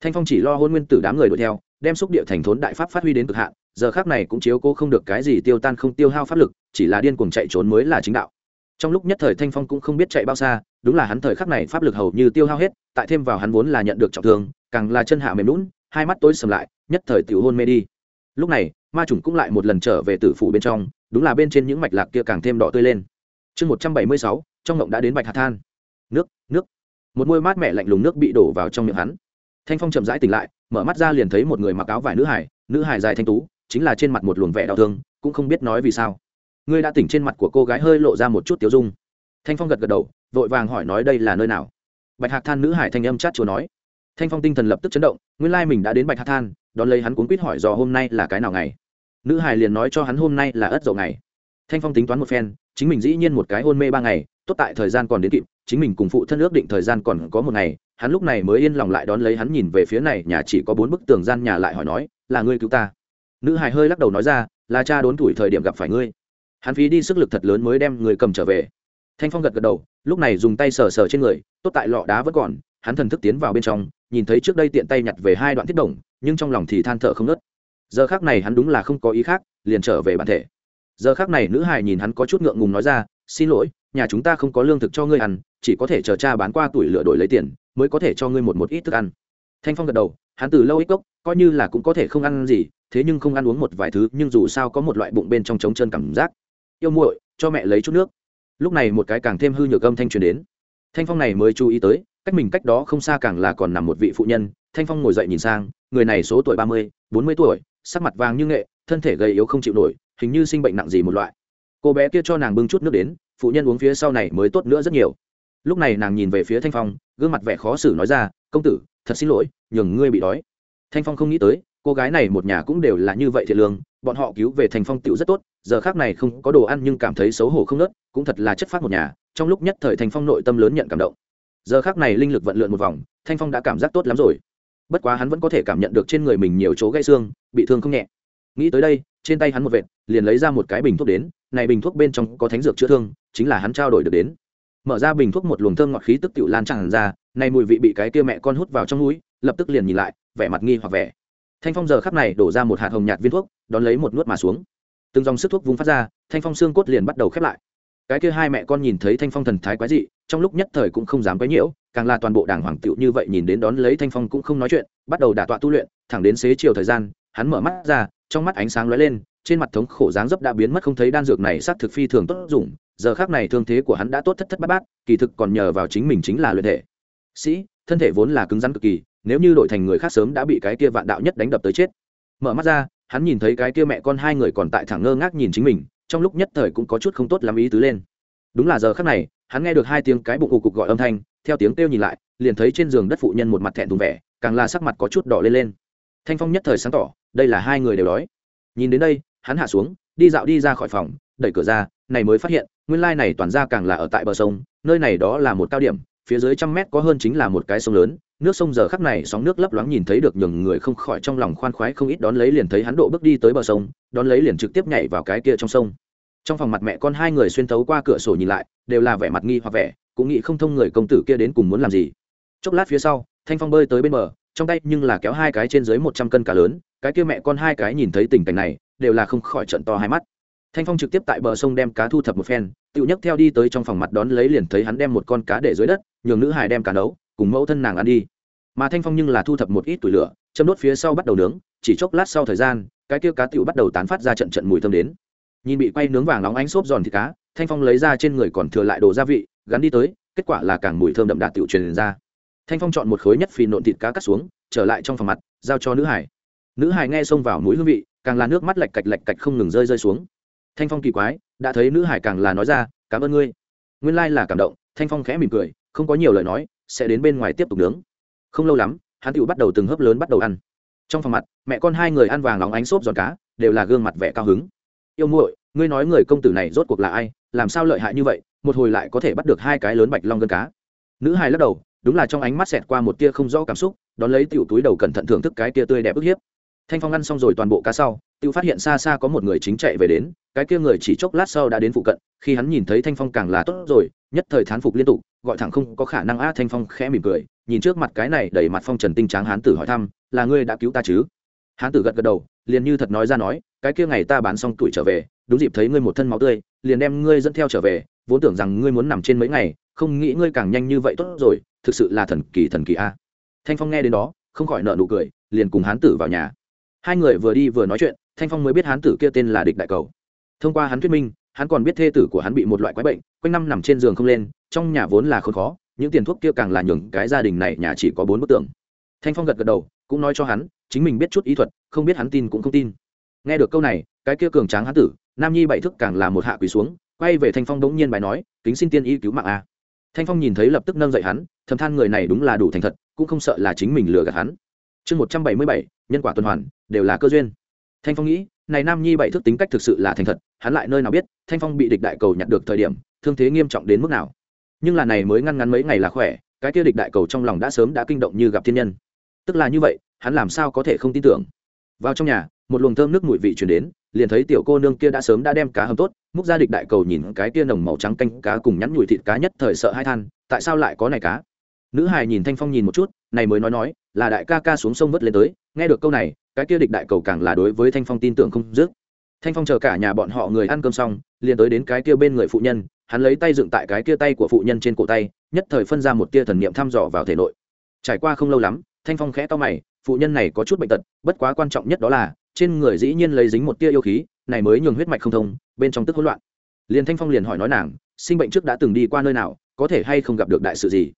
Thanh phong chỉ lo hôn nguyên tử đám người đuổi theo, đem xúc địa thành thốn đại pháp phát huy đến cực hạn, giờ khác này cũng chiếu cố không được cái gì tiêu tan không tiêu hao pháp lực, chỉ là điên cuồng chạy trốn mới là chính đạo. Trong lúc nhất thời thanh phong cũng không biết chạy bao xa, đúng là hắn thời khắc này pháp lực hầu như tiêu hao hết, tại thêm vào hắn vốn là nhận được trọng thương, càng là chân hạ mềm lún hai mắt tối sầm lại, nhất thời tiểu hôn mê đi. Lúc này, ma chủng cũng lại một lần trở về tử phủ bên trong, đúng là bên trên những mạch lạc kia càng thêm đỏ tươi lên. Chương một trăm bảy mươi sáu, trong ngộng đã đến bạch hạt than. Nước nước. Một môi mát mẻ lạnh lùng nước bị đổ vào trong miệng hắn. Thanh phong chậm rãi tỉnh lại, mở mắt ra liền thấy một người mặc áo vải nữ hải nữ hải dài thanh tú, chính là trên mặt một luồng vẻ đau thương, cũng không biết nói vì sao. Ngươi đã tỉnh trên mặt của cô gái hơi lộ ra một chút tiếu dung. Thanh phong gật gật đầu, vội vàng hỏi nói đây là nơi nào. Bạch hạc than nữ hải thanh âm chát chúa nói thanh phong tinh thần lập tức chấn động, nguyên lai mình đã đến bạch hạc than, đón lấy hắn cuốn quýt hỏi dò hôm nay là cái nào ngày. Nữ hải liền nói cho hắn hôm nay là ất dậu ngày. Thanh phong tính toán một phen, chính mình dĩ nhiên một cái hôn mê ba ngày, tốt tại thời gian còn đến kịp, chính mình cùng phụ thân ước định thời gian còn có một ngày, hắn lúc này mới yên lòng lại đón lấy hắn nhìn về phía này, nhà chỉ có bốn bức tường gian nhà lại hỏi nói, là ngươi cứu ta? Nữ hải hơi lắc đầu nói ra, là cha đốn tuổi thời điểm gặp phải ngươi. Hắn phí đi sức lực thật lớn mới đem người cầm trở về. Thanh phong gật gật đầu, lúc này dùng tay sờ sờ trên người, tốt tại lọ đá vẫn còn hắn thần thức tiến vào bên trong, nhìn thấy trước đây tiện tay nhặt về hai đoạn thiết đồng, nhưng trong lòng thì than thở không nớt giờ khác này hắn đúng là không có ý khác, liền trở về bản thể. Giờ khác này nữ hải nhìn hắn có chút ngượng ngùng nói ra, xin lỗi, nhà chúng ta không có lương thực cho ngươi ăn, chỉ có thể chờ cha bán qua tuổi lựa đổi lấy tiền, mới có thể cho ngươi một một ít thức ăn. Thanh phong gật đầu, hắn từ lâu ít cốc, coi như là cũng có thể không ăn gì, thế nhưng không ăn uống một vài thứ, nhưng dù sao có một loại bụng bên trong trống chân cảm giác. Yêu muội, cho mẹ lấy chút nước. Lúc này một cái càng thêm hư nhược âm thanh truyền đến. Thanh phong này mới chú ý tới cách mình cách đó không xa càng là còn nằm một vị phụ nhân, thanh phong ngồi dậy nhìn sang, người này số tuổi ba mươi, bốn mươi tuổi, sắc mặt vàng như nghệ, thân thể gầy yếu không chịu nổi, hình như sinh bệnh nặng gì một loại. Cô bé kia cho nàng bưng chút nước đến, phụ nhân uống phía sau này mới tốt nữa rất nhiều. Lúc này nàng nhìn về phía thanh phong, gương mặt vẻ khó xử nói ra, công tử, thật xin lỗi, nhường ngươi bị đói. Thanh phong không nghĩ tới, cô gái này một nhà cũng đều là như vậy thiệt lương, bọn họ cứu về thanh phong tựu rất tốt, giờ khác này không có đồ ăn nhưng cảm thấy xấu hổ không nớt, cũng thật là chất phát một nhà, trong lúc nhất thời thanh phong nội tâm lớn nhận cảm động giờ khác này linh lực vận lượn một vòng, thanh phong đã cảm giác tốt lắm rồi. Bất quá hắn vẫn có thể cảm nhận được trên người mình nhiều chỗ gãy xương, bị thương không nhẹ. Nghĩ tới đây, trên tay hắn một vệt, liền lấy ra một cái bình thuốc đến, này bình thuốc bên trong có thánh dược chữa thương, chính là hắn trao đổi được đến. Mở ra bình thuốc một luồng thơm ngọt khí tức tự lan tràn ra, này mùi vị bị cái kia mẹ con hút vào trong núi lập tức liền nhìn lại, vẻ mặt nghi hoặc vẻ. Thanh phong giờ khắc này đổ ra một hạt hồng nhạt viên thuốc, đón lấy một nuốt mà xuống. Từng dòng sức thuốc vung phát ra, thanh phong xương cốt liền bắt đầu khép lại. Cái kia hai mẹ con nhìn thấy thanh phong thần thái quái dị trong lúc nhất thời cũng không dám quấy nhiễu, càng là toàn bộ đảng hoàng tựu như vậy nhìn đến đón lấy thanh phong cũng không nói chuyện, bắt đầu đả tọa tu luyện, thẳng đến xế chiều thời gian, hắn mở mắt ra, trong mắt ánh sáng lóe lên, trên mặt thống khổ dáng dấp đã biến mất không thấy đan dược này xác thực phi thường tốt dùng, giờ khác này thương thế của hắn đã tốt thất thất bát bát, kỳ thực còn nhờ vào chính mình chính là luyện thể. Sĩ, thân thể vốn là cứng rắn cực kỳ, nếu như đổi thành người khác sớm đã bị cái kia vạn đạo nhất đánh đập tới chết. Mở mắt ra, hắn nhìn thấy cái kia mẹ con hai người còn tại thẳng ngơ ngác nhìn chính mình, trong lúc nhất thời cũng có chút không tốt làm ý tứ lên đúng là giờ khắc này, hắn nghe được hai tiếng cái bụng ù cục gọi âm thanh, theo tiếng kêu nhìn lại, liền thấy trên giường đất phụ nhân một mặt thẹn thùng vẻ, càng là sắc mặt có chút đỏ lên lên. Thanh phong nhất thời sáng tỏ, đây là hai người đều đói. Nhìn đến đây, hắn hạ xuống, đi dạo đi ra khỏi phòng, đẩy cửa ra, này mới phát hiện, nguyên lai này toàn ra càng là ở tại bờ sông, nơi này đó là một cao điểm, phía dưới trăm mét có hơn chính là một cái sông lớn, nước sông giờ khắc này sóng nước lấp loáng nhìn thấy được nhường người không khỏi trong lòng khoan khoái không ít đón lấy liền thấy hắn độ bước đi tới bờ sông, đón lấy liền trực tiếp nhảy vào cái kia trong sông trong phòng mặt mẹ con hai người xuyên thấu qua cửa sổ nhìn lại, đều là vẻ mặt nghi hoặc vẻ, cũng nghĩ không thông người công tử kia đến cùng muốn làm gì. Chốc lát phía sau, thanh phong bơi tới bên bờ, trong tay nhưng là kéo hai cái trên dưới một trăm cân cá lớn, cái kia mẹ con hai cái nhìn thấy tình cảnh này, đều là không khỏi trận to hai mắt. Thanh phong trực tiếp tại bờ sông đem cá thu thập một phen, tự nhấc theo đi tới trong phòng mặt đón lấy liền thấy hắn đem một con cá để dưới đất, nhường nữ hải đem cá nấu, cùng mẫu thân nàng ăn đi. Mà thanh phong nhưng là thu thập một ít tuổi lửa, châm đốt phía sau bắt đầu nướng, chỉ chốc lát sau thời gian, cái kia cá tựu bắt đầu tán phát ra trận trận mùi thơm đến nhìn bị quay nướng vàng nóng ánh xốp giòn thịt cá, thanh phong lấy ra trên người còn thừa lại đồ gia vị, gắn đi tới, kết quả là càng mùi thơm đậm đà tiểu truyền ra. Thanh phong chọn một khối nhất phì nộn thịt cá cắt xuống, trở lại trong phòng mặt, giao cho nữ hải. Nữ hải nghe xông vào mũi hương vị, càng là nước mắt lạch cạch lạch cạch không ngừng rơi rơi xuống. Thanh phong kỳ quái, đã thấy nữ hải càng là nói ra, cảm ơn ngươi. Nguyên lai là cảm động, thanh phong khẽ mỉm cười, không có nhiều lời nói, sẽ đến bên ngoài tiếp tục nướng. Không lâu lắm, hắn tựu bắt đầu từng hớp lớn bắt đầu ăn. Trong phòng mặt, mẹ con hai người ăn vàng lóng ánh xốp giòn cá, đều là gương mặt vẻ cao hứng yêu muội, ngươi nói người công tử này rốt cuộc là ai? Làm sao lợi hại như vậy? Một hồi lại có thể bắt được hai cái lớn bạch long gân cá. Nữ hài lắc đầu, đúng là trong ánh mắt xẹt qua một tia không rõ cảm xúc, đón lấy tiểu túi đầu cẩn thận thưởng thức cái tia tươi đẹp ức hiếp. Thanh phong ăn xong rồi toàn bộ cá sau, tiểu phát hiện xa xa có một người chính chạy về đến, cái kia người chỉ chốc lát sau đã đến phụ cận, khi hắn nhìn thấy thanh phong càng là tốt rồi, nhất thời thán phục liên tục, gọi thẳng không có khả năng a thanh phong khẽ mỉm cười, nhìn trước mặt cái này đẩy mặt phong trần tinh tráng hán tử hỏi thăm, là ngươi đã cứu ta chứ? Hán tử gật gật đầu liền như thật nói ra nói, cái kia ngày ta bán xong tuổi trở về, đúng dịp thấy ngươi một thân máu tươi, liền đem ngươi dẫn theo trở về, vốn tưởng rằng ngươi muốn nằm trên mấy ngày, không nghĩ ngươi càng nhanh như vậy tốt rồi, thực sự là thần kỳ thần kỳ a. Thanh phong nghe đến đó, không khỏi nợ nụ cười, liền cùng hán tử vào nhà. Hai người vừa đi vừa nói chuyện, thanh phong mới biết hán tử kia tên là địch đại cầu. Thông qua hắn thuyết minh, hắn còn biết thê tử của hắn bị một loại quái bệnh, quanh năm nằm trên giường không lên, trong nhà vốn là khốn khó, những tiền thuốc kia càng là nhường cái gia đình này nhà chỉ có bốn bức tường. Thanh phong gật gật đầu cũng nói cho hắn, chính mình biết chút ý thuật, không biết hắn tin cũng không tin. Nghe được câu này, cái kia cường tráng hán tử, nam nhi bảy thức càng là một hạ quỳ xuống, quay về thanh phong đống nhiên bài nói, kính xin tiên y cứu mạng a. Thanh phong nhìn thấy lập tức nâng dậy hắn, thầm than người này đúng là đủ thành thật, cũng không sợ là chính mình lừa gạt hắn. Chương một trăm bảy mươi bảy, nhân quả tuần hoàn, đều là cơ duyên. Thanh phong nghĩ, này nam nhi bảy thức tính cách thực sự là thành thật, hắn lại nơi nào biết, thanh phong bị địch đại cầu nhặt được thời điểm, thương thế nghiêm trọng đến mức nào. Nhưng là này mới ngăn ngắn mấy ngày là khỏe, cái kia địch đại cầu trong lòng đã sớm đã kinh động như gặp thiên nhân tức là như vậy, hắn làm sao có thể không tin tưởng? Vào trong nhà, một luồng thơm nước mùi vị chuyển đến, liền thấy tiểu cô nương kia đã sớm đã đem cá hầm tốt, múc ra địch đại cầu nhìn cái kia nồng màu trắng canh cá cùng nhắn nhủi thịt cá nhất thời sợ hai than, tại sao lại có này cá? Nữ hài nhìn thanh phong nhìn một chút, này mới nói nói, là đại ca ca xuống sông vớt lên tới, nghe được câu này, cái kia địch đại cầu càng là đối với thanh phong tin tưởng không dứt. Thanh phong chờ cả nhà bọn họ người ăn cơm xong, liền tới đến cái kia bên người phụ nhân, hắn lấy tay dựng tại cái kia tay của phụ nhân trên cổ tay, nhất thời phân ra một tia thần niệm thăm dò vào thể nội. Trải qua không lâu lắm thanh phong khẽ to mày, phụ nhân này có chút bệnh tật, bất quá quan trọng nhất đó là, trên người dĩ nhiên lấy dính một tia yêu khí, này mới nhường huyết mạch không thông, bên trong tức hỗn loạn. Liền thanh phong liền hỏi nói nàng, sinh bệnh trước đã từng đi qua nơi nào, có thể hay không gặp được đại sự gì?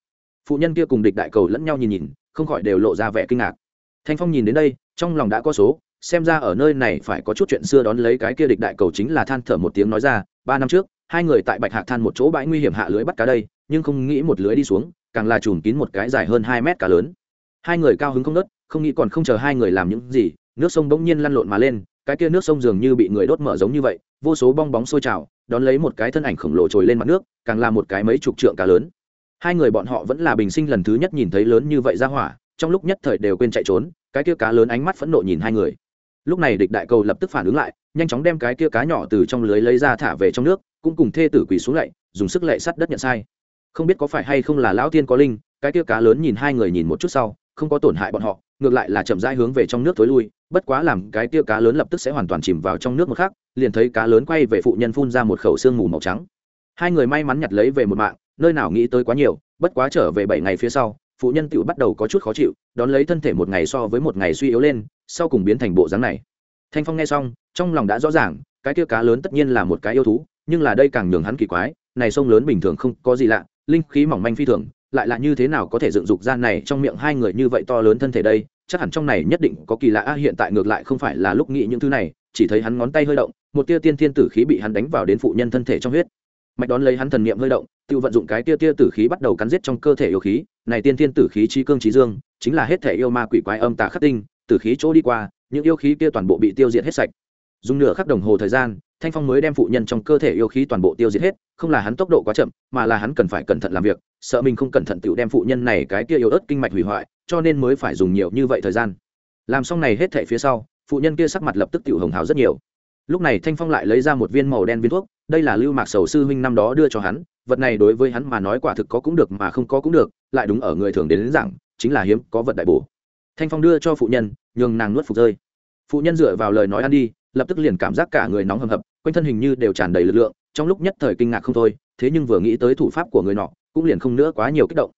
Phụ nhân kia cùng địch đại cầu lẫn nhau nhìn nhìn, không khỏi đều lộ ra vẻ kinh ngạc. Thanh phong nhìn đến đây, trong lòng đã có số, xem ra ở nơi này phải có chút chuyện xưa đón lấy cái kia địch đại cầu chính là than thở một tiếng nói ra, ba năm trước, hai người tại bạch hạc than một chỗ bãi nguy hiểm hạ lưới bắt cá đây, nhưng không nghĩ một lưới đi xuống, càng là chùm kín một cái dài hơn hai mét cá lớn hai người cao hứng không nớt, không nghĩ còn không chờ hai người làm những gì, nước sông bỗng nhiên lăn lộn mà lên, cái kia nước sông dường như bị người đốt mở giống như vậy, vô số bong bóng sôi trào, đón lấy một cái thân ảnh khổng lồ trồi lên mặt nước, càng là một cái mấy chục trượng cá lớn. Hai người bọn họ vẫn là bình sinh lần thứ nhất nhìn thấy lớn như vậy ra hỏa, trong lúc nhất thời đều quên chạy trốn, cái kia cá lớn ánh mắt phẫn nộ nhìn hai người. Lúc này địch đại cầu lập tức phản ứng lại, nhanh chóng đem cái kia cá nhỏ từ trong lưới lấy ra thả về trong nước, cũng cùng thê tử quỳ xuống lạy, dùng sức lạy sắt đất nhận sai. Không biết có phải hay không là lão tiên có linh, cái kia cá lớn nhìn hai người nhìn một chút sau không có tổn hại bọn họ, ngược lại là chậm rãi hướng về trong nước tối lui, bất quá làm cái tia cá lớn lập tức sẽ hoàn toàn chìm vào trong nước một khác liền thấy cá lớn quay về phụ nhân phun ra một khẩu xương mù màu trắng. Hai người may mắn nhặt lấy về một mạng, nơi nào nghĩ tới quá nhiều, bất quá trở về bảy ngày phía sau, phụ nhân tựu bắt đầu có chút khó chịu, đón lấy thân thể một ngày so với một ngày suy yếu lên, sau cùng biến thành bộ dáng này. Thanh phong nghe xong, trong lòng đã rõ ràng, cái kia cá lớn tất nhiên là một cái yêu thú, nhưng là đây càng nhường hắn kỳ quái, này sông lớn bình thường không có gì lạ, linh khí mỏng manh phi thường lại là như thế nào có thể dựng dục ra này trong miệng hai người như vậy to lớn thân thể đây? Chắc hẳn trong này nhất định có kỳ lạ a, hiện tại ngược lại không phải là lúc nghĩ những thứ này, chỉ thấy hắn ngón tay hơi động, một tia tiên thiên tử khí bị hắn đánh vào đến phụ nhân thân thể trong huyết. Mạch đón lấy hắn thần niệm hơi động tự vận dụng cái tia tia tử khí bắt đầu cắn giết trong cơ thể yêu khí. Này tiên thiên tử khí trí cương trí dương, chính là hết thể yêu ma quỷ quái âm tà khắc tinh, tử khí chỗ đi qua, những yêu khí kia toàn bộ bị tiêu diệt hết sạch dùng nửa khắc đồng hồ thời gian thanh phong mới đem phụ nhân trong cơ thể yêu khí toàn bộ tiêu diệt hết không là hắn tốc độ quá chậm mà là hắn cần phải cẩn thận làm việc sợ mình không cẩn thận tự đem phụ nhân này cái kia yếu ớt kinh mạch hủy hoại cho nên mới phải dùng nhiều như vậy thời gian. Làm xong này hết thể phía sau phụ nhân kia sắc mặt lập tức tự hồng hào rất nhiều. Lúc này thanh phong lại lấy ra một viên màu đen viên thuốc đây là lưu mạc sầu sư huynh năm đó đưa cho hắn vật này đối với hắn mà nói quả thực có cũng được mà không có cũng được lại đúng ở người thường đến, đến rằng chính là hiếm có vật đại bổ. Thanh phong đưa cho phụ nhân nhường nàng nuốt phục rơi. Phụ nhân dựa vào lời nói ăn đi lập tức liền cảm giác cả người nóng hầm hập, quanh thân hình như đều tràn đầy lực lượng, trong lúc nhất thời kinh ngạc không thôi, thế nhưng vừa nghĩ tới thủ pháp của người nọ, cũng liền không nữa quá nhiều kích động.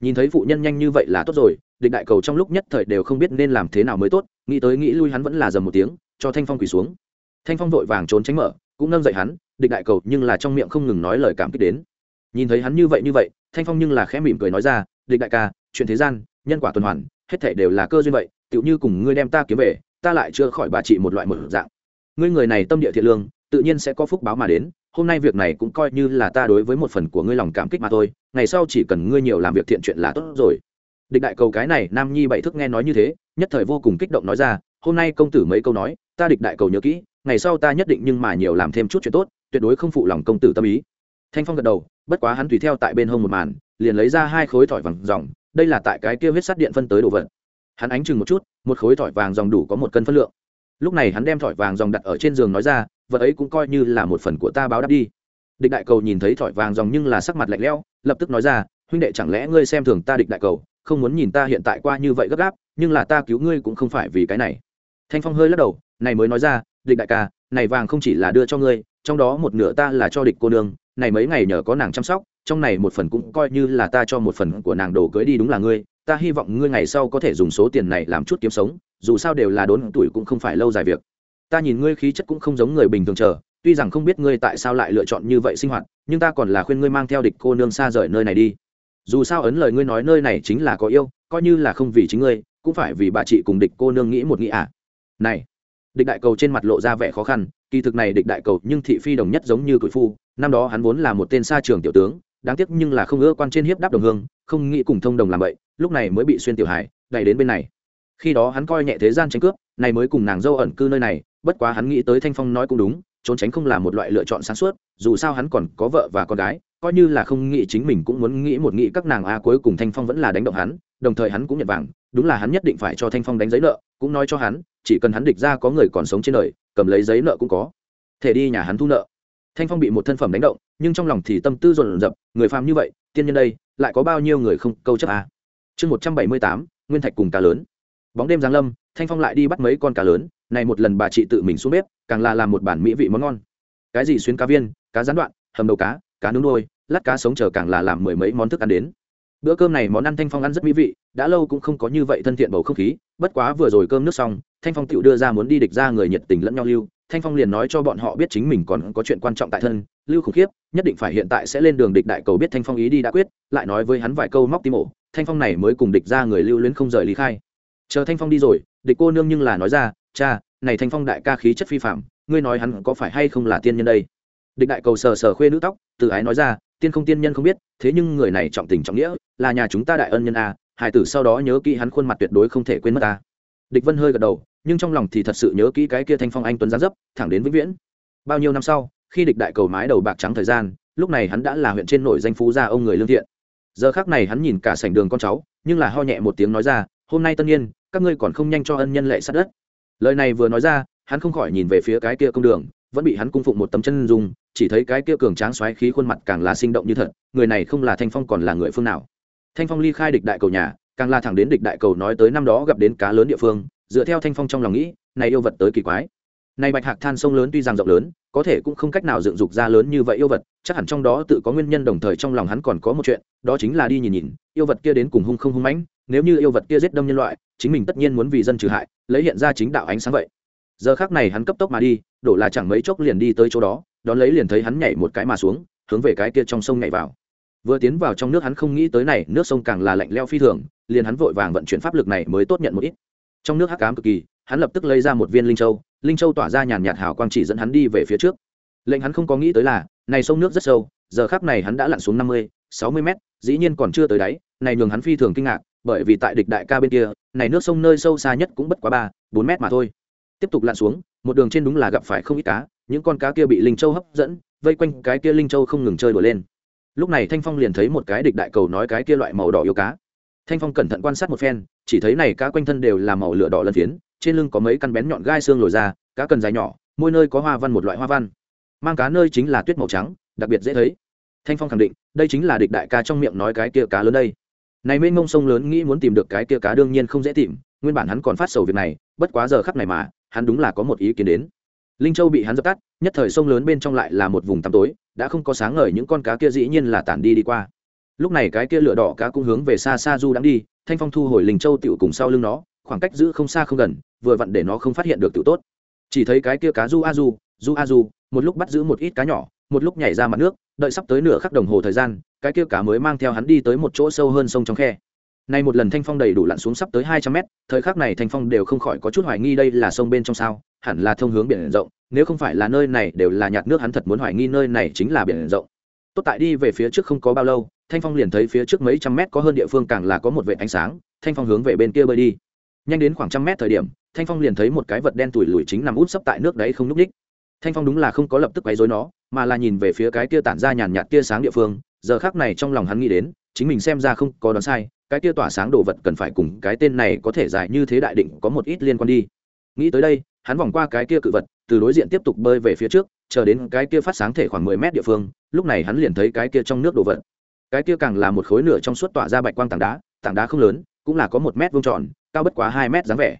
Nhìn thấy phụ nhân nhanh như vậy là tốt rồi, địch đại cầu trong lúc nhất thời đều không biết nên làm thế nào mới tốt, nghĩ tới nghĩ lui hắn vẫn là dầm một tiếng, cho thanh phong quỳ xuống. Thanh phong vội vàng trốn tránh mở, cũng nâng dậy hắn, địch đại cầu nhưng là trong miệng không ngừng nói lời cảm kích đến. Nhìn thấy hắn như vậy như vậy, thanh phong nhưng là khẽ mỉm cười nói ra, địch đại ca, chuyện thế gian, nhân quả tuần hoàn, hết thể đều là cơ duyên vậy, tựu như cùng ngươi đem ta kiếm về, ta lại chưa khỏi bà trị một loại một dạng ngươi người này tâm địa thiện lương, tự nhiên sẽ có phúc báo mà đến, hôm nay việc này cũng coi như là ta đối với một phần của ngươi lòng cảm kích mà thôi, ngày sau chỉ cần ngươi nhiều làm việc thiện chuyện là tốt rồi. Địch đại cầu cái này, nam nhi bảy thức nghe nói như thế, nhất thời vô cùng kích động nói ra, hôm nay công tử mấy câu nói, ta địch đại cầu nhớ kỹ, ngày sau ta nhất định nhưng mà nhiều làm thêm chút chuyện tốt, tuyệt đối không phụ lòng công tử tâm ý. Thanh phong gật đầu, bất quá hắn tùy theo tại bên hông một màn, liền lấy ra hai khối thỏi vàng dòng, đây là tại cái kia huyết sắt điện phân tới đồ vật. Hắn ánh chừng một chút, một khối thỏi vàng dòng đủ có một cân phân lượng lúc này hắn đem thỏi vàng dòng đặt ở trên giường nói ra, vật ấy cũng coi như là một phần của ta báo đáp đi. Địch đại cầu nhìn thấy thỏi vàng dòng nhưng là sắc mặt lạnh lẽo, lập tức nói ra, huynh đệ chẳng lẽ ngươi xem thường ta địch đại cầu, không muốn nhìn ta hiện tại qua như vậy gấp gáp, nhưng là ta cứu ngươi cũng không phải vì cái này. Thanh phong hơi lắc đầu, này mới nói ra, địch đại ca, này vàng không chỉ là đưa cho ngươi, trong đó một nửa ta là cho địch cô nương, này mấy ngày nhờ có nàng chăm sóc, trong này một phần cũng coi như là ta cho một phần của nàng đồ cưới đi đúng là ngươi, ta hy vọng ngươi ngày sau có thể dùng số tiền này làm chút kiếm sống dù sao đều là đốn tuổi cũng không phải lâu dài việc. Ta nhìn ngươi khí chất cũng không giống người bình thường chờ, tuy rằng không biết ngươi tại sao lại lựa chọn như vậy sinh hoạt, nhưng ta còn là khuyên ngươi mang theo địch cô nương xa rời nơi này đi. Dù sao ấn lời ngươi nói nơi này chính là có yêu, coi như là không vì chính ngươi, cũng phải vì bà chị cùng địch cô nương nghĩ một nghĩ à. Này, địch đại cầu trên mặt lộ ra vẻ khó khăn, kỳ thực này địch đại cầu nhưng thị phi đồng nhất giống như cội phu, năm đó hắn vốn là một tên xa trường tiểu tướng, đáng tiếc nhưng là không ưa quan trên hiếp đáp đồng hương, không nghĩ cùng thông đồng làm vậy, lúc này mới bị xuyên tiểu hải đẩy đến bên này khi đó hắn coi nhẹ thế gian tranh cướp này mới cùng nàng dâu ẩn cư nơi này, bất quá hắn nghĩ tới thanh phong nói cũng đúng, trốn tránh không là một loại lựa chọn sáng suốt, dù sao hắn còn có vợ và con gái, coi như là không nghĩ chính mình cũng muốn nghĩ một nghĩ các nàng a cuối cùng thanh phong vẫn là đánh động hắn, đồng thời hắn cũng nhận vàng, đúng là hắn nhất định phải cho thanh phong đánh giấy nợ, cũng nói cho hắn, chỉ cần hắn địch ra có người còn sống trên đời, cầm lấy giấy nợ cũng có. Thể đi nhà hắn thu nợ. Thanh phong bị một thân phẩm đánh động, nhưng trong lòng thì tâm tư dồn dập người phàm như vậy, tiên nhân đây, lại có bao nhiêu người không câu chấp a? Chương một trăm bảy mươi tám, nguyên thạch cùng cá lớn bóng đêm giáng lâm, thanh phong lại đi bắt mấy con cá lớn, này một lần bà chị tự mình xuống bếp, càng là làm một bản mỹ vị món ngon. Cái gì xuyến cá viên, cá rán đoạn, hầm đầu cá cá nướng đôi lát cá sống chờ càng là làm mười mấy món thức ăn đến. Bữa cơm này món ăn thanh phong ăn rất mỹ vị, đã lâu cũng không có như vậy thân thiện bầu không khí, bất quá vừa rồi cơm nước xong, thanh phong tự đưa ra muốn đi địch ra người nhiệt tình lẫn nhau lưu. Thanh phong liền nói cho bọn họ biết chính mình còn có chuyện quan trọng tại thân, lưu khủng khiếp, nhất định phải hiện tại sẽ lên đường địch đại cầu biết thanh phong ý đi đã quyết, lại nói với hắn vài câu móc tim ổ. Thanh phong này mới cùng địch ra người lưu luyến không rời lý khai chờ thanh phong đi rồi, địch cô nương nhưng là nói ra, cha, này thanh phong đại ca khí chất phi phạm ngươi nói hắn có phải hay không là tiên nhân đây? Địch đại cầu sờ sờ khuê nữ tóc, từ ái nói ra, tiên không tiên nhân không biết, thế nhưng người này trọng tình trọng nghĩa, là nhà chúng ta đại ân nhân a hải tử sau đó nhớ kỹ hắn khuôn mặt tuyệt đối không thể quên mất ta địch vân hơi gật đầu, nhưng trong lòng thì thật sự nhớ kỹ cái kia thanh phong anh tuấn gián dấp, thẳng đến vĩnh viễn. Bao nhiêu năm sau, khi địch đại cầu mái đầu bạc trắng thời gian, lúc này hắn đã là huyện trên nổi danh phú gia ông người lương thiện. Giờ khác này hắn nhìn cả sảnh đường con cháu, nhưng là ho nhẹ một tiếng nói ra, hôm nay tân nhiên các ngươi còn không nhanh cho ân nhân lệ sát đất. Lời này vừa nói ra, hắn không khỏi nhìn về phía cái kia công đường, vẫn bị hắn cung phụng một tấm chân dung, chỉ thấy cái kia cường tráng xoáy khí khuôn mặt càng là sinh động như thật, người này không là thanh phong còn là người phương nào. Thanh phong ly khai địch đại cầu nhà, càng là thẳng đến địch đại cầu nói tới năm đó gặp đến cá lớn địa phương, dựa theo thanh phong trong lòng nghĩ, này yêu vật tới kỳ quái. Này bạch hạc than sông lớn tuy rằng rộng lớn, có thể cũng không cách nào dựng dục ra lớn như vậy yêu vật, chắc hẳn trong đó tự có nguyên nhân đồng thời trong lòng hắn còn có một chuyện, đó chính là đi nhìn nhìn, yêu vật kia đến cùng hung không hung mãnh nếu như yêu vật kia giết đâm nhân loại, chính mình tất nhiên muốn vì dân trừ hại, lấy hiện ra chính đạo ánh sáng vậy. Giờ khác này hắn cấp tốc mà đi, đổ là chẳng mấy chốc liền đi tới chỗ đó, đón lấy liền thấy hắn nhảy một cái mà xuống, hướng về cái kia trong sông nhảy vào. Vừa tiến vào trong nước hắn không nghĩ tới này, nước sông càng là lạnh leo phi thường, liền hắn vội vàng vận chuyển pháp lực này mới tốt nhận một ít. Trong nước hắc ám cực kỳ, hắn lập tức lấy ra một viên linh châu linh châu tỏa ra nhàn nhạt hào quang chỉ dẫn hắn đi về phía trước. Lệnh hắn không có nghĩ tới là, này sông nước rất sâu, giờ khắc này hắn đã lặn xuống năm mươi, sáu mươi mét, dĩ nhiên còn chưa tới đáy, này nhường hắn phi thường kinh ngạc bởi vì tại địch đại ca bên kia, này nước sông nơi sâu xa nhất cũng bất quá ba, bốn mét mà thôi. Tiếp tục lặn xuống, một đường trên đúng là gặp phải không ít cá, những con cá kia bị linh châu hấp dẫn, vây quanh cái kia linh châu không ngừng chơi đùa lên. Lúc này thanh phong liền thấy một cái địch đại cầu nói cái kia loại màu đỏ yêu cá. Thanh phong cẩn thận quan sát một phen, chỉ thấy này cá quanh thân đều là màu lửa đỏ lân phiến, trên lưng có mấy căn bén nhọn gai xương lồi ra, cá cần dài nhỏ môi nơi có hoa văn một loại hoa văn. Mang cá nơi chính là tuyết màu trắng, đặc biệt dễ thấy. Thanh phong khẳng định, đây chính là địch đại ca trong miệng nói cái kia cá lớn đây này mênh mông sông lớn nghĩ muốn tìm được cái kia cá đương nhiên không dễ tìm, nguyên bản hắn còn phát sầu việc này, bất quá giờ khắp này mà, hắn đúng là có một ý kiến đến. Linh châu bị hắn dập tắt, nhất thời sông lớn bên trong lại là một vùng tăm tối, đã không có sáng ngời những con cá kia dĩ nhiên là tản đi đi qua. Lúc này cái kia lửa đỏ cá cũng hướng về xa xa du đang đi, thanh phong thu hồi linh châu tựu cùng sau lưng nó, khoảng cách giữ không xa không gần, vừa vặn để nó không phát hiện được tựu tốt. Chỉ thấy cái kia cá du a du du a du, một lúc bắt giữ một ít cá nhỏ, một lúc nhảy ra mặt nước, đợi sắp tới nửa khắc đồng hồ thời gian cái kia cá mới mang theo hắn đi tới một chỗ sâu hơn sông trong khe. Nay một lần thanh phong đầy đủ lặn xuống sắp tới hai trăm mét, thời khắc này thanh phong đều không khỏi có chút hoài nghi đây là sông bên trong sao, hẳn là thông hướng biển rộng, nếu không phải là nơi này đều là nhạt nước hắn thật muốn hoài nghi nơi này chính là biển rộng. Tốt tại đi về phía trước không có bao lâu, thanh phong liền thấy phía trước mấy trăm mét có hơn địa phương càng là có một vệ ánh sáng, thanh phong hướng về bên kia bơi đi. Nhanh đến khoảng trăm mét thời điểm, thanh phong liền thấy một cái vật đen tủi lùi chính nằm út sấp tại nước đấy không n ú c ních. Thanh phong đúng là không có lập tức quấy dối nó, mà là nhìn về phía cái kia tản ra nhàn nhạt tia sáng địa phương giờ khác này trong lòng hắn nghĩ đến, chính mình xem ra không có đoán sai, cái kia tỏa sáng đồ vật cần phải cùng cái tên này có thể dài như thế đại định có một ít liên quan đi. Nghĩ tới đây, hắn vòng qua cái kia cự vật, từ đối diện tiếp tục bơi về phía trước, chờ đến cái kia phát sáng thể khoảng mười mét địa phương, lúc này hắn liền thấy cái kia trong nước đồ vật. Cái kia càng là một khối nửa trong suốt tỏa ra bạch quang tảng đá tảng đá không lớn, cũng là có một mét vuông tròn, cao bất quá hai mét dáng vẻ.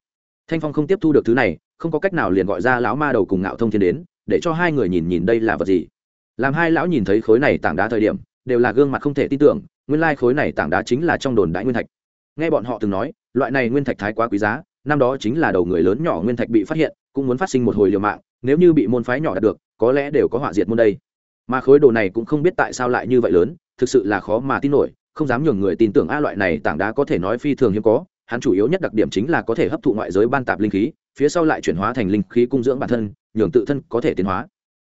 Thanh phong không tiếp thu được thứ này, không có cách nào liền gọi ra lão ma đầu cùng ngạo thông thiên đến, để cho hai người nhìn nhìn đây là vật gì. Làm hai lão nhìn thấy khối này tảng đá thời điểm đều là gương mặt không thể tin tưởng, nguyên lai khối này tảng đá chính là trong đồn đại nguyên thạch. Nghe bọn họ từng nói, loại này nguyên thạch thái quá quý giá, năm đó chính là đầu người lớn nhỏ nguyên thạch bị phát hiện, cũng muốn phát sinh một hồi liều mạng, nếu như bị môn phái nhỏ đạt được, có lẽ đều có họa diệt môn đây. Mà khối đồ này cũng không biết tại sao lại như vậy lớn, thực sự là khó mà tin nổi, không dám nhường người tin tưởng a loại này tảng đá có thể nói phi thường hiếm có, hắn chủ yếu nhất đặc điểm chính là có thể hấp thụ ngoại giới ban tạp linh khí, phía sau lại chuyển hóa thành linh khí cung dưỡng bản thân, nhường tự thân có thể tiến hóa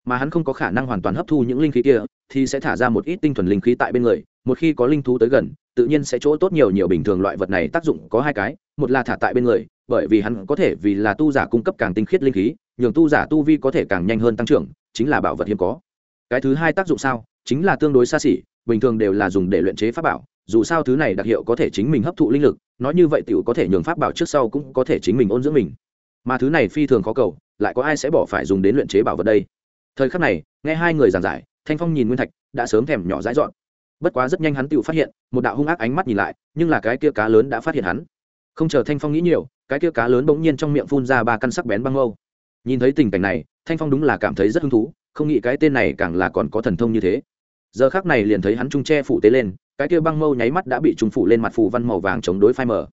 mà hắn không có khả năng hoàn toàn hấp thu những linh khí kia, thì sẽ thả ra một ít tinh thuần linh khí tại bên người, một khi có linh thú tới gần, tự nhiên sẽ chỗ tốt nhiều nhiều bình thường loại vật này tác dụng có hai cái, một là thả tại bên người, bởi vì hắn có thể vì là tu giả cung cấp càng tinh khiết linh khí, nhường tu giả tu vi có thể càng nhanh hơn tăng trưởng, chính là bảo vật hiếm có. Cái thứ hai tác dụng sao? Chính là tương đối xa xỉ, bình thường đều là dùng để luyện chế pháp bảo, dù sao thứ này đặc hiệu có thể chính mình hấp thụ linh lực, nói như vậy t i ể u có thể nhường pháp bảo trước sau cũng có thể chính mình ôn dưỡng mình. Mà thứ này phi thường khó cầu, lại có ai sẽ bỏ phải dùng đến luyện chế bảo vật đây? Thời khắc này, nghe hai người giảng giải, thanh phong nhìn nguyên thạch, đã sớm thèm nhỏ dãi dọn. Bất quá rất nhanh hắn tự phát hiện, một đạo hung ác ánh mắt nhìn lại, nhưng là cái kia cá lớn đã phát hiện hắn. Không chờ thanh phong nghĩ nhiều, cái kia cá lớn bỗng nhiên trong miệng phun ra ba căn sắc bén băng mâu. Nhìn thấy tình cảnh này, thanh phong đúng là cảm thấy rất hứng thú, không nghĩ cái tên này càng là còn có thần thông như thế. Giờ khác này liền thấy hắn trung tre phủ tế lên, cái kia băng mâu nháy mắt đã bị trung phủ lên mặt phù văn màu vàng chống đối phai mờ.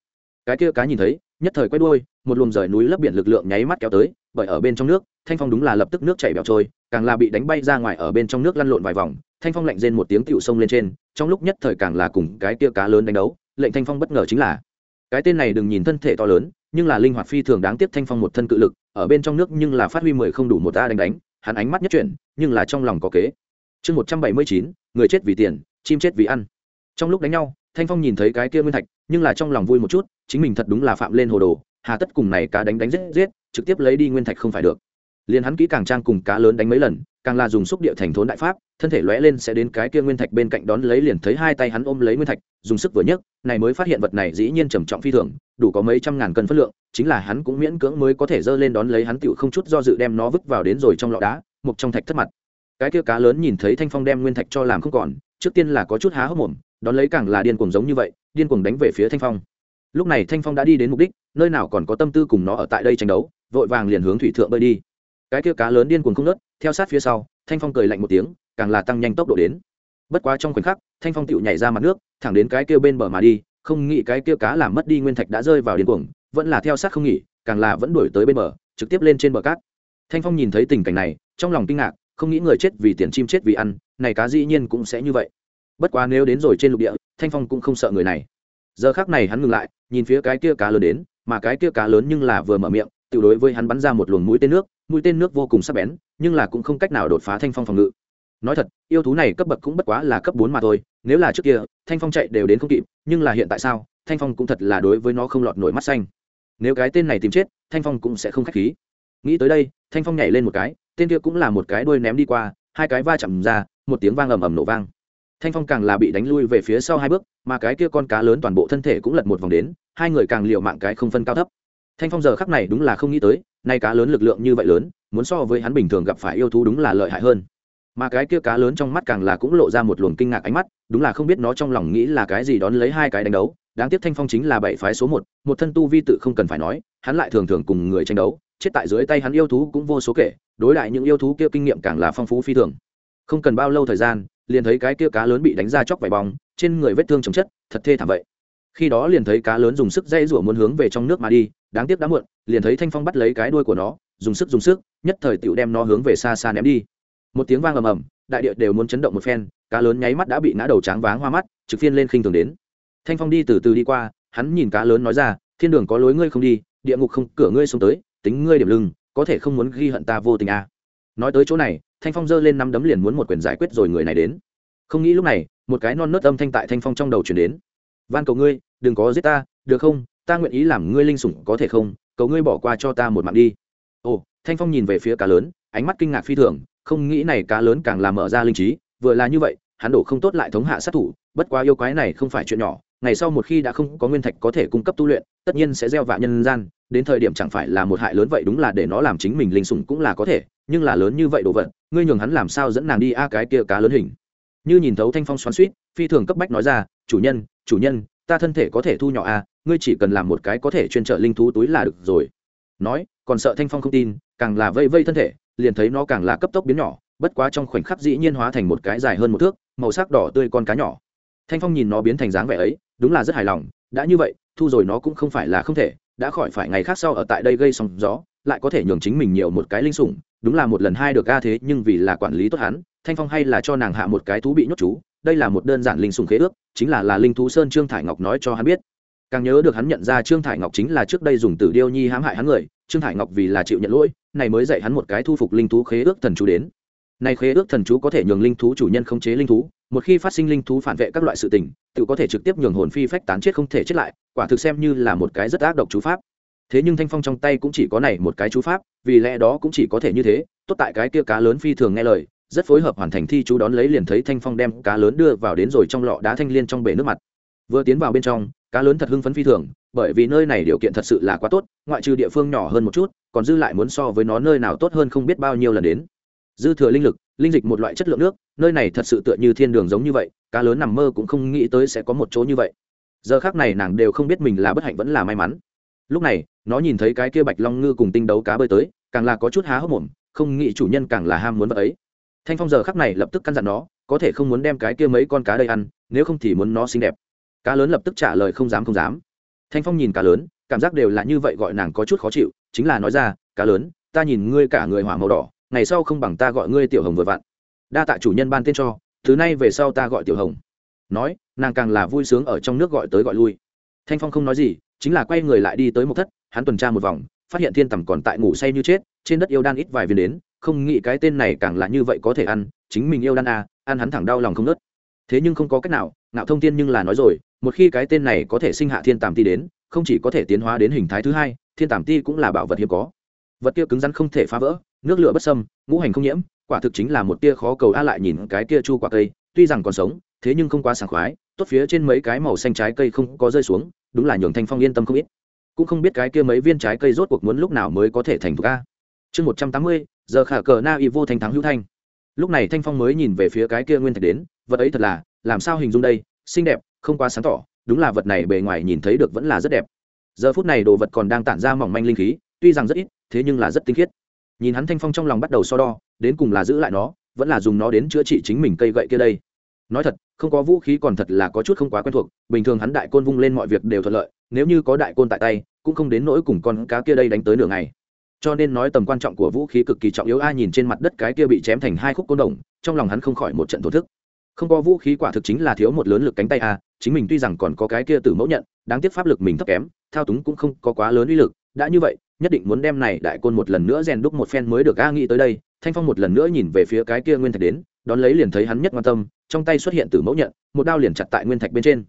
Cái kia cá nhìn thấy, nhất thời quay đuôi, một luồng rời núi lấp biển lực lượng nháy mắt kéo tới bởi ở bên trong nước, thanh phong đúng là lập tức nước chảy bẹo trôi, càng là bị đánh bay ra ngoài ở bên trong nước lăn lộn vài vòng. Thanh phong lạnh rên một tiếng tựu sông lên trên, trong lúc nhất thời càng là cùng cái kia cá lớn đánh đấu, lệnh thanh phong bất ngờ chính là, cái tên này đừng nhìn thân thể to lớn, nhưng là linh hoạt phi thường đáng tiếc thanh phong một thân cự lực, ở bên trong nước nhưng là phát huy mười không đủ một ta đánh đánh, hắn ánh mắt nhất chuyển, nhưng là trong lòng có kế. Chương một trăm bảy mươi chín, người chết vì tiền, chim chết vì ăn. Trong lúc đánh nhau, thanh phong nhìn thấy cái kia nguyên thạch, nhưng là trong lòng vui một chút, chính mình thật đúng là phạm lên hồ đồ hà tất cùng này cá đánh đánh giết giết, trực tiếp lấy đi nguyên thạch không phải được. Liền hắn kỹ càng trang cùng cá lớn đánh mấy lần, càng là dùng xúc địa thành thốn đại pháp, thân thể lóe lên sẽ đến cái kia nguyên thạch bên cạnh đón lấy liền thấy hai tay hắn ôm lấy nguyên thạch, dùng sức vừa nhấc, này mới phát hiện vật này dĩ nhiên trầm trọng phi thường, đủ có mấy trăm ngàn cân phất lượng, chính là hắn cũng miễn cưỡng mới có thể dơ lên đón lấy hắn tựu không chút do dự đem nó vứt vào đến rồi trong lọ đá, một trong thạch thất mặt. Cái kia cá lớn nhìn thấy thanh phong đem nguyên thạch cho làm không còn, trước tiên là có chút há hốc mồm, đón lấy càng là điên cuồng giống như vậy, điên cuồng đánh về phía thanh phong lúc này thanh phong đã đi đến mục đích, nơi nào còn có tâm tư cùng nó ở tại đây tranh đấu, vội vàng liền hướng thủy thượng bơi đi. Cái kia cá lớn điên cuồng không nớt theo sát phía sau, thanh phong cười lạnh một tiếng, càng là tăng nhanh tốc độ đến. Bất quá trong khoảnh khắc, thanh phong tựu nhảy ra mặt nước, thẳng đến cái kia bên bờ mà đi, không nghĩ cái kia cá làm mất đi nguyên thạch đã rơi vào điên cuồng, vẫn là theo sát không nghỉ, càng là vẫn đuổi tới bên bờ, trực tiếp lên trên bờ cát. Thanh phong nhìn thấy tình cảnh này, trong lòng kinh ngạc, không nghĩ người chết vì tiền chim chết vì ăn, này cá dĩ nhiên cũng sẽ như vậy. Bất quá nếu đến rồi trên lục địa, thanh phong cũng không sợ người này giờ khác này hắn ngừng lại, nhìn phía cái kia cá lớn đến, mà cái kia cá lớn nhưng là vừa mở miệng, tự đối với hắn bắn ra một luồng mũi tên nước, mũi tên nước vô cùng sắc bén, nhưng là cũng không cách nào đột phá thanh phong phòng ngự. Nói thật, yêu thú này cấp bậc cũng bất quá là cấp bốn mà thôi, nếu là trước kia, thanh phong chạy đều đến không kịp, nhưng là hiện tại sao, thanh phong cũng thật là đối với nó không lọt nổi mắt xanh. Nếu cái tên này tìm chết, thanh phong cũng sẽ không k h á c h khí. Nghĩ tới đây, thanh phong nhảy lên một cái, tên kia cũng là một cái đuôi ném đi qua, hai cái va chạm ra, một tiếng vang ầm ầm nổ vang thanh phong càng là bị đánh lui về phía sau hai bước, mà cái kia con cá lớn toàn bộ thân thể cũng lật một vòng đến, hai người càng liều mạng cái không phân cao thấp. Thanh phong giờ khắc này đúng là không nghĩ tới, nay cá lớn lực lượng như vậy lớn, muốn so với hắn bình thường gặp phải yêu thú đúng là lợi hại hơn. Mà cái kia cá lớn trong mắt càng là cũng lộ ra một luồng kinh ngạc ánh mắt, đúng là không biết nó trong lòng nghĩ là cái gì đón lấy hai cái đánh đấu. Đáng tiếc thanh phong chính là bảy phái số một một thân tu vi tự không cần phải nói, hắn lại thường thường cùng người tranh đấu, chết tại dưới tay hắn yêu thú cũng vô số kể, đối lại những yêu thú kia kinh nghiệm càng là phong phú phi thường. Không cần bao lâu thời gian liền thấy cái kia cá lớn bị đánh ra chóc vải bóng trên người vết thương chồng chất, thật thê thảm vậy. Khi đó liền thấy cá lớn dùng sức dây rủa muốn hướng về trong nước mà đi, đáng tiếc đã muộn, liền thấy thanh phong bắt lấy cái đuôi của nó, dùng sức dùng sức, nhất thời tựu đem nó hướng về xa xa ném đi. Một tiếng vang ầm ầm, đại địa đều muốn chấn động một phen, cá lớn nháy mắt đã bị ngã đầu tráng váng hoa mắt, trực phiên lên khinh thường đến. Thanh phong đi từ từ đi qua, hắn nhìn cá lớn nói ra, thiên đường có lối ngươi không đi, địa ngục không, cửa ngươi xuống tới, tính ngươi điểm lưng, có thể không muốn ghi hận ta vô tình à. nói tới chỗ này thanh phong giơ lên năm đấm liền muốn một quyền giải quyết rồi người này đến. Không nghĩ lúc này, một cái non nớt âm thanh tại thanh phong trong đầu chuyển đến. Van cầu ngươi, đừng có giết ta, được không? Ta nguyện ý làm ngươi linh sủng, có thể không? Cầu ngươi bỏ qua cho ta một mạng đi. Ồ, thanh phong nhìn về phía cá lớn, ánh mắt kinh ngạc phi thường, không nghĩ này cá lớn càng làm mở ra linh trí, vừa là như vậy, hắn đổ không tốt lại thống hạ sát thủ, bất quá yêu quái này không phải chuyện nhỏ ngày sau một khi đã không có nguyên thạch có thể cung cấp tu luyện, tất nhiên sẽ gieo vạ nhân gian, đến thời điểm chẳng phải là một hại lớn vậy đúng là để nó làm chính mình linh sủng cũng là có thể, nhưng là lớn như vậy đồ vật, ngươi nhường hắn làm sao dẫn nàng đi a cái kia cá lớn hình. Như nhìn thấu thanh phong xoắn suýt phi thường cấp bách nói ra, chủ nhân chủ nhân, ta thân thể có thể thu nhỏ a, ngươi chỉ cần làm một cái có thể chuyên trợ linh thú túi là được rồi. Nói, còn sợ thanh phong không tin, càng là vây vây thân thể, liền thấy nó càng là cấp tốc biến nhỏ, bất quá trong khoảnh khắc dĩ nhiên hóa thành một cái dài hơn một thước, màu sắc đỏ tươi con cá nhỏ. Thanh phong nhìn nó biến thành dáng vẻ ấy đúng là rất hài lòng, đã như vậy, thu rồi nó cũng không phải là không thể, đã khỏi phải ngày khác sau ở tại đây gây sóng gió, lại có thể nhường chính mình nhiều một cái linh sủng, đúng là một lần hai được ga thế, nhưng vì là quản lý tốt hắn, thanh phong hay là cho nàng hạ một cái thú bị nhốt chú, đây là một đơn giản linh sủng khế ước, chính là là linh thú sơn trương thải ngọc nói cho hắn biết. Càng nhớ được hắn nhận ra trương thải ngọc chính là trước đây dùng tử điêu nhi hãm hại hắn người, trương thải ngọc vì là chịu nhận lỗi, này mới dạy hắn một cái thu phục linh thú khế ước thần chú đến. Này khế ước thần chú có thể nhường linh thú chủ nhân khống chế linh thú, một khi phát sinh linh thú phản vệ các loại sự tình tự có thể trực tiếp nhường hồn phi phách tán chết không thể chết lại, quả thực xem như là một cái rất ác độc chú pháp. Thế nhưng thanh phong trong tay cũng chỉ có này một cái chú pháp, vì lẽ đó cũng chỉ có thể như thế, tốt tại cái kia cá lớn phi thường nghe lời, rất phối hợp hoàn thành thi chú đón lấy liền thấy thanh phong đem cá lớn đưa vào đến rồi trong lọ đá thanh liên trong bể nước mặt. Vừa tiến vào bên trong, cá lớn thật hưng phấn phi thường, bởi vì nơi này điều kiện thật sự là quá tốt, ngoại trừ địa phương nhỏ hơn một chút, còn dư lại muốn so với nó nơi nào tốt hơn không biết bao nhiêu lần đến. Dư thừa linh lực, linh dịch một loại chất lượng nước, nơi này thật sự tựa như thiên đường giống như vậy cá lớn nằm mơ cũng không nghĩ tới sẽ có một chỗ như vậy. Giờ khác này nàng đều không biết mình là bất hạnh vẫn là may mắn. Lúc này, nó nhìn thấy cái kia bạch long ngư cùng tinh đấu cá bơi tới, càng là có chút há hốc mồm, không nghĩ chủ nhân càng là ham muốn vật ấy. Thanh phong giờ khắc này lập tức căn dặn nó, có thể không muốn đem cái kia mấy con cá đây ăn, nếu không thì muốn nó xinh đẹp. Cá lớn lập tức trả lời không dám không dám. Thanh phong nhìn cá lớn, cảm giác đều là như vậy gọi nàng có chút khó chịu, chính là nói ra, cá lớn, ta nhìn ngươi cả người hỏa màu đỏ, ngày sau không bằng ta gọi ngươi tiểu hồng vừa vặn. Đa tạ chủ nhân ban tên cho thứ nay về sau ta gọi tiểu hồng. Nói nàng càng là vui sướng ở trong nước gọi tới gọi lui. Thanh phong không nói gì chính là quay người lại đi tới một thất hắn tuần tra một vòng phát hiện thiên tầm còn tại ngủ say như chết trên đất yêu đan ít vài viên đến không nghĩ cái tên này càng là như vậy có thể ăn chính mình yêu đan à, ăn hắn thẳng đau lòng không nớt. Thế nhưng không có cách nào ngạo thông tiên nhưng là nói rồi một khi cái tên này có thể sinh hạ thiên tàm ti đến không chỉ có thể tiến hóa đến hình thái thứ hai thiên tàm ti cũng là bảo vật hiếm có. Vật kia cứng rắn không thể phá vỡ nước lửa bất sâm ngũ hành không nhiễm quả thực chính là một tia khó cầu a lại nhìn cái kia chu quả cây, tuy rằng còn sống, thế nhưng không quá sảng khoái, tốt phía trên mấy cái màu xanh trái cây không có rơi xuống, đúng là nhường thanh phong yên tâm không ít. Cũng không biết cái kia mấy viên trái cây rốt cuộc muốn lúc nào mới có thể thành thục a. Chương một trăm tám mươi, giờ khả cờ na y vô thanh thắng hữu thanh. Lúc này thanh phong mới nhìn về phía cái kia nguyên thạch đến, vật ấy thật là, làm sao hình dung đây, xinh đẹp, không quá sáng tỏ, đúng là vật này bề ngoài nhìn thấy được vẫn là rất đẹp. Giờ phút này đồ vật còn đang tản ra mỏng manh linh khí, tuy rằng rất ít, thế nhưng là rất tinh khiết. Nhìn hắn thanh phong trong lòng bắt đầu so đo đến cùng là giữ lại nó, vẫn là dùng nó đến chữa trị chính mình cây gậy kia đây. Nói thật, không có vũ khí còn thật là có chút không quá quen thuộc, bình thường hắn đại côn vung lên mọi việc đều thuận lợi, nếu như có đại côn tại tay, cũng không đến nỗi cùng con cá kia đây đánh tới nửa ngày. Cho nên nói tầm quan trọng của vũ khí cực kỳ trọng yếu, ai nhìn trên mặt đất cái kia bị chém thành hai khúc côn đồng, trong lòng hắn không khỏi một trận thổ thức. Không có vũ khí quả thực chính là thiếu một lớn lực cánh tay a chính mình tuy rằng còn có cái kia từ mẫu nhận, đáng tiếc pháp lực mình thấp kém, thao túng cũng không có quá lớn uy lực, đã như vậy nhất định muốn đem này đại côn một lần nữa rèn đúc một phen mới được, a nghĩ tới đây, thanh phong một lần nữa nhìn về phía cái kia nguyên thạch đến, đón lấy liền thấy hắn nhất quan tâm, trong tay xuất hiện từ mẫu nhận, một đao liền chặt tại nguyên thạch bên trên.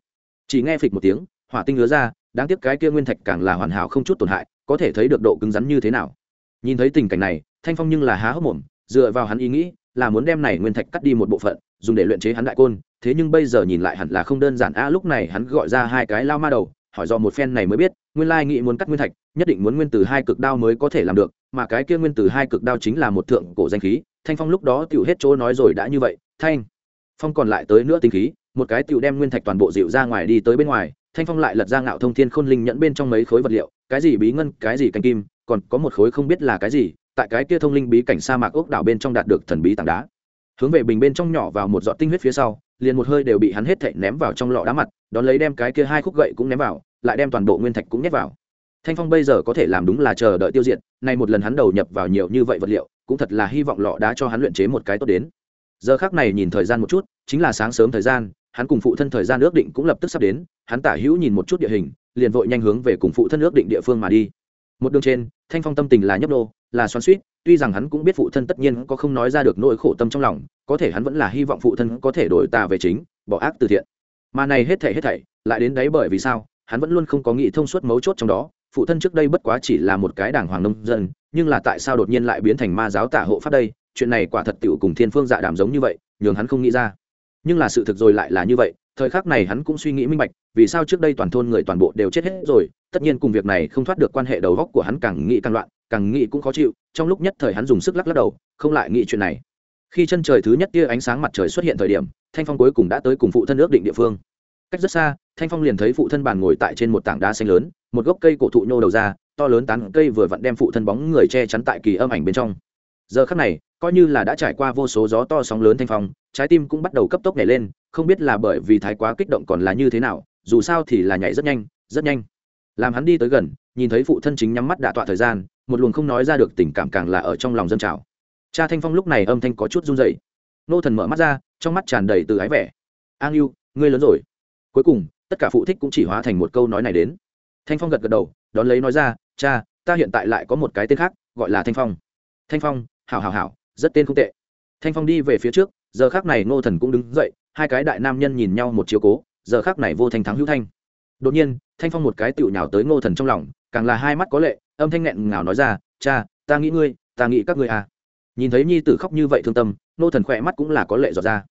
Chỉ nghe phịch một tiếng, hỏa tinh lứa ra, đáng tiếc cái kia nguyên thạch càng là hoàn hảo không chút tổn hại, có thể thấy được độ cứng rắn như thế nào. Nhìn thấy tình cảnh này, thanh phong nhưng là há hốc mồm, dựa vào hắn ý nghĩ, là muốn đem này nguyên thạch cắt đi một bộ phận, dùng để luyện chế hắn đại côn, thế nhưng bây giờ nhìn lại hẳn là không đơn giản. A, lúc này hắn gọi ra hai cái lao ma đầu, hỏi do một phen này mới biết nguyên lai nghĩ muốn cắt nguyên thạch, nhất định muốn nguyên từ hai cực đao mới có thể làm được, mà cái kia nguyên từ hai cực đao chính là một thượng cổ danh khí. Thanh phong lúc đó tựu hết chỗ nói rồi đã như vậy, thanh phong còn lại tới nữa tinh khí, một cái tựu đem nguyên thạch toàn bộ dịu ra ngoài đi tới bên ngoài. Thanh phong lại lật ra ngạo thông thiên khôn linh nhẫn bên trong mấy khối vật liệu, cái gì bí ngân, cái gì canh kim, còn có một khối không biết là cái gì, tại cái kia thông linh bí cảnh sa mạc ốc đảo bên trong đạt được thần bí tảng đá. Hướng về bình bên trong nhỏ vào một giọt tinh huyết phía sau, liền một hơi đều bị hắn hết thảy ném vào trong lọ đá mặt, đón lấy đem cái kia hai khúc gậy cũng ném vào lại đem toàn bộ nguyên thạch cũng nhét vào. Thanh phong bây giờ có thể làm đúng là chờ đợi tiêu diệt, nay một lần hắn đầu nhập vào nhiều như vậy vật liệu, cũng thật là hy vọng lọ đá cho hắn luyện chế một cái tốt đến. Giờ khác này nhìn thời gian một chút, chính là sáng sớm thời gian, hắn cùng phụ thân thời gian ước định cũng lập tức sắp đến, hắn tả hữu nhìn một chút địa hình, liền vội nhanh hướng về cùng phụ thân ước định địa phương mà đi. Một đường trên, thanh phong tâm tình là nhấp đô là xoắn suýt tuy rằng hắn cũng biết phụ thân tất nhiên có không nói ra được nỗi khổ tâm trong lòng, có thể hắn vẫn là hy vọng phụ thân có thể đổi tà về chính, bỏ ác từ thiện. Mà này hết thảy hết thảy, lại đến đấy bởi vì sao? Hắn vẫn luôn không có nghĩ thông suốt mấu chốt trong đó, phụ thân trước đây bất quá chỉ là một cái đảng hoàng nông dân, nhưng là tại sao đột nhiên lại biến thành ma giáo tả hộ pháp đây? Chuyện này quả thật tựu cùng thiên phương dạ đàm giống như vậy, nhường hắn không nghĩ ra. Nhưng là sự thực rồi lại là như vậy, thời khắc này hắn cũng suy nghĩ minh bạch, vì sao trước đây toàn thôn người toàn bộ đều chết hết rồi, tất nhiên cùng việc này không thoát được quan hệ đầu góc của hắn càng nghĩ càng loạn, càng nghĩ cũng khó chịu, trong lúc nhất thời hắn dùng sức lắc lắc đầu, không lại nghĩ chuyện này. Khi chân trời thứ nhất tia ánh sáng mặt trời xuất hiện thời điểm, thanh phong cuối cùng đã tới cùng phụ thân ước định địa phương cách rất xa, thanh phong liền thấy phụ thân bàn ngồi tại trên một tảng đá xanh lớn, một gốc cây cổ thụ nhô đầu ra, to lớn tán cây vừa vặn đem phụ thân bóng người che chắn tại kỳ âm ảnh bên trong. Giờ khắc này, coi như là đã trải qua vô số gió to sóng lớn thanh phong, trái tim cũng bắt đầu cấp tốc nhảy lên, không biết là bởi vì thái quá kích động còn là như thế nào, dù sao thì là nhảy rất nhanh rất nhanh. Làm hắn đi tới gần, nhìn thấy phụ thân chính nhắm mắt đạ tọa thời gian, một luồng không nói ra được tình cảm càng là ở trong lòng dân trào. Cha thanh phong lúc này âm thanh có chút run dậy nô thần mở mắt ra, trong mắt tràn đầy từ ái vẻ. An yêu ngươi lớn rồi cuối cùng, tất cả phụ thích cũng chỉ hóa thành một câu nói này đến. Thanh phong gật gật đầu, đón lấy nói ra, cha, ta hiện tại lại có một cái tên khác, gọi là thanh phong. Thanh phong, hảo hảo hảo, rất tên không tệ. Thanh phong đi về phía trước, giờ khác này ngô thần cũng đứng dậy, hai cái đại nam nhân nhìn nhau một chiếu cố, giờ khác này vô thanh thắng hữu thanh. Đột nhiên, thanh phong một cái tựu nhào tới ngô thần trong lòng, càng là hai mắt có lệ, âm thanh nghẹn ngào nói ra, cha, ta nghĩ ngươi, ta nghĩ các ngươi à. Nhìn thấy nhi tử khóc như vậy thương tâm, ngô thần khỏe mắt cũng là có lệ giọt ra.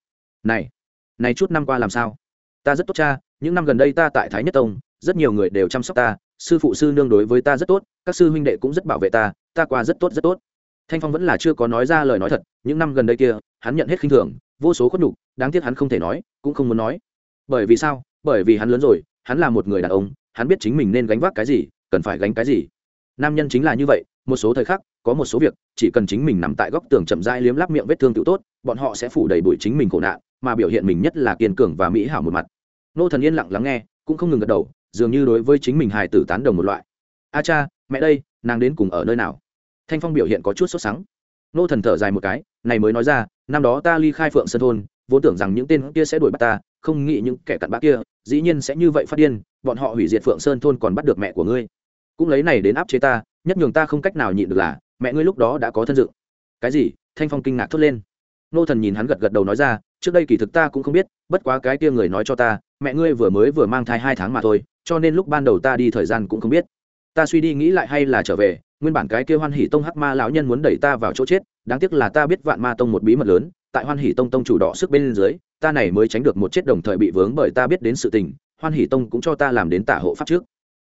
Này này chút năm qua làm sao? Ta rất tốt cha, những năm gần đây ta tại thái nhất tông, rất nhiều người đều chăm sóc ta, sư phụ sư nương đối với ta rất tốt, các sư huynh đệ cũng rất bảo vệ ta ta qua rất tốt rất tốt. Thanh phong vẫn là chưa có nói ra lời nói thật, những năm gần đây kia, hắn nhận hết khinh thường, vô số khuất nhục, đáng tiếc hắn không thể nói, cũng không muốn nói. Bởi vì sao? Bởi vì hắn lớn rồi, hắn là một người đàn ông, hắn biết chính mình nên gánh vác cái gì, cần phải gánh cái gì. Nam nhân chính là như vậy, một số thời khắc, có một số việc, chỉ cần chính mình nằm tại góc tường chậm rãi liếm lắp miệng vết thương tự tốt, bọn họ sẽ phủ đầy bụi chính mình khổ nạn, mà biểu hiện mình nhất là kiên cường và mỹ hảo một mặt nô thần yên lặng lắng nghe, cũng không ngừng gật đầu, dường như đối với chính mình hài tử tán đồng một loại. A cha, mẹ đây, nàng đến cùng ở nơi nào? Thanh phong biểu hiện có chút sốt sắng. Nô thần thở dài một cái, này mới nói ra, năm đó ta ly khai phượng sơn thôn, vốn tưởng rằng những tên kia sẽ đuổi bắt ta, không nghĩ những kẻ cặn bã kia, dĩ nhiên sẽ như vậy phát điên, bọn họ hủy diệt phượng sơn thôn còn bắt được mẹ của ngươi. Cũng lấy này đến áp chế ta, nhất nhường ta không cách nào nhịn được là, mẹ ngươi lúc đó đã có thân dự. Cái gì? Thanh phong kinh ngạc thốt lên nô thần nhìn hắn gật gật đầu nói ra, trước đây kỳ thực ta cũng không biết, bất quá cái kia người nói cho ta, mẹ ngươi vừa mới vừa mang thai hai tháng mà thôi, cho nên lúc ban đầu ta đi thời gian cũng không biết. Ta suy đi nghĩ lại hay là trở về, nguyên bản cái kia hoan hỷ tông hắc ma lão nhân muốn đẩy ta vào chỗ chết, đáng tiếc là ta biết vạn ma tông một bí mật lớn, tại hoan hỷ tông tông chủ đỏ sức bên dưới, ta này mới tránh được một chết đồng thời bị vướng bởi ta biết đến sự tình, hoan hỷ tông cũng cho ta làm đến tả hộ pháp trước.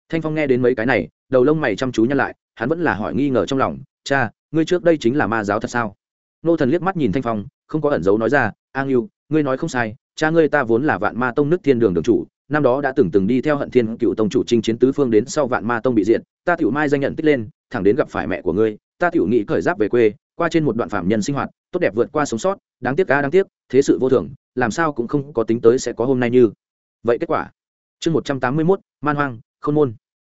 Thanh phong nghe đến mấy cái này, đầu lông mày chăm chú nhăn lại, hắn vẫn là hỏi nghi ngờ trong lòng, cha, ngươi trước đây chính là ma giáo thật sao? Nô thần liếc mắt nhìn thanh phong, không có ẩn giấu nói ra, an yêu ngươi nói không sai, cha ngươi ta vốn là vạn ma tông nước thiên đường đường chủ, năm đó đã từng từng đi theo hận thiên cựu tông chủ trinh chiến tứ phương đến sau vạn ma tông bị diện ta tiểu mai danh nhận tích lên, thẳng đến gặp phải mẹ của ngươi, ta tiểu nghĩ khởi giáp về quê, qua trên một đoạn phạm nhân sinh hoạt, tốt đẹp vượt qua sống sót, đáng tiếc ca đáng tiếc, thế sự vô thường, làm sao cũng không có tính tới sẽ có hôm nay như. Vậy kết quả. Chương một trăm tám mươi mốt, man hoang không môn.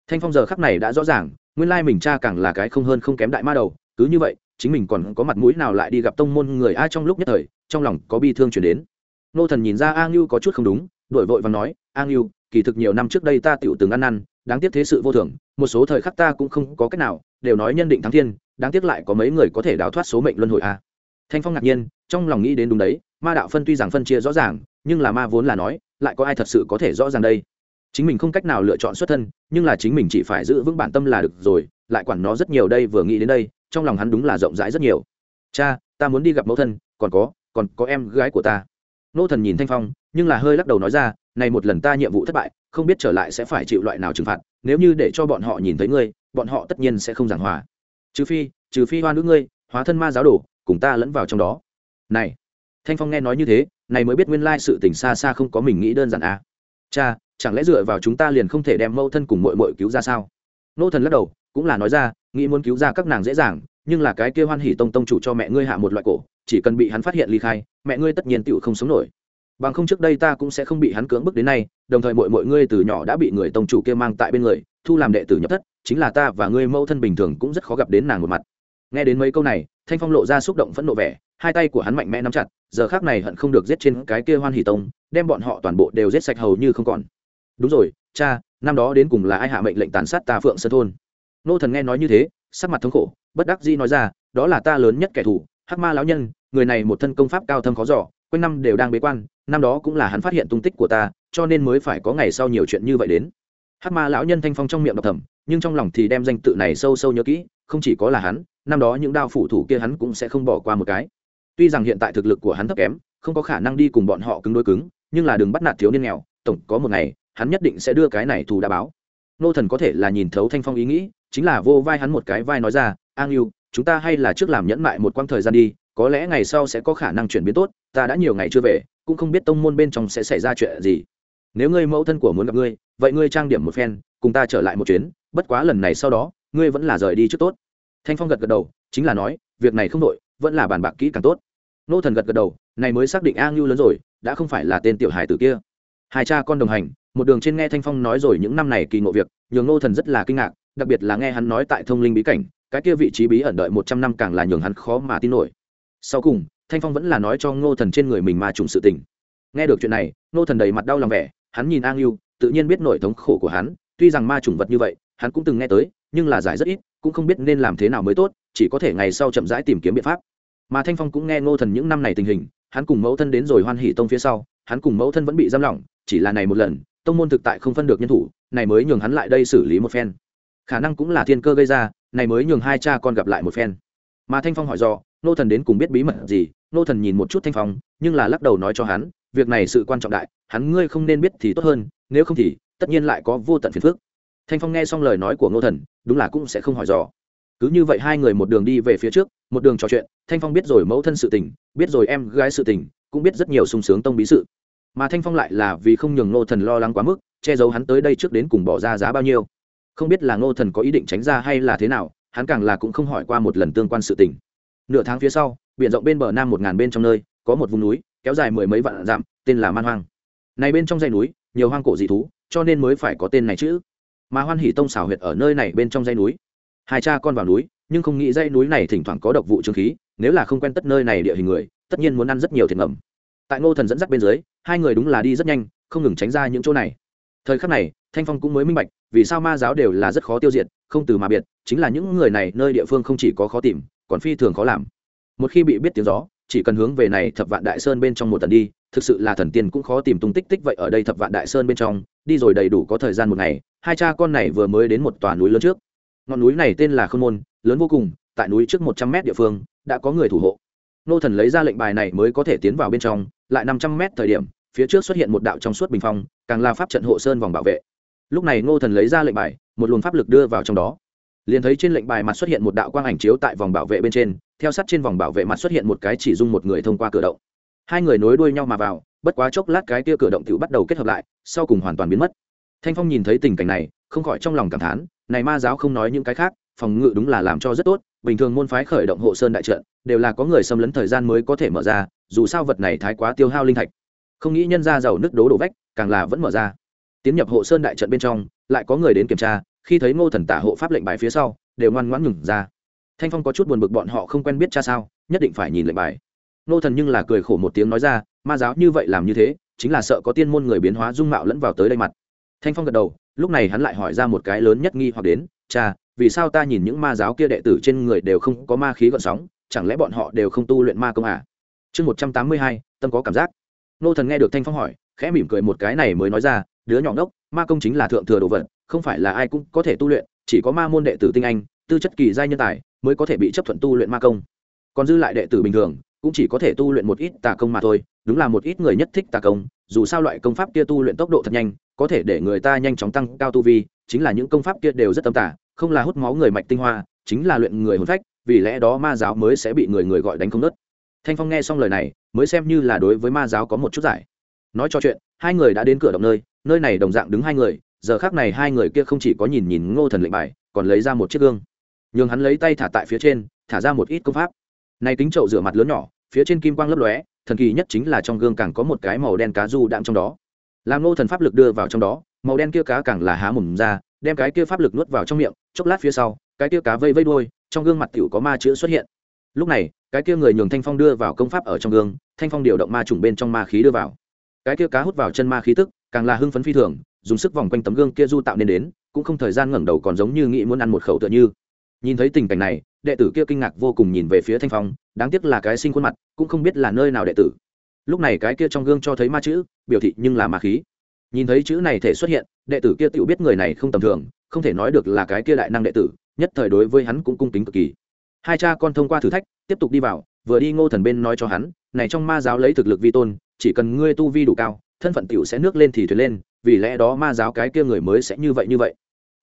Thanh phong giờ khắc này đã rõ ràng, nguyên lai mình cha càng là cái không hơn không kém đại ma đầu, cứ như vậy chính mình còn có mặt mũi nào lại đi gặp tông môn người ai trong lúc nhất thời, trong lòng có bi thương chuyển đến. Nô thần nhìn ra a ngưu có chút không đúng đổi vội và nói, a ngưu, kỳ thực nhiều năm trước đây ta tiểu từng ăn năn, đáng tiếc thế sự vô thường, một số thời khắc ta cũng không có cách nào, đều nói nhân định thắng thiên, đáng tiếc lại có mấy người có thể đào thoát số mệnh luân hồi a. Thanh phong ngạc nhiên, trong lòng nghĩ đến đúng đấy, ma đạo phân tuy rằng phân chia rõ ràng, nhưng là ma vốn là nói, lại có ai thật sự có thể rõ ràng đây? Chính mình không cách nào lựa chọn xuất thân, nhưng là chính mình chỉ phải giữ vững bản tâm là được rồi, lại quản nó rất nhiều đây vừa nghĩ đến đây trong lòng hắn đúng là rộng rãi rất nhiều. Cha, ta muốn đi gặp mẫu thân, còn có còn có em gái của ta. Nô thần nhìn thanh phong, nhưng là hơi lắc đầu nói ra, này một lần ta nhiệm vụ thất bại, không biết trở lại sẽ phải chịu loại nào trừng phạt, nếu như để cho bọn họ nhìn thấy ngươi, bọn họ tất nhiên sẽ không giảng hòa. Trừ phi trừ phi hoa nữ ngươi, hóa thân ma giáo đồ, cùng ta lẫn vào trong đó. Này. Thanh phong nghe nói như thế, này mới biết nguyên lai sự tình xa xa không có mình nghĩ đơn giản à. cha, chẳng lẽ dựa vào chúng ta liền không thể đem mâu thân cùng mội mội cứu ra sao? Nô thần lắc đầu, cũng là nói ra nghĩ muốn cứu ra các nàng dễ dàng, nhưng là cái kia hoan hỉ tông tông chủ cho mẹ ngươi hạ một loại cổ, chỉ cần bị hắn phát hiện ly khai, mẹ ngươi tất nhiên tựu không sống nổi. Bằng không trước đây ta cũng sẽ không bị hắn cưỡng bức đến nay, đồng thời mọi mọi ngươi từ nhỏ đã bị người tông chủ kia mang tại bên người, thu làm đệ tử nhập thất, chính là ta và ngươi mẫu thân bình thường cũng rất khó gặp đến nàng một mặt. Nghe đến mấy câu này, thanh phong lộ ra xúc động phẫn nộ vẻ, hai tay của hắn mạnh mẽ nắm chặt, giờ khác này hận không được giết trên cái kia hoan hỉ tông, đem bọn họ toàn bộ đều giết sạch hầu như không còn. Đúng rồi, cha, năm đó đến cùng là ai hạ mệnh lệnh tàn sát ta phượng sơn thôn? Nô thần nghe nói như thế, sắc mặt thống khổ, bất đắc dĩ nói ra, đó là ta lớn nhất kẻ thù, hắc ma lão nhân, người này một thân công pháp cao thâm khó giỏ quanh năm đều đang bế quan, năm đó cũng là hắn phát hiện tung tích của ta, cho nên mới phải có ngày sau nhiều chuyện như vậy đến. Hắc ma lão nhân thanh phong trong miệng đọc thầm, nhưng trong lòng thì đem danh tự này sâu sâu nhớ kỹ, không chỉ có là hắn, năm đó những đao phủ thủ kia hắn cũng sẽ không bỏ qua một cái. Tuy rằng hiện tại thực lực của hắn thấp kém, không có khả năng đi cùng bọn họ cứng đối cứng, nhưng là đừng bắt nạt thiếu niên nghèo, tổng có một ngày, hắn nhất định sẽ đưa cái này thù đã báo. Nô thần có thể là nhìn thấu thanh phong ý nghĩ chính là vô vai hắn một cái vai nói ra, an yêu chúng ta hay là trước làm nhẫn mại một quãng thời gian đi, có lẽ ngày sau sẽ có khả năng chuyển biến tốt, ta đã nhiều ngày chưa về, cũng không biết tông môn bên trong sẽ xảy ra chuyện gì. Nếu ngươi mẫu thân của muốn gặp ngươi, vậy ngươi trang điểm một phen, cùng ta trở lại một chuyến, bất quá lần này sau đó, ngươi vẫn là rời đi trước tốt. Thanh phong gật gật đầu, chính là nói, việc này không đội vẫn là bàn bạc kỹ càng tốt. Nô thần gật gật đầu, này mới xác định a ngưu lớn rồi, đã không phải là tên tiểu hài tử kia. Hai cha con đồng hành, một đường trên nghe thanh phong nói rồi những năm này kỳ ngộ việc, nhường nô thần rất là kinh ngạc đặc biệt là nghe hắn nói tại thông linh bí cảnh, cái kia vị trí bí ẩn đợi một trăm năm càng là nhường hắn khó mà tin nổi. Sau cùng, thanh phong vẫn là nói cho ngô thần trên người mình mà trùng sự tình. Nghe được chuyện này, ngô thần đầy mặt đau lòng vẻ, hắn nhìn an yêu tự nhiên biết nỗi thống khổ của hắn, tuy rằng ma trùng vật như vậy, hắn cũng từng nghe tới, nhưng là giải rất ít, cũng không biết nên làm thế nào mới tốt, chỉ có thể ngày sau chậm rãi tìm kiếm biện pháp. Mà thanh phong cũng nghe ngô thần những năm này tình hình, hắn cùng mẫu thân đến rồi hoan hỉ tông phía sau, hắn cùng mẫu thân vẫn bị giam lỏng, chỉ là này một lần, tông môn thực tại không phân được nhân thủ, này mới nhường hắn lại đây xử lý một phen khả năng cũng là thiên cơ gây ra, này mới nhường hai cha con gặp lại một phen. Mà thanh phong hỏi do nô thần đến cùng biết bí mật gì? Nô thần nhìn một chút thanh phong, nhưng là lắc đầu nói cho hắn, việc này sự quan trọng đại, hắn ngươi không nên biết thì tốt hơn, nếu không thì, tất nhiên lại có vô tận phiền phức. Thanh phong nghe xong lời nói của nô thần, đúng là cũng sẽ không hỏi dò. Cứ như vậy hai người một đường đi về phía trước, một đường trò chuyện, thanh phong biết rồi mẫu thân sự tình, biết rồi em gái sự tình, cũng biết rất nhiều sung sướng tông bí sự. Mà thanh phong lại là vì không nhường nô thần lo lắng quá mức, che giấu hắn tới đây trước đến cùng bỏ ra giá bao nhiêu không biết là ngô thần có ý định tránh ra hay là thế nào, hắn càng là cũng không hỏi qua một lần tương quan sự tình. Nửa tháng phía sau, biển rộng bên bờ nam một ngàn bên trong nơi, có một vùng núi, kéo dài mười mấy vạn dặm, tên là man hoang. Này bên trong dãy núi, nhiều hoang cổ dị thú, cho nên mới phải có tên này chứ. Mà hoan hỉ tông xảo huyệt ở nơi này bên trong dãy núi. Hai cha con vào núi, nhưng không nghĩ dãy núi này thỉnh thoảng có độc vụ trương khí, nếu là không quen tất nơi này địa hình người, tất nhiên muốn ăn rất nhiều thiệt ngầm tại ngô thần dẫn dắt bên dưới, hai người đúng là đi rất nhanh, không ngừng tránh ra những chỗ này thời khắc này, thanh phong cũng mới minh bạch, vì sao ma giáo đều là rất khó tiêu diệt, không từ mà biệt, chính là những người này nơi địa phương không chỉ có khó tìm, còn phi thường khó làm. Một khi bị biết tiếng gió, chỉ cần hướng về này thập vạn đại sơn bên trong một tần đi, thực sự là thần tiên cũng khó tìm tung tích tích vậy ở đây thập vạn đại sơn bên trong, đi rồi đầy đủ có thời gian một ngày, hai cha con này vừa mới đến một tòa núi lớn trước. Ngọn núi này tên là khôn môn, lớn vô cùng, tại núi trước một trăm mét địa phương, đã có người thủ hộ. Nô thần lấy ra lệnh bài này mới có thể tiến vào bên trong, lại năm trăm mét thời điểm phía trước xuất hiện một đạo trong suốt bình phong, càng là pháp trận hộ sơn vòng bảo vệ. Lúc này ngô thần lấy ra lệnh bài, một luồng pháp lực đưa vào trong đó. Liền thấy trên lệnh bài mặt xuất hiện một đạo quang ảnh chiếu tại vòng bảo vệ bên trên, theo sát trên vòng bảo vệ mặt xuất hiện một cái chỉ dung một người thông qua cửa động. Hai người nối đuôi nhau mà vào, bất quá chốc lát cái kia cửa động tự bắt đầu kết hợp lại, sau cùng hoàn toàn biến mất. Thanh phong nhìn thấy tình cảnh này, không khỏi trong lòng cảm thán, này ma giáo không nói những cái khác, phòng ngự đúng là làm cho rất tốt, bình thường môn phái khởi động hộ sơn đại trận, đều là có người xâm lấn thời gian mới có thể mở ra, dù sao vật này thái quá tiêu hao linh thạch không nghĩ nhân ra giàu nước đố đổ vách, càng là vẫn mở ra. Tiến nhập hộ sơn đại trận bên trong, lại có người đến kiểm tra, khi thấy ngô thần tả hộ pháp lệnh bài phía sau, đều ngoan ngoãn ngừng ra. Thanh phong có chút buồn bực bọn họ không quen biết cha sao, nhất định phải nhìn lệnh bài. Ngô thần nhưng là cười khổ một tiếng nói ra, ma giáo như vậy làm như thế, chính là sợ có tiên môn người biến hóa dung mạo lẫn vào tới đây mặt. Thanh phong gật đầu, lúc này hắn lại hỏi ra một cái lớn nhất nghi hoặc đến, cha, vì sao ta nhìn những ma giáo kia đệ tử trên người đều không có ma khí gợn sóng, chẳng lẽ bọn họ đều không tu luyện ma công à? Chương một trăm tám mươi hai, tâm có cảm giác nô thần nghe được thanh phong hỏi, khẽ mỉm cười một cái này mới nói ra, đứa nhỏ ngốc, ma công chính là thượng thừa đồ vật, không phải là ai cũng có thể tu luyện, chỉ có ma môn đệ tử tinh anh, tư chất kỳ giai nhân tài mới có thể bị chấp thuận tu luyện ma công. Còn dư lại đệ tử bình thường, cũng chỉ có thể tu luyện một ít tà công mà thôi, đúng là một ít người nhất thích tà công, dù sao loại công pháp kia tu luyện tốc độ thật nhanh, có thể để người ta nhanh chóng tăng cao tu vi, chính là những công pháp kia đều rất tâm tả không là hút máu người mạch tinh hoa, chính là luyện người hồn phách, vì lẽ đó ma giáo mới sẽ bị người người gọi đánh không nớt thanh phong nghe xong lời này, mới xem như là đối với ma giáo có một chút giải. Nói cho chuyện, hai người đã đến cửa động nơi nơi này đồng dạng đứng hai người, giờ khác này hai người kia không chỉ có nhìn nhìn ngô thần lệnh bài, còn lấy ra một chiếc gương. Nhường hắn lấy tay thả tại phía trên, thả ra một ít công pháp. Nay kính trậu rửa mặt lớn nhỏ, phía trên kim quang lấp lóe, thần kỳ nhất chính là trong gương càng có một cái màu đen cá du đạm trong đó. Làm ngô thần pháp lực đưa vào trong đó, màu đen kia cá càng là há mồm ra, đem cái kia pháp lực nuốt vào trong miệng, chốc lát phía sau, cái kia cá vây vây đuôi, trong gương mặt tiểu có ma chữ xuất hiện lúc này, cái kia người nhường thanh phong đưa vào công pháp ở trong gương, thanh phong điều động ma trùng bên trong ma khí đưa vào. Cái kia cá hút vào chân ma khí tức, càng là hưng phấn phi thường, dùng sức vòng quanh tấm gương kia du tạo nên đến, cũng không thời gian ngẩng đầu còn giống như nghĩ muốn ăn một khẩu tựa như. Nhìn thấy tình cảnh này, đệ tử kia kinh ngạc vô cùng nhìn về phía thanh phong, đáng tiếc là cái sinh khuôn mặt, cũng không biết là nơi nào đệ tử. Lúc này cái kia trong gương cho thấy ma chữ, biểu thị nhưng là ma khí. Nhìn thấy chữ này thể xuất hiện, đệ tử kia tự biết người này không tầm thường, không thể nói được là cái kia đại năng đệ tử, nhất thời đối với hắn cũng cung kính cực kỳ hai cha con thông qua thử thách, tiếp tục đi vào, vừa đi ngô thần bên nói cho hắn, này trong ma giáo lấy thực lực vi tôn, chỉ cần ngươi tu vi đủ cao, thân phận tiểu sẽ nước lên thì thuyền lên, vì lẽ đó ma giáo cái kia người mới sẽ như vậy như vậy.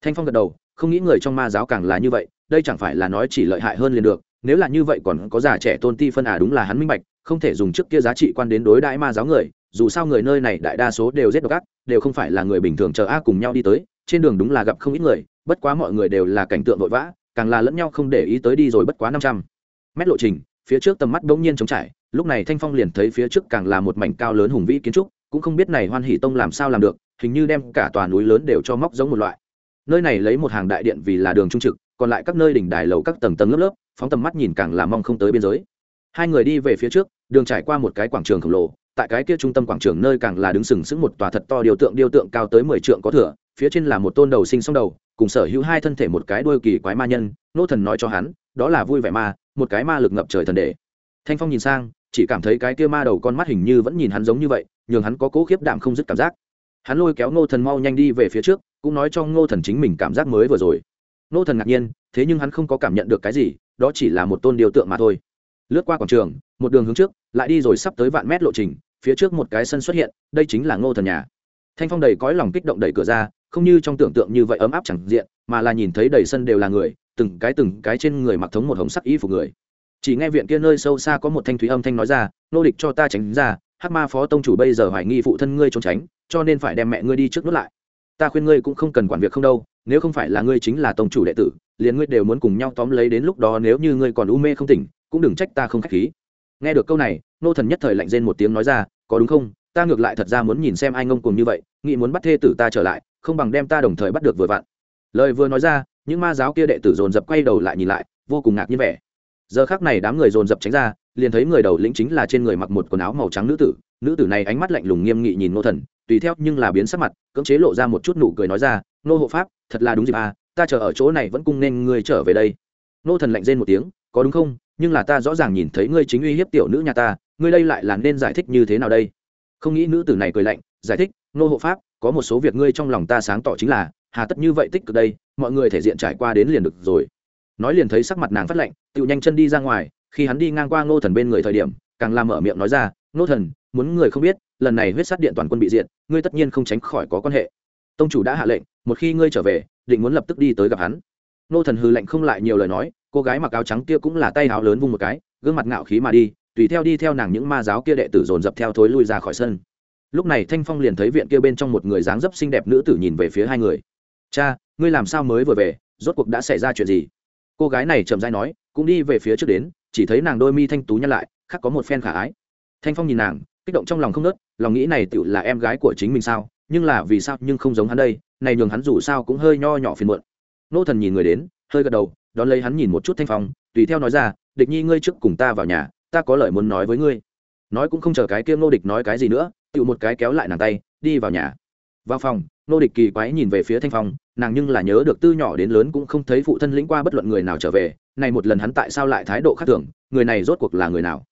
Thanh phong gật đầu, không nghĩ người trong ma giáo càng là như vậy, đây chẳng phải là nói chỉ lợi hại hơn liền được, nếu là như vậy còn có già trẻ tôn ti phân à đúng là hắn minh bạch, không thể dùng trước kia giá trị quan đến đối đãi ma giáo người, dù sao người nơi này đại đa số đều giết độc ác, đều không phải là người bình thường chờ a cùng nhau đi tới, trên đường đúng là gặp không ít người, bất quá mọi người đều là cảnh tượng vội vã càng là lẫn nhau không để ý tới đi rồi bất quá năm trăm. Mét lộ trình, phía trước tầm mắt bỗng nhiên trống trải, lúc này thanh phong liền thấy phía trước càng là một mảnh cao lớn hùng vĩ kiến trúc, cũng không biết này hoan hỷ tông làm sao làm được, hình như đem cả tòa núi lớn đều cho móc giống một loại. Nơi này lấy một hàng đại điện vì là đường trung trực, còn lại các nơi đỉnh đài lầu các tầng tầng lớp lớp, phóng tầm mắt nhìn càng là mong không tới biên giới. Hai người đi về phía trước, đường trải qua một cái quảng trường khổng lồ, tại cái kia trung tâm quảng trường nơi càng là đứng sừng sững một tòa thật to điều tượng điêu tượng cao tới mười trượng có thửa, phía trên là một tôn đầu sinh song đầu cùng sở hữu hai thân thể một cái đôi kỳ quái ma nhân, nô thần nói cho hắn, đó là vui vẻ ma, một cái ma lực ngập trời thần đệ. Thanh phong nhìn sang, chỉ cảm thấy cái kia ma đầu con mắt hình như vẫn nhìn hắn giống như vậy, nhường hắn có cố khiếp đạm không dứt cảm giác. Hắn lôi kéo ngô thần mau nhanh đi về phía trước, cũng nói cho ngô thần chính mình cảm giác mới vừa rồi. Ngô thần ngạc nhiên, thế nhưng hắn không có cảm nhận được cái gì, đó chỉ là một tôn điều tượng mà thôi. Lướt qua quảng trường, một đường hướng trước, lại đi rồi sắp tới vạn mét lộ trình, phía trước một cái sân xuất hiện, đây chính là ngô thần nhà thanh phong đầy cõi lòng kích động đẩy cửa ra, không như trong tưởng tượng như vậy ấm áp chẳng diện, mà là nhìn thấy đầy sân đều là người, từng cái từng cái trên người mặc thống một hồng sắc y phục người. Chỉ nghe viện kia nơi sâu xa có một thanh thúy âm thanh nói ra, nô địch cho ta tránh ra, hắc ma phó tông chủ bây giờ hoài nghi phụ thân ngươi trốn tránh, cho nên phải đem mẹ ngươi đi trước nuốt lại. Ta khuyên ngươi cũng không cần quản việc không đâu, nếu không phải là ngươi chính là tông chủ đệ tử, liền ngươi đều muốn cùng nhau tóm lấy đến lúc đó nếu như ngươi còn u mê không tỉnh, cũng đừng trách ta không k h á c h khí. Nghe được câu này, nô thần nhất thời lạnh rên một tiếng nói ra, có đúng không? Ta ngược lại thật ra muốn nhìn xem ai ngông cùng như vậy, nghĩ muốn bắt thê tử ta trở lại, không bằng đem ta đồng thời bắt được vừa vặn. Lời vừa nói ra, những ma giáo kia đệ tử dồn dập quay đầu lại nhìn lại, vô cùng ngạc nhiên vẻ. Giờ khác này đám người dồn dập tránh ra, liền thấy người đầu lĩnh chính là trên người mặc một quần áo màu trắng nữ tử. Nữ tử này ánh mắt lạnh lùng nghiêm nghị nhìn nô thần, tùy theo nhưng là biến sắc mặt, cưỡng chế lộ ra một chút nụ cười nói ra nô hộ pháp, thật là đúng dịp à ta chờ ở chỗ này vẫn cung nên ngươi trở về đây. Nô thần lạnh rên một tiếng, có đúng không? Nhưng là ta rõ ràng nhìn thấy ngươi chính uy hiếp tiểu nữ nhà ta, ngươi đây lại là nên giải thích như thế nào đây? Không nghĩ nữ tử này cười lạnh, giải thích, nô hộ pháp, có một số việc ngươi trong lòng ta sáng tỏ chính là, hà tất như vậy tích cực đây, mọi người thể diện trải qua đến liền được rồi. Nói liền thấy sắc mặt nàng phát lạnh tự nhanh chân đi ra ngoài, khi hắn đi ngang qua ngô thần bên người thời điểm, càng làm mở miệng nói ra, ngô thần, muốn người không biết, lần này huyết sát điện toàn quân bị diện ngươi tất nhiên không tránh khỏi có quan hệ. Tông chủ đã hạ lệnh, một khi ngươi trở về, định muốn lập tức đi tới gặp hắn. Ngô thần hư lệnh không lại nhiều lời nói, cô gái mặc áo trắng kia cũng là tay áo lớn vung một cái, gương mặt ngạo khí mà đi tùy theo đi theo nàng những ma giáo kia đệ tử dồn dập theo thối lui ra khỏi sân. Lúc này thanh phong liền thấy viện kia bên trong một người dáng dấp xinh đẹp nữ tử nhìn về phía hai người. Cha, ngươi làm sao mới vừa về? Rốt cuộc đã xảy ra chuyện gì? Cô gái này chậm dai nói, cũng đi về phía trước đến, chỉ thấy nàng đôi mi thanh tú nhăn lại khác có một phen khả ái. Thanh phong nhìn nàng, kích động trong lòng không nớt lòng nghĩ này tựu là em gái của chính mình sao? Nhưng là vì sao nhưng không giống hắn đây, này nhường hắn dù sao cũng hơi nho nhỏ phiền muộn. Nô thần nhìn người đến, hơi gật đầu, đón lấy hắn nhìn một chút thanh phong, tùy theo nói ra, địch nhi ngươi trước cùng ta vào nhà ta có lời muốn nói với ngươi. Nói cũng không chờ cái kia nô địch nói cái gì nữa tựu một cái kéo lại nàng tay, đi vào nhà. Vào phòng nô địch kỳ quái nhìn về phía thanh phong, nàng nhưng là nhớ được tư nhỏ đến lớn cũng không thấy phụ thân lĩnh qua bất luận người nào trở về, này một lần hắn tại sao lại thái độ khác thường, người này rốt cuộc là người nào?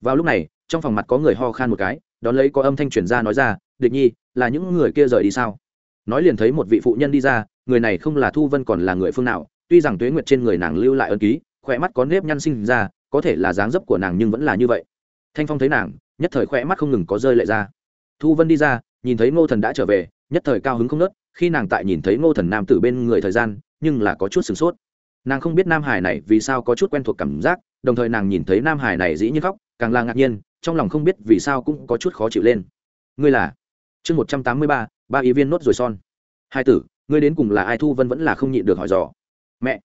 Vào lúc này, trong phòng mặt có người ho khan một cái, đón lấy có âm thanh truyền ra nói ra, địch nhi, là những người kia rời đi sao? Nói liền thấy một vị phụ nhân đi ra, người này không là thu vân còn là người phương nào, tuy rằng tuế nguyệt trên người nàng lưu lại ân ký, khỏe mắt có nếp nhăn sinh ra có thể là dáng dấp của nàng nhưng vẫn là như vậy. Thanh phong thấy nàng, nhất thời khỏe mắt không ngừng có rơi lệ ra. Thu vân đi ra, nhìn thấy ngô thần đã trở về, nhất thời cao hứng không nớt khi nàng tại nhìn thấy ngô thần nam tử bên người thời gian, nhưng là có chút sửng sốt. Nàng không biết nam hải này vì sao có chút quen thuộc cảm giác, đồng thời nàng nhìn thấy nam hải này dĩ nhiên khóc, càng là ngạc nhiên, trong lòng không biết vì sao cũng có chút khó chịu lên. Ngươi là? Chương một trăm tám mươi ba ba ý viên nốt rồi son. Hai tử, ngươi đến cùng là ai? Thu vân vẫn là không nhịn được hỏi dò. Mẹ,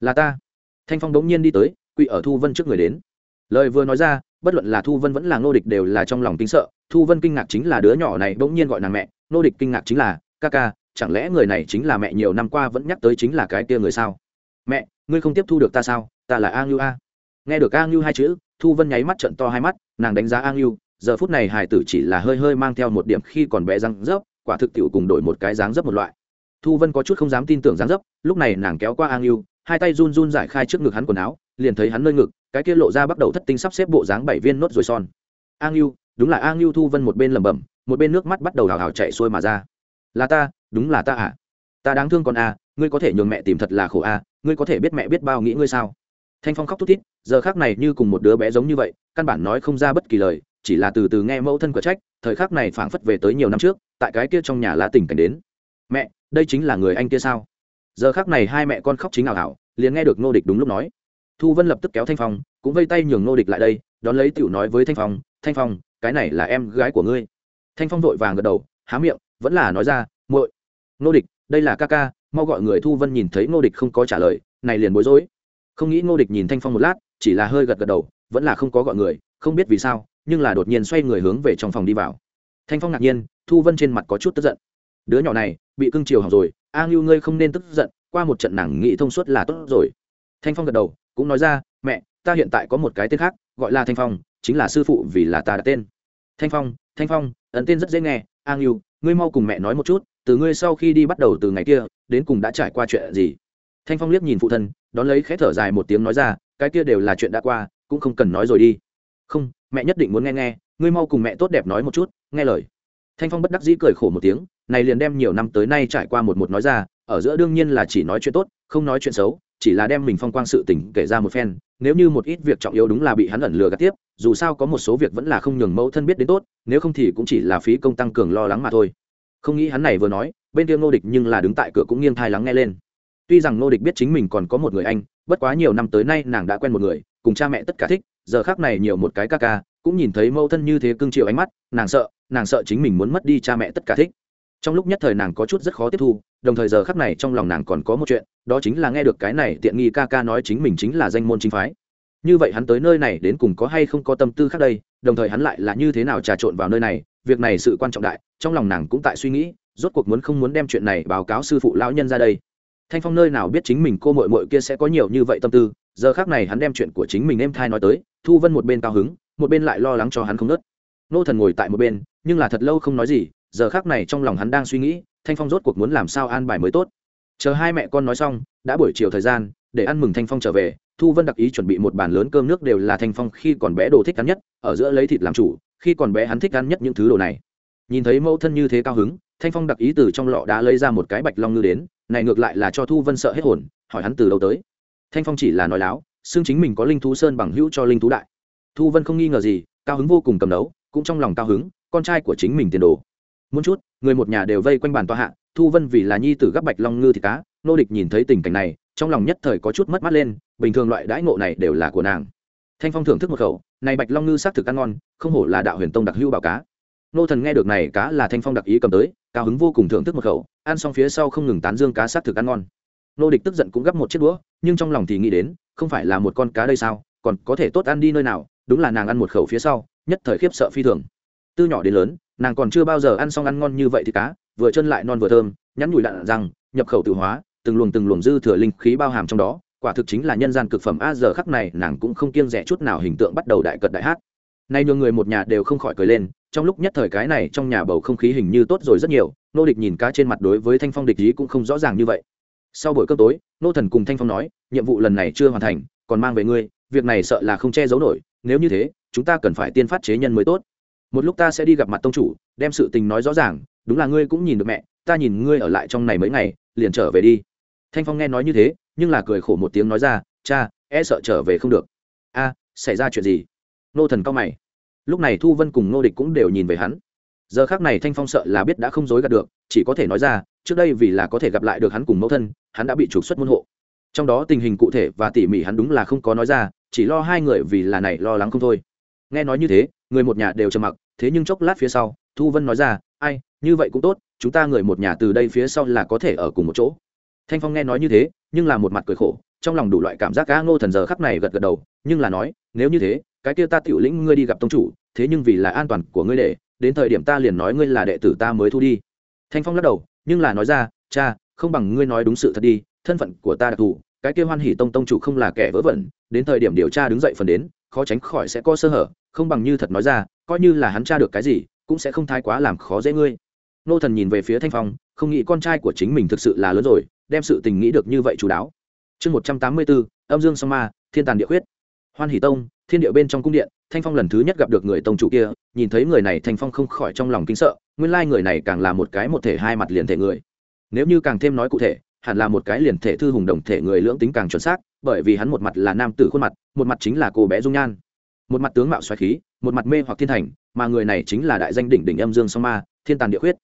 là ta. Thanh phong đống nhiên đi tới quỵ ở thu vân trước người đến. Lời vừa nói ra bất luận là thu vân vẫn là ngô địch đều là trong lòng kinh sợ. Thu vân kinh ngạc chính là đứa nhỏ này bỗng nhiên gọi nàng mẹ. Ngô địch kinh ngạc chính là ca ca chẳng lẽ người này chính là mẹ nhiều năm qua vẫn nhắc tới chính là cái kia người sao? Mẹ ngươi không tiếp thu được ta sao? Ta là a ngưu a. Nghe được a ngưu hai chữ thu vân nháy mắt trận to hai mắt nàng đánh giá a ngưu. Giờ phút này hải tử chỉ là hơi hơi mang theo một điểm khi còn bé răng rớp, quả thực tiệu cùng đổi một cái dáng dấp một loại. Thu vân có chút không dám tin tưởng dáng dấp lúc này nàng kéo qua a ngưu hai tay run run giải khai trước ngực hắn quần áo liền thấy hắn nơi ngực, cái kia lộ ra bắt đầu thất tinh sắp xếp bộ dáng bảy viên nốt rồi son. A ngưu đúng là a ngưu thu vân một bên lẩm bẩm, một bên nước mắt bắt đầu hào hào chạy xuôi mà ra. Là ta, đúng là ta à? Ta đáng thương con a ngươi có thể nhường mẹ tìm thật là khổ a ngươi có thể biết mẹ biết bao nghĩ ngươi sao? Thanh phong khóc thút thít, giờ khác này như cùng một đứa bé giống như vậy, căn bản nói không ra bất kỳ lời, chỉ là từ từ nghe mẫu thân của trách, thời khắc này phảng phất về tới nhiều năm trước, tại cái kia trong nhà lá tỉnh cảnh đến. Mẹ, đây chính là người anh kia sao? Giờ khác này hai mẹ con khóc chính ảo ảo liền nghe được nô địch đúng lúc nói thu vân lập tức kéo thanh phong, cũng vây tay nhường nô địch lại đây, đón lấy tiểu nói với thanh phong thanh phong, cái này là em gái của ngươi. Thanh phong vội vàng gật đầu, há miệng, vẫn là nói ra, muội nô địch, đây là ca ca, mau gọi người thu vân nhìn thấy nô địch không có trả lời, này liền bối rối. Không nghĩ nô địch nhìn thanh phong một lát, chỉ là hơi gật gật đầu, vẫn là không có gọi người, không biết vì sao, nhưng là đột nhiên xoay người hướng về trong phòng đi vào. Thanh phong ngạc nhiên, thu vân trên mặt có chút tức giận. Đứa nhỏ này, bị cưng chiều hỏng rồi, a ngưu ngươi không nên tức giận, qua một trận nàng nghị thông suốt là tốt rồi. Thanh phong gật đầu cũng nói ra, mẹ, ta hiện tại có một cái tên khác, gọi là thanh phong, chính là sư phụ vì là ta đặt tên. Thanh phong thanh phong, ấn tên rất dễ nghe a ngưu ngươi mau cùng mẹ nói một chút, từ ngươi sau khi đi bắt đầu từ ngày kia, đến cùng đã trải qua chuyện gì? Thanh phong liếc nhìn phụ thân, đón lấy khẽ thở dài một tiếng nói ra, cái kia đều là chuyện đã qua, cũng không cần nói rồi đi. Không, mẹ nhất định muốn nghe nghe, ngươi mau cùng mẹ tốt đẹp nói một chút, nghe lời. Thanh phong bất đắc dĩ cười khổ một tiếng, này liền đem nhiều năm tới nay trải qua một một nói ra, ở giữa đương nhiên là chỉ nói chuyện tốt, không nói chuyện xấu chỉ là đem mình phong quang sự tình kể ra một phen, nếu như một ít việc trọng yếu đúng là bị hắn ẩn lừa gạt tiếp, dù sao có một số việc vẫn là không nhường mẫu thân biết đến tốt, nếu không thì cũng chỉ là phí công tăng cường lo lắng mà thôi. Không nghĩ hắn này vừa nói, bên kia ngô địch nhưng là đứng tại cửa cũng nghiêng thai lắng nghe lên. Tuy rằng ngô địch biết chính mình còn có một người anh, bất quá nhiều năm tới nay nàng đã quen một người, cùng cha mẹ tất cả thích, giờ khác này nhiều một cái ca ca, cũng nhìn thấy mẫu thân như thế cưng chịu ánh mắt, nàng sợ nàng sợ chính mình muốn mất đi cha mẹ tất cả thích. Trong lúc nhất thời nàng có chút rất khó tiếp thu đồng thời giờ khắc này trong lòng nàng còn có một chuyện, đó chính là nghe được cái này tiện nghi ca ca nói chính mình chính là danh môn chính phái. Như vậy hắn tới nơi này đến cùng có hay không có tâm tư khác đây, đồng thời hắn lại là như thế nào trà trộn vào nơi này, việc này sự quan trọng đại, trong lòng nàng cũng tại suy nghĩ, rốt cuộc muốn không muốn đem chuyện này báo cáo sư phụ lão nhân ra đây. Thanh phong nơi nào biết chính mình cô mội mội kia sẽ có nhiều như vậy tâm tư, giờ khác này hắn đem chuyện của chính mình em thai nói tới, thu vân một bên cao hứng, một bên lại lo lắng cho hắn không nớt. Nô thần ngồi tại một bên, nhưng là thật lâu không nói gì, giờ khác này trong lòng hắn đang suy nghĩ thanh phong rốt cuộc muốn làm sao an bài mới tốt. Chờ hai mẹ con nói xong, đã buổi chiều thời gian, để ăn mừng thanh phong trở về, thu vân đặc ý chuẩn bị một bàn lớn cơm nước đều là thanh phong khi còn bé đồ thích ăn nhất, ở giữa lấy thịt làm chủ, khi còn bé hắn thích ăn nhất những thứ đồ này. Nhìn thấy mẫu thân như thế cao hứng, thanh phong đặc ý từ trong lọ đã lấy ra một cái bạch long ngư đến, này ngược lại là cho thu vân sợ hết hồn, hỏi hắn từ đâu tới. Thanh phong chỉ là nói láo xương chính mình có linh thú sơn bằng hữu cho linh thú đại. Thu vân không nghi ngờ gì, cao hứng vô cùng cầm đấu cũng trong lòng cao hứng, con trai của chính mình tiền đồ muốn chút, người một nhà đều vây quanh bàn tòa hạ, thu vân vì là nhi tử gấp bạch long ngư thịt cá, nô địch nhìn thấy tình cảnh này, trong lòng nhất thời có chút mất mát lên, bình thường loại đãi ngộ này đều là của nàng. Thanh phong thưởng thức một khẩu, này bạch long ngư xác thực ăn ngon, không hổ là đạo huyền tông đặc hữu bảo cá. Nô thần nghe được này cá là thanh phong đặc ý cầm tới, cao hứng vô cùng thưởng thức một khẩu, ăn xong phía sau không ngừng tán dương cá xác thực ăn ngon. Nô địch tức giận cũng gấp một chiếc đũa, nhưng trong lòng thì nghĩ đến, không phải là một con cá đây sao, còn có thể tốt ăn đi nơi nào, đúng là nàng ăn một khẩu phía sau, nhất thời khiếp sợ phi thường từ nhỏ đến lớn, nàng còn chưa bao giờ ăn xong ăn ngon như vậy thì cá, vừa chân lại non vừa thơm, nhắn nhủi đạn rằng, nhập khẩu tự hóa, từng luồng từng luồng dư thừa linh khí bao hàm trong đó, quả thực chính là nhân gian cực phẩm. A giờ khắc này, nàng cũng không kiêng rẻ chút nào hình tượng bắt đầu đại cật đại hát. Nay nhiều người một nhà đều không khỏi cười lên, trong lúc nhất thời cái này trong nhà bầu không khí hình như tốt rồi rất nhiều, nô địch nhìn cá trên mặt đối với thanh phong địch ý cũng không rõ ràng như vậy. Sau buổi cơm tối, nô thần cùng thanh phong nói, nhiệm vụ lần này chưa hoàn thành, còn mang về ngươi, việc này sợ là không che giấu nổi, nếu như thế, chúng ta cần phải tiên phát chế nhân mới tốt một lúc ta sẽ đi gặp mặt tông chủ, đem sự tình nói rõ ràng, đúng là ngươi cũng nhìn được mẹ, ta nhìn ngươi ở lại trong này mấy ngày, liền trở về đi. Thanh phong nghe nói như thế, nhưng là cười khổ một tiếng nói ra, cha e sợ trở về không được. A, xảy ra chuyện gì? Nô thần cao mày. Lúc này thu vân cùng nô địch cũng đều nhìn về hắn. Giờ khác này thanh phong sợ là biết đã không dối gạt được, chỉ có thể nói ra, trước đây vì là có thể gặp lại được hắn cùng mẫu thân, hắn đã bị trục xuất môn hộ. Trong đó tình hình cụ thể và tỉ mỉ hắn đúng là không có nói ra, chỉ lo hai người vì là này lo lắng không thôi. Nghe nói như thế người một nhà đều trầm mặc, thế nhưng chốc lát phía sau, thu vân nói ra, ai, như vậy cũng tốt, chúng ta người một nhà từ đây phía sau là có thể ở cùng một chỗ. Thanh phong nghe nói như thế, nhưng là một mặt cười khổ, trong lòng đủ loại cảm giác cá ngô thần giờ khắp này gật gật đầu, nhưng là nói, nếu như thế, cái kia ta tiểu lĩnh ngươi đi gặp tông chủ, thế nhưng vì là an toàn của ngươi để, đến thời điểm ta liền nói ngươi là đệ tử ta mới thu đi. Thanh phong lắc đầu, nhưng là nói ra, cha, không bằng ngươi nói đúng sự thật đi, thân phận của ta đặc thù, cái kia hoan hỉ tông tông chủ không là kẻ vớ vẩn, đến thời điểm điều tra đứng dậy phần đến, khó tránh khỏi sẽ có sơ hở không bằng như thật nói ra, coi như là hắn tra được cái gì, cũng sẽ không thái quá làm khó dễ ngươi. Nô thần nhìn về phía thanh phong, không nghĩ con trai của chính mình thực sự là lớn rồi, đem sự tình nghĩ được như vậy chú đáo. Chương một trăm tám mươi bốn, âm dương song ma, thiên tàn địa khuyết. Hoan hỷ tông, thiên địa bên trong cung điện, thanh phong lần thứ nhất gặp được người tông chủ kia, nhìn thấy người này thanh phong không khỏi trong lòng kinh sợ, nguyên lai người này càng là một cái một thể hai mặt liền thể người. Nếu như càng thêm nói cụ thể, hẳn là một cái liền thể thư hùng đồng thể người lưỡng tính càng chuẩn xác, bởi vì hắn một mặt là nam tử khuôn mặt, một mặt chính là cô bé dung nhan một mặt tướng mạo xoáy khí, một mặt mê hoặc thiên thành, mà người này chính là đại danh đỉnh đỉnh âm dương song ma, thiên tàn địa khuyết.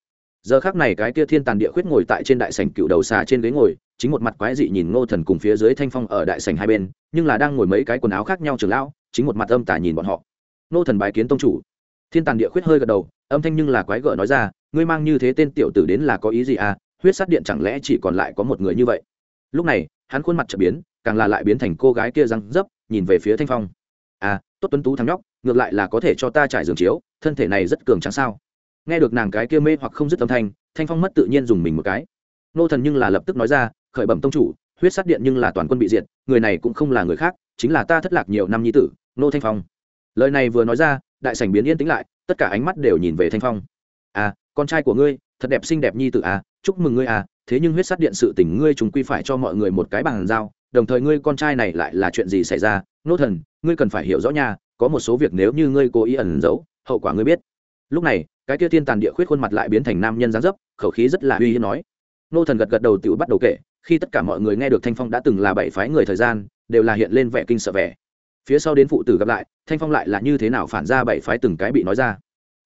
Giờ khác này cái kia thiên tàn địa khuyết ngồi tại trên đại sảnh cựu đầu xà trên ghế ngồi, chính một mặt quái dị nhìn ngô thần cùng phía dưới thanh phong ở đại sảnh hai bên, nhưng là đang ngồi mấy cái quần áo khác nhau trường lão, chính một mặt âm tả nhìn bọn họ. Ngô thần bài kiến tông chủ. Thiên tàn địa khuyết hơi gật đầu, âm thanh nhưng là quái gở nói ra, ngươi mang như thế tên tiểu tử đến là có ý gì à? Huyết sát điện chẳng lẽ chỉ còn lại có một người như vậy? Lúc này, hắn khuôn mặt trở biến, càng là lại biến thành cô gái kia răng dấp, nhìn về phía thanh phong. À tốt tuấn tú thắng nhóc, ngược lại là có thể cho ta trải giường chiếu, thân thể này rất cường tráng sao? Nghe được nàng cái kia mê hoặc không dứt âm thanh thanh phong mất tự nhiên dùng mình một cái. Nô thần nhưng là lập tức nói ra, khởi bẩm tông chủ, huyết sát điện nhưng là toàn quân bị diệt, người này cũng không là người khác, chính là ta thất lạc nhiều năm nhi tử, nô thanh phong. Lời này vừa nói ra, đại sảnh biến yên tĩnh lại, tất cả ánh mắt đều nhìn về thanh phong. À con trai của ngươi, thật đẹp xinh đẹp nhi tử à chúc mừng ngươi à thế nhưng huyết sát điện sự tình ngươi chúng quy phải cho mọi người một cái bằng giao đồng thời ngươi con trai này lại là chuyện gì xảy ra? Nô thần, ngươi cần phải hiểu rõ nha, có một số việc nếu như ngươi cố ý ẩn giấu, hậu quả ngươi biết. Lúc này, cái kia thiên tàn địa khuyết khuôn mặt lại biến thành nam nhân gián dấp, khẩu khí rất là uy hiếp nói. Nô thần gật gật đầu tự bắt đầu kể, khi tất cả mọi người nghe được thanh phong đã từng là bảy phái người thời gian, đều là hiện lên vẻ kinh sợ vẻ. Phía sau đến phụ tử gặp lại, thanh phong lại là như thế nào phản ra bảy phái từng cái bị nói ra.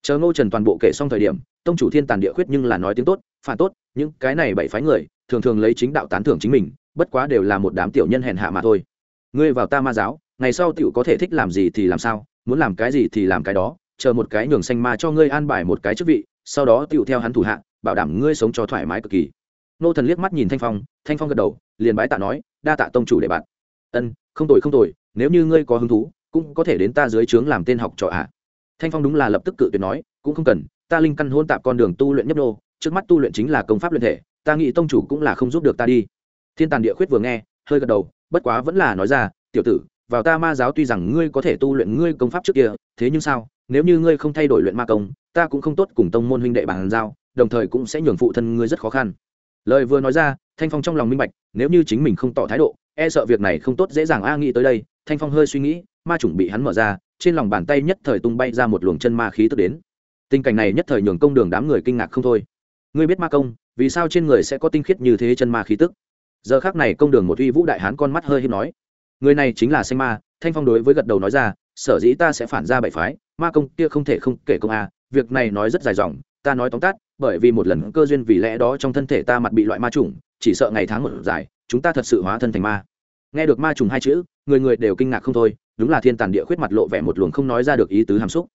Chờ ngô trần toàn bộ kể xong thời điểm, tông chủ thiên tàn địa khuyết nhưng là nói tiếng tốt, phản tốt, những cái này bảy phái người, thường thường lấy chính đạo tán thưởng chính mình bất quá đều là một đám tiểu nhân hèn hạ mà thôi. Ngươi vào ta ma giáo, ngày sau tiểu có thể thích làm gì thì làm sao, muốn làm cái gì thì làm cái đó, chờ một cái nhường xanh ma cho ngươi an bài một cái chức vị, sau đó tiểu theo hắn thủ hạ, bảo đảm ngươi sống cho thoải mái cực kỳ. Nô thần liếc mắt nhìn thanh phong thanh phong gật đầu, liền bái tạ nói, đa tạ tông chủ để bạn. Ân, không tồi không tồi, nếu như ngươi có hứng thú, cũng có thể đến ta dưới trướng làm tên học trò ạ. À. thanh phong đúng là lập tức cự tuyệt nói, cũng không cần, ta linh căn hôn tạp con đường tu luyện nhấp nô, trước mắt tu luyện chính là công pháp luyện thể, ta nghĩ tông chủ cũng là không giúp được ta đi thiên tàn địa khuyết vừa nghe, hơi gật đầu, bất quá vẫn là nói ra, tiểu tử, vào ta ma giáo tuy rằng ngươi có thể tu luyện ngươi công pháp trước kia, thế nhưng sao, nếu như ngươi không thay đổi luyện ma công, ta cũng không tốt cùng tông môn huynh đệ bàn giao, đồng thời cũng sẽ nhường phụ thân ngươi rất khó khăn. Lời vừa nói ra, thanh phong trong lòng minh bạch, nếu như chính mình không tỏ thái độ e sợ việc này không tốt dễ dàng a nghĩ tới đây, thanh phong hơi suy nghĩ, ma chủng bị hắn mở ra, trên lòng bàn tay nhất thời tung bay ra một luồng chân ma khí tức đến. Tình cảnh này nhất thời nhường công đường đám người kinh ngạc không thôi. Ngươi biết ma công, vì sao trên người sẽ có tinh khiết như thế chân ma khí tức? Giờ khác này công đường một uy vũ đại hán con mắt hơi hiếp nói, người này chính là xanh ma, thanh phong đối với gật đầu nói ra, sở dĩ ta sẽ phản ra bảy phái, ma công kia không thể không kể công a, việc này nói rất dài dòng, ta nói tóm tắt, bởi vì một lần cơ duyên vì lẽ đó trong thân thể ta mặt bị loại ma trùng chỉ sợ ngày tháng một dài, chúng ta thật sự hóa thân thành ma. Nghe được ma trùng hai chữ, người người đều kinh ngạc không thôi, đúng là thiên tàn địa khuyết mặt lộ vẻ một luồng không nói ra được ý tứ hàm xúc.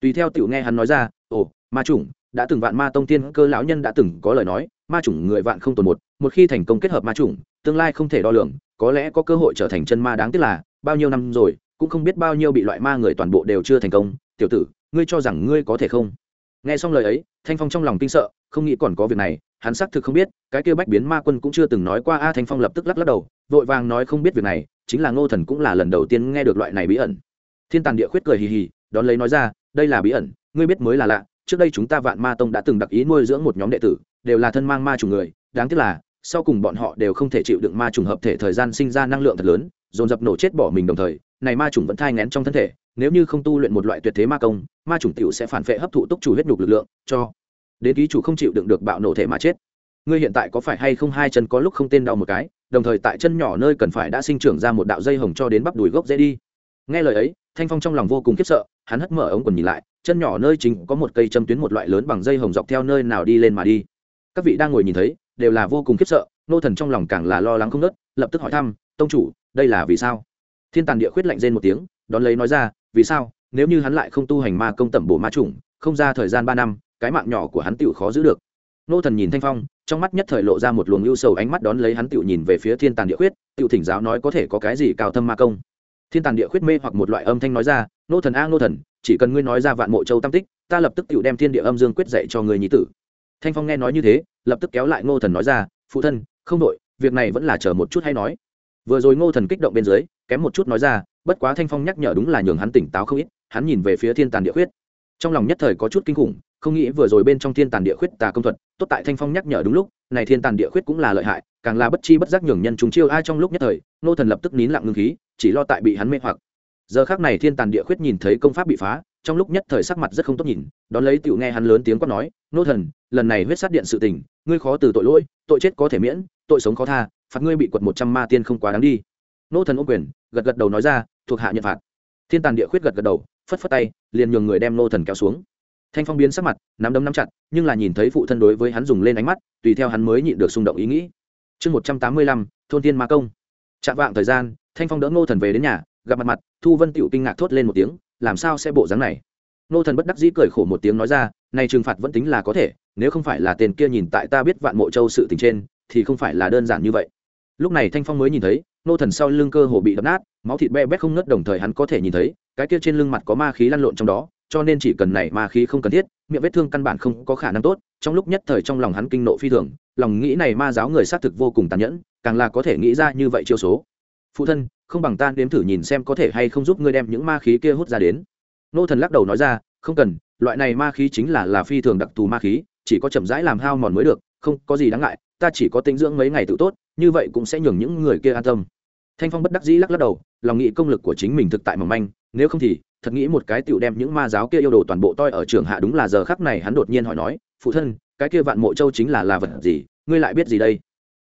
Tùy theo tiểu nghe hắn nói ra, ồ, ma trùng đã từng vạn ma tông tiên cơ lão nhân đã từng có lời nói ma chủng người vạn không tồn một một khi thành công kết hợp ma chủng, tương lai không thể đo lường, có lẽ có cơ hội trở thành chân ma đáng tiếc là, bao nhiêu năm rồi, cũng không biết bao nhiêu bị loại ma người toàn bộ đều chưa thành công. Tiểu tử, ngươi cho rằng ngươi có thể không? Nghe xong lời ấy, thanh phong trong lòng kinh sợ, không nghĩ còn có việc này, hắn xác thực không biết, cái kia bách biến ma quân cũng chưa từng nói qua, a, thanh phong lập tức lắc lắc đầu, vội vàng nói không biết việc này, chính là ngô thần cũng là lần đầu tiên nghe được loại này bí ẩn. Thiên tàn địa khuyết cười hì hì, đón lấy nói ra, đây là bí ẩn, ngươi biết mới là lạ trước đây chúng ta vạn ma tông đã từng đặc ý nuôi dưỡng một nhóm đệ tử, đều là thân mang ma trùng người, đáng tiếc là, sau cùng bọn họ đều không thể chịu đựng ma trùng hợp thể thời gian sinh ra năng lượng thật lớn, dồn dập nổ chết bỏ mình đồng thời, này ma trùng vẫn thai ngén trong thân thể, nếu như không tu luyện một loại tuyệt thế ma công, ma trùng tiểu sẽ phản phệ hấp thụ túc chủ huyết nhục lực lượng, cho đến ký chủ không chịu đựng được bạo nổ thể mà chết. Ngươi hiện tại có phải hay không hai chân có lúc không tên đau một cái, đồng thời tại chân nhỏ nơi cần phải đã sinh trưởng ra một đạo dây hồng cho đến bắp đùi gốc dễ đi. Nghe lời ấy, thanh phong trong lòng vô cùng khiếp sợ, hắn hất mở ống quần nhìn lại chân nhỏ nơi chính có một cây châm tuyến một loại lớn bằng dây hồng dọc theo nơi nào đi lên mà đi. Các vị đang ngồi nhìn thấy, đều là vô cùng khiếp sợ, nô thần trong lòng càng là lo lắng không nớt, lập tức hỏi thăm, tông chủ, đây là vì sao? Thiên tàn địa khuyết lạnh rên một tiếng, đón lấy nói ra, vì sao? Nếu như hắn lại không tu hành ma công tẩm bổ ma chủng, không ra thời gian ba năm, cái mạng nhỏ của hắn tựu khó giữ được. Nô thần nhìn thanh phong, trong mắt nhất thời lộ ra một luồng ưu sầu ánh mắt đón lấy hắn tựu nhìn về phía thiên tàn địa khuyết tựu thỉnh giáo nói có thể có cái gì cao thâm ma công? Thiên tàn địa khuyết mê hoặc một loại âm thanh nói ra, nô thần a, nô thần chỉ cần ngươi nói ra vạn mộ châu tam tích, ta lập tức tự đem thiên địa âm dương quyết dạy cho người nhí tử. Thanh phong nghe nói như thế, lập tức kéo lại ngô thần nói ra, phụ thân, không đội việc này vẫn là chờ một chút hay nói. Vừa rồi ngô thần kích động bên dưới, kém một chút nói ra, bất quá thanh phong nhắc nhở đúng là nhường hắn tỉnh táo không ít, hắn nhìn về phía thiên tàn địa khuyết. Trong lòng nhất thời có chút kinh khủng, không nghĩ vừa rồi bên trong thiên tàn địa khuyết tà công thuật, tốt tại thanh phong nhắc nhở đúng lúc, này thiên tàn địa khuyết cũng là lợi hại, càng là bất chi bất giác nhường nhân chúng chiêu ai trong lúc nhất thời, ngô thần lập tức nín lặng ngưng khí, chỉ lo tại bị hắn mê hoặc giờ khác này thiên tàn địa khuyết nhìn thấy công pháp bị phá, trong lúc nhất thời sắc mặt rất không tốt nhìn, đón lấy tiểu nghe hắn lớn tiếng quát nói, nô thần, lần này huyết sát điện sự tình, ngươi khó từ tội lỗi, tội chết có thể miễn, tội sống khó tha, phạt ngươi bị quật một trăm ma tiên không quá đáng đi. Nô thần ô quyền, gật gật đầu nói ra, thuộc hạ nhận phạt. Thiên tàn địa khuyết gật gật đầu, phất phất tay, liền nhường người đem nô thần kéo xuống. Thanh phong biến sắc mặt, nắm đấm nắm chặt, nhưng là nhìn thấy phụ thân đối với hắn dùng lên ánh mắt, tùy theo hắn mới nhịn được xung động ý nghĩ. Chương một trăm tám mươi lăm, thôn tiên ma công. Chạm vạng thời gian, thanh phong đỡ nô thần về đến nhà gặp mặt mặt, thu vân tựu kinh ngạc thốt lên một tiếng, làm sao sẽ bộ dáng này? Nô thần bất đắc dĩ cười khổ một tiếng nói ra, này trừng phạt vẫn tính là có thể, nếu không phải là tên kia nhìn tại ta biết vạn mộ châu sự tình trên, thì không phải là đơn giản như vậy. Lúc này thanh phong mới nhìn thấy, nô thần sau lưng cơ hồ bị đập nát, máu thịt be bét không nứt đồng thời hắn có thể nhìn thấy, cái kia trên lưng mặt có ma khí lăn lộn trong đó, cho nên chỉ cần này ma khí không cần thiết, miệng vết thương căn bản không có khả năng tốt, trong lúc nhất thời trong lòng hắn kinh nộ phi thường, lòng nghĩ này ma giáo người xác thực vô cùng tàn nhẫn, càng là có thể nghĩ ra như vậy chiêu số. Phụ thân không bằng tan đếm thử nhìn xem có thể hay không giúp ngươi đem những ma khí kia hút ra đến. Nô thần lắc đầu nói ra, không cần, loại này ma khí chính là là phi thường đặc thù ma khí, chỉ có chậm rãi làm hao mòn mới được, không, có gì đáng ngại, ta chỉ có tinh dưỡng mấy ngày tự tốt, như vậy cũng sẽ nhường những người kia an tâm. Thanh phong bất đắc dĩ lắc lắc đầu, lòng nghĩ công lực của chính mình thực tại mỏng manh, nếu không thì, thật nghĩ một cái tựu đem những ma giáo kia yêu đồ toàn bộ toi ở trường hạ đúng là giờ khắc này hắn đột nhiên hỏi nói, phụ thân, cái kia vạn mộ châu chính là là vật gì? Ngươi lại biết gì đây?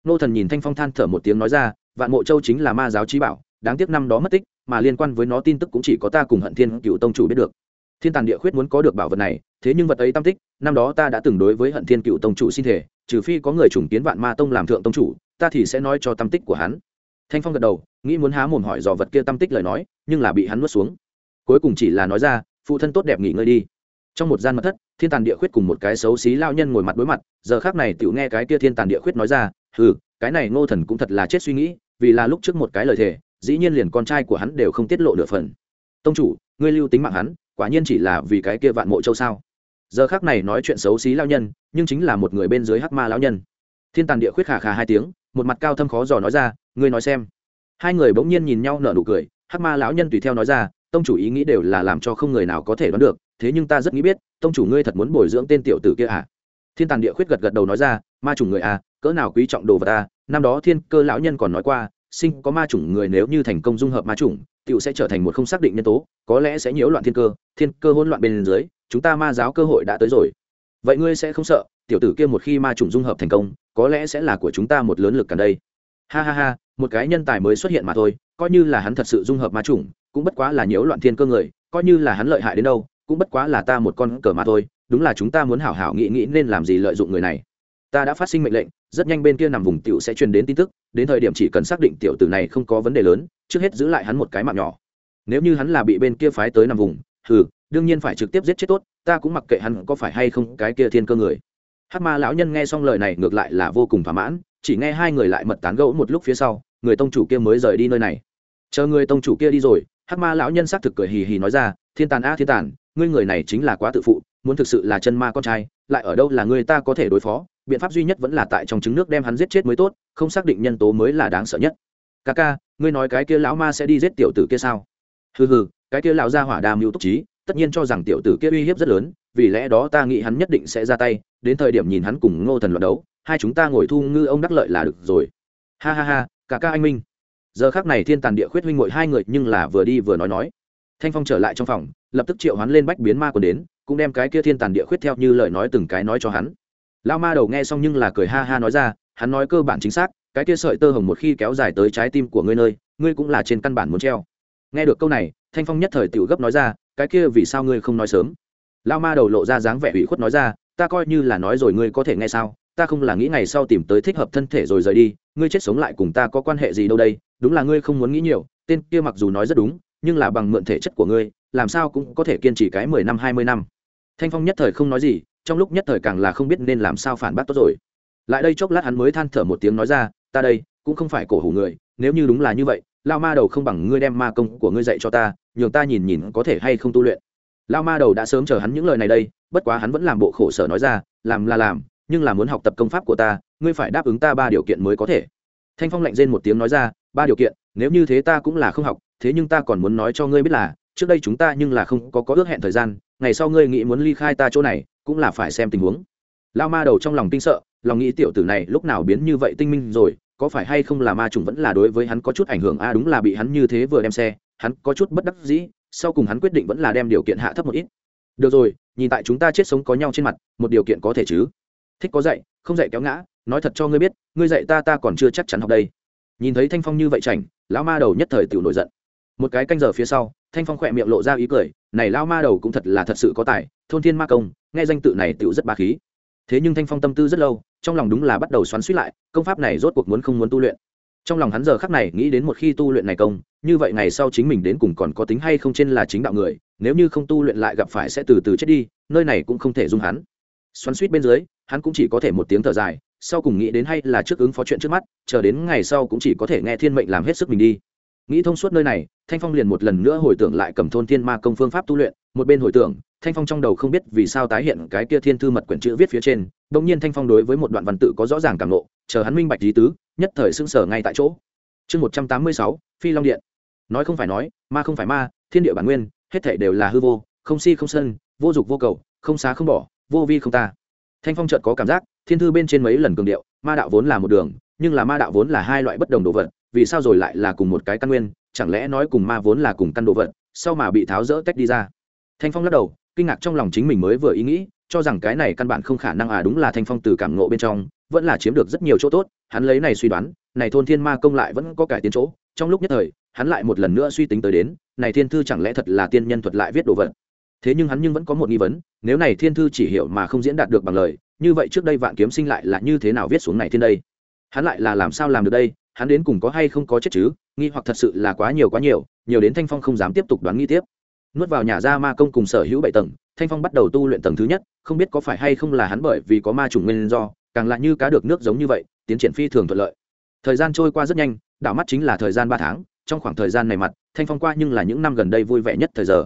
Nô thần nhìn thanh phong than thở một tiếng nói ra, vạn mộ châu chính là ma giáo trí bảo đáng tiếc năm đó mất tích, mà liên quan với nó tin tức cũng chỉ có ta cùng hận thiên cựu tông chủ biết được. Thiên tàn địa khuyết muốn có được bảo vật này, thế nhưng vật ấy tam tích, năm đó ta đã từng đối với hận thiên cựu tông chủ xin thể, trừ phi có người trùng kiến vạn ma tông làm thượng tông chủ, ta thì sẽ nói cho tam tích của hắn. Thanh phong gật đầu, nghĩ muốn há mồm hỏi dò vật kia tam tích lời nói, nhưng là bị hắn nuốt xuống. Cuối cùng chỉ là nói ra, phụ thân tốt đẹp nghỉ ngơi đi. Trong một gian mật thất, thiên tàn địa khuyết cùng một cái xấu xí lao nhân ngồi mặt đối mặt, giờ khác này tựu nghe cái kia thiên tàn địa khuyết nói ra ừ cái này ngô thần cũng thật là chết suy nghĩ, vì là lúc trước một cái lời thề dĩ nhiên liền con trai của hắn đều không tiết lộ nửa phần. Tông chủ, ngươi lưu tính mạng hắn, quả nhiên chỉ là vì cái kia vạn mộ châu sao? Giờ khác này nói chuyện xấu xí lao nhân, nhưng chính là một người bên dưới hắc ma lão nhân. Thiên tàn địa khuyết khà khà hai tiếng, một mặt cao thâm khó dò nói ra, ngươi nói xem. Hai người bỗng nhiên nhìn nhau nở nụ cười, hắc ma lão nhân tùy theo nói ra, tông chủ ý nghĩ đều là làm cho không người nào có thể đoán được, thế nhưng ta rất nghĩ biết, tông chủ ngươi thật muốn bồi dưỡng tên tiểu tử kia à? Thiên tàn địa khuyết gật gật đầu nói ra, ma chủng người à cỡ nào quý trọng đồ vật ta năm đó thiên cơ lão nhân còn nói qua sinh có ma chủng người nếu như thành công dung hợp ma chủng, tiểu sẽ trở thành một không xác định nhân tố, có lẽ sẽ nhiễu loạn thiên cơ thiên cơ hỗn loạn bên dưới, chúng ta ma giáo cơ hội đã tới rồi. Vậy ngươi sẽ không sợ, tiểu tử kia một khi ma chủng dung hợp thành công, có lẽ sẽ là của chúng ta một lớn lực cả đây. Ha ha ha, một cái nhân tài mới xuất hiện mà thôi, coi như là hắn thật sự dung hợp ma chủng, cũng bất quá là nhiễu loạn thiên cơ người, coi như là hắn lợi hại đến đâu, cũng bất quá là ta một con cờ mà thôi, đúng là chúng ta muốn hảo hảo nghĩ nghĩ nên làm gì lợi dụng người này ta đã phát sinh mệnh lệnh, rất nhanh bên kia nằm vùng tiểu sẽ truyền đến tin tức, đến thời điểm chỉ cần xác định tiểu tử này không có vấn đề lớn, trước hết giữ lại hắn một cái mạng nhỏ. Nếu như hắn là bị bên kia phái tới nằm vùng, hừ, đương nhiên phải trực tiếp giết chết tốt, ta cũng mặc kệ hắn có phải hay không cái kia thiên cơ người. Hát ma lão nhân nghe xong lời này ngược lại là vô cùng thỏa mãn, chỉ nghe hai người lại mật tán gẫu một lúc phía sau, người tông chủ kia mới rời đi nơi này. Chờ người tông chủ kia đi rồi hát ma lão nhân xác thực cười hì hì nói ra, thiên tàn a, thiên tàn, ngươi người này chính là quá tự phụ, muốn thực sự là chân ma con trai lại ở đâu là người ta có thể đối phó, biện pháp duy nhất vẫn là tại trong trứng nước đem hắn giết chết mới tốt, không xác định nhân tố mới là đáng sợ nhất. Ca ca, ngươi nói cái kia lão ma sẽ đi giết tiểu tử kia sao? Hừ hừ, cái kia lão gia hỏa đa mưu túc trí, tất nhiên cho rằng tiểu tử kia uy hiếp rất lớn, vì lẽ đó ta nghĩ hắn nhất định sẽ ra tay, đến thời điểm nhìn hắn cùng ngô thần luận đấu, hai chúng ta ngồi thu ngư ông đắc lợi là được rồi. Ha ha ha cả ca anh minh. Giờ khác này thiên tàn địa khuyết huynh ngội hai người nhưng là vừa đi vừa nói nói. Thanh phong trở lại trong phòng, lập tức triệu hắn lên bách biến ma còn đến cũng đem cái kia thiên tàn địa khuyết theo như lời nói từng cái nói cho hắn. Lao ma đầu nghe xong nhưng là cười ha ha nói ra, hắn nói cơ bản chính xác, cái kia sợi tơ hồng một khi kéo dài tới trái tim của ngươi nơi, ngươi cũng là trên căn bản muốn treo. Nghe được câu này, thanh phong nhất thời tiểu gấp nói ra, cái kia vì sao ngươi không nói sớm? Lao ma đầu lộ ra dáng vẻ ủy khuất nói ra, ta coi như là nói rồi ngươi có thể nghe sao, ta không là nghĩ ngày sau tìm tới thích hợp thân thể rồi rời đi, ngươi chết sống lại cùng ta có quan hệ gì đâu đây, đúng là ngươi không muốn nghĩ nhiều, tên kia mặc dù nói rất đúng, nhưng là bằng mượn thể chất của ngươi, làm sao cũng có thể kiên trì cái mười năm hai mươi năm thanh phong nhất thời không nói gì, trong lúc nhất thời càng là không biết nên làm sao phản bác tốt rồi. Lại đây chốc lát hắn mới than thở một tiếng nói ra, ta đây, cũng không phải cổ hủ người, nếu như đúng là như vậy lao ma đầu không bằng ngươi đem ma công của ngươi dạy cho ta, nhường ta nhìn nhìn có thể hay không tu luyện. Lao ma đầu đã sớm chờ hắn những lời này đây, bất quá hắn vẫn làm bộ khổ sở nói ra, làm là làm, nhưng là muốn học tập công pháp của ta, ngươi phải đáp ứng ta ba điều kiện mới có thể. Thanh phong lạnh rên một tiếng nói ra, ba điều kiện, nếu như thế ta cũng là không học, thế nhưng ta còn muốn nói cho ngươi biết là, trước đây chúng ta nhưng là không có có ước hẹn thời gian ngày sau ngươi nghĩ muốn ly khai ta chỗ này, cũng là phải xem tình huống. Lao ma đầu trong lòng kinh sợ, lòng nghĩ tiểu tử này lúc nào biến như vậy tinh minh rồi, có phải hay không là ma trùng vẫn là đối với hắn có chút ảnh hưởng? A đúng là bị hắn như thế vừa đem xe, hắn có chút bất đắc dĩ, sau cùng hắn quyết định vẫn là đem điều kiện hạ thấp một ít. Được rồi, nhìn tại chúng ta chết sống có nhau trên mặt, một điều kiện có thể chứ? Thích có dạy, không dạy kéo ngã, nói thật cho ngươi biết, ngươi dạy ta ta còn chưa chắc chắn học đây. Nhìn thấy thanh phong như vậy chảnh, lão ma đầu nhất thời tự nổi giận một cái canh giờ phía sau, thanh phong khỏe miệng lộ ra ý cười, này lao ma đầu cũng thật là thật sự có tài, thôn thiên ma công, nghe danh tự này tựu rất ba khí. Thế nhưng thanh phong tâm tư rất lâu, trong lòng đúng là bắt đầu xoắn suýt lại, công pháp này rốt cuộc muốn không muốn tu luyện. Trong lòng hắn giờ khắc này nghĩ đến một khi tu luyện này công, như vậy ngày sau chính mình đến cùng còn có tính hay không trên là chính đạo người, nếu như không tu luyện lại gặp phải sẽ từ từ chết đi, nơi này cũng không thể dung hắn. Xoắn suýt bên dưới, hắn cũng chỉ có thể một tiếng thở dài, sau cùng nghĩ đến hay là trước ứng phó chuyện trước mắt, chờ đến ngày sau cũng chỉ có thể nghe thiên mệnh làm hết sức mình đi. Nghĩ thông suốt nơi này thanh phong liền một lần nữa hồi tưởng lại cầm thôn thiên ma công phương pháp tu luyện, một bên hồi tưởng, thanh phong trong đầu không biết vì sao tái hiện cái kia thiên thư mật quyển chữ viết phía trên đ ỗ n g nhiên thanh phong đối với một đoạn văn tự có rõ ràng cảm lộ chờ hắn minh bạch lý tứ, nhất thời xưng sở ngay tại chỗ. Chương một trăm tám mươi sáu, phi long điện. Nói không phải nói, ma không phải ma, thiên địa bản nguyên, hết thể đều là hư vô, không si không sân, vô dục vô cầu, không xá không bỏ, vô vi không ta. Thanh phong chợt có cảm giác, thiên thư bên trên mấy lần cường điệu, ma đạo vốn là một đường, nhưng là ma đạo vốn là hai loại bất đồng đồ vật vì sao rồi lại là cùng một cái căn nguyên, chẳng lẽ nói cùng ma vốn là cùng căn đồ vật, sau mà bị tháo rỡ tách đi ra? Thanh phong lắc đầu, kinh ngạc trong lòng chính mình mới vừa ý nghĩ, cho rằng cái này căn bản không khả năng à đúng là thanh phong từ cảm ngộ bên trong, vẫn là chiếm được rất nhiều chỗ tốt, hắn lấy này suy đoán, này thôn thiên ma công lại vẫn có cải tiến chỗ, trong lúc nhất thời, hắn lại một lần nữa suy tính tới đến, này thiên thư chẳng lẽ thật là tiên nhân thuật lại viết đồ vật? Thế nhưng hắn nhưng vẫn có một nghi vấn, nếu này thiên thư chỉ hiểu mà không diễn đạt được bằng lời, như vậy trước đây vạn kiếm sinh lại là như thế nào viết xuống này thiên đây? Hắn lại là làm sao làm được đây? Hắn đến cùng có hay không có chết chứ, nghi hoặc thật sự là quá nhiều quá nhiều nhiều đến thanh phong không dám tiếp tục đoán nghi tiếp. Nuốt vào nhà ra ma công cùng sở hữu bảy tầng, thanh phong bắt đầu tu luyện tầng thứ nhất, không biết có phải hay không là hắn bởi vì có ma trùng nguyên do, càng lại như cá được nước giống như vậy, tiến triển phi thường thuận lợi. Thời gian trôi qua rất nhanh, đảo mắt chính là thời gian ba tháng, trong khoảng thời gian này mặt, thanh phong qua nhưng là những năm gần đây vui vẻ nhất thời giờ.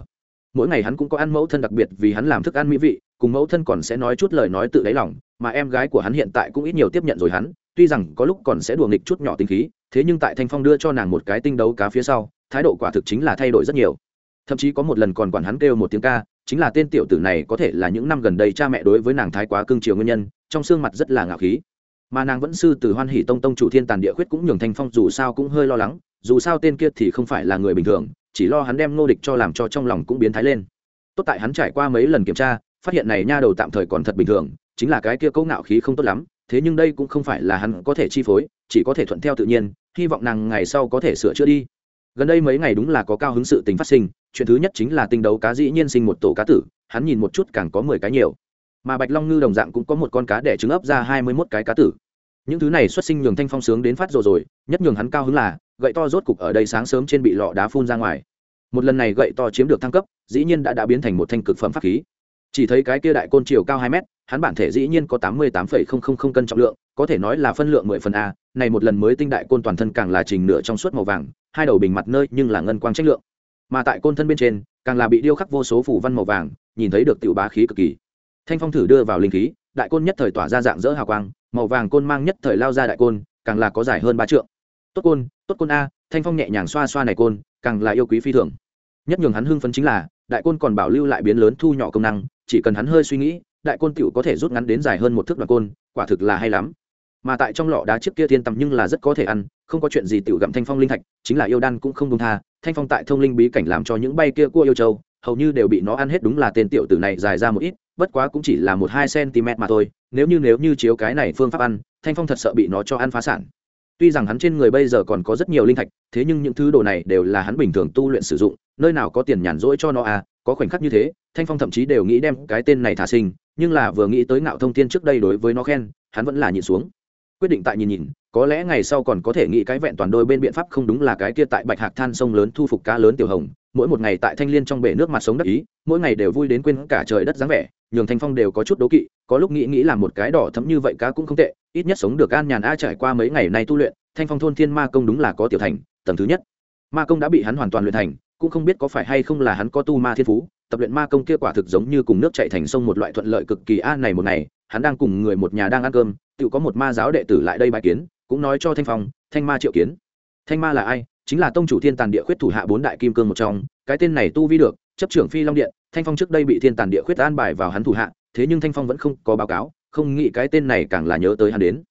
Mỗi ngày hắn cũng có ăn mẫu thân đặc biệt vì hắn làm thức ăn mỹ vị, cùng mẫu thân còn sẽ nói chút lời nói tự đáy lòng, mà em gái của hắn hiện tại cũng ít nhiều tiếp nhận rồi hắn tuy rằng có lúc còn sẽ đùa nghịch chút nhỏ tinh khí, thế nhưng tại thanh phong đưa cho nàng một cái tinh đấu cá phía sau, thái độ quả thực chính là thay đổi rất nhiều. Thậm chí có một lần còn quản hắn kêu một tiếng ca, chính là tên tiểu tử này có thể là những năm gần đây cha mẹ đối với nàng thái quá cưng chiều nguyên nhân, trong xương mặt rất là ngạo khí. Mà nàng vẫn sư từ hoan hỷ tông tông chủ thiên tàn địa khuyết cũng nhường thanh phong dù sao cũng hơi lo lắng, dù sao tên kia thì không phải là người bình thường, chỉ lo hắn đem Ngô địch cho làm cho trong lòng cũng biến thái lên. Tốt tại hắn trải qua mấy lần kiểm tra, phát hiện này nha đầu tạm thời còn thật bình thường, chính là cái kia cấu ngạo khí không tốt lắm thế nhưng đây cũng không phải là hắn có thể chi phối, chỉ có thể thuận theo tự nhiên, hy vọng nàng ngày sau có thể sửa chữa đi. Gần đây mấy ngày đúng là có cao hứng sự tình phát sinh, chuyện thứ nhất chính là tinh đấu cá dĩ nhiên sinh một tổ cá tử, hắn nhìn một chút càng có mười cái nhiều. Mà bạch long ngư đồng dạng cũng có một con cá đẻ trứng ấp ra hai mươi mốt cái cá tử. Những thứ này xuất sinh nhường thanh phong sướng đến phát rồi rồi, nhất nhường hắn cao hứng là, gậy to rốt cục ở đây sáng sớm trên bị lọ đá phun ra ngoài. Một lần này gậy to chiếm được thăng cấp, dĩ nhiên đã đã biến thành một thanh cực phẩm pháp khí. Chỉ thấy cái kia đại côn chiều cao hai mét hắn bản thể dĩ nhiên có tám mươi tám phẩy không không không cân trọng lượng, có thể nói là phân lượng mười phần a, này một lần mới tinh đại côn toàn thân càng là trình nửa trong suốt màu vàng, hai đầu bình mặt nơi nhưng là ngân quang chất lượng. Mà tại côn thân bên trên, càng là bị điêu khắc vô số phủ văn màu vàng, nhìn thấy được tiểu bá khí cực kỳ. Thanh phong thử đưa vào linh khí, đại côn nhất thời tỏa ra dạng dỡ hào quang, màu vàng côn mang nhất thời lao ra đại côn, càng là có dài hơn ba trượng. Tốt côn tốt côn a, thanh phong nhẹ nhàng xoa xoa này côn, càng là yêu quý phi thường. Nhất nhường hắn hưng phấn chính là, đại côn còn bảo lưu lại biến lớn thu nhỏ công năng, chỉ cần hắn hơi suy nghĩ đại côn tiểu có thể rút ngắn đến dài hơn một thước đoạn côn, quả thực là hay lắm. Mà tại trong lọ đá trước kia thiên tầm nhưng là rất có thể ăn, không có chuyện gì tiểu gặm thanh phong linh thạch, chính là yêu đan cũng không dung tha, thanh phong tại thông linh bí cảnh làm cho những bay kia cua yêu châu, hầu như đều bị nó ăn hết đúng là tên tiểu tử này dài ra một ít, bất quá cũng chỉ là một hai cm mà thôi, nếu như nếu như chiếu cái này phương pháp ăn, thanh phong thật sợ bị nó cho ăn phá sản tuy rằng hắn trên người bây giờ còn có rất nhiều linh thạch, thế nhưng những thứ đồ này đều là hắn bình thường tu luyện sử dụng, nơi nào có tiền nhàn rỗi cho nó à có khoảnh khắc như thế, thanh phong thậm chí đều nghĩ đem cái tên này thả sinh, nhưng là vừa nghĩ tới ngạo thông tiên trước đây đối với nó khen, hắn vẫn là nhìn xuống. Quyết định tại nhìn nhìn, có lẽ ngày sau còn có thể nghĩ cái vẹn toàn đôi bên biện pháp không đúng là cái kia tại bạch hạc than sông lớn thu phục cá lớn tiểu hồng mỗi một ngày tại thanh liên trong bể nước mặt sống đắc ý, mỗi ngày đều vui đến quên cả trời đất dáng vẻ, nhường thanh phong đều có chút đố kỵ, có lúc nghĩ nghĩ làm một cái đỏ thấm như vậy cá cũng không tệ, ít nhất sống được an nhàn a trải qua mấy ngày nay tu luyện, thanh phong thôn thiên ma công đúng là có tiểu thành, tầng thứ nhất. Ma công đã bị hắn hoàn toàn luyện thành, cũng không biết có phải hay không là hắn có tu ma thiên phú, tập luyện ma công kia quả thực giống như cùng nước chạy thành sông một loại thuận lợi cực kỳ a này một ngày, hắn đang cùng người một nhà đang ăn cơm, tự có một ma giáo đệ tử lại đây bài kiến, cũng nói cho thanh phong, thanh ma triệu kiến. Thanh ma là ai? Chính là tông chủ thiên tàn địa khuyết thủ hạ bốn đại kim cương một trong, cái tên này tu vi được, chấp trưởng phi long điện, thanh phong trước đây bị thiên tàn địa khuyết an bài vào hắn thủ hạ, thế nhưng thanh phong vẫn không có báo cáo, không nghĩ cái tên này càng là nhớ tới hắn đến.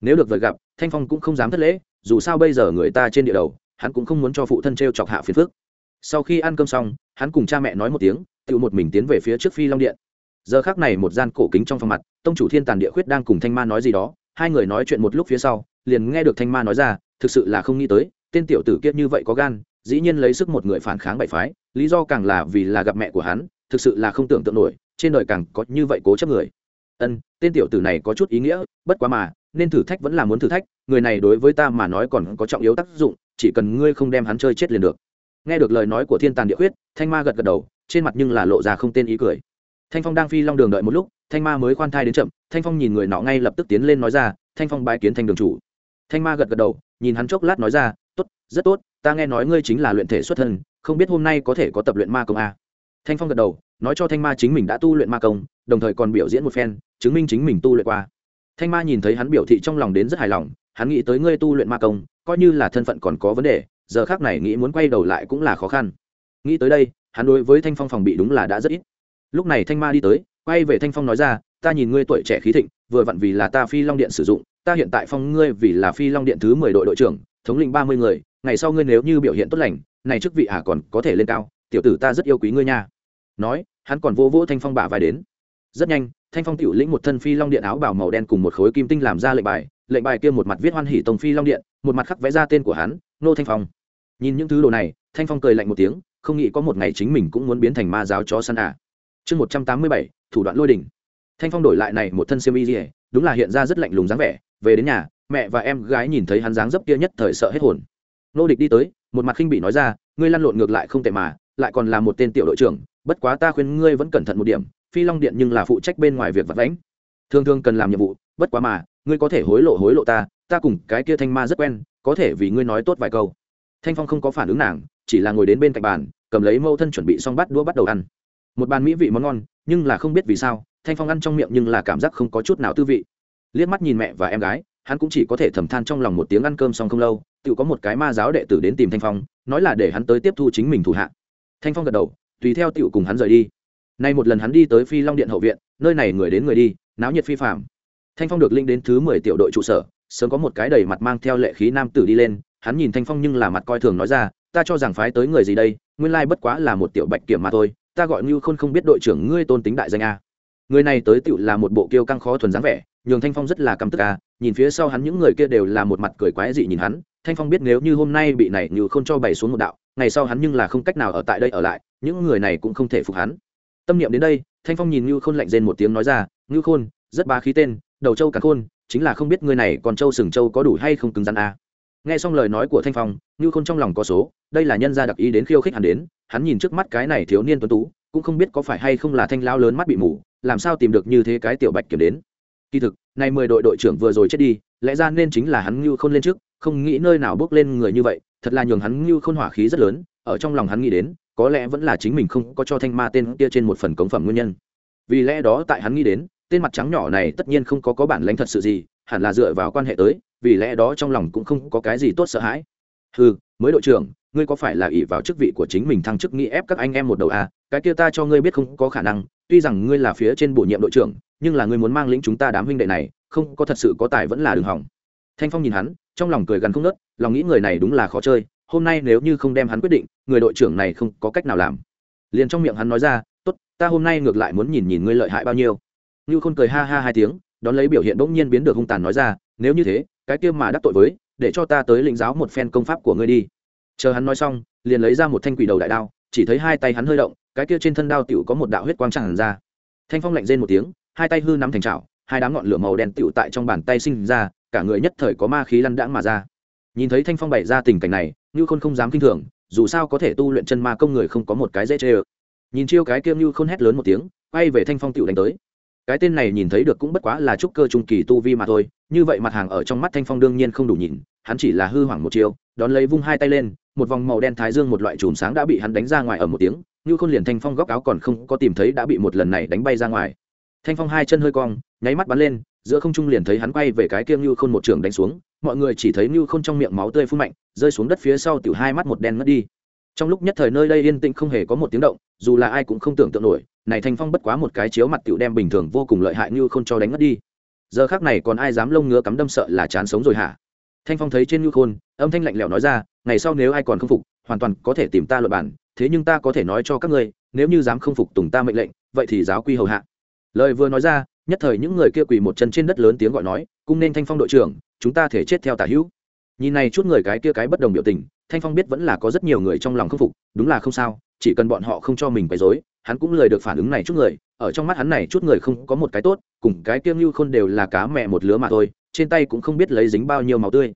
Nếu được vời gặp, thanh phong cũng không dám thất lễ, dù sao bây giờ người ta trên địa đầu, hắn cũng không muốn cho phụ thân t r e o chọc hạ phiền phước sau khi ăn cơm xong, hắn cùng cha mẹ nói một tiếng, tự một mình tiến về phía trước phi long điện. Giờ khác này một gian cổ kính trong phòng mặt, tông chủ thiên tàn địa khuyết đang cùng thanh ma nói gì đó, hai người nói chuyện một lúc phía sau, liền nghe được thanh ma nói ra, thực sự là không nghĩ tới tên tiểu tử kiết như vậy có gan dĩ nhiên lấy sức một người phản kháng bảy phái lý do càng là vì là gặp mẹ của hắn thực sự là không tưởng tượng nổi trên đời càng có như vậy cố chấp người. Ân tên tiểu tử này có chút ý nghĩa bất quá mà nên thử thách vẫn là muốn thử thách người này đối với ta mà nói còn có trọng yếu tác dụng chỉ cần ngươi không đem hắn chơi chết liền được. Nghe được lời nói của thiên tàn địa huyết, thanh ma gật gật đầu trên mặt nhưng là lộ ra không tên ý cười. Thanh phong đang phi long đường đợi một lúc thanh ma mới khoan thai đến chậm thanh phong nhìn người nọ ngay lập tức tiến lên nói ra thanh phong bái kiến thanh đường chủ. Thanh ma gật gật đầu nhìn hắn chốc lát nói ra rất tốt, ta nghe nói ngươi chính là luyện thể xuất thân, không biết hôm nay có thể có tập luyện ma công a thanh phong gật đầu, nói cho thanh ma chính mình đã tu luyện ma công, đồng thời còn biểu diễn một phen, chứng minh chính mình tu luyện qua. Thanh ma nhìn thấy hắn biểu thị trong lòng đến rất hài lòng, hắn nghĩ tới ngươi tu luyện ma công, coi như là thân phận còn có vấn đề, giờ khác này nghĩ muốn quay đầu lại cũng là khó khăn. Nghĩ tới đây, hắn đối với thanh phong phòng bị đúng là đã rất ít. Lúc này thanh ma đi tới, quay về thanh phong nói ra, ta nhìn ngươi tuổi trẻ khí thịnh, vừa vặn vì là ta phi long điện sử dụng, ta hiện tại phong ngươi vì là phi long điện thứ mười đội đội trưởng, thống lĩnh ba mươi người ngày sau ngươi nếu như biểu hiện tốt lành, này chức vị à còn có thể lên cao, tiểu tử ta rất yêu quý ngươi nha. Nói, hắn còn vô vỗ thanh phong bả vai đến. Rất nhanh, thanh phong tiểu lĩnh một thân phi long điện áo bảo màu đen cùng một khối kim tinh làm ra lệnh bài lệnh bài kia một mặt viết hoan hỉ tông phi long điện, một mặt khắc vẽ ra tên của hắn, nô thanh phong. Nhìn những thứ đồ này, thanh phong cười lạnh một tiếng, không nghĩ có một ngày chính mình cũng muốn biến thành ma giáo chó săn à. Chương một trăm tám mươi bảy, thủ đoạn lôi đỉnh thanh phong đổi lại này một thân siêu y đúng là hiện ra rất lạnh lùng dáng vẻ, về đến nhà, mẹ và em gái nhìn thấy hắn dáng dấp kia nhất thời sợ hết hồn nô địch đi tới, một mặt khinh bị nói ra, ngươi lăn lộn ngược lại không tệ mà, lại còn là một tên tiểu đội trưởng, bất quá ta khuyên ngươi vẫn cẩn thận một điểm, phi long điện nhưng là phụ trách bên ngoài việc vật lãnh thường thường cần làm nhiệm vụ, bất quá mà, ngươi có thể hối lộ hối lộ ta ta cùng cái kia thanh ma rất quen, có thể vì ngươi nói tốt vài câu. Thanh phong không có phản ứng nàng, chỉ là ngồi đến bên cạnh bàn, cầm lấy mâu thân chuẩn bị xong bắt đũa bắt đầu ăn. Một bàn mỹ vị món ngon, nhưng là không biết vì sao, thanh phong ăn trong miệng nhưng là cảm giác không có chút nào tư vị. Liếc mắt nhìn mẹ và em gái, hắn cũng chỉ có thể thầm than trong lòng một tiếng ăn cơm xong không lâu tự có một cái ma giáo đệ tử đến tìm thanh phong, nói là để hắn tới tiếp thu chính mình thủ hạ. Thanh phong gật đầu, tùy theo tự cùng hắn rời đi. Nay một lần hắn đi tới phi long điện hậu viện, nơi này người đến người đi, náo nhiệt phi phạm thanh phong được linh đến thứ mười tiểu đội trụ sở, sớm có một cái đầy mặt mang theo lệ khí nam tử đi lên, hắn nhìn thanh phong nhưng là mặt coi thường nói ra, ta cho rằng phái tới người gì đây, nguyên lai bất quá là một tiểu bạch kiểm mà thôi, ta gọi như khôn không biết đội trưởng ngươi tôn tính đại danh a. Người này tới tựu là một bộ kiêu căng khó thuần dáng vẻ nhường thanh phong rất là căm tức a nhìn phía sau hắn những người kia đều là một mặt cười quái dị nhìn hắn. Thanh phong biết nếu như hôm nay bị này như không cho bày xuống một đạo, ngày sau hắn nhưng là không cách nào ở tại đây ở lại, những người này cũng không thể phục hắn. Tâm niệm đến đây, thanh phong nhìn như khôn lạnh rên một tiếng nói ra như khôn, rất ba khí tên, đầu châu cả khôn, chính là không biết người này còn châu sừng châu có đủ hay không cứng rắn a nghe xong lời nói của thanh phong như khôn trong lòng có số, đây là nhân gia đặc ý đến khiêu khích hắn đến, hắn nhìn trước mắt cái này thiếu niên tuấn tú, cũng không biết có phải hay không là thanh lao lớn mắt bị mù, làm sao tìm được như thế cái tiểu bạch kiểm đến kỳ thực, nay mười đội đội trưởng vừa rồi chết đi, lẽ ra nên chính là hắn như khôn lên trước, không nghĩ nơi nào bước lên người như vậy, thật là nhường hắn như khôn hỏa khí rất lớn, ở trong lòng hắn nghĩ đến, có lẽ vẫn là chính mình không có cho thanh ma tên kia trên một phần cống phẩm nguyên nhân. Vì lẽ đó tại hắn nghĩ đến, tên mặt trắng nhỏ này tất nhiên không có có bản lãnh thật sự gì, hẳn là dựa vào quan hệ tới, vì lẽ đó trong lòng cũng không có cái gì tốt sợ hãi. Ừ mới đội trưởng, ngươi có phải là ỷ vào chức vị của chính mình thăng chức nghĩ ép các anh em một đầu à? Cái kia ta cho ngươi biết không có khả năng tuy rằng ngươi là phía trên bổ nhiệm đội trưởng, nhưng là ngươi muốn mang lĩnh chúng ta đám huynh đệ này, không có thật sự có tài vẫn là đường hỏng. Thanh phong nhìn hắn, trong lòng cười gần không nớt lòng nghĩ người này đúng là khó chơi, hôm nay nếu như không đem hắn quyết định, người đội trưởng này không có cách nào làm. Liền trong miệng hắn nói ra, tốt, ta hôm nay ngược lại muốn nhìn nhìn ngươi lợi hại bao nhiêu. Như khôn cười ha ha hai tiếng, đón lấy biểu hiện bỗng nhiên biến được hung tàn nói ra, nếu như thế, cái kia mà đắc tội với, để cho ta tới lĩnh giáo một phen công pháp của ngươi đi. Chờ hắn nói xong, liền lấy ra một thanh quỷ đầu đại đao, chỉ thấy hai tay hắn hơi động cái kia trên thân đao tiểu có một đạo huyết quang tràn ra. Thanh phong lạnh rên một tiếng, hai tay hư nắm thành trào hai đám ngọn lửa màu đen tiểu tại trong bàn tay sinh ra, cả người nhất thời có ma khí lăn đãng mà ra. Nhìn thấy thanh phong bày ra tình cảnh này như khôn không dám kinh thường, dù sao có thể tu luyện chân ma công người không có một cái dễ chê ơ. Nhìn chiêu cái kia như khôn hét lớn một tiếng, quay về thanh phong tiểu đánh tới. Cái tên này nhìn thấy được cũng bất quá là trúc cơ trung kỳ tu vi mà thôi, như vậy mặt hàng ở trong mắt thanh phong đương nhiên không đủ nhìn, hắn chỉ là hư hoảng một chiêu, đón lấy vung hai tay lên, một vòng màu đen thái dương một loại chùm sáng đã bị hắn đánh ra ngoài ở một tiếng như khôn liền thanh phong góc áo còn không có tìm thấy đã bị một lần này đánh bay ra ngoài. Thanh phong hai chân hơi cong, nháy mắt bắn lên, giữa không trung liền thấy hắn quay về cái kia như khôn một trường đánh xuống. Mọi người chỉ thấy như khôn trong miệng máu tươi phun mạnh, rơi xuống đất phía sau tiểu hai mắt một đen ngất đi. Trong lúc nhất thời nơi đây yên tĩnh không hề có một tiếng động, dù là ai cũng không tưởng tượng nổi, này thanh phong bất quá một cái chiếu mặt tiểu đem bình thường vô cùng lợi hại như khôn cho đánh ngất đi. Giờ khác này còn ai dám lông ngứa cắm đâm sợ là chán sống rồi hả? Thanh phong thấy trên như khôn, âm thanh lạnh lẽo nói ra, ngày sau nếu ai còn không phục, hoàn toàn có thể tìm ta luật bản thế nhưng ta có thể nói cho các ngươi, nếu như dám không phục tùng ta mệnh lệnh, vậy thì giáo quy hầu hạ. Lời vừa nói ra, nhất thời những người kia quỳ một chân trên đất lớn tiếng gọi nói cũng nên thanh phong đội trưởng, chúng ta thể chết theo tả hữu. Nhìn này chút người cái kia cái bất đồng biểu tình, thanh phong biết vẫn là có rất nhiều người trong lòng không phục, đúng là không sao, chỉ cần bọn họ không cho mình quấy rối, hắn cũng lời được phản ứng này chút người, ở trong mắt hắn này chút người không có một cái tốt, cùng cái kiêm như khôn đều là cá mẹ một lứa mà thôi, trên tay cũng không biết lấy dính bao nhiêu máu tươi.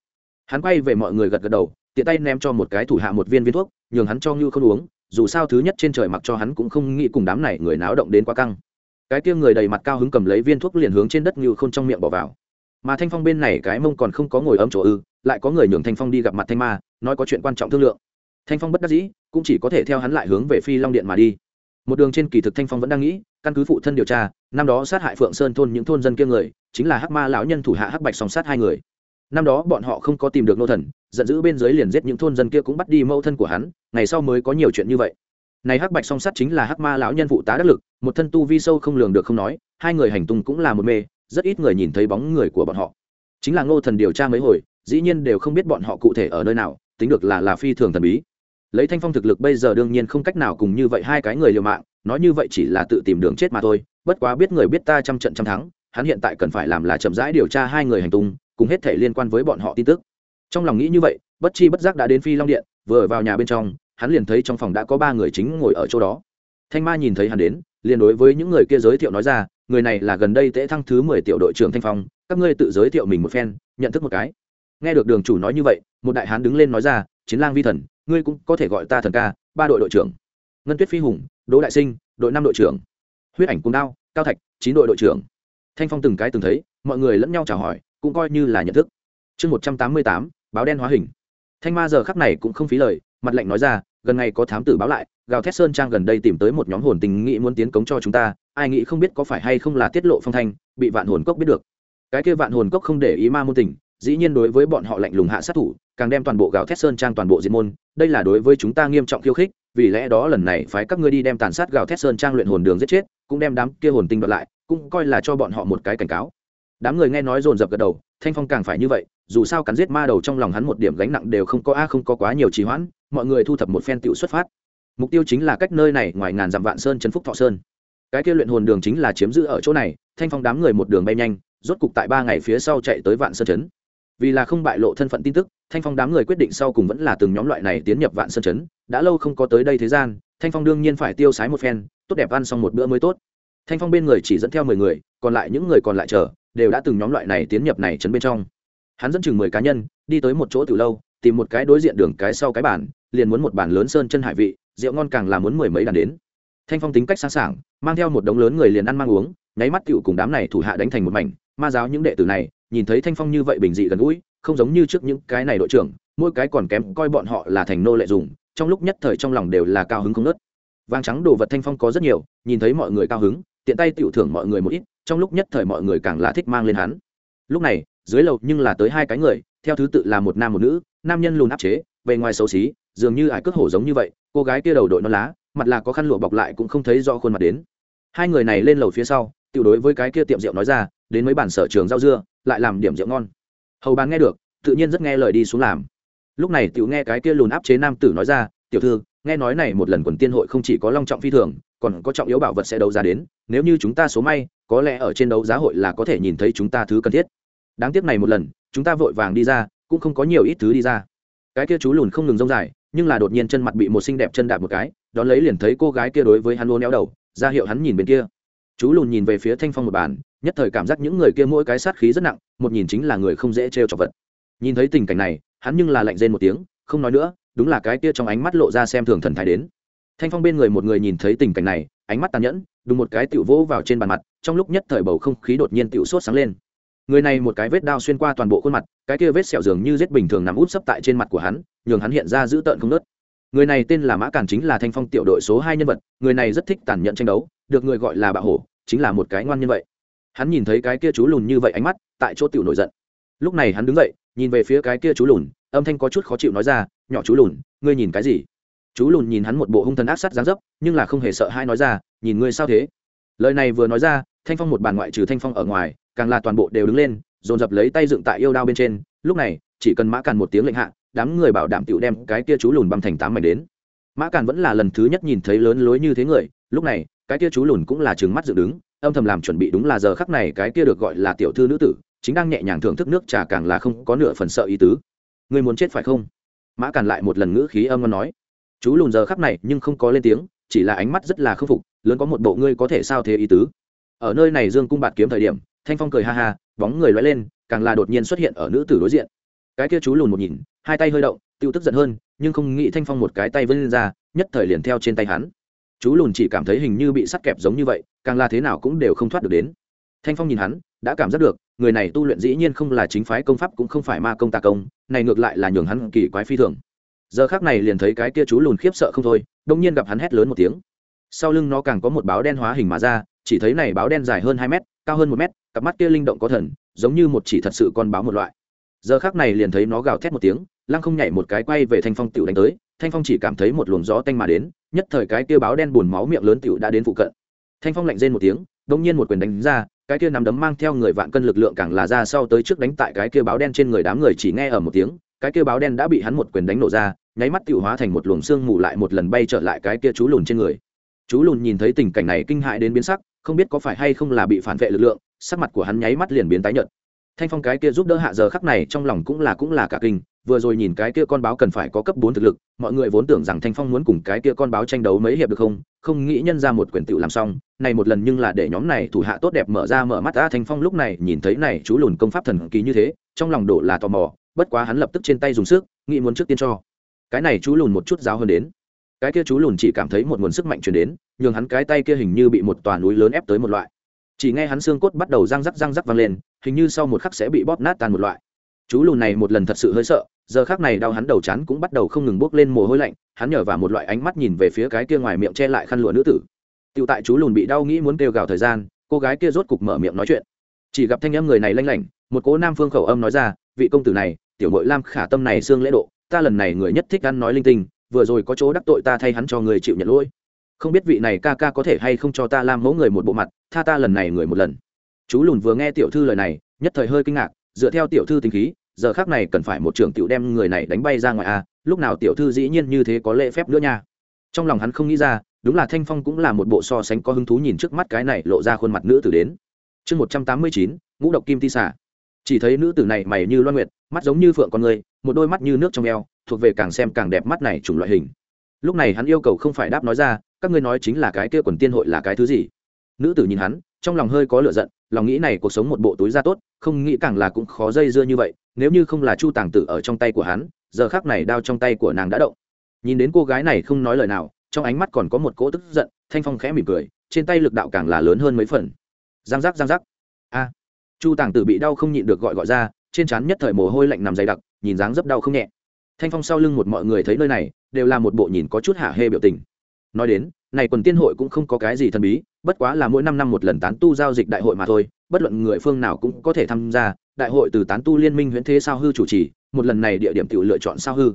Hắn quay về mọi người gật gật đầu, tiện tay ném cho một cái thủ hạ một viên viên thuốc, nhường hắn cho như khôn uống dù sao thứ nhất trên trời mặc cho hắn cũng không nghĩ cùng đám này người náo động đến quá căng. Cái kia người đầy mặt cao hứng cầm lấy viên thuốc liền hướng trên đất như khôn trong miệng bỏ vào. Mà thanh phong bên này cái mông còn không có ngồi ấm chỗ ư, lại có người nhường thanh phong đi gặp mặt thanh ma, nói có chuyện quan trọng thương lượng. Thanh phong bất đắc dĩ, cũng chỉ có thể theo hắn lại hướng về phi long điện mà đi. Một đường trên kỳ thực thanh phong vẫn đang nghĩ, căn cứ phụ thân điều tra, năm đó sát hại phượng sơn thôn những thôn dân kia người, chính là hắc ma lão nhân thủ hạ hắc bạch song sát hai người năm đó bọn họ không có tìm được nô thần, giận dữ bên dưới liền giết những thôn dân kia cũng bắt đi mẫu thân của hắn, ngày sau mới có nhiều chuyện như vậy. Này hắc bạch song Sắt chính là hắc ma lão nhân phụ tá đắc lực, một thân tu vi sâu không lường được không nói, hai người hành tung cũng là một mê, rất ít người nhìn thấy bóng người của bọn họ. Chính là ngô thần điều tra mấy hồi, dĩ nhiên đều không biết bọn họ cụ thể ở nơi nào, tính được là là phi thường thần bí. Lấy thanh phong thực lực bây giờ đương nhiên không cách nào cùng như vậy hai cái người liều mạng, nói như vậy chỉ là tự tìm đường chết mà thôi, bất quá biết người biết ta trăm trận trăm thắng, hắn hiện tại cần phải làm là chậm rãi điều tra hai người hành tung cùng hết thể liên quan với bọn họ tin tức. Trong lòng nghĩ như vậy, bất chi bất giác đã đến phi long điện, vừa vào nhà bên trong, hắn liền thấy trong phòng đã có ba người chính ngồi ở chỗ đó. Thanh ma nhìn thấy hắn đến, liền đối với những người kia giới thiệu nói ra, người này là gần đây tễ thăng thứ mười tiểu đội trưởng thanh phong, các ngươi tự giới thiệu mình một phen, nhận thức một cái. Nghe được đường chủ nói như vậy, một đại hán đứng lên nói ra, chiến lang vi thần, ngươi cũng có thể gọi ta thần ca, ba đội đội trưởng. Ngân tuyết phi hùng, đỗ đại sinh, đội năm đội trưởng. Huyết ảnh cung đao, cao thạch, chín đội đội trưởng. Thanh phong từng cái từng thấy, mọi người lẫn nhau chào hỏi cũng coi như là nhận thức. Chương một trăm tám mươi tám, báo đen hóa hình. Thanh ma giờ khắc này cũng không phí lời, mặt lệnh nói ra, gần ngày có thám tử báo lại, gào thét sơn trang gần đây tìm tới một nhóm hồn tình nghĩ muốn tiến cống cho chúng ta, ai nghĩ không biết có phải hay không là tiết lộ phong thanh, bị vạn hồn cốc biết được. Cái kia vạn hồn cốc không để ý ma môn tình, dĩ nhiên đối với bọn họ lạnh lùng hạ sát thủ, càng đem toàn bộ gào thét sơn trang toàn bộ diệt môn, đây là đối với chúng ta nghiêm trọng khiêu khích, vì lẽ đó lần này phái các ngươi đi đem tàn sát gào thét sơn trang luyện hồn đường giết chết, cũng đem đám kia hồn tinh đoạt lại, cũng coi là cho bọn họ một cái cảnh cáo đám người nghe nói dồn dập gật đầu, thanh phong càng phải như vậy, dù sao cắn giết ma đầu trong lòng hắn một điểm gánh nặng đều không có a, không có quá nhiều trì hoãn, mọi người thu thập một phen tựu xuất phát. Mục tiêu chính là cách nơi này, ngoài ngàn dặm vạn sơn trấn phúc thọ sơn. Cái kia luyện hồn đường chính là chiếm giữ ở chỗ này, thanh phong đám người một đường bay nhanh, rốt cục tại ba ngày phía sau chạy tới vạn sơn trấn. Vì là không bại lộ thân phận tin tức, thanh phong đám người quyết định sau cùng vẫn là từng nhóm loại này tiến nhập vạn sơn trấn, đã lâu không có tới đây thế gian, thanh phong đương nhiên phải tiêu sái một phen, tốt đẹp ăn xong một bữa mới tốt. Thanh phong bên người chỉ dẫn theo mười người, còn lại những người còn lại chờ đều đã từng nhóm loại này tiến nhập này trấn bên trong. Hắn dẫn chừng mười cá nhân, đi tới một chỗ từ lâu, tìm một cái đối diện đường cái sau cái bản liền muốn một bản lớn sơn chân hải vị, rượu ngon càng là muốn mười mấy đàn đến. Thanh phong tính cách sáng sảng, mang theo một đống lớn người liền ăn mang uống, nháy mắt cựu cùng đám này thủ hạ đánh thành một mảnh, ma giáo những đệ tử này, nhìn thấy thanh phong như vậy bình dị gần gũi, không giống như trước những cái này đội trưởng, mỗi cái còn kém coi bọn họ là thành nô lệ dùng, trong lúc nhất thời trong lòng đều là cao hứng không nớt vàng trắng đồ vật thanh phong có rất nhiều, nhìn thấy mọi người cao hứng tiện tay tiểu thưởng mọi người một ít, trong lúc nhất thời mọi người càng là thích mang lên hắn. Lúc này, dưới lầu nhưng là tới hai cái người, theo thứ tự là một nam một nữ, nam nhân lùn áp chế, bề ngoài xấu xí, dường như ải cước hổ giống như vậy, cô gái kia đầu đội non lá, mặt là có khăn lụa bọc lại cũng không thấy rõ khuôn mặt đến. Hai người này lên lầu phía sau, tiểu đối với cái kia tiệm rượu nói ra, đến mấy bản sở trường rau dưa, lại làm điểm rượu ngon. Hầu bán nghe được, tự nhiên rất nghe lời đi xuống làm. Lúc này tiểu nghe cái kia lùn áp chế nam tử nói ra, tiểu thư nghe nói này một lần quần tiên hội không chỉ có long trọng phi thường, còn có trọng yếu bảo vật sẽ đấu giá đến, nếu như chúng ta số may, có lẽ ở trên đấu giá hội là có thể nhìn thấy chúng ta thứ cần thiết. Đáng tiếc này một lần, chúng ta vội vàng đi ra, cũng không có nhiều ít thứ đi ra. Cái kia chú lùn không ngừng rông dài, nhưng là đột nhiên chân mặt bị một xinh đẹp chân đạp một cái, đón lấy liền thấy cô gái kia đối với hắn luôn éo đầu, ra hiệu hắn nhìn bên kia. Chú lùn nhìn về phía thanh phong một bàn, nhất thời cảm giác những người kia mỗi cái sát khí rất nặng, một nhìn chính là người không dễ trêu chọc vật. Nhìn thấy tình cảnh này, hắn nhưng là lạnh rên một tiếng, không nói nữa đúng là cái kia trong ánh mắt lộ ra xem thường thần thái đến. Thanh phong bên người một người nhìn thấy tình cảnh này, ánh mắt tàn nhẫn đùng một cái tiểu vỗ vào trên bàn mặt, trong lúc nhất thời bầu không khí đột nhiên tiểu sốt sáng lên. Người này một cái vết đao xuyên qua toàn bộ khuôn mặt, cái kia vết sẹo dường như rết bình thường nằm út sấp tại trên mặt của hắn, nhường hắn hiện ra dữ tợn không nớt người này tên là mã cản chính là thanh phong tiểu đội số hai nhân vật, người này rất thích tàn nhẫn tranh đấu, được người gọi là bạo hổ, chính là một cái ngoan nhân vậy. Hắn nhìn thấy cái kia chú lùn như vậy ánh mắt, tại chỗ tiểu nổi giận. Lúc này hắn đứng dậy, nhìn về phía cái kia chú lùn, âm thanh có chút khó chịu nói ra nhỏ chú lùn, ngươi nhìn cái gì? Chú lùn nhìn hắn một bộ hung thần ác sát dáng dấp, nhưng là không hề sợ hai nói ra, nhìn ngươi sao thế? Lời này vừa nói ra, thanh phong một bàn ngoại trừ thanh phong ở ngoài, càng là toàn bộ đều đứng lên, dồn dập lấy tay dựng tại yêu đao bên trên, lúc này, chỉ cần mã càn một tiếng lệnh hạ, đám người bảo đảm tựu đem cái kia chú lùn băm thành tám mảnh đến. Mã càn vẫn là lần thứ nhất nhìn thấy lớn lối như thế người, lúc này, cái kia chú lùn cũng là trừng mắt dựng đứng, âm thầm làm chuẩn bị đúng là giờ khắc này cái kia được gọi là tiểu thư nữ tử, chính đang nhẹ nhàng thưởng thức nước trà càng là không có nửa phần sợ ý tứ. Ngươi muốn chết phải không? Mã càn lại một lần ngữ khí âm ngon nói. Chú lùn giờ khắp này nhưng không có lên tiếng, chỉ là ánh mắt rất là khâm phục, lớn có một bộ ngươi có thể sao thế ý tứ. Ở nơi này dương cung bạt kiếm thời điểm, thanh phong cười ha ha, bóng người loay lên, càng là đột nhiên xuất hiện ở nữ tử đối diện. Cái kia chú lùn một nhìn, hai tay hơi động, tiêu tức giận hơn, nhưng không nghĩ thanh phong một cái tay vươn lên ra, nhất thời liền theo trên tay hắn. Chú lùn chỉ cảm thấy hình như bị sắt kẹp giống như vậy, càng là thế nào cũng đều không thoát được đến. Thanh phong nhìn hắn, đã cảm giác được người này tu luyện dĩ nhiên không là chính phái công pháp cũng không phải ma công tà công, này ngược lại là nhường hắn kỳ quái phi thường. Giờ khác này liền thấy cái kia chú lùn khiếp sợ không thôi, đông nhiên gặp hắn hét lớn một tiếng. Sau lưng nó càng có một báo đen hóa hình mà ra, chỉ thấy này báo đen dài hơn hai mét, cao hơn một mét, cặp mắt kia linh động có thần, giống như một chỉ thật sự con báo một loại. Giờ khác này liền thấy nó gào thét một tiếng, lăng không nhảy một cái quay về thanh phong tựu đánh tới, thanh phong chỉ cảm thấy một luồng gió tanh mà đến, nhất thời cái kia báo đen buồn máu miệng lớn tựu đã đến phụ cận. Thanh phong lạnh rên một tiếng, đông nhiên một quyền đánh ra cái kia nắm đấm mang theo người vạn cân lực lượng càng là ra sau tới trước đánh tại cái kia báo đen trên người đám người chỉ nghe ở một tiếng, cái kia báo đen đã bị hắn một quyền đánh nổ ra, nháy mắt tiêu hóa thành một luồng xương mù lại một lần bay trở lại cái kia chú lùn trên người. Chú lùn nhìn thấy tình cảnh này kinh hại đến biến sắc, không biết có phải hay không là bị phản vệ lực lượng, sắc mặt của hắn nháy mắt liền biến tái nhợt. Thanh phong cái kia giúp đỡ hạ giờ khắc này trong lòng cũng là cũng là cả kinh vừa rồi nhìn cái kia con báo cần phải có cấp bốn thực lực, mọi người vốn tưởng rằng thanh phong muốn cùng cái kia con báo tranh đấu mấy hiệp được không không nghĩ nhân ra một quyền tựu làm xong, này một lần nhưng là để nhóm này thủ hạ tốt đẹp mở ra mở mắt ra thanh phong lúc này nhìn thấy này chú lùn công pháp thần kỳ như thế, trong lòng đổ là tò mò, bất quá hắn lập tức trên tay dùng sức, nghĩ muốn trước tiên cho. Cái này chú lùn một chút giáo hơn đến. Cái kia chú lùn chỉ cảm thấy một nguồn sức mạnh truyền đến, nhường hắn cái tay kia hình như bị một tòa núi lớn ép tới một loại. Chỉ nghe hắn xương cốt bắt đầu răng rắc răng rắc vang lên, hình như sau một khắc sẽ bị bóp nát tan một loại. Chú lùn này một lần thật sự hơi sợ giờ khác này đau hắn đầu chán cũng bắt đầu không ngừng bốc lên mồ hôi lạnh, hắn nhờ vào một loại ánh mắt nhìn về phía cái kia ngoài miệng che lại khăn lụa nữ tử. Tựu tại chú lùn bị đau nghĩ muốn kêu gào thời gian, cô gái kia rốt cục mở miệng nói chuyện. Chỉ gặp thanh âm người này lanh lảnh, một cố nam phương khẩu âm nói ra, vị công tử này, tiểu mội lam khả tâm này xương lễ độ, ta lần này người nhất thích ăn nói linh tinh, vừa rồi có chỗ đắc tội ta thay hắn cho người chịu nhận lỗi. Không biết vị này ca ca có thể hay không cho ta làm mẫu người một bộ mặt, tha ta lần này người một lần. Chú lùn vừa nghe tiểu thư lời này, nhất thời hơi kinh ngạc, dựa theo tiểu thư tính khí giờ khác này cần phải một trưởng tiểu đem người này đánh bay ra ngoài a à, lúc nào tiểu thư dĩ nhiên như thế có lễ phép nữa nha. Trong lòng hắn không nghĩ ra đúng là thanh phong cũng là một bộ so sánh có hứng thú nhìn trước mắt cái này lộ ra khuôn mặt nữ tử đến. Chương một trăm tám mươi chín ngũ độc kim ti xả chỉ thấy nữ tử này mày như loan nguyệt mắt giống như phượng con người một đôi mắt như nước trong eo thuộc về càng xem càng đẹp mắt này chủng loại hình. Lúc này hắn yêu cầu không phải đáp nói ra các ngươi nói chính là cái kia quần tiên hội là cái thứ gì? Nữ tử nhìn hắn, trong lòng hơi có lựa giận, lòng nghĩ này cuộc sống một bộ túi ra tốt, không nghĩ càng là cũng khó dây dưa như vậy, nếu như không là chu tàng tử ở trong tay của hắn, giờ khác này đao trong tay của nàng đã động. Nhìn đến cô gái này không nói lời nào, trong ánh mắt còn có một cỗ tức giận, thanh phong khẽ mỉm cười, trên tay lực đạo càng là lớn hơn mấy phần. Giang giác giang giác. A. Chu tàng tử bị đau không nhịn được gọi gọi ra, trên trán nhất thời mồ hôi lạnh nằm dày đặc, nhìn dáng dấp đau không nhẹ. Thanh phong sau lưng một mọi người thấy nơi này, đều là một bộ nhìn có chút hạ hê biểu tình. Nói đến, này quần tiên hội cũng không có cái gì thần bí bất quá là mỗi năm năm một lần tán tu giao dịch đại hội mà thôi, bất luận người phương nào cũng có thể tham gia, đại hội từ tán tu liên minh huyễn thế sao hư chủ trì, một lần này địa điểm tự lựa chọn sao hư.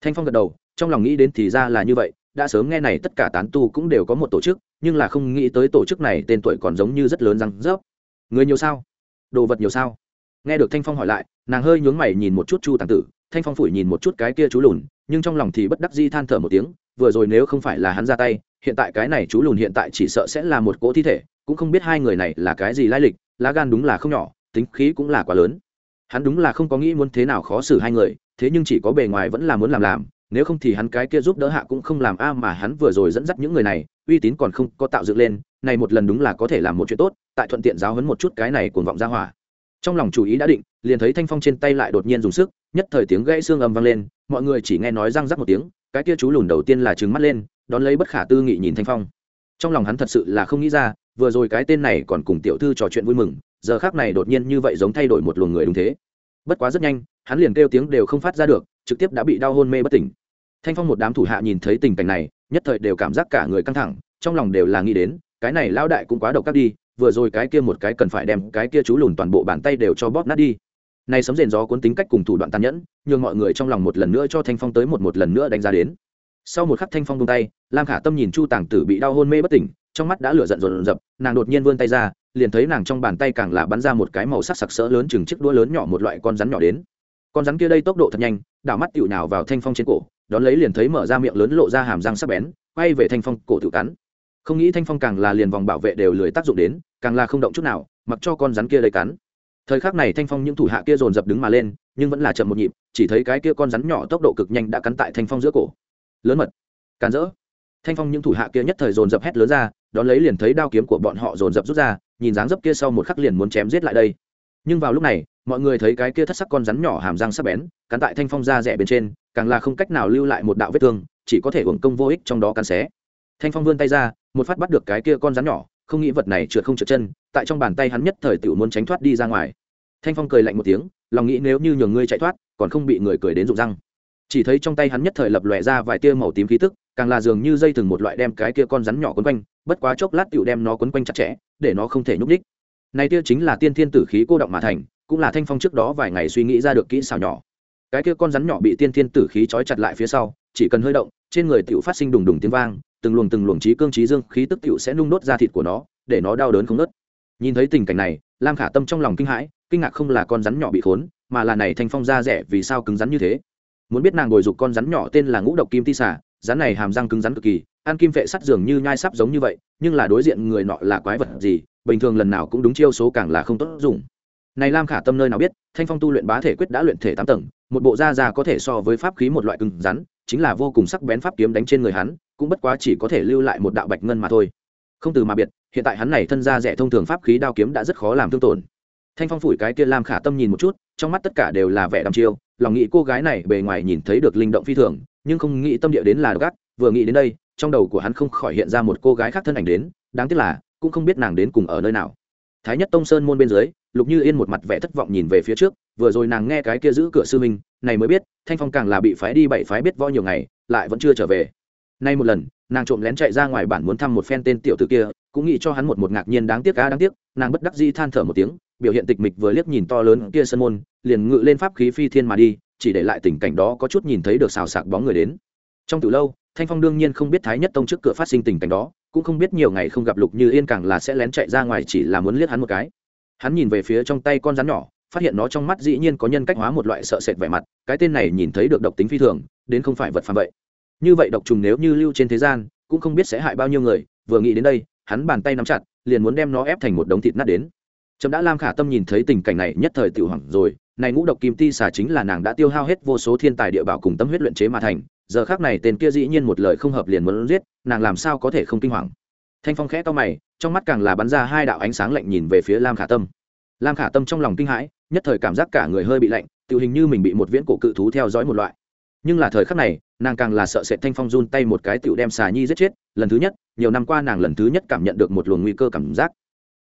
Thanh phong gật đầu, trong lòng nghĩ đến thì ra là như vậy, đã sớm nghe này tất cả tán tu cũng đều có một tổ chức, nhưng là không nghĩ tới tổ chức này tên tuổi còn giống như rất lớn răng rớp. Người nhiều sao? Đồ vật nhiều sao? Nghe được thanh phong hỏi lại, nàng hơi nhướng mày nhìn một chút chu tàng tử, thanh phong phủi nhìn một chút cái kia chú lùn, nhưng trong lòng thì bất đắc di than thở một tiếng, vừa rồi nếu không phải là hắn ra tay hiện tại cái này chú lùn hiện tại chỉ sợ sẽ là một cỗ thi thể, cũng không biết hai người này là cái gì lai lịch, lá gan đúng là không nhỏ, tính khí cũng là quá lớn. Hắn đúng là không có nghĩ muốn thế nào khó xử hai người, thế nhưng chỉ có bề ngoài vẫn là muốn làm làm, nếu không thì hắn cái kia giúp đỡ hạ cũng không làm a mà hắn vừa rồi dẫn dắt những người này, uy tín còn không có tạo dựng lên, này một lần đúng là có thể làm một chuyện tốt, tại thuận tiện giáo hấn một chút cái này cuồng vọng ra hỏa. Trong lòng chủ ý đã định, liền thấy thanh phong trên tay lại đột nhiên dùng sức, nhất thời tiếng gãy xương ầm vang lên, mọi người chỉ nghe nói răng rắc một tiếng, cái kia chú lùn đầu tiên là trừng mắt lên đón lấy bất khả tư nghị nhìn thanh phong. Trong lòng hắn thật sự là không nghĩ ra, vừa rồi cái tên này còn cùng tiểu thư trò chuyện vui mừng, giờ khác này đột nhiên như vậy giống thay đổi một luồng người đúng thế. Bất quá rất nhanh, hắn liền kêu tiếng đều không phát ra được, trực tiếp đã bị đau hôn mê bất tỉnh. Thanh phong một đám thủ hạ nhìn thấy tình cảnh này, nhất thời đều cảm giác cả người căng thẳng, trong lòng đều là nghĩ đến, cái này lao đại cũng quá độc các đi, vừa rồi cái kia một cái cần phải đem cái kia chú lùn toàn bộ bàn tay đều cho bóp nát đi. Nay sấm rền gió cuốn tính cách cùng thủ đoạn tàn nhẫn nhưng mọi người trong lòng một lần nữa cho thanh phong tới một một lần nữa đánh giá đến sau một khắc thanh phong buông tay, lam khả tâm nhìn chu tàng tử bị đau hôn mê bất tỉnh, trong mắt đã lửa giận rồn rập nàng đột nhiên vươn tay ra, liền thấy nàng trong bàn tay càng là bắn ra một cái màu sắc sặc sỡ lớn chừng chiếc đũa lớn nhỏ một loại con rắn nhỏ đến. Con rắn kia đây tốc độ thật nhanh, đảo mắt tựu nào vào thanh phong trên cổ, đón lấy liền thấy mở ra miệng lớn lộ ra hàm răng sắc bén, quay về thanh phong cổ tự cắn. Không nghĩ thanh phong càng là liền vòng bảo vệ đều lười tác dụng đến, càng là không động chút nào, mặc cho con rắn kia lấy cắn. Thời khắc này thanh phong những thủ hạ kia dồn dập đứng mà lên, nhưng vẫn là chậm một nhịp, chỉ thấy cái kia con rắn nhỏ tốc độ cực nhanh đã cắn tại thanh phong giữa cổ lớn mật, càn rỡ. Thanh phong những thủ hạ kia nhất thời dồn dập hét lớn ra, đón lấy liền thấy đao kiếm của bọn họ dồn dập rút ra, nhìn dáng dấp kia sau một khắc liền muốn chém giết lại đây. Nhưng vào lúc này, mọi người thấy cái kia thất sắc con rắn nhỏ hàm răng sắc bén, cắn tại thanh phong da rẻ bên trên, càng là không cách nào lưu lại một đạo vết thương, chỉ có thể hưởng công vô ích trong đó cắn xé. Thanh phong vươn tay ra, một phát bắt được cái kia con rắn nhỏ, không nghĩ vật này trượt không trượt chân, tại trong bàn tay hắn nhất thời tiểu muốn tránh thoát đi ra ngoài. Thanh phong cười lạnh một tiếng, lòng nghĩ nếu như nhường ngươi chạy thoát, còn không bị người cười đến rụng răng chỉ thấy trong tay hắn nhất thời lập lòe ra vài tia màu tím khí tức, càng là dường như dây thừng một loại đem cái kia con rắn nhỏ quấn quanh, bất quá chốc lát tựu đem nó quấn quanh chặt chẽ, để nó không thể nhúc ních này tia chính là tiên thiên tử khí cô động mà thành, cũng là thanh phong trước đó vài ngày suy nghĩ ra được kỹ xảo nhỏ. Cái kia con rắn nhỏ bị tiên thiên tử khí trói chặt lại phía sau, chỉ cần hơi động, trên người tựu phát sinh đùng đùng tiếng vang, từng luồng từng luồng trí cương trí dương khí tức tựu sẽ nung đốt ra thịt của nó, để nó đau đớn không nớt nhìn thấy tình cảnh này, lam khả tâm trong lòng kinh hãi, kinh ngạc không là con rắn nhỏ bị khốn, mà là này thanh phong da rẻ vì sao cứng rắn như thế muốn biết nàng bồi dục con rắn nhỏ tên là ngũ độc kim ti xả rắn này hàm răng cứng rắn cực kỳ, ăn kim vệ sắt dường như nhai sắp giống như vậy, nhưng là đối diện người nọ là quái vật gì, bình thường lần nào cũng đúng chiêu số càng là không tốt dùng. Này lam khả tâm nơi nào biết, thanh phong tu luyện bá thể quyết đã luyện thể tám tầng, một bộ da già có thể so với pháp khí một loại cứng rắn, chính là vô cùng sắc bén pháp kiếm đánh trên người hắn, cũng bất quá chỉ có thể lưu lại một đạo bạch ngân mà thôi. Không từ mà biệt, hiện tại hắn này thân ra rẻ thông thường pháp khí đao kiếm đã rất khó làm thương tổn. Thanh phong phủi cái kia lam khả tâm nhìn một chút trong mắt tất cả đều là vẻ đăm chiêu, lòng nghĩ cô gái này bề ngoài nhìn thấy được linh động phi thường, nhưng không nghĩ tâm địa đến là gắt vừa nghĩ đến đây, trong đầu của hắn không khỏi hiện ra một cô gái khác thân ảnh đến, đáng tiếc là, cũng không biết nàng đến cùng ở nơi nào. Thái nhất tông sơn môn bên dưới, lục như yên một mặt vẻ thất vọng nhìn về phía trước, vừa rồi nàng nghe cái kia giữ cửa sư minh này mới biết, thanh phong càng là bị phái đi bảy phái biết võ nhiều ngày, lại vẫn chưa trở về. Nay một lần nàng trộm lén chạy ra ngoài bản muốn thăm một phen tên tiểu tử kia, cũng nghĩ cho hắn một một ngạc nhiên đáng tiếc cá đáng tiếc, nàng bất đắc dĩ than thở một tiếng, biểu hiện tịch mịch vừa liếc nhìn to lớn kia sân môn, liền ngự lên pháp khí phi thiên mà đi, chỉ để lại tình cảnh đó có chút nhìn thấy được xào sạc bóng người đến. Trong từ lâu, thanh phong đương nhiên không biết thái nhất tông trước cửa phát sinh tình cảnh đó, cũng không biết nhiều ngày không gặp lục như yên càng là sẽ lén chạy ra ngoài chỉ là muốn liếc hắn một cái. Hắn nhìn về phía trong tay con rắn nhỏ, phát hiện nó trong mắt dĩ nhiên có nhân cách hóa một loại sợ sệt vẻ mặt, cái tên này nhìn thấy được độc tính phi thường, đến không phải vật phàm vậy như vậy độc trùng nếu như lưu trên thế gian, cũng không biết sẽ hại bao nhiêu người, vừa nghĩ đến đây, hắn bàn tay nắm chặt, liền muốn đem nó ép thành một đống thịt nát đến. Trâm đã lam khả tâm nhìn thấy tình cảnh này nhất thời tự hoảng rồi, này ngũ độc kim ti xà chính là nàng đã tiêu hao hết vô số thiên tài địa bảo cùng tâm huyết luyện chế mà thành, giờ khác này tên kia dĩ nhiên một lời không hợp liền muốn giết, nàng làm sao có thể không kinh hoàng. Thanh phong khẽ to mày, trong mắt càng là bắn ra hai đạo ánh sáng lạnh nhìn về phía lam khả tâm. Lam khả tâm trong lòng kinh hãi, nhất thời cảm giác cả người hơi bị lạnh tự hình như mình bị một viễn cổ cự thú theo dõi một loại. Nhưng là thời khắc này nàng càng là sợ sệt thanh phong run tay một cái tựu đem xà nhi giết chết, lần thứ nhất, nhiều năm qua nàng lần thứ nhất cảm nhận được một luồng nguy cơ cảm giác.